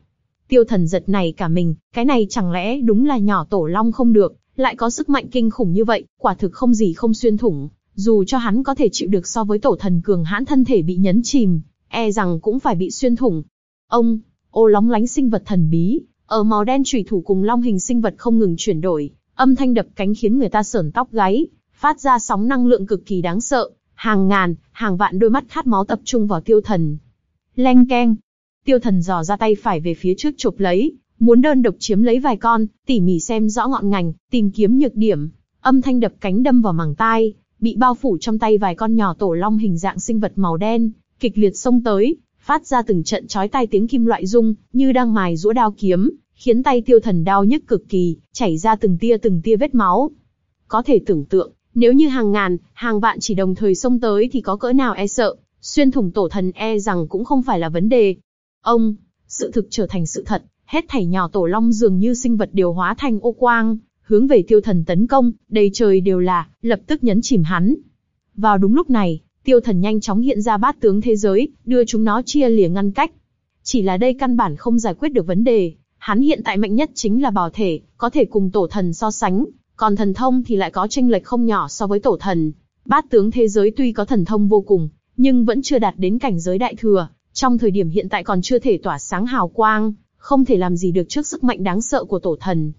Tiêu thần giật này cả mình, cái này chẳng lẽ đúng là nhỏ tổ long không được, lại có sức mạnh kinh khủng như vậy, quả thực không gì không xuyên thủng. Dù cho hắn có thể chịu được so với tổ thần cường hãn thân thể bị nhấn chìm, e rằng cũng phải bị xuyên thủng. Ông, ô lóng lánh sinh vật thần bí, ở màu đen trùy thủ cùng long hình sinh vật không ngừng chuyển đổi, âm thanh đập cánh khiến người ta sởn tóc gáy, phát ra sóng năng lượng cực kỳ đáng sợ, hàng ngàn, hàng vạn đôi mắt khát máu tập trung vào tiêu thần. Leng keng, tiêu thần dò ra tay phải về phía trước chụp lấy, muốn đơn độc chiếm lấy vài con, tỉ mỉ xem rõ ngọn ngành, tìm kiếm nhược điểm. Âm thanh đập cánh đâm vào màng tai, bị bao phủ trong tay vài con nhỏ tổ long hình dạng sinh vật màu đen, kịch liệt xông tới, phát ra từng trận chói tai tiếng kim loại rung, như đang mài rũa đao kiếm, khiến tay tiêu thần đau nhức cực kỳ, chảy ra từng tia từng tia vết máu. Có thể tưởng tượng, nếu như hàng ngàn, hàng vạn chỉ đồng thời xông tới thì có cỡ nào e sợ, xuyên thủng tổ thần e rằng cũng không phải là vấn đề. Ông, sự thực trở thành sự thật, hết thảy nhỏ tổ long dường như sinh vật điều hóa thành ô quang, hướng về tiêu thần tấn công, đầy trời đều là, lập tức nhấn chìm hắn. Vào đúng lúc này, tiêu thần nhanh chóng hiện ra bát tướng thế giới, đưa chúng nó chia lìa ngăn cách. Chỉ là đây căn bản không giải quyết được vấn đề, hắn hiện tại mạnh nhất chính là bảo thể, có thể cùng tổ thần so sánh, còn thần thông thì lại có tranh lệch không nhỏ so với tổ thần. Bát tướng thế giới tuy có thần thông vô cùng, nhưng vẫn chưa đạt đến cảnh giới đại thừa, trong thời điểm hiện tại còn chưa thể tỏa sáng hào quang, không thể làm gì được trước sức mạnh đáng sợ của tổ thần.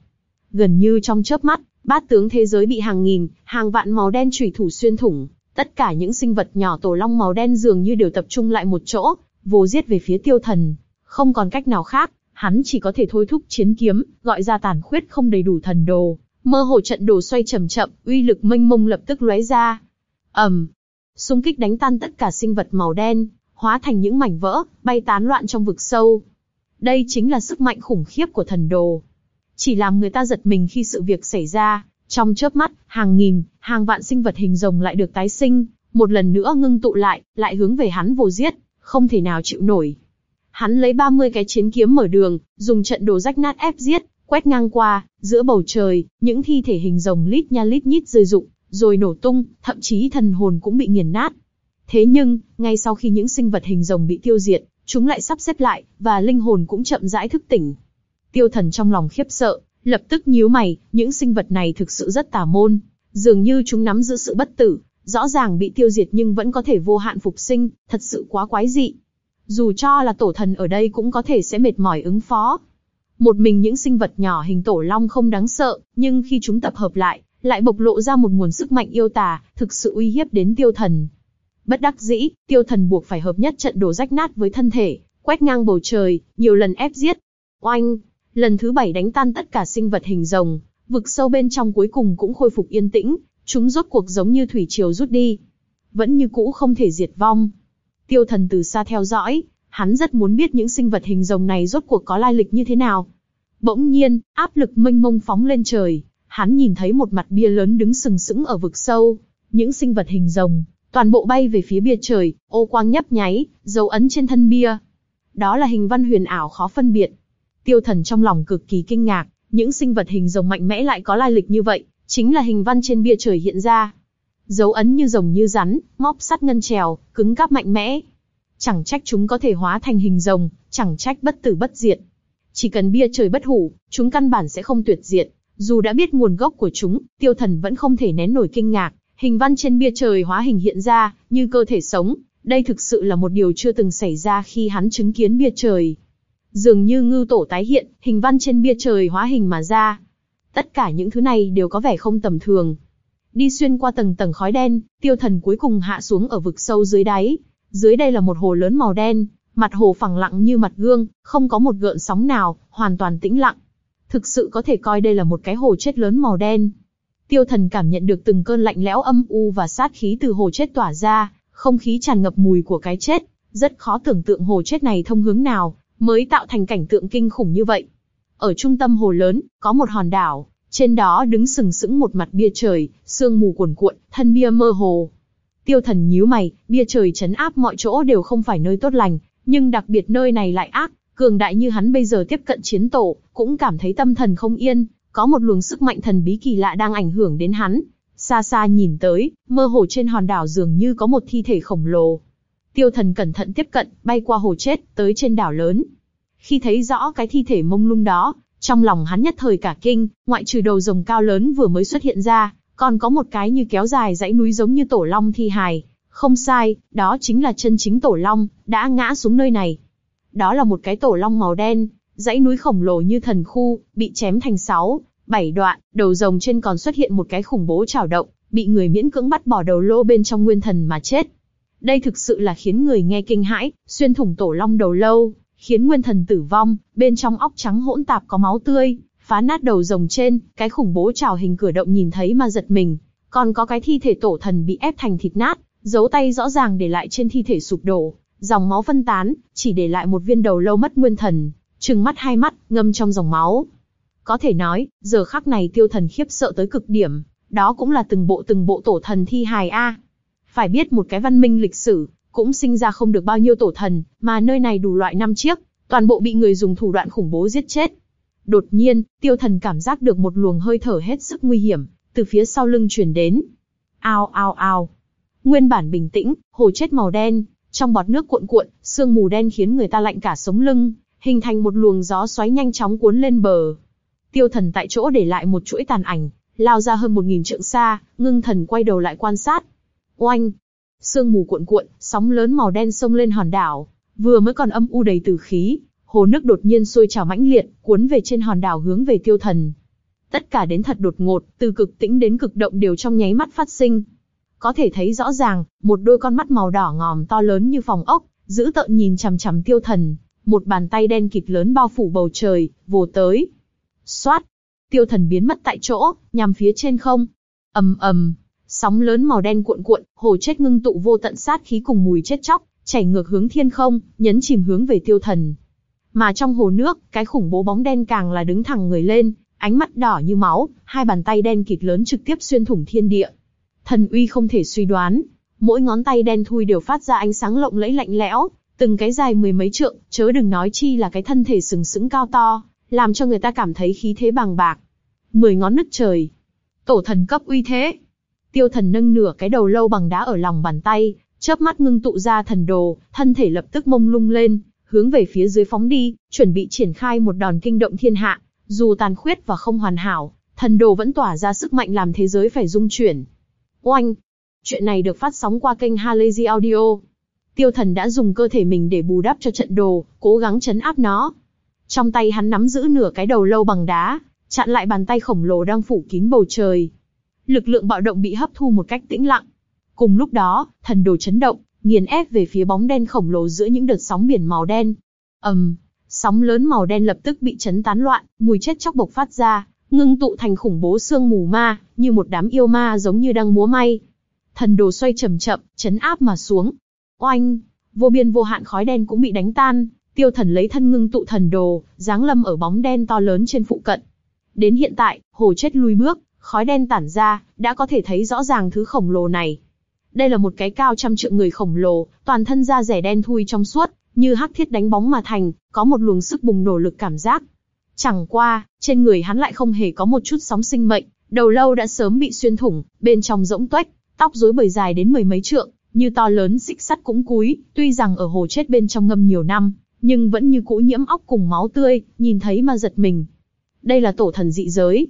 Gần như trong chớp mắt, bát tướng thế giới bị hàng nghìn, hàng vạn màu đen chủy thủ xuyên thủng, tất cả những sinh vật nhỏ tổ long màu đen dường như đều tập trung lại một chỗ, vô giết về phía tiêu thần. Không còn cách nào khác, hắn chỉ có thể thôi thúc chiến kiếm, gọi ra tàn khuyết không đầy đủ thần đồ. Mơ hồ trận đồ xoay chậm chậm, uy lực mênh mông lập tức lóe ra. ầm, um, xung kích đánh tan tất cả sinh vật màu đen, hóa thành những mảnh vỡ, bay tán loạn trong vực sâu. Đây chính là sức mạnh khủng khiếp của thần đồ. Chỉ làm người ta giật mình khi sự việc xảy ra, trong chớp mắt, hàng nghìn, hàng vạn sinh vật hình rồng lại được tái sinh, một lần nữa ngưng tụ lại, lại hướng về hắn vô giết, không thể nào chịu nổi. Hắn lấy 30 cái chiến kiếm mở đường, dùng trận đồ rách nát ép giết, quét ngang qua, giữa bầu trời, những thi thể hình rồng lít nha lít nhít rơi rụng, rồi nổ tung, thậm chí thần hồn cũng bị nghiền nát. Thế nhưng, ngay sau khi những sinh vật hình rồng bị tiêu diệt, chúng lại sắp xếp lại, và linh hồn cũng chậm rãi thức tỉnh. Tiêu thần trong lòng khiếp sợ, lập tức nhíu mày, những sinh vật này thực sự rất tà môn, dường như chúng nắm giữ sự bất tử, rõ ràng bị tiêu diệt nhưng vẫn có thể vô hạn phục sinh, thật sự quá quái dị. Dù cho là tổ thần ở đây cũng có thể sẽ mệt mỏi ứng phó. Một mình những sinh vật nhỏ hình tổ long không đáng sợ, nhưng khi chúng tập hợp lại, lại bộc lộ ra một nguồn sức mạnh yêu tà, thực sự uy hiếp đến tiêu thần. Bất đắc dĩ, tiêu thần buộc phải hợp nhất trận đồ rách nát với thân thể, quét ngang bầu trời, nhiều lần ép giết. Oanh! Lần thứ bảy đánh tan tất cả sinh vật hình rồng, vực sâu bên trong cuối cùng cũng khôi phục yên tĩnh, chúng rốt cuộc giống như thủy triều rút đi. Vẫn như cũ không thể diệt vong. Tiêu thần từ xa theo dõi, Hắn rất muốn biết những sinh vật hình rồng này rốt cuộc có lai lịch như thế nào. Bỗng nhiên, áp lực mênh mông phóng lên trời, hắn nhìn thấy một mặt bia lớn đứng sừng sững ở vực sâu. Những sinh vật hình rồng, toàn bộ bay về phía bia trời, ô quang nhấp nháy, dấu ấn trên thân bia. Đó là hình văn huyền ảo khó phân biệt. Tiêu thần trong lòng cực kỳ kinh ngạc, những sinh vật hình rồng mạnh mẽ lại có lai lịch như vậy, chính là hình văn trên bia trời hiện ra. Dấu ấn như rồng như rắn, móc sắt ngân trèo, cứng cáp mạnh mẽ. Chẳng trách chúng có thể hóa thành hình rồng, chẳng trách bất tử bất diệt. Chỉ cần bia trời bất hủ, chúng căn bản sẽ không tuyệt diệt. Dù đã biết nguồn gốc của chúng, tiêu thần vẫn không thể nén nổi kinh ngạc. Hình văn trên bia trời hóa hình hiện ra, như cơ thể sống. Đây thực sự là một điều chưa từng xảy ra khi hắn chứng kiến bia trời. Dường như ngư tổ tái hiện, hình văn trên bia trời hóa hình mà ra. Tất cả những thứ này đều có vẻ không tầm thường. Đi xuyên qua tầng tầng khói đen, tiêu thần cuối cùng hạ xuống ở vực sâu dưới đáy. Dưới đây là một hồ lớn màu đen, mặt hồ phẳng lặng như mặt gương, không có một gợn sóng nào, hoàn toàn tĩnh lặng. Thực sự có thể coi đây là một cái hồ chết lớn màu đen. Tiêu thần cảm nhận được từng cơn lạnh lẽo âm u và sát khí từ hồ chết tỏa ra, không khí tràn ngập mùi của cái chết, rất khó tưởng tượng hồ chết này thông hướng nào, mới tạo thành cảnh tượng kinh khủng như vậy. Ở trung tâm hồ lớn, có một hòn đảo, trên đó đứng sừng sững một mặt bia trời, sương mù cuồn cuộn, thân bia mơ hồ. Tiêu thần nhíu mày, bia trời chấn áp mọi chỗ đều không phải nơi tốt lành, nhưng đặc biệt nơi này lại ác, cường đại như hắn bây giờ tiếp cận chiến tổ, cũng cảm thấy tâm thần không yên, có một luồng sức mạnh thần bí kỳ lạ đang ảnh hưởng đến hắn. Xa xa nhìn tới, mơ hồ trên hòn đảo dường như có một thi thể khổng lồ. Tiêu thần cẩn thận tiếp cận, bay qua hồ chết, tới trên đảo lớn. Khi thấy rõ cái thi thể mông lung đó, trong lòng hắn nhất thời cả kinh, ngoại trừ đầu rồng cao lớn vừa mới xuất hiện ra, còn có một cái như kéo dài dãy núi giống như tổ long thi hài. Không sai, đó chính là chân chính tổ long, đã ngã xuống nơi này. Đó là một cái tổ long màu đen, dãy núi khổng lồ như thần khu, bị chém thành sáu, bảy đoạn, đầu rồng trên còn xuất hiện một cái khủng bố trào động, bị người miễn cưỡng bắt bỏ đầu lô bên trong nguyên thần mà chết. Đây thực sự là khiến người nghe kinh hãi, xuyên thủng tổ long đầu lâu, khiến nguyên thần tử vong, bên trong óc trắng hỗn tạp có máu tươi, phá nát đầu rồng trên, cái khủng bố trào hình cửa động nhìn thấy mà giật mình, còn có cái thi thể tổ thần bị ép thành thịt nát, dấu tay rõ ràng để lại trên thi thể sụp đổ, dòng máu phân tán, chỉ để lại một viên đầu lâu mất nguyên thần, trừng mắt hai mắt, ngâm trong dòng máu. Có thể nói, giờ khắc này tiêu thần khiếp sợ tới cực điểm, đó cũng là từng bộ từng bộ tổ thần thi hài A. Phải biết một cái văn minh lịch sử, cũng sinh ra không được bao nhiêu tổ thần, mà nơi này đủ loại năm chiếc, toàn bộ bị người dùng thủ đoạn khủng bố giết chết. Đột nhiên, tiêu thần cảm giác được một luồng hơi thở hết sức nguy hiểm, từ phía sau lưng truyền đến. Ao ao ao. Nguyên bản bình tĩnh, hồ chết màu đen, trong bọt nước cuộn cuộn, sương mù đen khiến người ta lạnh cả sống lưng, hình thành một luồng gió xoáy nhanh chóng cuốn lên bờ. Tiêu thần tại chỗ để lại một chuỗi tàn ảnh, lao ra hơn một nghìn trượng xa, ngưng thần quay đầu lại quan sát. Oanh! Sương mù cuộn cuộn, sóng lớn màu đen sông lên hòn đảo, vừa mới còn âm u đầy tử khí, hồ nước đột nhiên sôi trào mãnh liệt, cuốn về trên hòn đảo hướng về tiêu thần. Tất cả đến thật đột ngột, từ cực tĩnh đến cực động đều trong nháy mắt phát sinh. Có thể thấy rõ ràng, một đôi con mắt màu đỏ ngòm to lớn như phòng ốc, giữ tợn nhìn chằm chằm tiêu thần, một bàn tay đen kịt lớn bao phủ bầu trời, vồ tới. Xoát! Tiêu thần biến mất tại chỗ, nhằm phía trên không. ầm ầm, sóng lớn màu đen cuộn cuộn, hồ chết ngưng tụ vô tận sát khí cùng mùi chết chóc, chảy ngược hướng thiên không, nhấn chìm hướng về tiêu thần. Mà trong hồ nước, cái khủng bố bóng đen càng là đứng thẳng người lên, ánh mắt đỏ như máu, hai bàn tay đen kịt lớn trực tiếp xuyên thủng thiên địa. Thần uy không thể suy đoán, mỗi ngón tay đen thui đều phát ra ánh sáng lộng lẫy lạnh lẽo, từng cái dài mười mấy trượng, chớ đừng nói chi là cái thân thể sừng sững cao to, làm cho người ta cảm thấy khí thế bằng bạc. Mười ngón nứt trời. Tổ thần cấp uy thế. Tiêu thần nâng nửa cái đầu lâu bằng đá ở lòng bàn tay, chớp mắt ngưng tụ ra thần đồ, thân thể lập tức mông lung lên, hướng về phía dưới phóng đi, chuẩn bị triển khai một đòn kinh động thiên hạ. Dù tàn khuyết và không hoàn hảo, thần đồ vẫn tỏa ra sức mạnh làm thế giới phải rung chuyển. Oanh! Chuyện này được phát sóng qua kênh Halazy Audio. Tiêu thần đã dùng cơ thể mình để bù đắp cho trận đồ, cố gắng chấn áp nó. Trong tay hắn nắm giữ nửa cái đầu lâu bằng đá, chặn lại bàn tay khổng lồ đang phủ kín bầu trời. Lực lượng bạo động bị hấp thu một cách tĩnh lặng. Cùng lúc đó, thần đồ chấn động, nghiền ép về phía bóng đen khổng lồ giữa những đợt sóng biển màu đen. ầm, um, sóng lớn màu đen lập tức bị chấn tán loạn, mùi chết chóc bộc phát ra, ngưng tụ thành khủng bố sương mù ma, như một đám yêu ma giống như đang múa may. Thần đồ xoay chậm chậm, chấn áp mà xuống. Oanh, vô biên vô hạn khói đen cũng bị đánh tan, tiêu thần lấy thân ngưng tụ thần đồ, giáng lâm ở bóng đen to lớn trên phụ cận. Đến hiện tại, hồ chết lui bước, khói đen tản ra, đã có thể thấy rõ ràng thứ khổng lồ này. Đây là một cái cao trăm trượng người khổng lồ, toàn thân da rẻ đen thui trong suốt, như hắc thiết đánh bóng mà thành, có một luồng sức bùng nổ lực cảm giác. Chẳng qua, trên người hắn lại không hề có một chút sóng sinh mệnh, đầu lâu đã sớm bị xuyên thủng, bên trong rỗng tuếch, tóc rối bời dài đến mười mấy trượng, như to lớn xích sắt cũng cúi, tuy rằng ở hồ chết bên trong ngâm nhiều năm, nhưng vẫn như cũ nhiễm óc cùng máu tươi, nhìn thấy mà giật mình. Đây là tổ thần dị giới.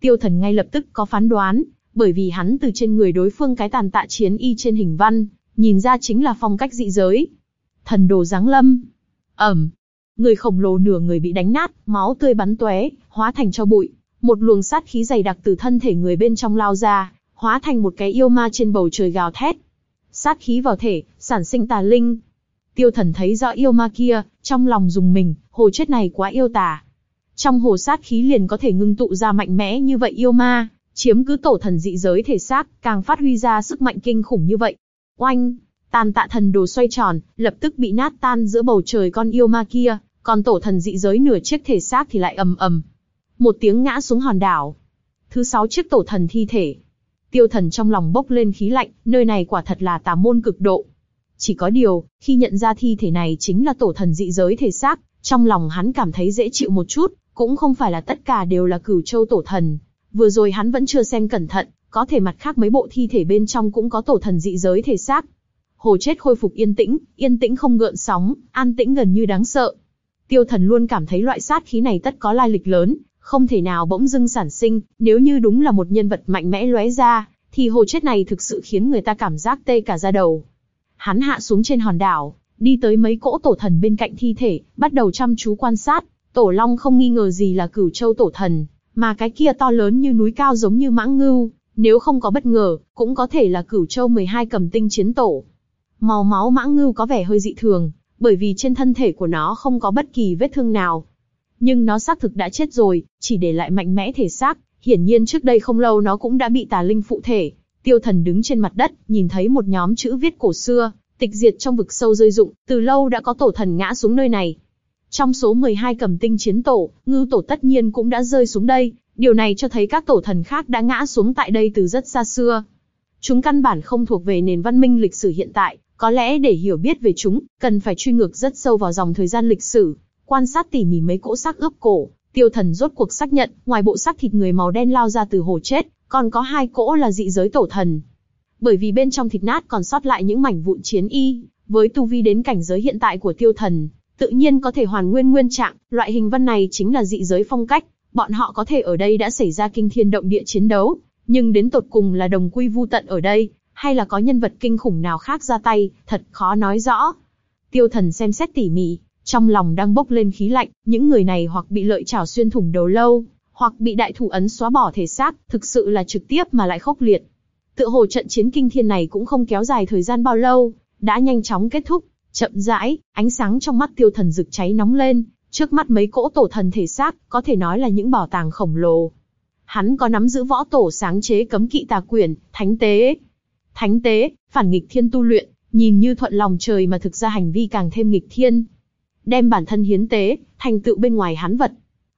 Tiêu thần ngay lập tức có phán đoán, bởi vì hắn từ trên người đối phương cái tàn tạ chiến y trên hình văn, nhìn ra chính là phong cách dị giới. Thần đồ giáng lâm. ẩm, người khổng lồ nửa người bị đánh nát, máu tươi bắn tóe, hóa thành cho bụi. Một luồng sát khí dày đặc từ thân thể người bên trong lao ra, hóa thành một cái yêu ma trên bầu trời gào thét. Sát khí vào thể, sản sinh tà linh. Tiêu thần thấy rõ yêu ma kia, trong lòng dùng mình, hồ chết này quá yêu tà. Trong hồ sát khí liền có thể ngưng tụ ra mạnh mẽ như vậy yêu ma, chiếm cứ tổ thần dị giới thể xác, càng phát huy ra sức mạnh kinh khủng như vậy. Oanh! Tàn tạ thần đồ xoay tròn, lập tức bị nát tan giữa bầu trời con yêu ma kia, còn tổ thần dị giới nửa chiếc thể xác thì lại ầm ầm. Một tiếng ngã xuống hòn đảo. Thứ sáu chiếc tổ thần thi thể. Tiêu thần trong lòng bốc lên khí lạnh, nơi này quả thật là tà môn cực độ. Chỉ có điều, khi nhận ra thi thể này chính là tổ thần dị giới thể xác, trong lòng hắn cảm thấy dễ chịu một chút, cũng không phải là tất cả đều là cửu châu tổ thần. Vừa rồi hắn vẫn chưa xem cẩn thận, có thể mặt khác mấy bộ thi thể bên trong cũng có tổ thần dị giới thể xác. Hồ chết khôi phục yên tĩnh, yên tĩnh không gợn sóng, an tĩnh gần như đáng sợ. Tiêu thần luôn cảm thấy loại sát khí này tất có lai lịch lớn, không thể nào bỗng dưng sản sinh, nếu như đúng là một nhân vật mạnh mẽ lóe ra, thì hồ chết này thực sự khiến người ta cảm giác tê cả da đầu. Hắn hạ xuống trên hòn đảo, đi tới mấy cỗ tổ thần bên cạnh thi thể, bắt đầu chăm chú quan sát. Tổ Long không nghi ngờ gì là cửu châu tổ thần, mà cái kia to lớn như núi cao giống như mãng ngưu, nếu không có bất ngờ, cũng có thể là cửu châu 12 cầm tinh chiến tổ. Màu máu mãng ngưu có vẻ hơi dị thường, bởi vì trên thân thể của nó không có bất kỳ vết thương nào. Nhưng nó xác thực đã chết rồi, chỉ để lại mạnh mẽ thể xác, hiển nhiên trước đây không lâu nó cũng đã bị tà linh phụ thể. Tiêu thần đứng trên mặt đất, nhìn thấy một nhóm chữ viết cổ xưa, tịch diệt trong vực sâu rơi rụng, từ lâu đã có tổ thần ngã xuống nơi này. Trong số 12 cầm tinh chiến tổ, ngư tổ tất nhiên cũng đã rơi xuống đây, điều này cho thấy các tổ thần khác đã ngã xuống tại đây từ rất xa xưa. Chúng căn bản không thuộc về nền văn minh lịch sử hiện tại, có lẽ để hiểu biết về chúng, cần phải truy ngược rất sâu vào dòng thời gian lịch sử, quan sát tỉ mỉ mấy cỗ xác ướp cổ, tiêu thần rốt cuộc xác nhận, ngoài bộ xác thịt người màu đen lao ra từ hồ chết, còn có hai cỗ là dị giới tổ thần. Bởi vì bên trong thịt nát còn sót lại những mảnh vụn chiến y, với tu vi đến cảnh giới hiện tại của tiêu thần, tự nhiên có thể hoàn nguyên nguyên trạng, loại hình văn này chính là dị giới phong cách, bọn họ có thể ở đây đã xảy ra kinh thiên động địa chiến đấu, nhưng đến tột cùng là đồng quy vu tận ở đây, hay là có nhân vật kinh khủng nào khác ra tay, thật khó nói rõ. Tiêu thần xem xét tỉ mỉ, trong lòng đang bốc lên khí lạnh, những người này hoặc bị lợi chảo xuyên thủng đầu lâu, hoặc bị đại thủ ấn xóa bỏ thể xác, thực sự là trực tiếp mà lại khốc liệt. Tựa hồ trận chiến kinh thiên này cũng không kéo dài thời gian bao lâu, đã nhanh chóng kết thúc, chậm rãi, ánh sáng trong mắt tiêu thần rực cháy nóng lên, trước mắt mấy cỗ tổ thần thể xác, có thể nói là những bảo tàng khổng lồ. Hắn có nắm giữ võ tổ sáng chế cấm kỵ tà quyển, thánh tế. Thánh tế, phản nghịch thiên tu luyện, nhìn như thuận lòng trời mà thực ra hành vi càng thêm nghịch thiên. Đem bản thân hiến tế, thành tựu bên ngoài hắn vật.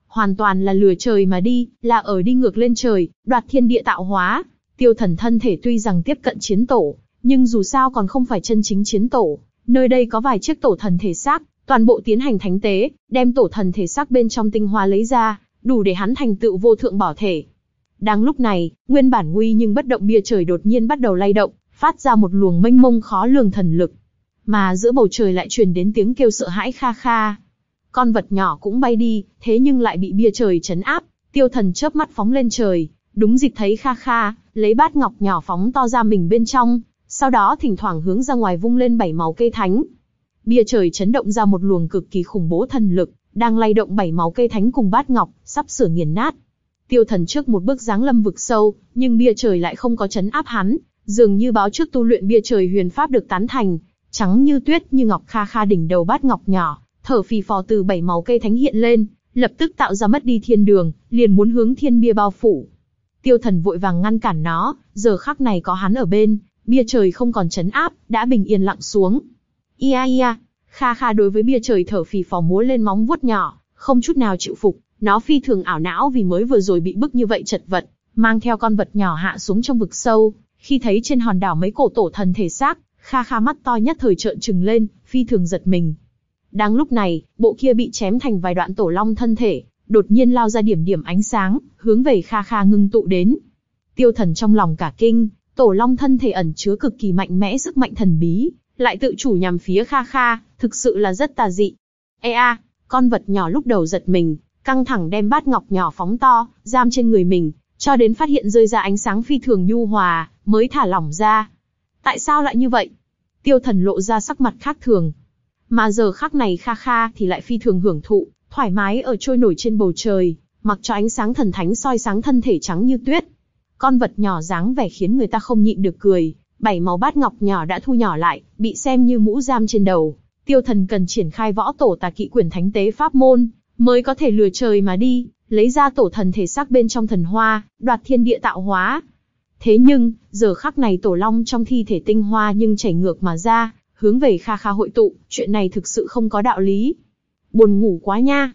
Hoàn toàn là lừa trời mà đi, là ở đi ngược lên trời, đoạt thiên địa tạo hóa. Tiêu thần thân thể tuy rằng tiếp cận chiến tổ, nhưng dù sao còn không phải chân chính chiến tổ. Nơi đây có vài chiếc tổ thần thể xác, toàn bộ tiến hành thánh tế, đem tổ thần thể xác bên trong tinh hoa lấy ra, đủ để hắn thành tựu vô thượng bảo thể. Đang lúc này, nguyên bản nguy nhưng bất động bia trời đột nhiên bắt đầu lay động, phát ra một luồng mênh mông khó lường thần lực. Mà giữa bầu trời lại truyền đến tiếng kêu sợ hãi kha kha. Con vật nhỏ cũng bay đi, thế nhưng lại bị bia trời chấn áp, tiêu thần chớp mắt phóng lên trời, đúng dịp thấy kha kha, lấy bát ngọc nhỏ phóng to ra mình bên trong, sau đó thỉnh thoảng hướng ra ngoài vung lên bảy màu cây thánh. Bia trời chấn động ra một luồng cực kỳ khủng bố thần lực, đang lay động bảy màu cây thánh cùng bát ngọc, sắp sửa nghiền nát. Tiêu thần trước một bước giáng lâm vực sâu, nhưng bia trời lại không có chấn áp hắn, dường như báo trước tu luyện bia trời huyền pháp được tán thành, trắng như tuyết như ngọc kha kha đỉnh đầu bát ngọc nhỏ, thở phì phò từ bảy màu cây thánh hiện lên, lập tức tạo ra mất đi thiên đường, liền muốn hướng thiên bia bao phủ. Tiêu thần vội vàng ngăn cản nó, giờ khắc này có hắn ở bên, bia trời không còn chấn áp, đã bình yên lặng xuống. Ia ia, Kha Kha đối với bia trời thở phì phò múa lên móng vuốt nhỏ, không chút nào chịu phục, nó phi thường ảo não vì mới vừa rồi bị bức như vậy chật vật, mang theo con vật nhỏ hạ xuống trong vực sâu, khi thấy trên hòn đảo mấy cổ tổ thần thể xác, Kha Kha mắt to nhất thời trợn trừng lên, phi thường giật mình. Đang lúc này, bộ kia bị chém thành vài đoạn tổ long thân thể, đột nhiên lao ra điểm điểm ánh sáng, hướng về Kha Kha ngưng tụ đến. Tiêu thần trong lòng cả kinh, tổ long thân thể ẩn chứa cực kỳ mạnh mẽ sức mạnh thần bí, lại tự chủ nhằm phía Kha Kha, thực sự là rất tà dị. Ê a, con vật nhỏ lúc đầu giật mình, căng thẳng đem bát ngọc nhỏ phóng to, giam trên người mình, cho đến phát hiện rơi ra ánh sáng phi thường nhu hòa, mới thả lỏng ra. Tại sao lại như vậy? Tiêu thần lộ ra sắc mặt khác thường. Mà giờ khắc này Kha Kha thì lại phi thường hưởng thụ, thoải mái ở trôi nổi trên bầu trời, mặc cho ánh sáng thần thánh soi sáng thân thể trắng như tuyết. Con vật nhỏ dáng vẻ khiến người ta không nhịn được cười, bảy màu bát ngọc nhỏ đã thu nhỏ lại, bị xem như mũ giam trên đầu. Tiêu thần cần triển khai võ tổ tà kỵ quyển thánh tế pháp môn, mới có thể lừa trời mà đi, lấy ra tổ thần thể xác bên trong thần hoa, đoạt thiên địa tạo hóa. Thế nhưng, giờ khắc này tổ long trong thi thể tinh hoa nhưng chảy ngược mà ra, hướng về Kha Kha hội tụ, chuyện này thực sự không có đạo lý. Buồn ngủ quá nha.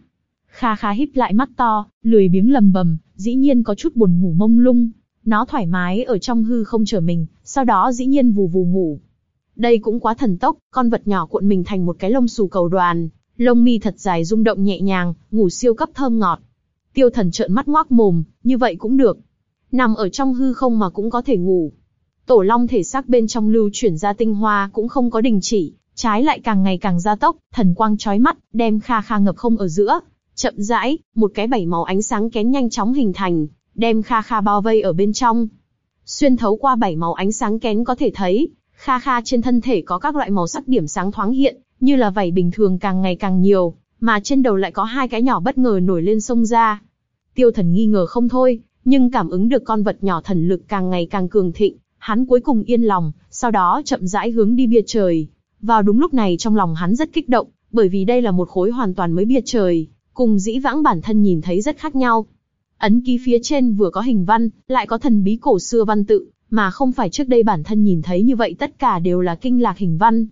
Kha Kha híp lại mắt to, lười biếng lầm bầm, dĩ nhiên có chút buồn ngủ mông lung. Nó thoải mái ở trong hư không chờ mình, sau đó dĩ nhiên vù vù ngủ. Đây cũng quá thần tốc, con vật nhỏ cuộn mình thành một cái lông xù cầu đoàn, lông mi thật dài rung động nhẹ nhàng, ngủ siêu cấp thơm ngọt. Tiêu thần trợn mắt ngoác mồm, như vậy cũng được. Nằm ở trong hư không mà cũng có thể ngủ. Tổ long thể xác bên trong lưu chuyển ra tinh hoa cũng không có đình chỉ, trái lại càng ngày càng gia tốc, thần quang chói mắt, đem kha kha ngập không ở giữa. Chậm rãi, một cái bảy màu ánh sáng kén nhanh chóng hình thành, đem kha kha bao vây ở bên trong. Xuyên thấu qua bảy màu ánh sáng kén có thể thấy, kha kha trên thân thể có các loại màu sắc điểm sáng thoáng hiện, như là vảy bình thường càng ngày càng nhiều, mà trên đầu lại có hai cái nhỏ bất ngờ nổi lên sông ra. Tiêu thần nghi ngờ không thôi, nhưng cảm ứng được con vật nhỏ thần lực càng ngày càng cường thịnh, hắn cuối cùng yên lòng, sau đó chậm rãi hướng đi bia trời. Vào đúng lúc này trong lòng hắn rất kích động, bởi vì đây là một khối hoàn toàn mới bia trời, cùng dĩ vãng bản thân nhìn thấy rất khác nhau. Ấn ký phía trên vừa có hình văn, lại có thần bí cổ xưa văn tự, mà không phải trước đây bản thân nhìn thấy như vậy tất cả đều là kinh lạc hình văn.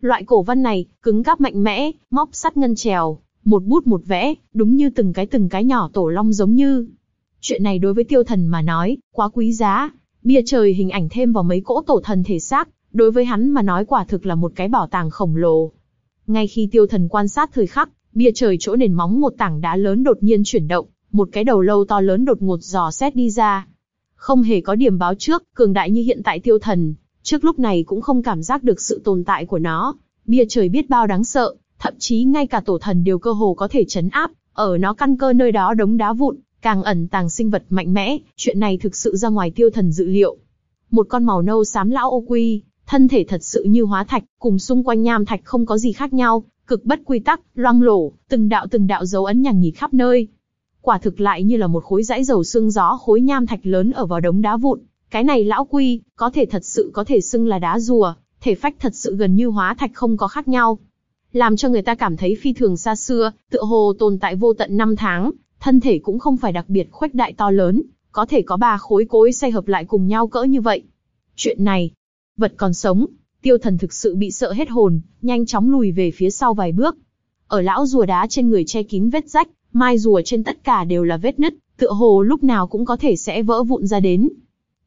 Loại cổ văn này, cứng cáp mạnh mẽ, móc sắt ngân trèo, một bút một vẽ, đúng như từng cái từng cái nhỏ tổ long giống như. Chuyện này đối với tiêu thần mà nói, quá quý giá. Bia trời hình ảnh thêm vào mấy cỗ tổ thần thể xác, đối với hắn mà nói quả thực là một cái bảo tàng khổng lồ. Ngay khi tiêu thần quan sát thời khắc, bia trời chỗ nền móng một tảng đá lớn đột nhiên chuyển động, một cái đầu lâu to lớn đột ngột dò xét đi ra. Không hề có điểm báo trước, cường đại như hiện tại tiêu thần, trước lúc này cũng không cảm giác được sự tồn tại của nó. Bia trời biết bao đáng sợ, thậm chí ngay cả tổ thần đều cơ hồ có thể chấn áp, ở nó căn cơ nơi đó đống đá vụn, càng ẩn tàng sinh vật mạnh mẽ, chuyện này thực sự ra ngoài tiêu thần dự liệu. Một con màu nâu xám lão ô quy, thân thể thật sự như hóa thạch, cùng xung quanh nham thạch không có gì khác nhau, cực bất quy tắc, loang lổ, từng đạo từng đạo dấu ấn nhằng nhì khắp nơi. Quả thực lại như là một khối dãy dầu xương gió khối nham thạch lớn ở vào đống đá vụn. Cái này lão quy, có thể thật sự có thể xưng là đá rùa, thể phách thật sự gần như hóa thạch không có khác nhau. Làm cho người ta cảm thấy phi thường xa xưa, tựa hồ tồn tại vô tận năm tháng, thân thể cũng không phải đặc biệt khuếch đại to lớn, có thể có ba khối cối xây hợp lại cùng nhau cỡ như vậy. Chuyện này, vật còn sống, tiêu thần thực sự bị sợ hết hồn, nhanh chóng lùi về phía sau vài bước. Ở lão rùa đá trên người che kín vết rách, mai rùa trên tất cả đều là vết nứt, tựa hồ lúc nào cũng có thể sẽ vỡ vụn ra đến.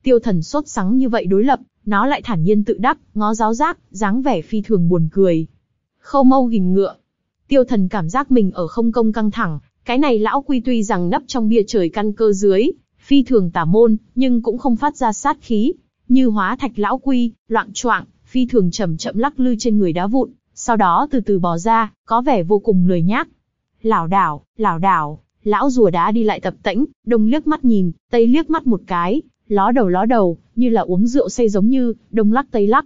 Tiêu thần sốt sắng như vậy đối lập, nó lại thản nhiên tự đắc, ngó giáo giác, dáng vẻ phi thường buồn cười. Khâu mâu gìn ngựa. Tiêu thần cảm giác mình ở không công căng thẳng, cái này lão quy tuy rằng nấp trong bia trời căn cơ dưới, phi thường tả môn, nhưng cũng không phát ra sát khí. Như hóa thạch lão quy, loạn choạng, phi thường chậm chậm lắc lư trên người đá vụn, sau đó từ từ bò ra, có vẻ vô cùng lười nhác. Lảo đảo, lảo đảo, lão rùa đá đi lại tập tễnh, đông liếc mắt nhìn, tây liếc mắt một cái, ló đầu ló đầu, như là uống rượu say giống như, đông lắc tây lắc.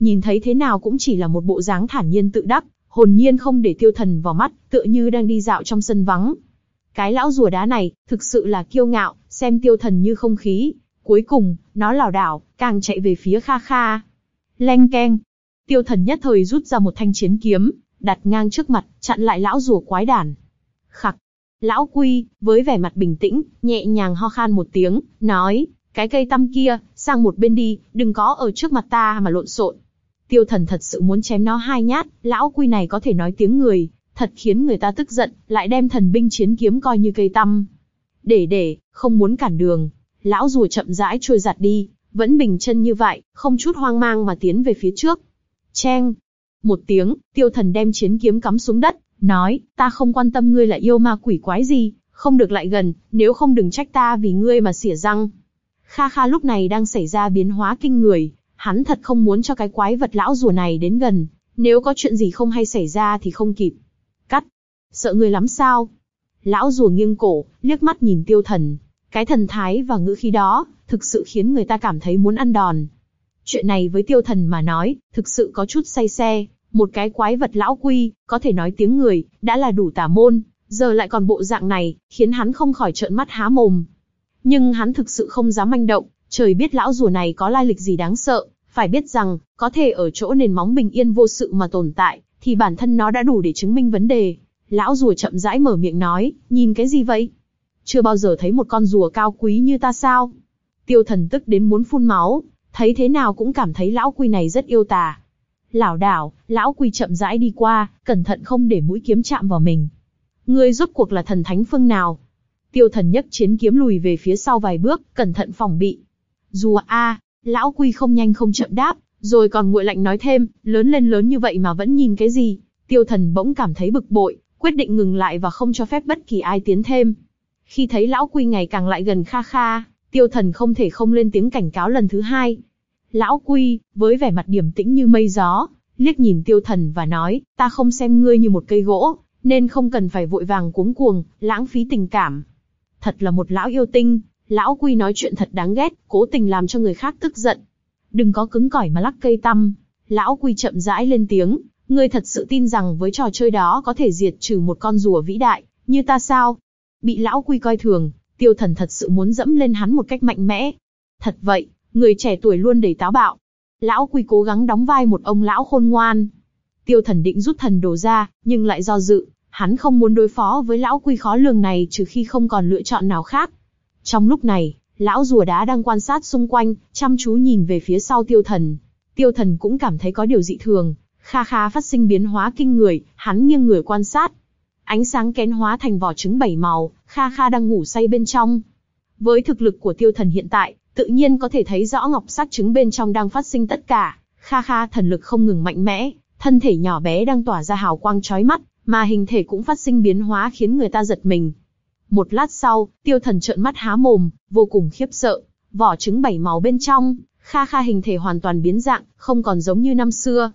Nhìn thấy thế nào cũng chỉ là một bộ dáng thản nhiên tự đắc, hồn nhiên không để tiêu thần vào mắt, tựa như đang đi dạo trong sân vắng. Cái lão rùa đá này, thực sự là kiêu ngạo, xem tiêu thần như không khí. Cuối cùng, nó lảo đảo, càng chạy về phía kha kha. Leng keng. Tiêu thần nhất thời rút ra một thanh chiến kiếm, đặt ngang trước mặt, chặn lại lão rùa quái đản. Khặc. Lão quy, với vẻ mặt bình tĩnh, nhẹ nhàng ho khan một tiếng, nói, cái cây tăm kia, sang một bên đi, đừng có ở trước mặt ta mà lộn xộn. Tiêu thần thật sự muốn chém nó hai nhát, lão quy này có thể nói tiếng người, thật khiến người ta tức giận, lại đem thần binh chiến kiếm coi như cây tăm. Để để, không muốn cản đường, lão rùa chậm rãi trôi giặt đi, vẫn bình chân như vậy, không chút hoang mang mà tiến về phía trước. Cheng! Một tiếng, tiêu thần đem chiến kiếm cắm xuống đất, nói, ta không quan tâm ngươi là yêu ma quỷ quái gì, không được lại gần, nếu không đừng trách ta vì ngươi mà xỉa răng. Kha Kha lúc này đang xảy ra biến hóa kinh người, hắn thật không muốn cho cái quái vật lão rùa này đến gần, nếu có chuyện gì không hay xảy ra thì không kịp. Cắt! Sợ ngươi lắm sao? Lão rùa nghiêng cổ, liếc mắt nhìn tiêu thần. Cái thần thái và ngữ khí đó, thực sự khiến người ta cảm thấy muốn ăn đòn. Chuyện này với tiêu thần mà nói, thực sự có chút say xe, một cái quái vật lão quy, có thể nói tiếng người, đã là đủ tả môn, giờ lại còn bộ dạng này, khiến hắn không khỏi trợn mắt há mồm. Nhưng hắn thực sự không dám manh động, trời biết lão rùa này có lai lịch gì đáng sợ, phải biết rằng, có thể ở chỗ nền móng bình yên vô sự mà tồn tại, thì bản thân nó đã đủ để chứng minh vấn đề. Lão rùa chậm rãi mở miệng nói, nhìn cái gì vậy? Chưa bao giờ thấy một con rùa cao quý như ta sao? Tiêu thần tức đến muốn phun máu, thấy thế nào cũng cảm thấy lão quy này rất yêu tà. Lảo đảo, lão quy chậm rãi đi qua, cẩn thận không để mũi kiếm chạm vào mình. Ngươi rốt cuộc là thần thánh phương nào? Tiêu thần nhấc chiến kiếm lùi về phía sau vài bước, cẩn thận phòng bị. Rùa a, lão quy không nhanh không chậm đáp, rồi còn nguội lạnh nói thêm, lớn lên lớn như vậy mà vẫn nhìn cái gì? Tiêu thần bỗng cảm thấy bực bội, quyết định ngừng lại và không cho phép bất kỳ ai tiến thêm. Khi thấy lão quy ngày càng lại gần kha kha, tiêu thần không thể không lên tiếng cảnh cáo lần thứ hai. Lão quy, với vẻ mặt điềm tĩnh như mây gió, liếc nhìn tiêu thần và nói, ta không xem ngươi như một cây gỗ, nên không cần phải vội vàng cuống cuồng, lãng phí tình cảm. Thật là một lão yêu tinh, lão quy nói chuyện thật đáng ghét, cố tình làm cho người khác tức giận. Đừng có cứng cỏi mà lắc cây tăm. Lão quy chậm rãi lên tiếng, ngươi thật sự tin rằng với trò chơi đó có thể diệt trừ một con rùa vĩ đại, như ta sao? Bị lão quy coi thường, tiêu thần thật sự muốn dẫm lên hắn một cách mạnh mẽ. Thật vậy, người trẻ tuổi luôn đầy táo bạo. Lão quy cố gắng đóng vai một ông lão khôn ngoan. Tiêu thần định rút thần đồ ra, nhưng lại do dự, hắn không muốn đối phó với lão quy khó lường này trừ khi không còn lựa chọn nào khác. Trong lúc này, lão rùa đá đang quan sát xung quanh, chăm chú nhìn về phía sau tiêu thần. Tiêu thần cũng cảm thấy có điều dị thường, kha kha phát sinh biến hóa kinh người, hắn nghiêng người quan sát. Ánh sáng kén hóa thành vỏ trứng bảy màu, kha kha đang ngủ say bên trong. Với thực lực của tiêu thần hiện tại, tự nhiên có thể thấy rõ ngọc sắc trứng bên trong đang phát sinh tất cả. Kha kha thần lực không ngừng mạnh mẽ, thân thể nhỏ bé đang tỏa ra hào quang chói mắt, mà hình thể cũng phát sinh biến hóa khiến người ta giật mình. Một lát sau, tiêu thần trợn mắt há mồm, vô cùng khiếp sợ, vỏ trứng bảy màu bên trong, kha kha hình thể hoàn toàn biến dạng, không còn giống như năm xưa.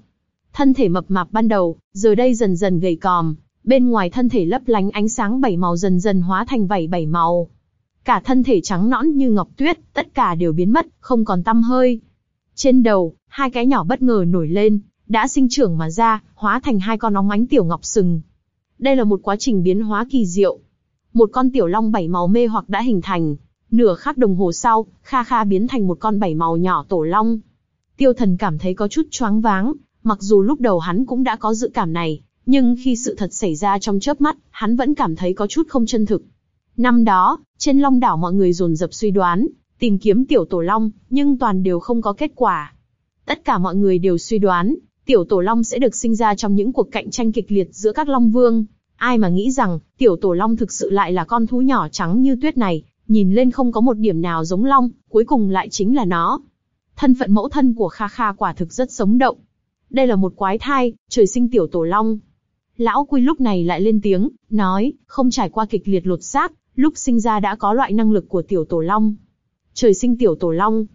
Thân thể mập mạp ban đầu, giờ đây dần dần gầy còm, bên ngoài thân thể lấp lánh ánh sáng bảy màu dần dần hóa thành vảy bảy màu. Cả thân thể trắng nõn như ngọc tuyết, tất cả đều biến mất, không còn tăm hơi. Trên đầu, hai cái nhỏ bất ngờ nổi lên, đã sinh trưởng mà ra, hóa thành hai con óng ánh tiểu ngọc sừng. Đây là một quá trình biến hóa kỳ diệu. Một con tiểu long bảy màu mê hoặc đã hình thành. Nửa khắc đồng hồ sau, Kha Kha biến thành một con bảy màu nhỏ tổ long. Tiêu thần cảm thấy có chút choáng váng, mặc dù lúc đầu hắn cũng đã có dự cảm này, nhưng khi sự thật xảy ra trong chớp mắt, hắn vẫn cảm thấy có chút không chân thực. Năm đó, trên long đảo mọi người dồn dập suy đoán, tìm kiếm tiểu tổ long, nhưng toàn đều không có kết quả. Tất cả mọi người đều suy đoán, tiểu tổ long sẽ được sinh ra trong những cuộc cạnh tranh kịch liệt giữa các long vương. Ai mà nghĩ rằng, tiểu tổ long thực sự lại là con thú nhỏ trắng như tuyết này, nhìn lên không có một điểm nào giống long, cuối cùng lại chính là nó. Thân phận mẫu thân của Kha Kha quả thực rất sống động. Đây là một quái thai, trời sinh tiểu tổ long. Lão Quy lúc này lại lên tiếng, nói, không trải qua kịch liệt lột xác, lúc sinh ra đã có loại năng lực của tiểu tổ long. Trời sinh tiểu tổ long.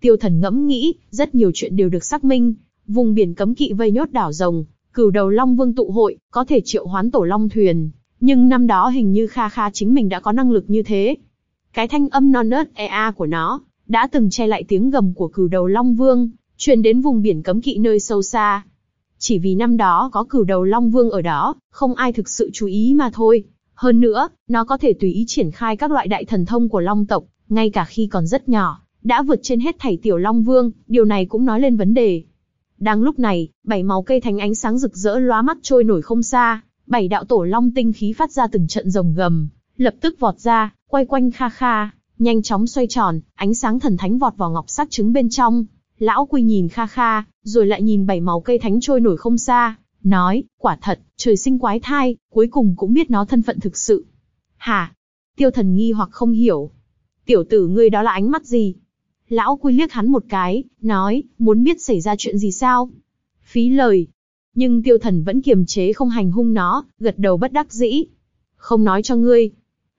Tiêu thần ngẫm nghĩ, rất nhiều chuyện đều được xác minh, Vùng biển cấm kỵ vây nhốt đảo rồng, cửu đầu long vương tụ hội, có thể triệu hoán tổ long thuyền. Nhưng năm đó hình như Kha Kha chính mình đã có năng lực như thế. Cái thanh âm non nớt ea của nó, đã từng che lại tiếng gầm của cửu đầu long vương, truyền đến vùng biển cấm kỵ nơi sâu xa. Chỉ vì năm đó có cửu đầu long vương ở đó, không ai thực sự chú ý mà thôi. Hơn nữa, nó có thể tùy ý triển khai các loại đại thần thông của long tộc, ngay cả khi còn rất nhỏ, đã vượt trên hết thảy tiểu long vương, điều này cũng nói lên vấn đề. Đang lúc này, bảy màu cây thành ánh sáng rực rỡ lóa mắt trôi nổi không xa, bảy đạo tổ long tinh khí phát ra từng trận rồng gầm, lập tức vọt ra, quay quanh kha kha, nhanh chóng xoay tròn, ánh sáng thần thánh vọt vào ngọc sắc trứng bên trong. Lão Quy nhìn Kha Kha, rồi lại nhìn bảy màu cây thánh trôi nổi không xa, nói, quả thật, trời sinh quái thai, cuối cùng cũng biết nó thân phận thực sự. Hả? Tiêu thần nghi hoặc không hiểu. Tiểu tử ngươi đó là ánh mắt gì? Lão Quy liếc hắn một cái, nói, muốn biết xảy ra chuyện gì sao? Phí lời. Nhưng tiêu thần vẫn kiềm chế không hành hung nó, gật đầu bất đắc dĩ. Không nói cho ngươi.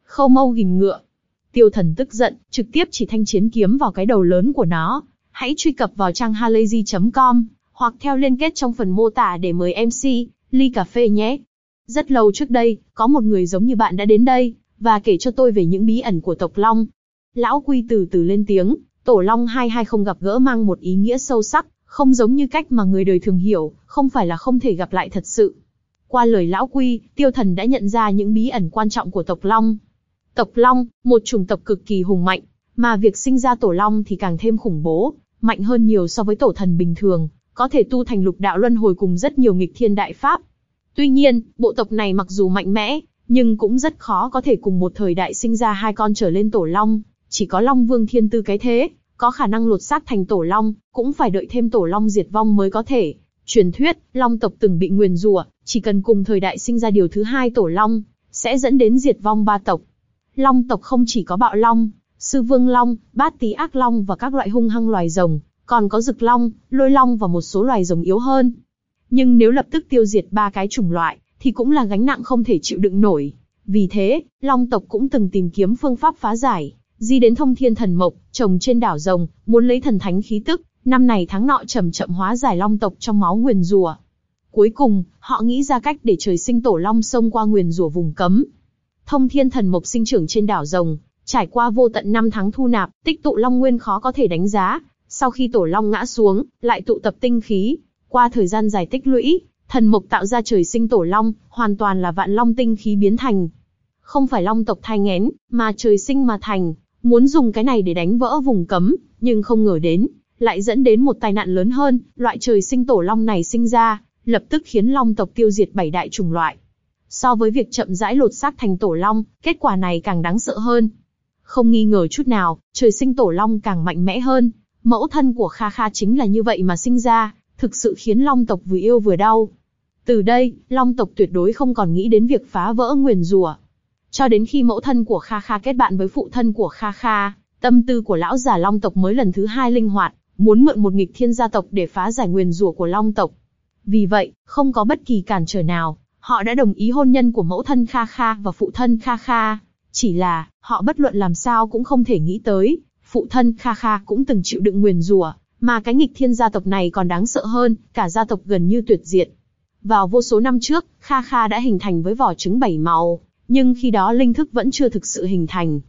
Khâu mâu gìn ngựa. Tiêu thần tức giận, trực tiếp chỉ thanh chiến kiếm vào cái đầu lớn của nó. Hãy truy cập vào trang halayzi.com, hoặc theo liên kết trong phần mô tả để mời MC, ly cà phê nhé. Rất lâu trước đây, có một người giống như bạn đã đến đây, và kể cho tôi về những bí ẩn của tộc Long. Lão Quy từ từ lên tiếng, Tổ Long 220 gặp gỡ mang một ý nghĩa sâu sắc, không giống như cách mà người đời thường hiểu, không phải là không thể gặp lại thật sự. Qua lời Lão Quy, Tiêu Thần đã nhận ra những bí ẩn quan trọng của tộc Long. Tộc Long, một chủng tộc cực kỳ hùng mạnh, mà việc sinh ra Tổ Long thì càng thêm khủng bố, mạnh hơn nhiều so với tổ thần bình thường, có thể tu thành lục đạo luân hồi cùng rất nhiều nghịch thiên đại pháp. Tuy nhiên, bộ tộc này mặc dù mạnh mẽ, nhưng cũng rất khó có thể cùng một thời đại sinh ra hai con trở lên tổ long, chỉ có Long Vương Thiên Tư cái thế, có khả năng lột xác thành tổ long, cũng phải đợi thêm tổ long diệt vong mới có thể. Truyền thuyết, long tộc từng bị nguyền rủa, chỉ cần cùng thời đại sinh ra điều thứ hai tổ long, sẽ dẫn đến diệt vong ba tộc. Long tộc không chỉ có bạo long, sư vương long, bát tý ác long và các loại hung hăng loài rồng, còn có rực long, lôi long và một số loài rồng yếu hơn. Nhưng nếu lập tức tiêu diệt ba cái chủng loại, thì cũng là gánh nặng không thể chịu đựng nổi. Vì thế, long tộc cũng từng tìm kiếm phương pháp phá giải, di đến thông thiên thần mộc, trồng trên đảo rồng, muốn lấy thần thánh khí tức, năm này tháng nọ chậm chậm hóa giải long tộc trong máu nguyền rùa. Cuối cùng, họ nghĩ ra cách để trời sinh tổ long sông qua nguyền rùa vùng cấm. Thông thiên thần mộc sinh trưởng trên đảo rồng, trải qua vô tận năm tháng thu nạp, tích tụ long nguyên khó có thể đánh giá. Sau khi tổ long ngã xuống, lại tụ tập tinh khí. Qua thời gian dài tích lũy, thần mộc tạo ra trời sinh tổ long, hoàn toàn là vạn long tinh khí biến thành. Không phải long tộc thai ngén, mà trời sinh mà thành, muốn dùng cái này để đánh vỡ vùng cấm, nhưng không ngờ đến, lại dẫn đến một tai nạn lớn hơn, loại trời sinh tổ long này sinh ra, lập tức khiến long tộc tiêu diệt bảy đại chủng loại. So với việc chậm rãi lột xác thành tổ long, kết quả này càng đáng sợ hơn. Không nghi ngờ chút nào, trời sinh tổ long càng mạnh mẽ hơn, mẫu thân của Kha Kha chính là như vậy mà sinh ra, thực sự khiến long tộc vừa yêu vừa đau. Từ đây, long tộc tuyệt đối không còn nghĩ đến việc phá vỡ nguyền rủa, cho đến khi mẫu thân của Kha Kha kết bạn với phụ thân của Kha Kha, tâm tư của lão già Long tộc mới lần thứ hai linh hoạt, muốn mượn một nghịch thiên gia tộc để phá giải nguyền rủa của Long tộc. Vì vậy, không có bất kỳ cản trở nào, họ đã đồng ý hôn nhân của mẫu thân Kha Kha và phụ thân Kha Kha. Chỉ là, họ bất luận làm sao cũng không thể nghĩ tới, phụ thân Kha Kha cũng từng chịu đựng nguyền rủa, mà cái nghịch thiên gia tộc này còn đáng sợ hơn, cả gia tộc gần như tuyệt diệt. Vào vô số năm trước, Kha Kha đã hình thành với vỏ trứng bảy màu, nhưng khi đó linh thức vẫn chưa thực sự hình thành.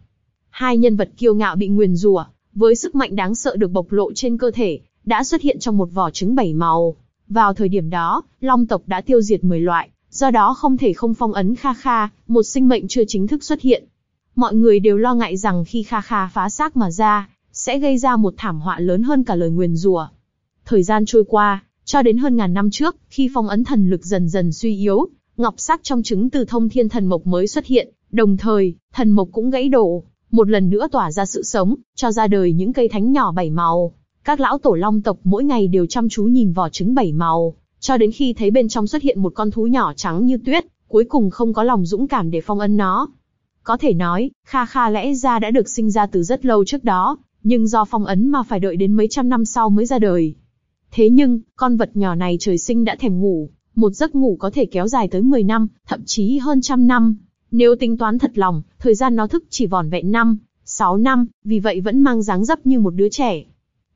Hai nhân vật kiêu ngạo bị nguyền rủa, với sức mạnh đáng sợ được bộc lộ trên cơ thể, đã xuất hiện trong một vỏ trứng bảy màu. Vào thời điểm đó, Long tộc đã tiêu diệt 10 loại, do đó không thể không phong ấn Kha Kha, một sinh mệnh chưa chính thức xuất hiện. Mọi người đều lo ngại rằng khi Kha Kha phá xác mà ra, sẽ gây ra một thảm họa lớn hơn cả lời nguyền rủa. Thời gian trôi qua, cho đến hơn ngàn năm trước, khi phong ấn thần lực dần dần suy yếu, ngọc sắc trong trứng từ thông thiên thần mộc mới xuất hiện, đồng thời, thần mộc cũng gãy đổ, một lần nữa tỏa ra sự sống, cho ra đời những cây thánh nhỏ bảy màu. Các lão tổ long tộc mỗi ngày đều chăm chú nhìn vỏ trứng bảy màu, cho đến khi thấy bên trong xuất hiện một con thú nhỏ trắng như tuyết, cuối cùng không có lòng dũng cảm để phong ấn nó. Có thể nói, Kha Kha lẽ ra đã được sinh ra từ rất lâu trước đó, nhưng do phong ấn mà phải đợi đến mấy trăm năm sau mới ra đời. Thế nhưng, con vật nhỏ này trời sinh đã thèm ngủ, một giấc ngủ có thể kéo dài tới 10 năm, thậm chí hơn trăm năm. Nếu tính toán thật lòng, thời gian nó thức chỉ vỏn vẹn năm, 6 năm, vì vậy vẫn mang dáng dấp như một đứa trẻ.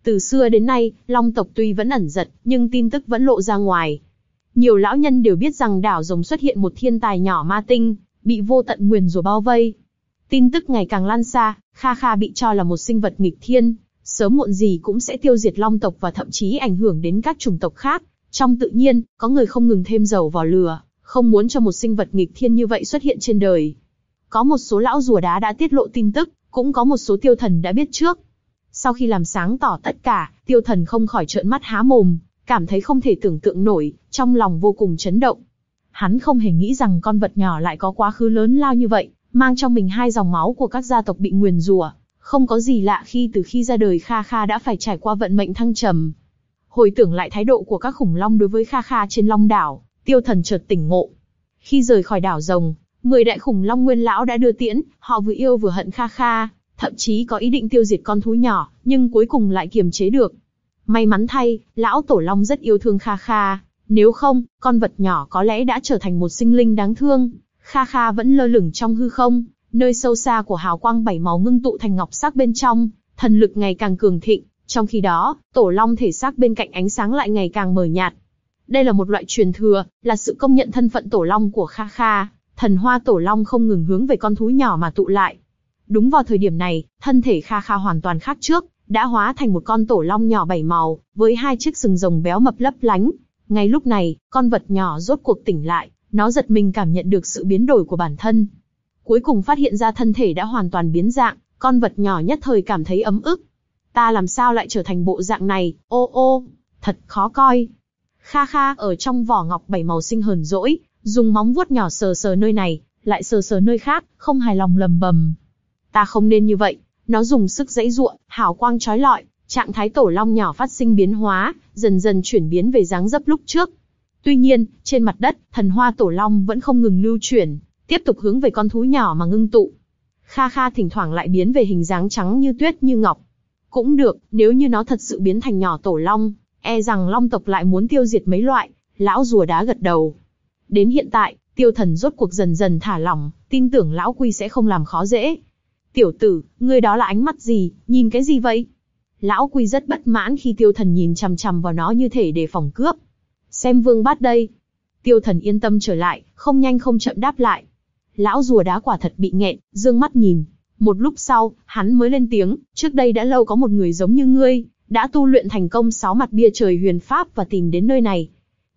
Từ xưa đến nay, Long tộc tuy vẫn ẩn giật, nhưng tin tức vẫn lộ ra ngoài. Nhiều lão nhân đều biết rằng đảo rồng xuất hiện một thiên tài nhỏ ma tinh, bị vô tận nguyền rủa bao vây. Tin tức ngày càng lan xa, Kha Kha bị cho là một sinh vật nghịch thiên, sớm muộn gì cũng sẽ tiêu diệt Long tộc và thậm chí ảnh hưởng đến các chủng tộc khác. Trong tự nhiên, có người không ngừng thêm dầu vào lửa, không muốn cho một sinh vật nghịch thiên như vậy xuất hiện trên đời. Có một số lão rùa đá đã tiết lộ tin tức, cũng có một số tiêu thần đã biết trước. Sau khi làm sáng tỏ tất cả, tiêu thần không khỏi trợn mắt há mồm, cảm thấy không thể tưởng tượng nổi, trong lòng vô cùng chấn động. Hắn không hề nghĩ rằng con vật nhỏ lại có quá khứ lớn lao như vậy, mang trong mình hai dòng máu của các gia tộc bị nguyền rủa, Không có gì lạ khi từ khi ra đời Kha Kha đã phải trải qua vận mệnh thăng trầm. Hồi tưởng lại thái độ của các khủng long đối với Kha Kha trên long đảo, tiêu thần chợt tỉnh ngộ. Khi rời khỏi đảo rồng, mười đại khủng long nguyên lão đã đưa tiễn, họ vừa yêu vừa hận Kha Kha, thậm chí có ý định tiêu diệt con thú nhỏ, nhưng cuối cùng lại kiềm chế được. May mắn thay, lão tổ long rất yêu thương Kha Kha, nếu không, con vật nhỏ có lẽ đã trở thành một sinh linh đáng thương. Kha Kha vẫn lơ lửng trong hư không, nơi sâu xa của hào quang bảy màu ngưng tụ thành ngọc sắc bên trong, thần lực ngày càng cường thịnh. Trong khi đó, tổ long thể xác bên cạnh ánh sáng lại ngày càng mờ nhạt. Đây là một loại truyền thừa, là sự công nhận thân phận tổ long của Kha Kha. Thần hoa tổ long không ngừng hướng về con thú nhỏ mà tụ lại. Đúng vào thời điểm này, thân thể Kha Kha hoàn toàn khác trước, đã hóa thành một con tổ long nhỏ bảy màu, với hai chiếc sừng rồng béo mập lấp lánh. Ngay lúc này, con vật nhỏ rốt cuộc tỉnh lại, nó giật mình cảm nhận được sự biến đổi của bản thân. Cuối cùng phát hiện ra thân thể đã hoàn toàn biến dạng, con vật nhỏ nhất thời cảm thấy ấm ức. Ta làm sao lại trở thành bộ dạng này, ô ô, thật khó coi. Kha kha ở trong vỏ ngọc bảy màu sinh hờn rỗi, dùng móng vuốt nhỏ sờ sờ nơi này, lại sờ sờ nơi khác, không hài lòng lầm bầm. Ta không nên như vậy, nó dùng sức dãy ruộng, hào quang chói lọi, trạng thái tổ long nhỏ phát sinh biến hóa, dần dần chuyển biến về dáng dấp lúc trước. Tuy nhiên, trên mặt đất, thần hoa tổ long vẫn không ngừng lưu chuyển, tiếp tục hướng về con thú nhỏ mà ngưng tụ. Kha Kha thỉnh thoảng lại biến về hình dáng trắng như tuyết như ngọc. Cũng được, nếu như nó thật sự biến thành nhỏ tổ long, e rằng long tộc lại muốn tiêu diệt mấy loại, lão rùa đá gật đầu. Đến hiện tại, tiêu thần rốt cuộc dần dần thả lỏng, tin tưởng lão quy sẽ không làm khó dễ. Tiểu tử, ngươi đó là ánh mắt gì, nhìn cái gì vậy? Lão quy rất bất mãn khi tiêu thần nhìn chằm chằm vào nó như thể để phòng cướp. Xem vương bát đây. Tiêu thần yên tâm trở lại, không nhanh không chậm đáp lại. Lão rùa đá quả thật bị nghẹn, dương mắt nhìn. Một lúc sau, hắn mới lên tiếng, trước đây đã lâu có một người giống như ngươi, đã tu luyện thành công sáu mặt bia trời huyền pháp và tìm đến nơi này.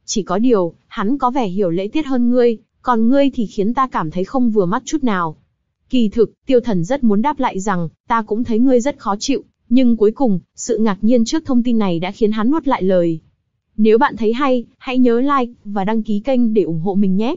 Chỉ có điều, hắn có vẻ hiểu lễ tiết hơn ngươi, còn ngươi thì khiến ta cảm thấy không vừa mắt chút nào. Kỳ thực, tiêu thần rất muốn đáp lại rằng, ta cũng thấy ngươi rất khó chịu, nhưng cuối cùng, sự ngạc nhiên trước thông tin này đã khiến hắn nuốt lại lời. Nếu bạn thấy hay, hãy nhớ like và đăng ký kênh để ủng hộ mình nhé.